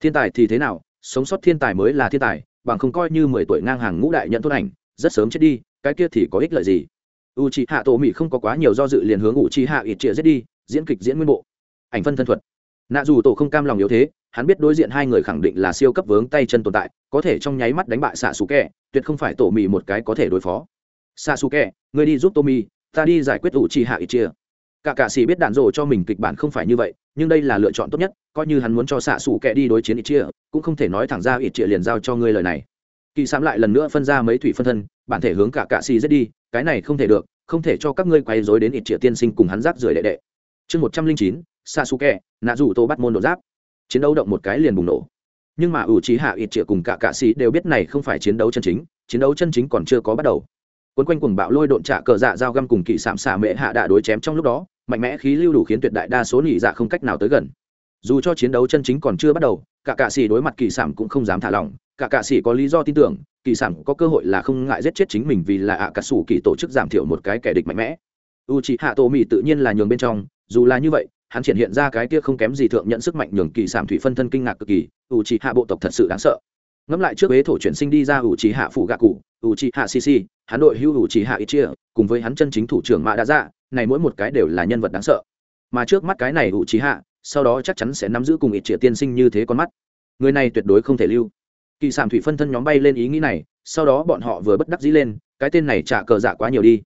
A: Thiên tài thì thế nào sống sót thiên tài mới là thiên tài, bằng không coi như mười tuổi ngang hàng ngũ đại nhận thôn ảnh, rất sớm chết đi, cái kia thì có ích lợi gì? U c h i hạ tổ mỹ không có quá nhiều do dự liền hướng u c h i hạ ít trịa giết đi, diễn kịch diễn nguyên bộ. Ảnh phân thân thuật. Nạ dù tổ không cam lòng yếu thế, hắn biết đối diện hai người khẳng định là siêu cấp vướng tay chân tồn tại, có thể trong nháy mắt đánh bại xạ xù kẹ tuyệt không phải tổ mì một cái có thể đối phó. Xạ xù kẹ người đi giúp tô mì ta đi giải quyết u c h i hạ ít chia cả cạ sĩ biết đạn rồ cho mình kịch bản không phải như vậy, nhưng đây là lựa chọn tốt nhất, coi như hắn muốn cho xạ xù kẹ đi đối chiến ít chia, cũng không thể nói thẳng ra ít chia liền giao cho ngươi lời này. Kỳ sám lại lần nữa phân ra mấy thủy phân thân, bản thể hướng cả cạ sĩ giết đi, cái này không thể được, không thể cho các ngươi quay dối đến ít chia tiên sinh cùng hắn giáp rời đệ đệ. Chương một trăm linh chín, xạ xù kẹ nạ rủ tô bắt môn đột giáp. Chiến đấu động một cái liền bùng nổ. Nhưng mà ủ trí hạ ít chia cùng cả cạ sĩ đều biết này không phải chiến đấu chân chính, chiến đấu chân chính còn chưa có bắt đầu. Quấn quanh cuồng bạo lôi độn trả cờ dạ dao găm cùng kỳ sạm xạ mệ hạ đạ đối chém trong lúc đó mạnh mẽ khí lưu đủ khiến tuyệt đại đa số nhị dạ không cách nào tới gần. Dù cho chiến đấu chân chính còn chưa bắt đầu, cả cạ sĩ đối mặt kỳ sản cũng không dám thả lỏng. Cả cạ sĩ có lý do tin tưởng, kỳ sản có cơ hội là không ngại giết chết chính mình vì là ạ cà sủ kỳ tổ chức giảm thiểu một cái kẻ địch mạnh mẽ. U c hạ tổ mỹ tự nhiên là nhường bên trong, dù là như vậy, hắn triển hiện ra cái kia không kém gì thượng nhận sức mạnh nhường kỳ sản thủy phân thân kinh ngạc cực kỳ. U c hạ bộ tộc thật sự đáng sợ. Ngẫm lại trước bế thổ chuyển sinh đi ra u c hạ phủ gạ cụ u c hạ sisi, hắn đội hưu u c hạ ít chia cùng với hắn chân chính thủ trưởng mạ đã ra này mỗi một cái đều là nhân vật đáng sợ. Mà trước mắt cái này ủ trí hạ sau đó chắc chắn sẽ nắm giữ cùng ít triệt tiên sinh như thế con mắt. Người này tuyệt đối không thể lưu. Kỳ sản thủy phân thân nhóm bay lên ý nghĩ này, sau đó bọn họ vừa bất đắc dĩ lên, cái tên này trả cờ dạ quá nhiều đi.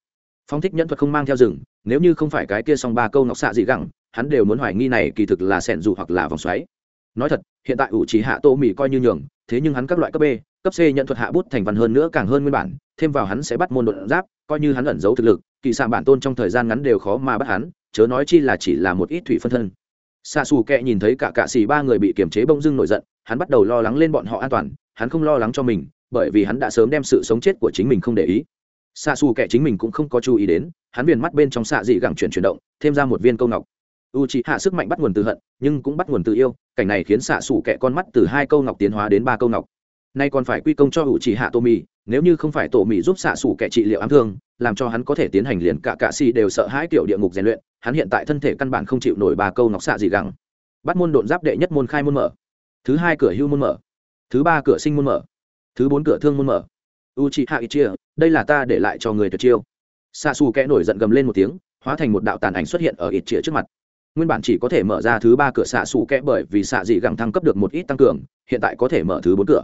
A: Phong thích nhân thuật không mang theo rừng, nếu như không phải cái kia xong ba câu ngọc xạ dị gẳng, hắn đều muốn hoài nghi này kỳ thực là sẹn dù hoặc là vòng xoáy. Nói thật, hiện tại ủ trí hạ tô mỹ coi như nhường, thế nhưng hắn các loại cấp b, cấp c nhận thuật hạ bút thành văn hơn nữa càng hơn nguyên bản, thêm vào hắn sẽ bắt môn đột giáp, coi như hắn ẩn giấu thực lực kỳ xạ bản tôn trong thời gian ngắn đều khó mà bắt hắn, chớ nói chi là chỉ là một ít thủy phân thân. Xa xù kệ nhìn thấy cả cạ xì ba người bị kiềm chế bông dưng nổi giận, hắn bắt đầu lo lắng lên bọn họ an toàn, hắn không lo lắng cho mình, bởi vì hắn đã sớm đem sự sống chết của chính mình không để ý. Xa xù kệ chính mình cũng không có chú ý đến, hắn viền mắt bên trong xạ dị gẳng chuyển chuyển động, thêm ra một viên câu ngọc. U c hạ sức mạnh bắt nguồn từ hận, nhưng cũng bắt nguồn từ yêu, cảnh này khiến xạ xù kệ con mắt từ hai câu ngọc tiến hóa đến ba câu ngọc. Nay còn phải quy công cho u c hạ tô mì nếu như không phải tổ mì giúp xạ xù kệ trị liệu ám thương làm cho hắn có thể tiến hành liền cả cạ xì đều sợ hãi kiểu địa ngục rèn luyện, hắn hiện tại thân thể căn bản không chịu nổi ba câu ngọc xạ gì gắng bắt môn độn giáp đệ nhất môn khai môn mở. Thứ hai cửa hưu môn mở. Thứ ba cửa sinh môn mở. Thứ bốn cửa thương môn mở. U chị hạ ít chia đây là ta để lại cho người tuyệt chiêu. Xa xù kẽ nổi giận gầm lên một tiếng, hóa thành một đạo tàn ảnh xuất hiện ở ít chia trước mặt. Nguyên bản chỉ có thể mở ra thứ ba cửa xạ xù kẽ bởi vì xạ dị gẳng thăng cấp được một ít tăng cường, hiện tại có thể mở thứ bốn cửa.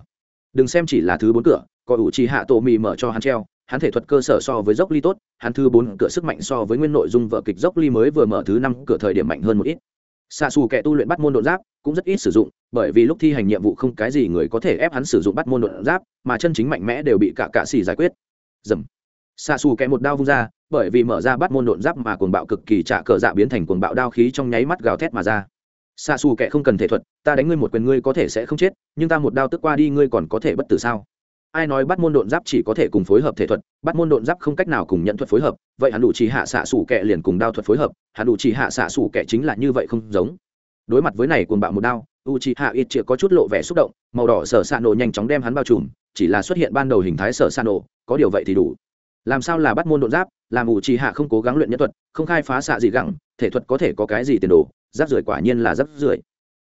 A: Đừng xem chỉ là thứ bốn cửa, có ủ trì hạ tổ mì mở cho hắn treo hắn thể thuật cơ sở so với dốc ly tốt, hắn thứ bốn cửa sức mạnh so với nguyên nội dung vợ kịch dốc ly mới vừa mở thứ năm cửa thời điểm mạnh hơn một ít. Xa xù kẻ tu luyện bắt môn đột giáp cũng rất ít sử dụng, bởi vì lúc thi hành nhiệm vụ không cái gì người có thể ép hắn sử dụng bắt môn đột giáp, mà chân chính mạnh mẽ đều bị cả cạ xì giải quyết. Dầm. Xa xù kẻ một đao vung ra, bởi vì mở ra bắt môn đột giáp mà cuồng bạo cực kỳ trả cờ dạ biến thành cuồng bạo đao khí trong nháy mắt gào thét mà ra. Xa xù kẻ không cần thể thuật, ta đánh ngươi một quyền ngươi có thể sẽ không chết, nhưng ta một đao tức qua đi ngươi còn có thể bất tử sao? Ai nói bắt môn độn giáp chỉ có thể cùng phối hợp thể thuật, bắt môn độn giáp không cách nào cùng nhận thuật phối hợp, vậy hắn đủ chỉ hạ xạ sủ kẹ liền cùng đao thuật phối hợp, hắn đủ chỉ hạ xạ sủ kẹ chính là như vậy không giống. Đối mặt với này cuồng bạo một đao u chỉ hạ ít chĩa có chút lộ vẻ xúc động, màu đỏ sở xạ nổ nhanh chóng đem hắn bao trùm, chỉ là xuất hiện ban đầu hình thái sở xạ nổ, có điều vậy thì đủ. Làm sao là bắt môn độn giáp? Làm u chỉ hạ không cố gắng luyện nhân thuật, không khai phá xạ gì gẳng thể thuật có thể có cái gì tiền đồ? Giáp rưởi quả nhiên là giáp rưởi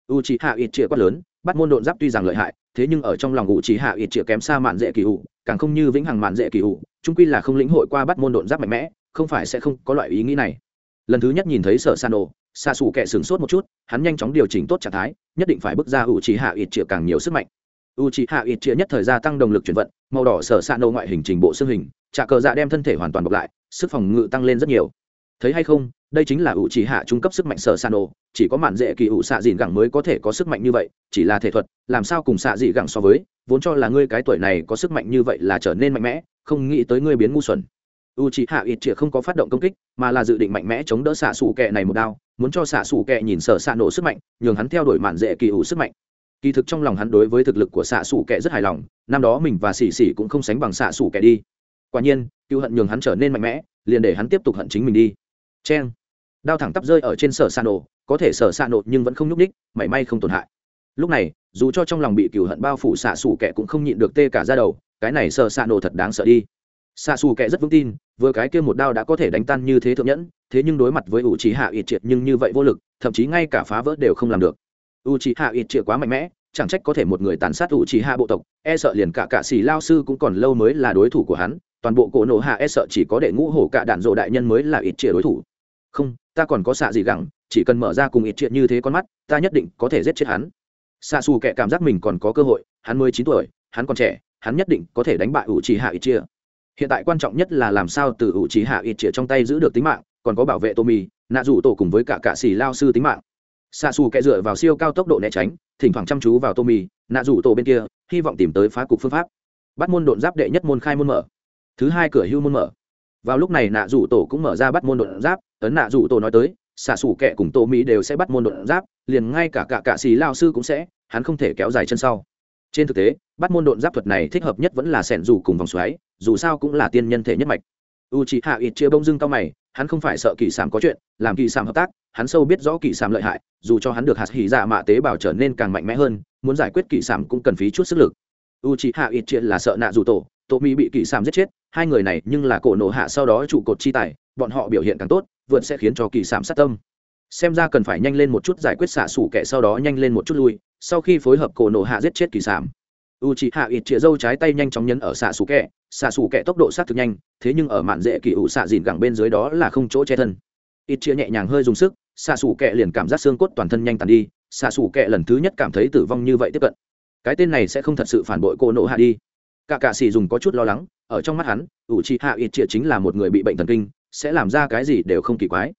A: u chỉ hạ ít chĩa quát lớn bắt môn độn giáp tuy rằng lợi hại, thế nhưng ở trong lòng u chỉ hạ ít chĩa kém xa mạn dễ kỳ hụ càng không như vĩnh hằng mạn dễ kỳ hụ trung quy là không lĩnh hội qua bắt môn độn giáp mạnh mẽ, không phải sẽ không có loại ý nghĩ này. Lần thứ nhất nhìn thấy sở san đồ xa xù kệ sửng sốt một chút, hắn nhanh chóng điều chỉnh tốt trạng thái, nhất định phải bước ra u chỉ hạ ít chĩa càng nhiều sức mạnh. U chỉ hạ ít chĩa nhất thời gia tăng động lực chuyển vận, màu đỏ sở san đồ ngoại hình trình bộ xương hình trả cờ dạ đem thân thể hoàn toàn bọc lại, sức phòng ngự tăng lên rất nhiều thấy hay không, đây chính là ủ chỉ hạ trung cấp sức mạnh sở san đồ chỉ có mạn dễ kỳ ủ xạ dìn gẳng mới có thể có sức mạnh như vậy, chỉ là thể thuật, làm sao cùng xạ dị gẳng so với, vốn cho là ngươi cái tuổi này có sức mạnh như vậy là trở nên mạnh mẽ, không nghĩ tới ngươi biến ngu xuẩn. U chỉ hạ ít chĩa không có phát động công kích, mà là dự định mạnh mẽ chống đỡ xạ xù kẹ này một đao, muốn cho xạ xù kẹ nhìn sở xạ nổ sức mạnh, nhường hắn theo đuổi mạn dễ kỳ ủ sức mạnh. Kỳ thực trong lòng hắn đối với thực lực của xạ xù kẹ rất hài lòng, năm đó mình và xỉ xỉ cũng không sánh bằng xạ xù kẹ đi. Quả nhiên, cựu hận nhường hắn trở nên mạnh mẽ, liền để hắn tiếp tục hận chính mình đi. Chen, đao thẳng tắp rơi ở trên sở xạ nổ có thể sở xạ nổ nhưng vẫn không nhúc ních mảy may không tổn hại. Lúc này dù cho trong lòng bị cựu hận bao phủ xạ xù Kẻ cũng không nhịn được tê cả ra đầu cái này sở xạ nổ thật đáng sợ đi. Xạ xù Kẻ rất vững tin vừa cái kia một đao đã có thể đánh tan như thế thượng nhẫn thế nhưng đối mặt với u trí hạ ít triệt nhưng như vậy vô lực thậm chí ngay cả phá vỡ đều không làm được. U trí hạ ít triệt quá mạnh mẽ chẳng trách có thể một người tàn sát u trí hạ bộ tộc e sợ liền cả Cả xì lao sư cũng còn lâu mới là đối thủ của hắn toàn bộ cổ nổ hạ e sợ chỉ có đệ ngũ hổ Cả đạn dộ đại nhân mới là ít triệt đối thủ không, ta còn có xạ gì gẳng, chỉ cần mở ra cùng ít chuyện như thế con mắt, ta nhất định có thể giết chết hắn. Xạ xù kệ cảm giác mình còn có cơ hội, hắn mới chín tuổi, hắn còn trẻ, hắn nhất định có thể đánh bại ủ trì hạ ít chia hiện tại quan trọng nhất là làm sao từ ủ trì hạ ít chia trong tay giữ được tính mạng, còn có bảo vệ tô mì nạ rủ tổ cùng với cả cạ xì lao sư tính mạng. Xạ xù kệ dựa vào siêu cao tốc độ né tránh, thỉnh thoảng chăm chú vào tô mì nạ rủ tổ bên kia, hy vọng tìm tới phá cục phương pháp. Bắt môn đột giáp đệ nhất môn khai môn mở. Thứ hai cửa hưu môn mở vào lúc này nạ rủ tổ cũng mở ra bắt môn đột giáp, ấn nạ rủ tổ nói tới, xạ sủ kẹ cùng tô mỹ đều sẽ bắt môn đột giáp, liền ngay cả cả cạ xì lao sư cũng sẽ, hắn không thể kéo dài chân sau. Trên thực tế, bắt môn đột giáp thuật này thích hợp nhất vẫn là sẻn rủ cùng vòng xoáy, dù sao cũng là tiên nhân thể nhất mạch. U c hạ ít chia bông dưng cao mày, hắn không phải sợ kỳ sảm có chuyện, làm kỳ sảm hợp tác, hắn sâu biết rõ kỳ sảm lợi hại, dù cho hắn được hạt hỉ dạ mạ tế bào trở nên càng mạnh mẽ hơn, muốn giải quyết kỳ sảm cũng cần phí chút sức lực. U c hạ ít chia là sợ nạ dù tổ tổ mỹ bị kỳ sảm giết chết, hai người này nhưng là cổ nổ hạ sau đó trụ cột chi tài, bọn họ biểu hiện càng tốt, vượt sẽ khiến cho kỳ sảm sát tâm. Xem ra cần phải nhanh lên một chút giải quyết xạ xủ kẻ sau đó nhanh lên một chút lui, sau khi phối hợp cổ nổ hạ giết chết kỳ sảm u c h ị hạ ít chĩa dâu trái tay nhanh chóng nhấn ở xạ xù kẹ xạ xù kẹ tốc độ sát thực nhanh, thế nhưng ở mạn dễ kỳ ủ xạ dìn gẳng bên dưới đó là không chỗ che thân. Ít chĩa nhẹ nhàng hơi dùng sức, xạ xù kẹ liền cảm giác xương cốt toàn thân nhanh tàn đi, xạ xù kẹ lần thứ nhất cảm thấy tử vong như vậy tiếp cận. Cái tên này sẽ không thật sự phản bội cô nộ hạ đi cả cạ xì dùng có chút lo lắng, ở trong mắt hắn u trì hạ ít chĩa chính là một người bị bệnh thần kinh, sẽ làm ra cái gì đều không kỳ quái.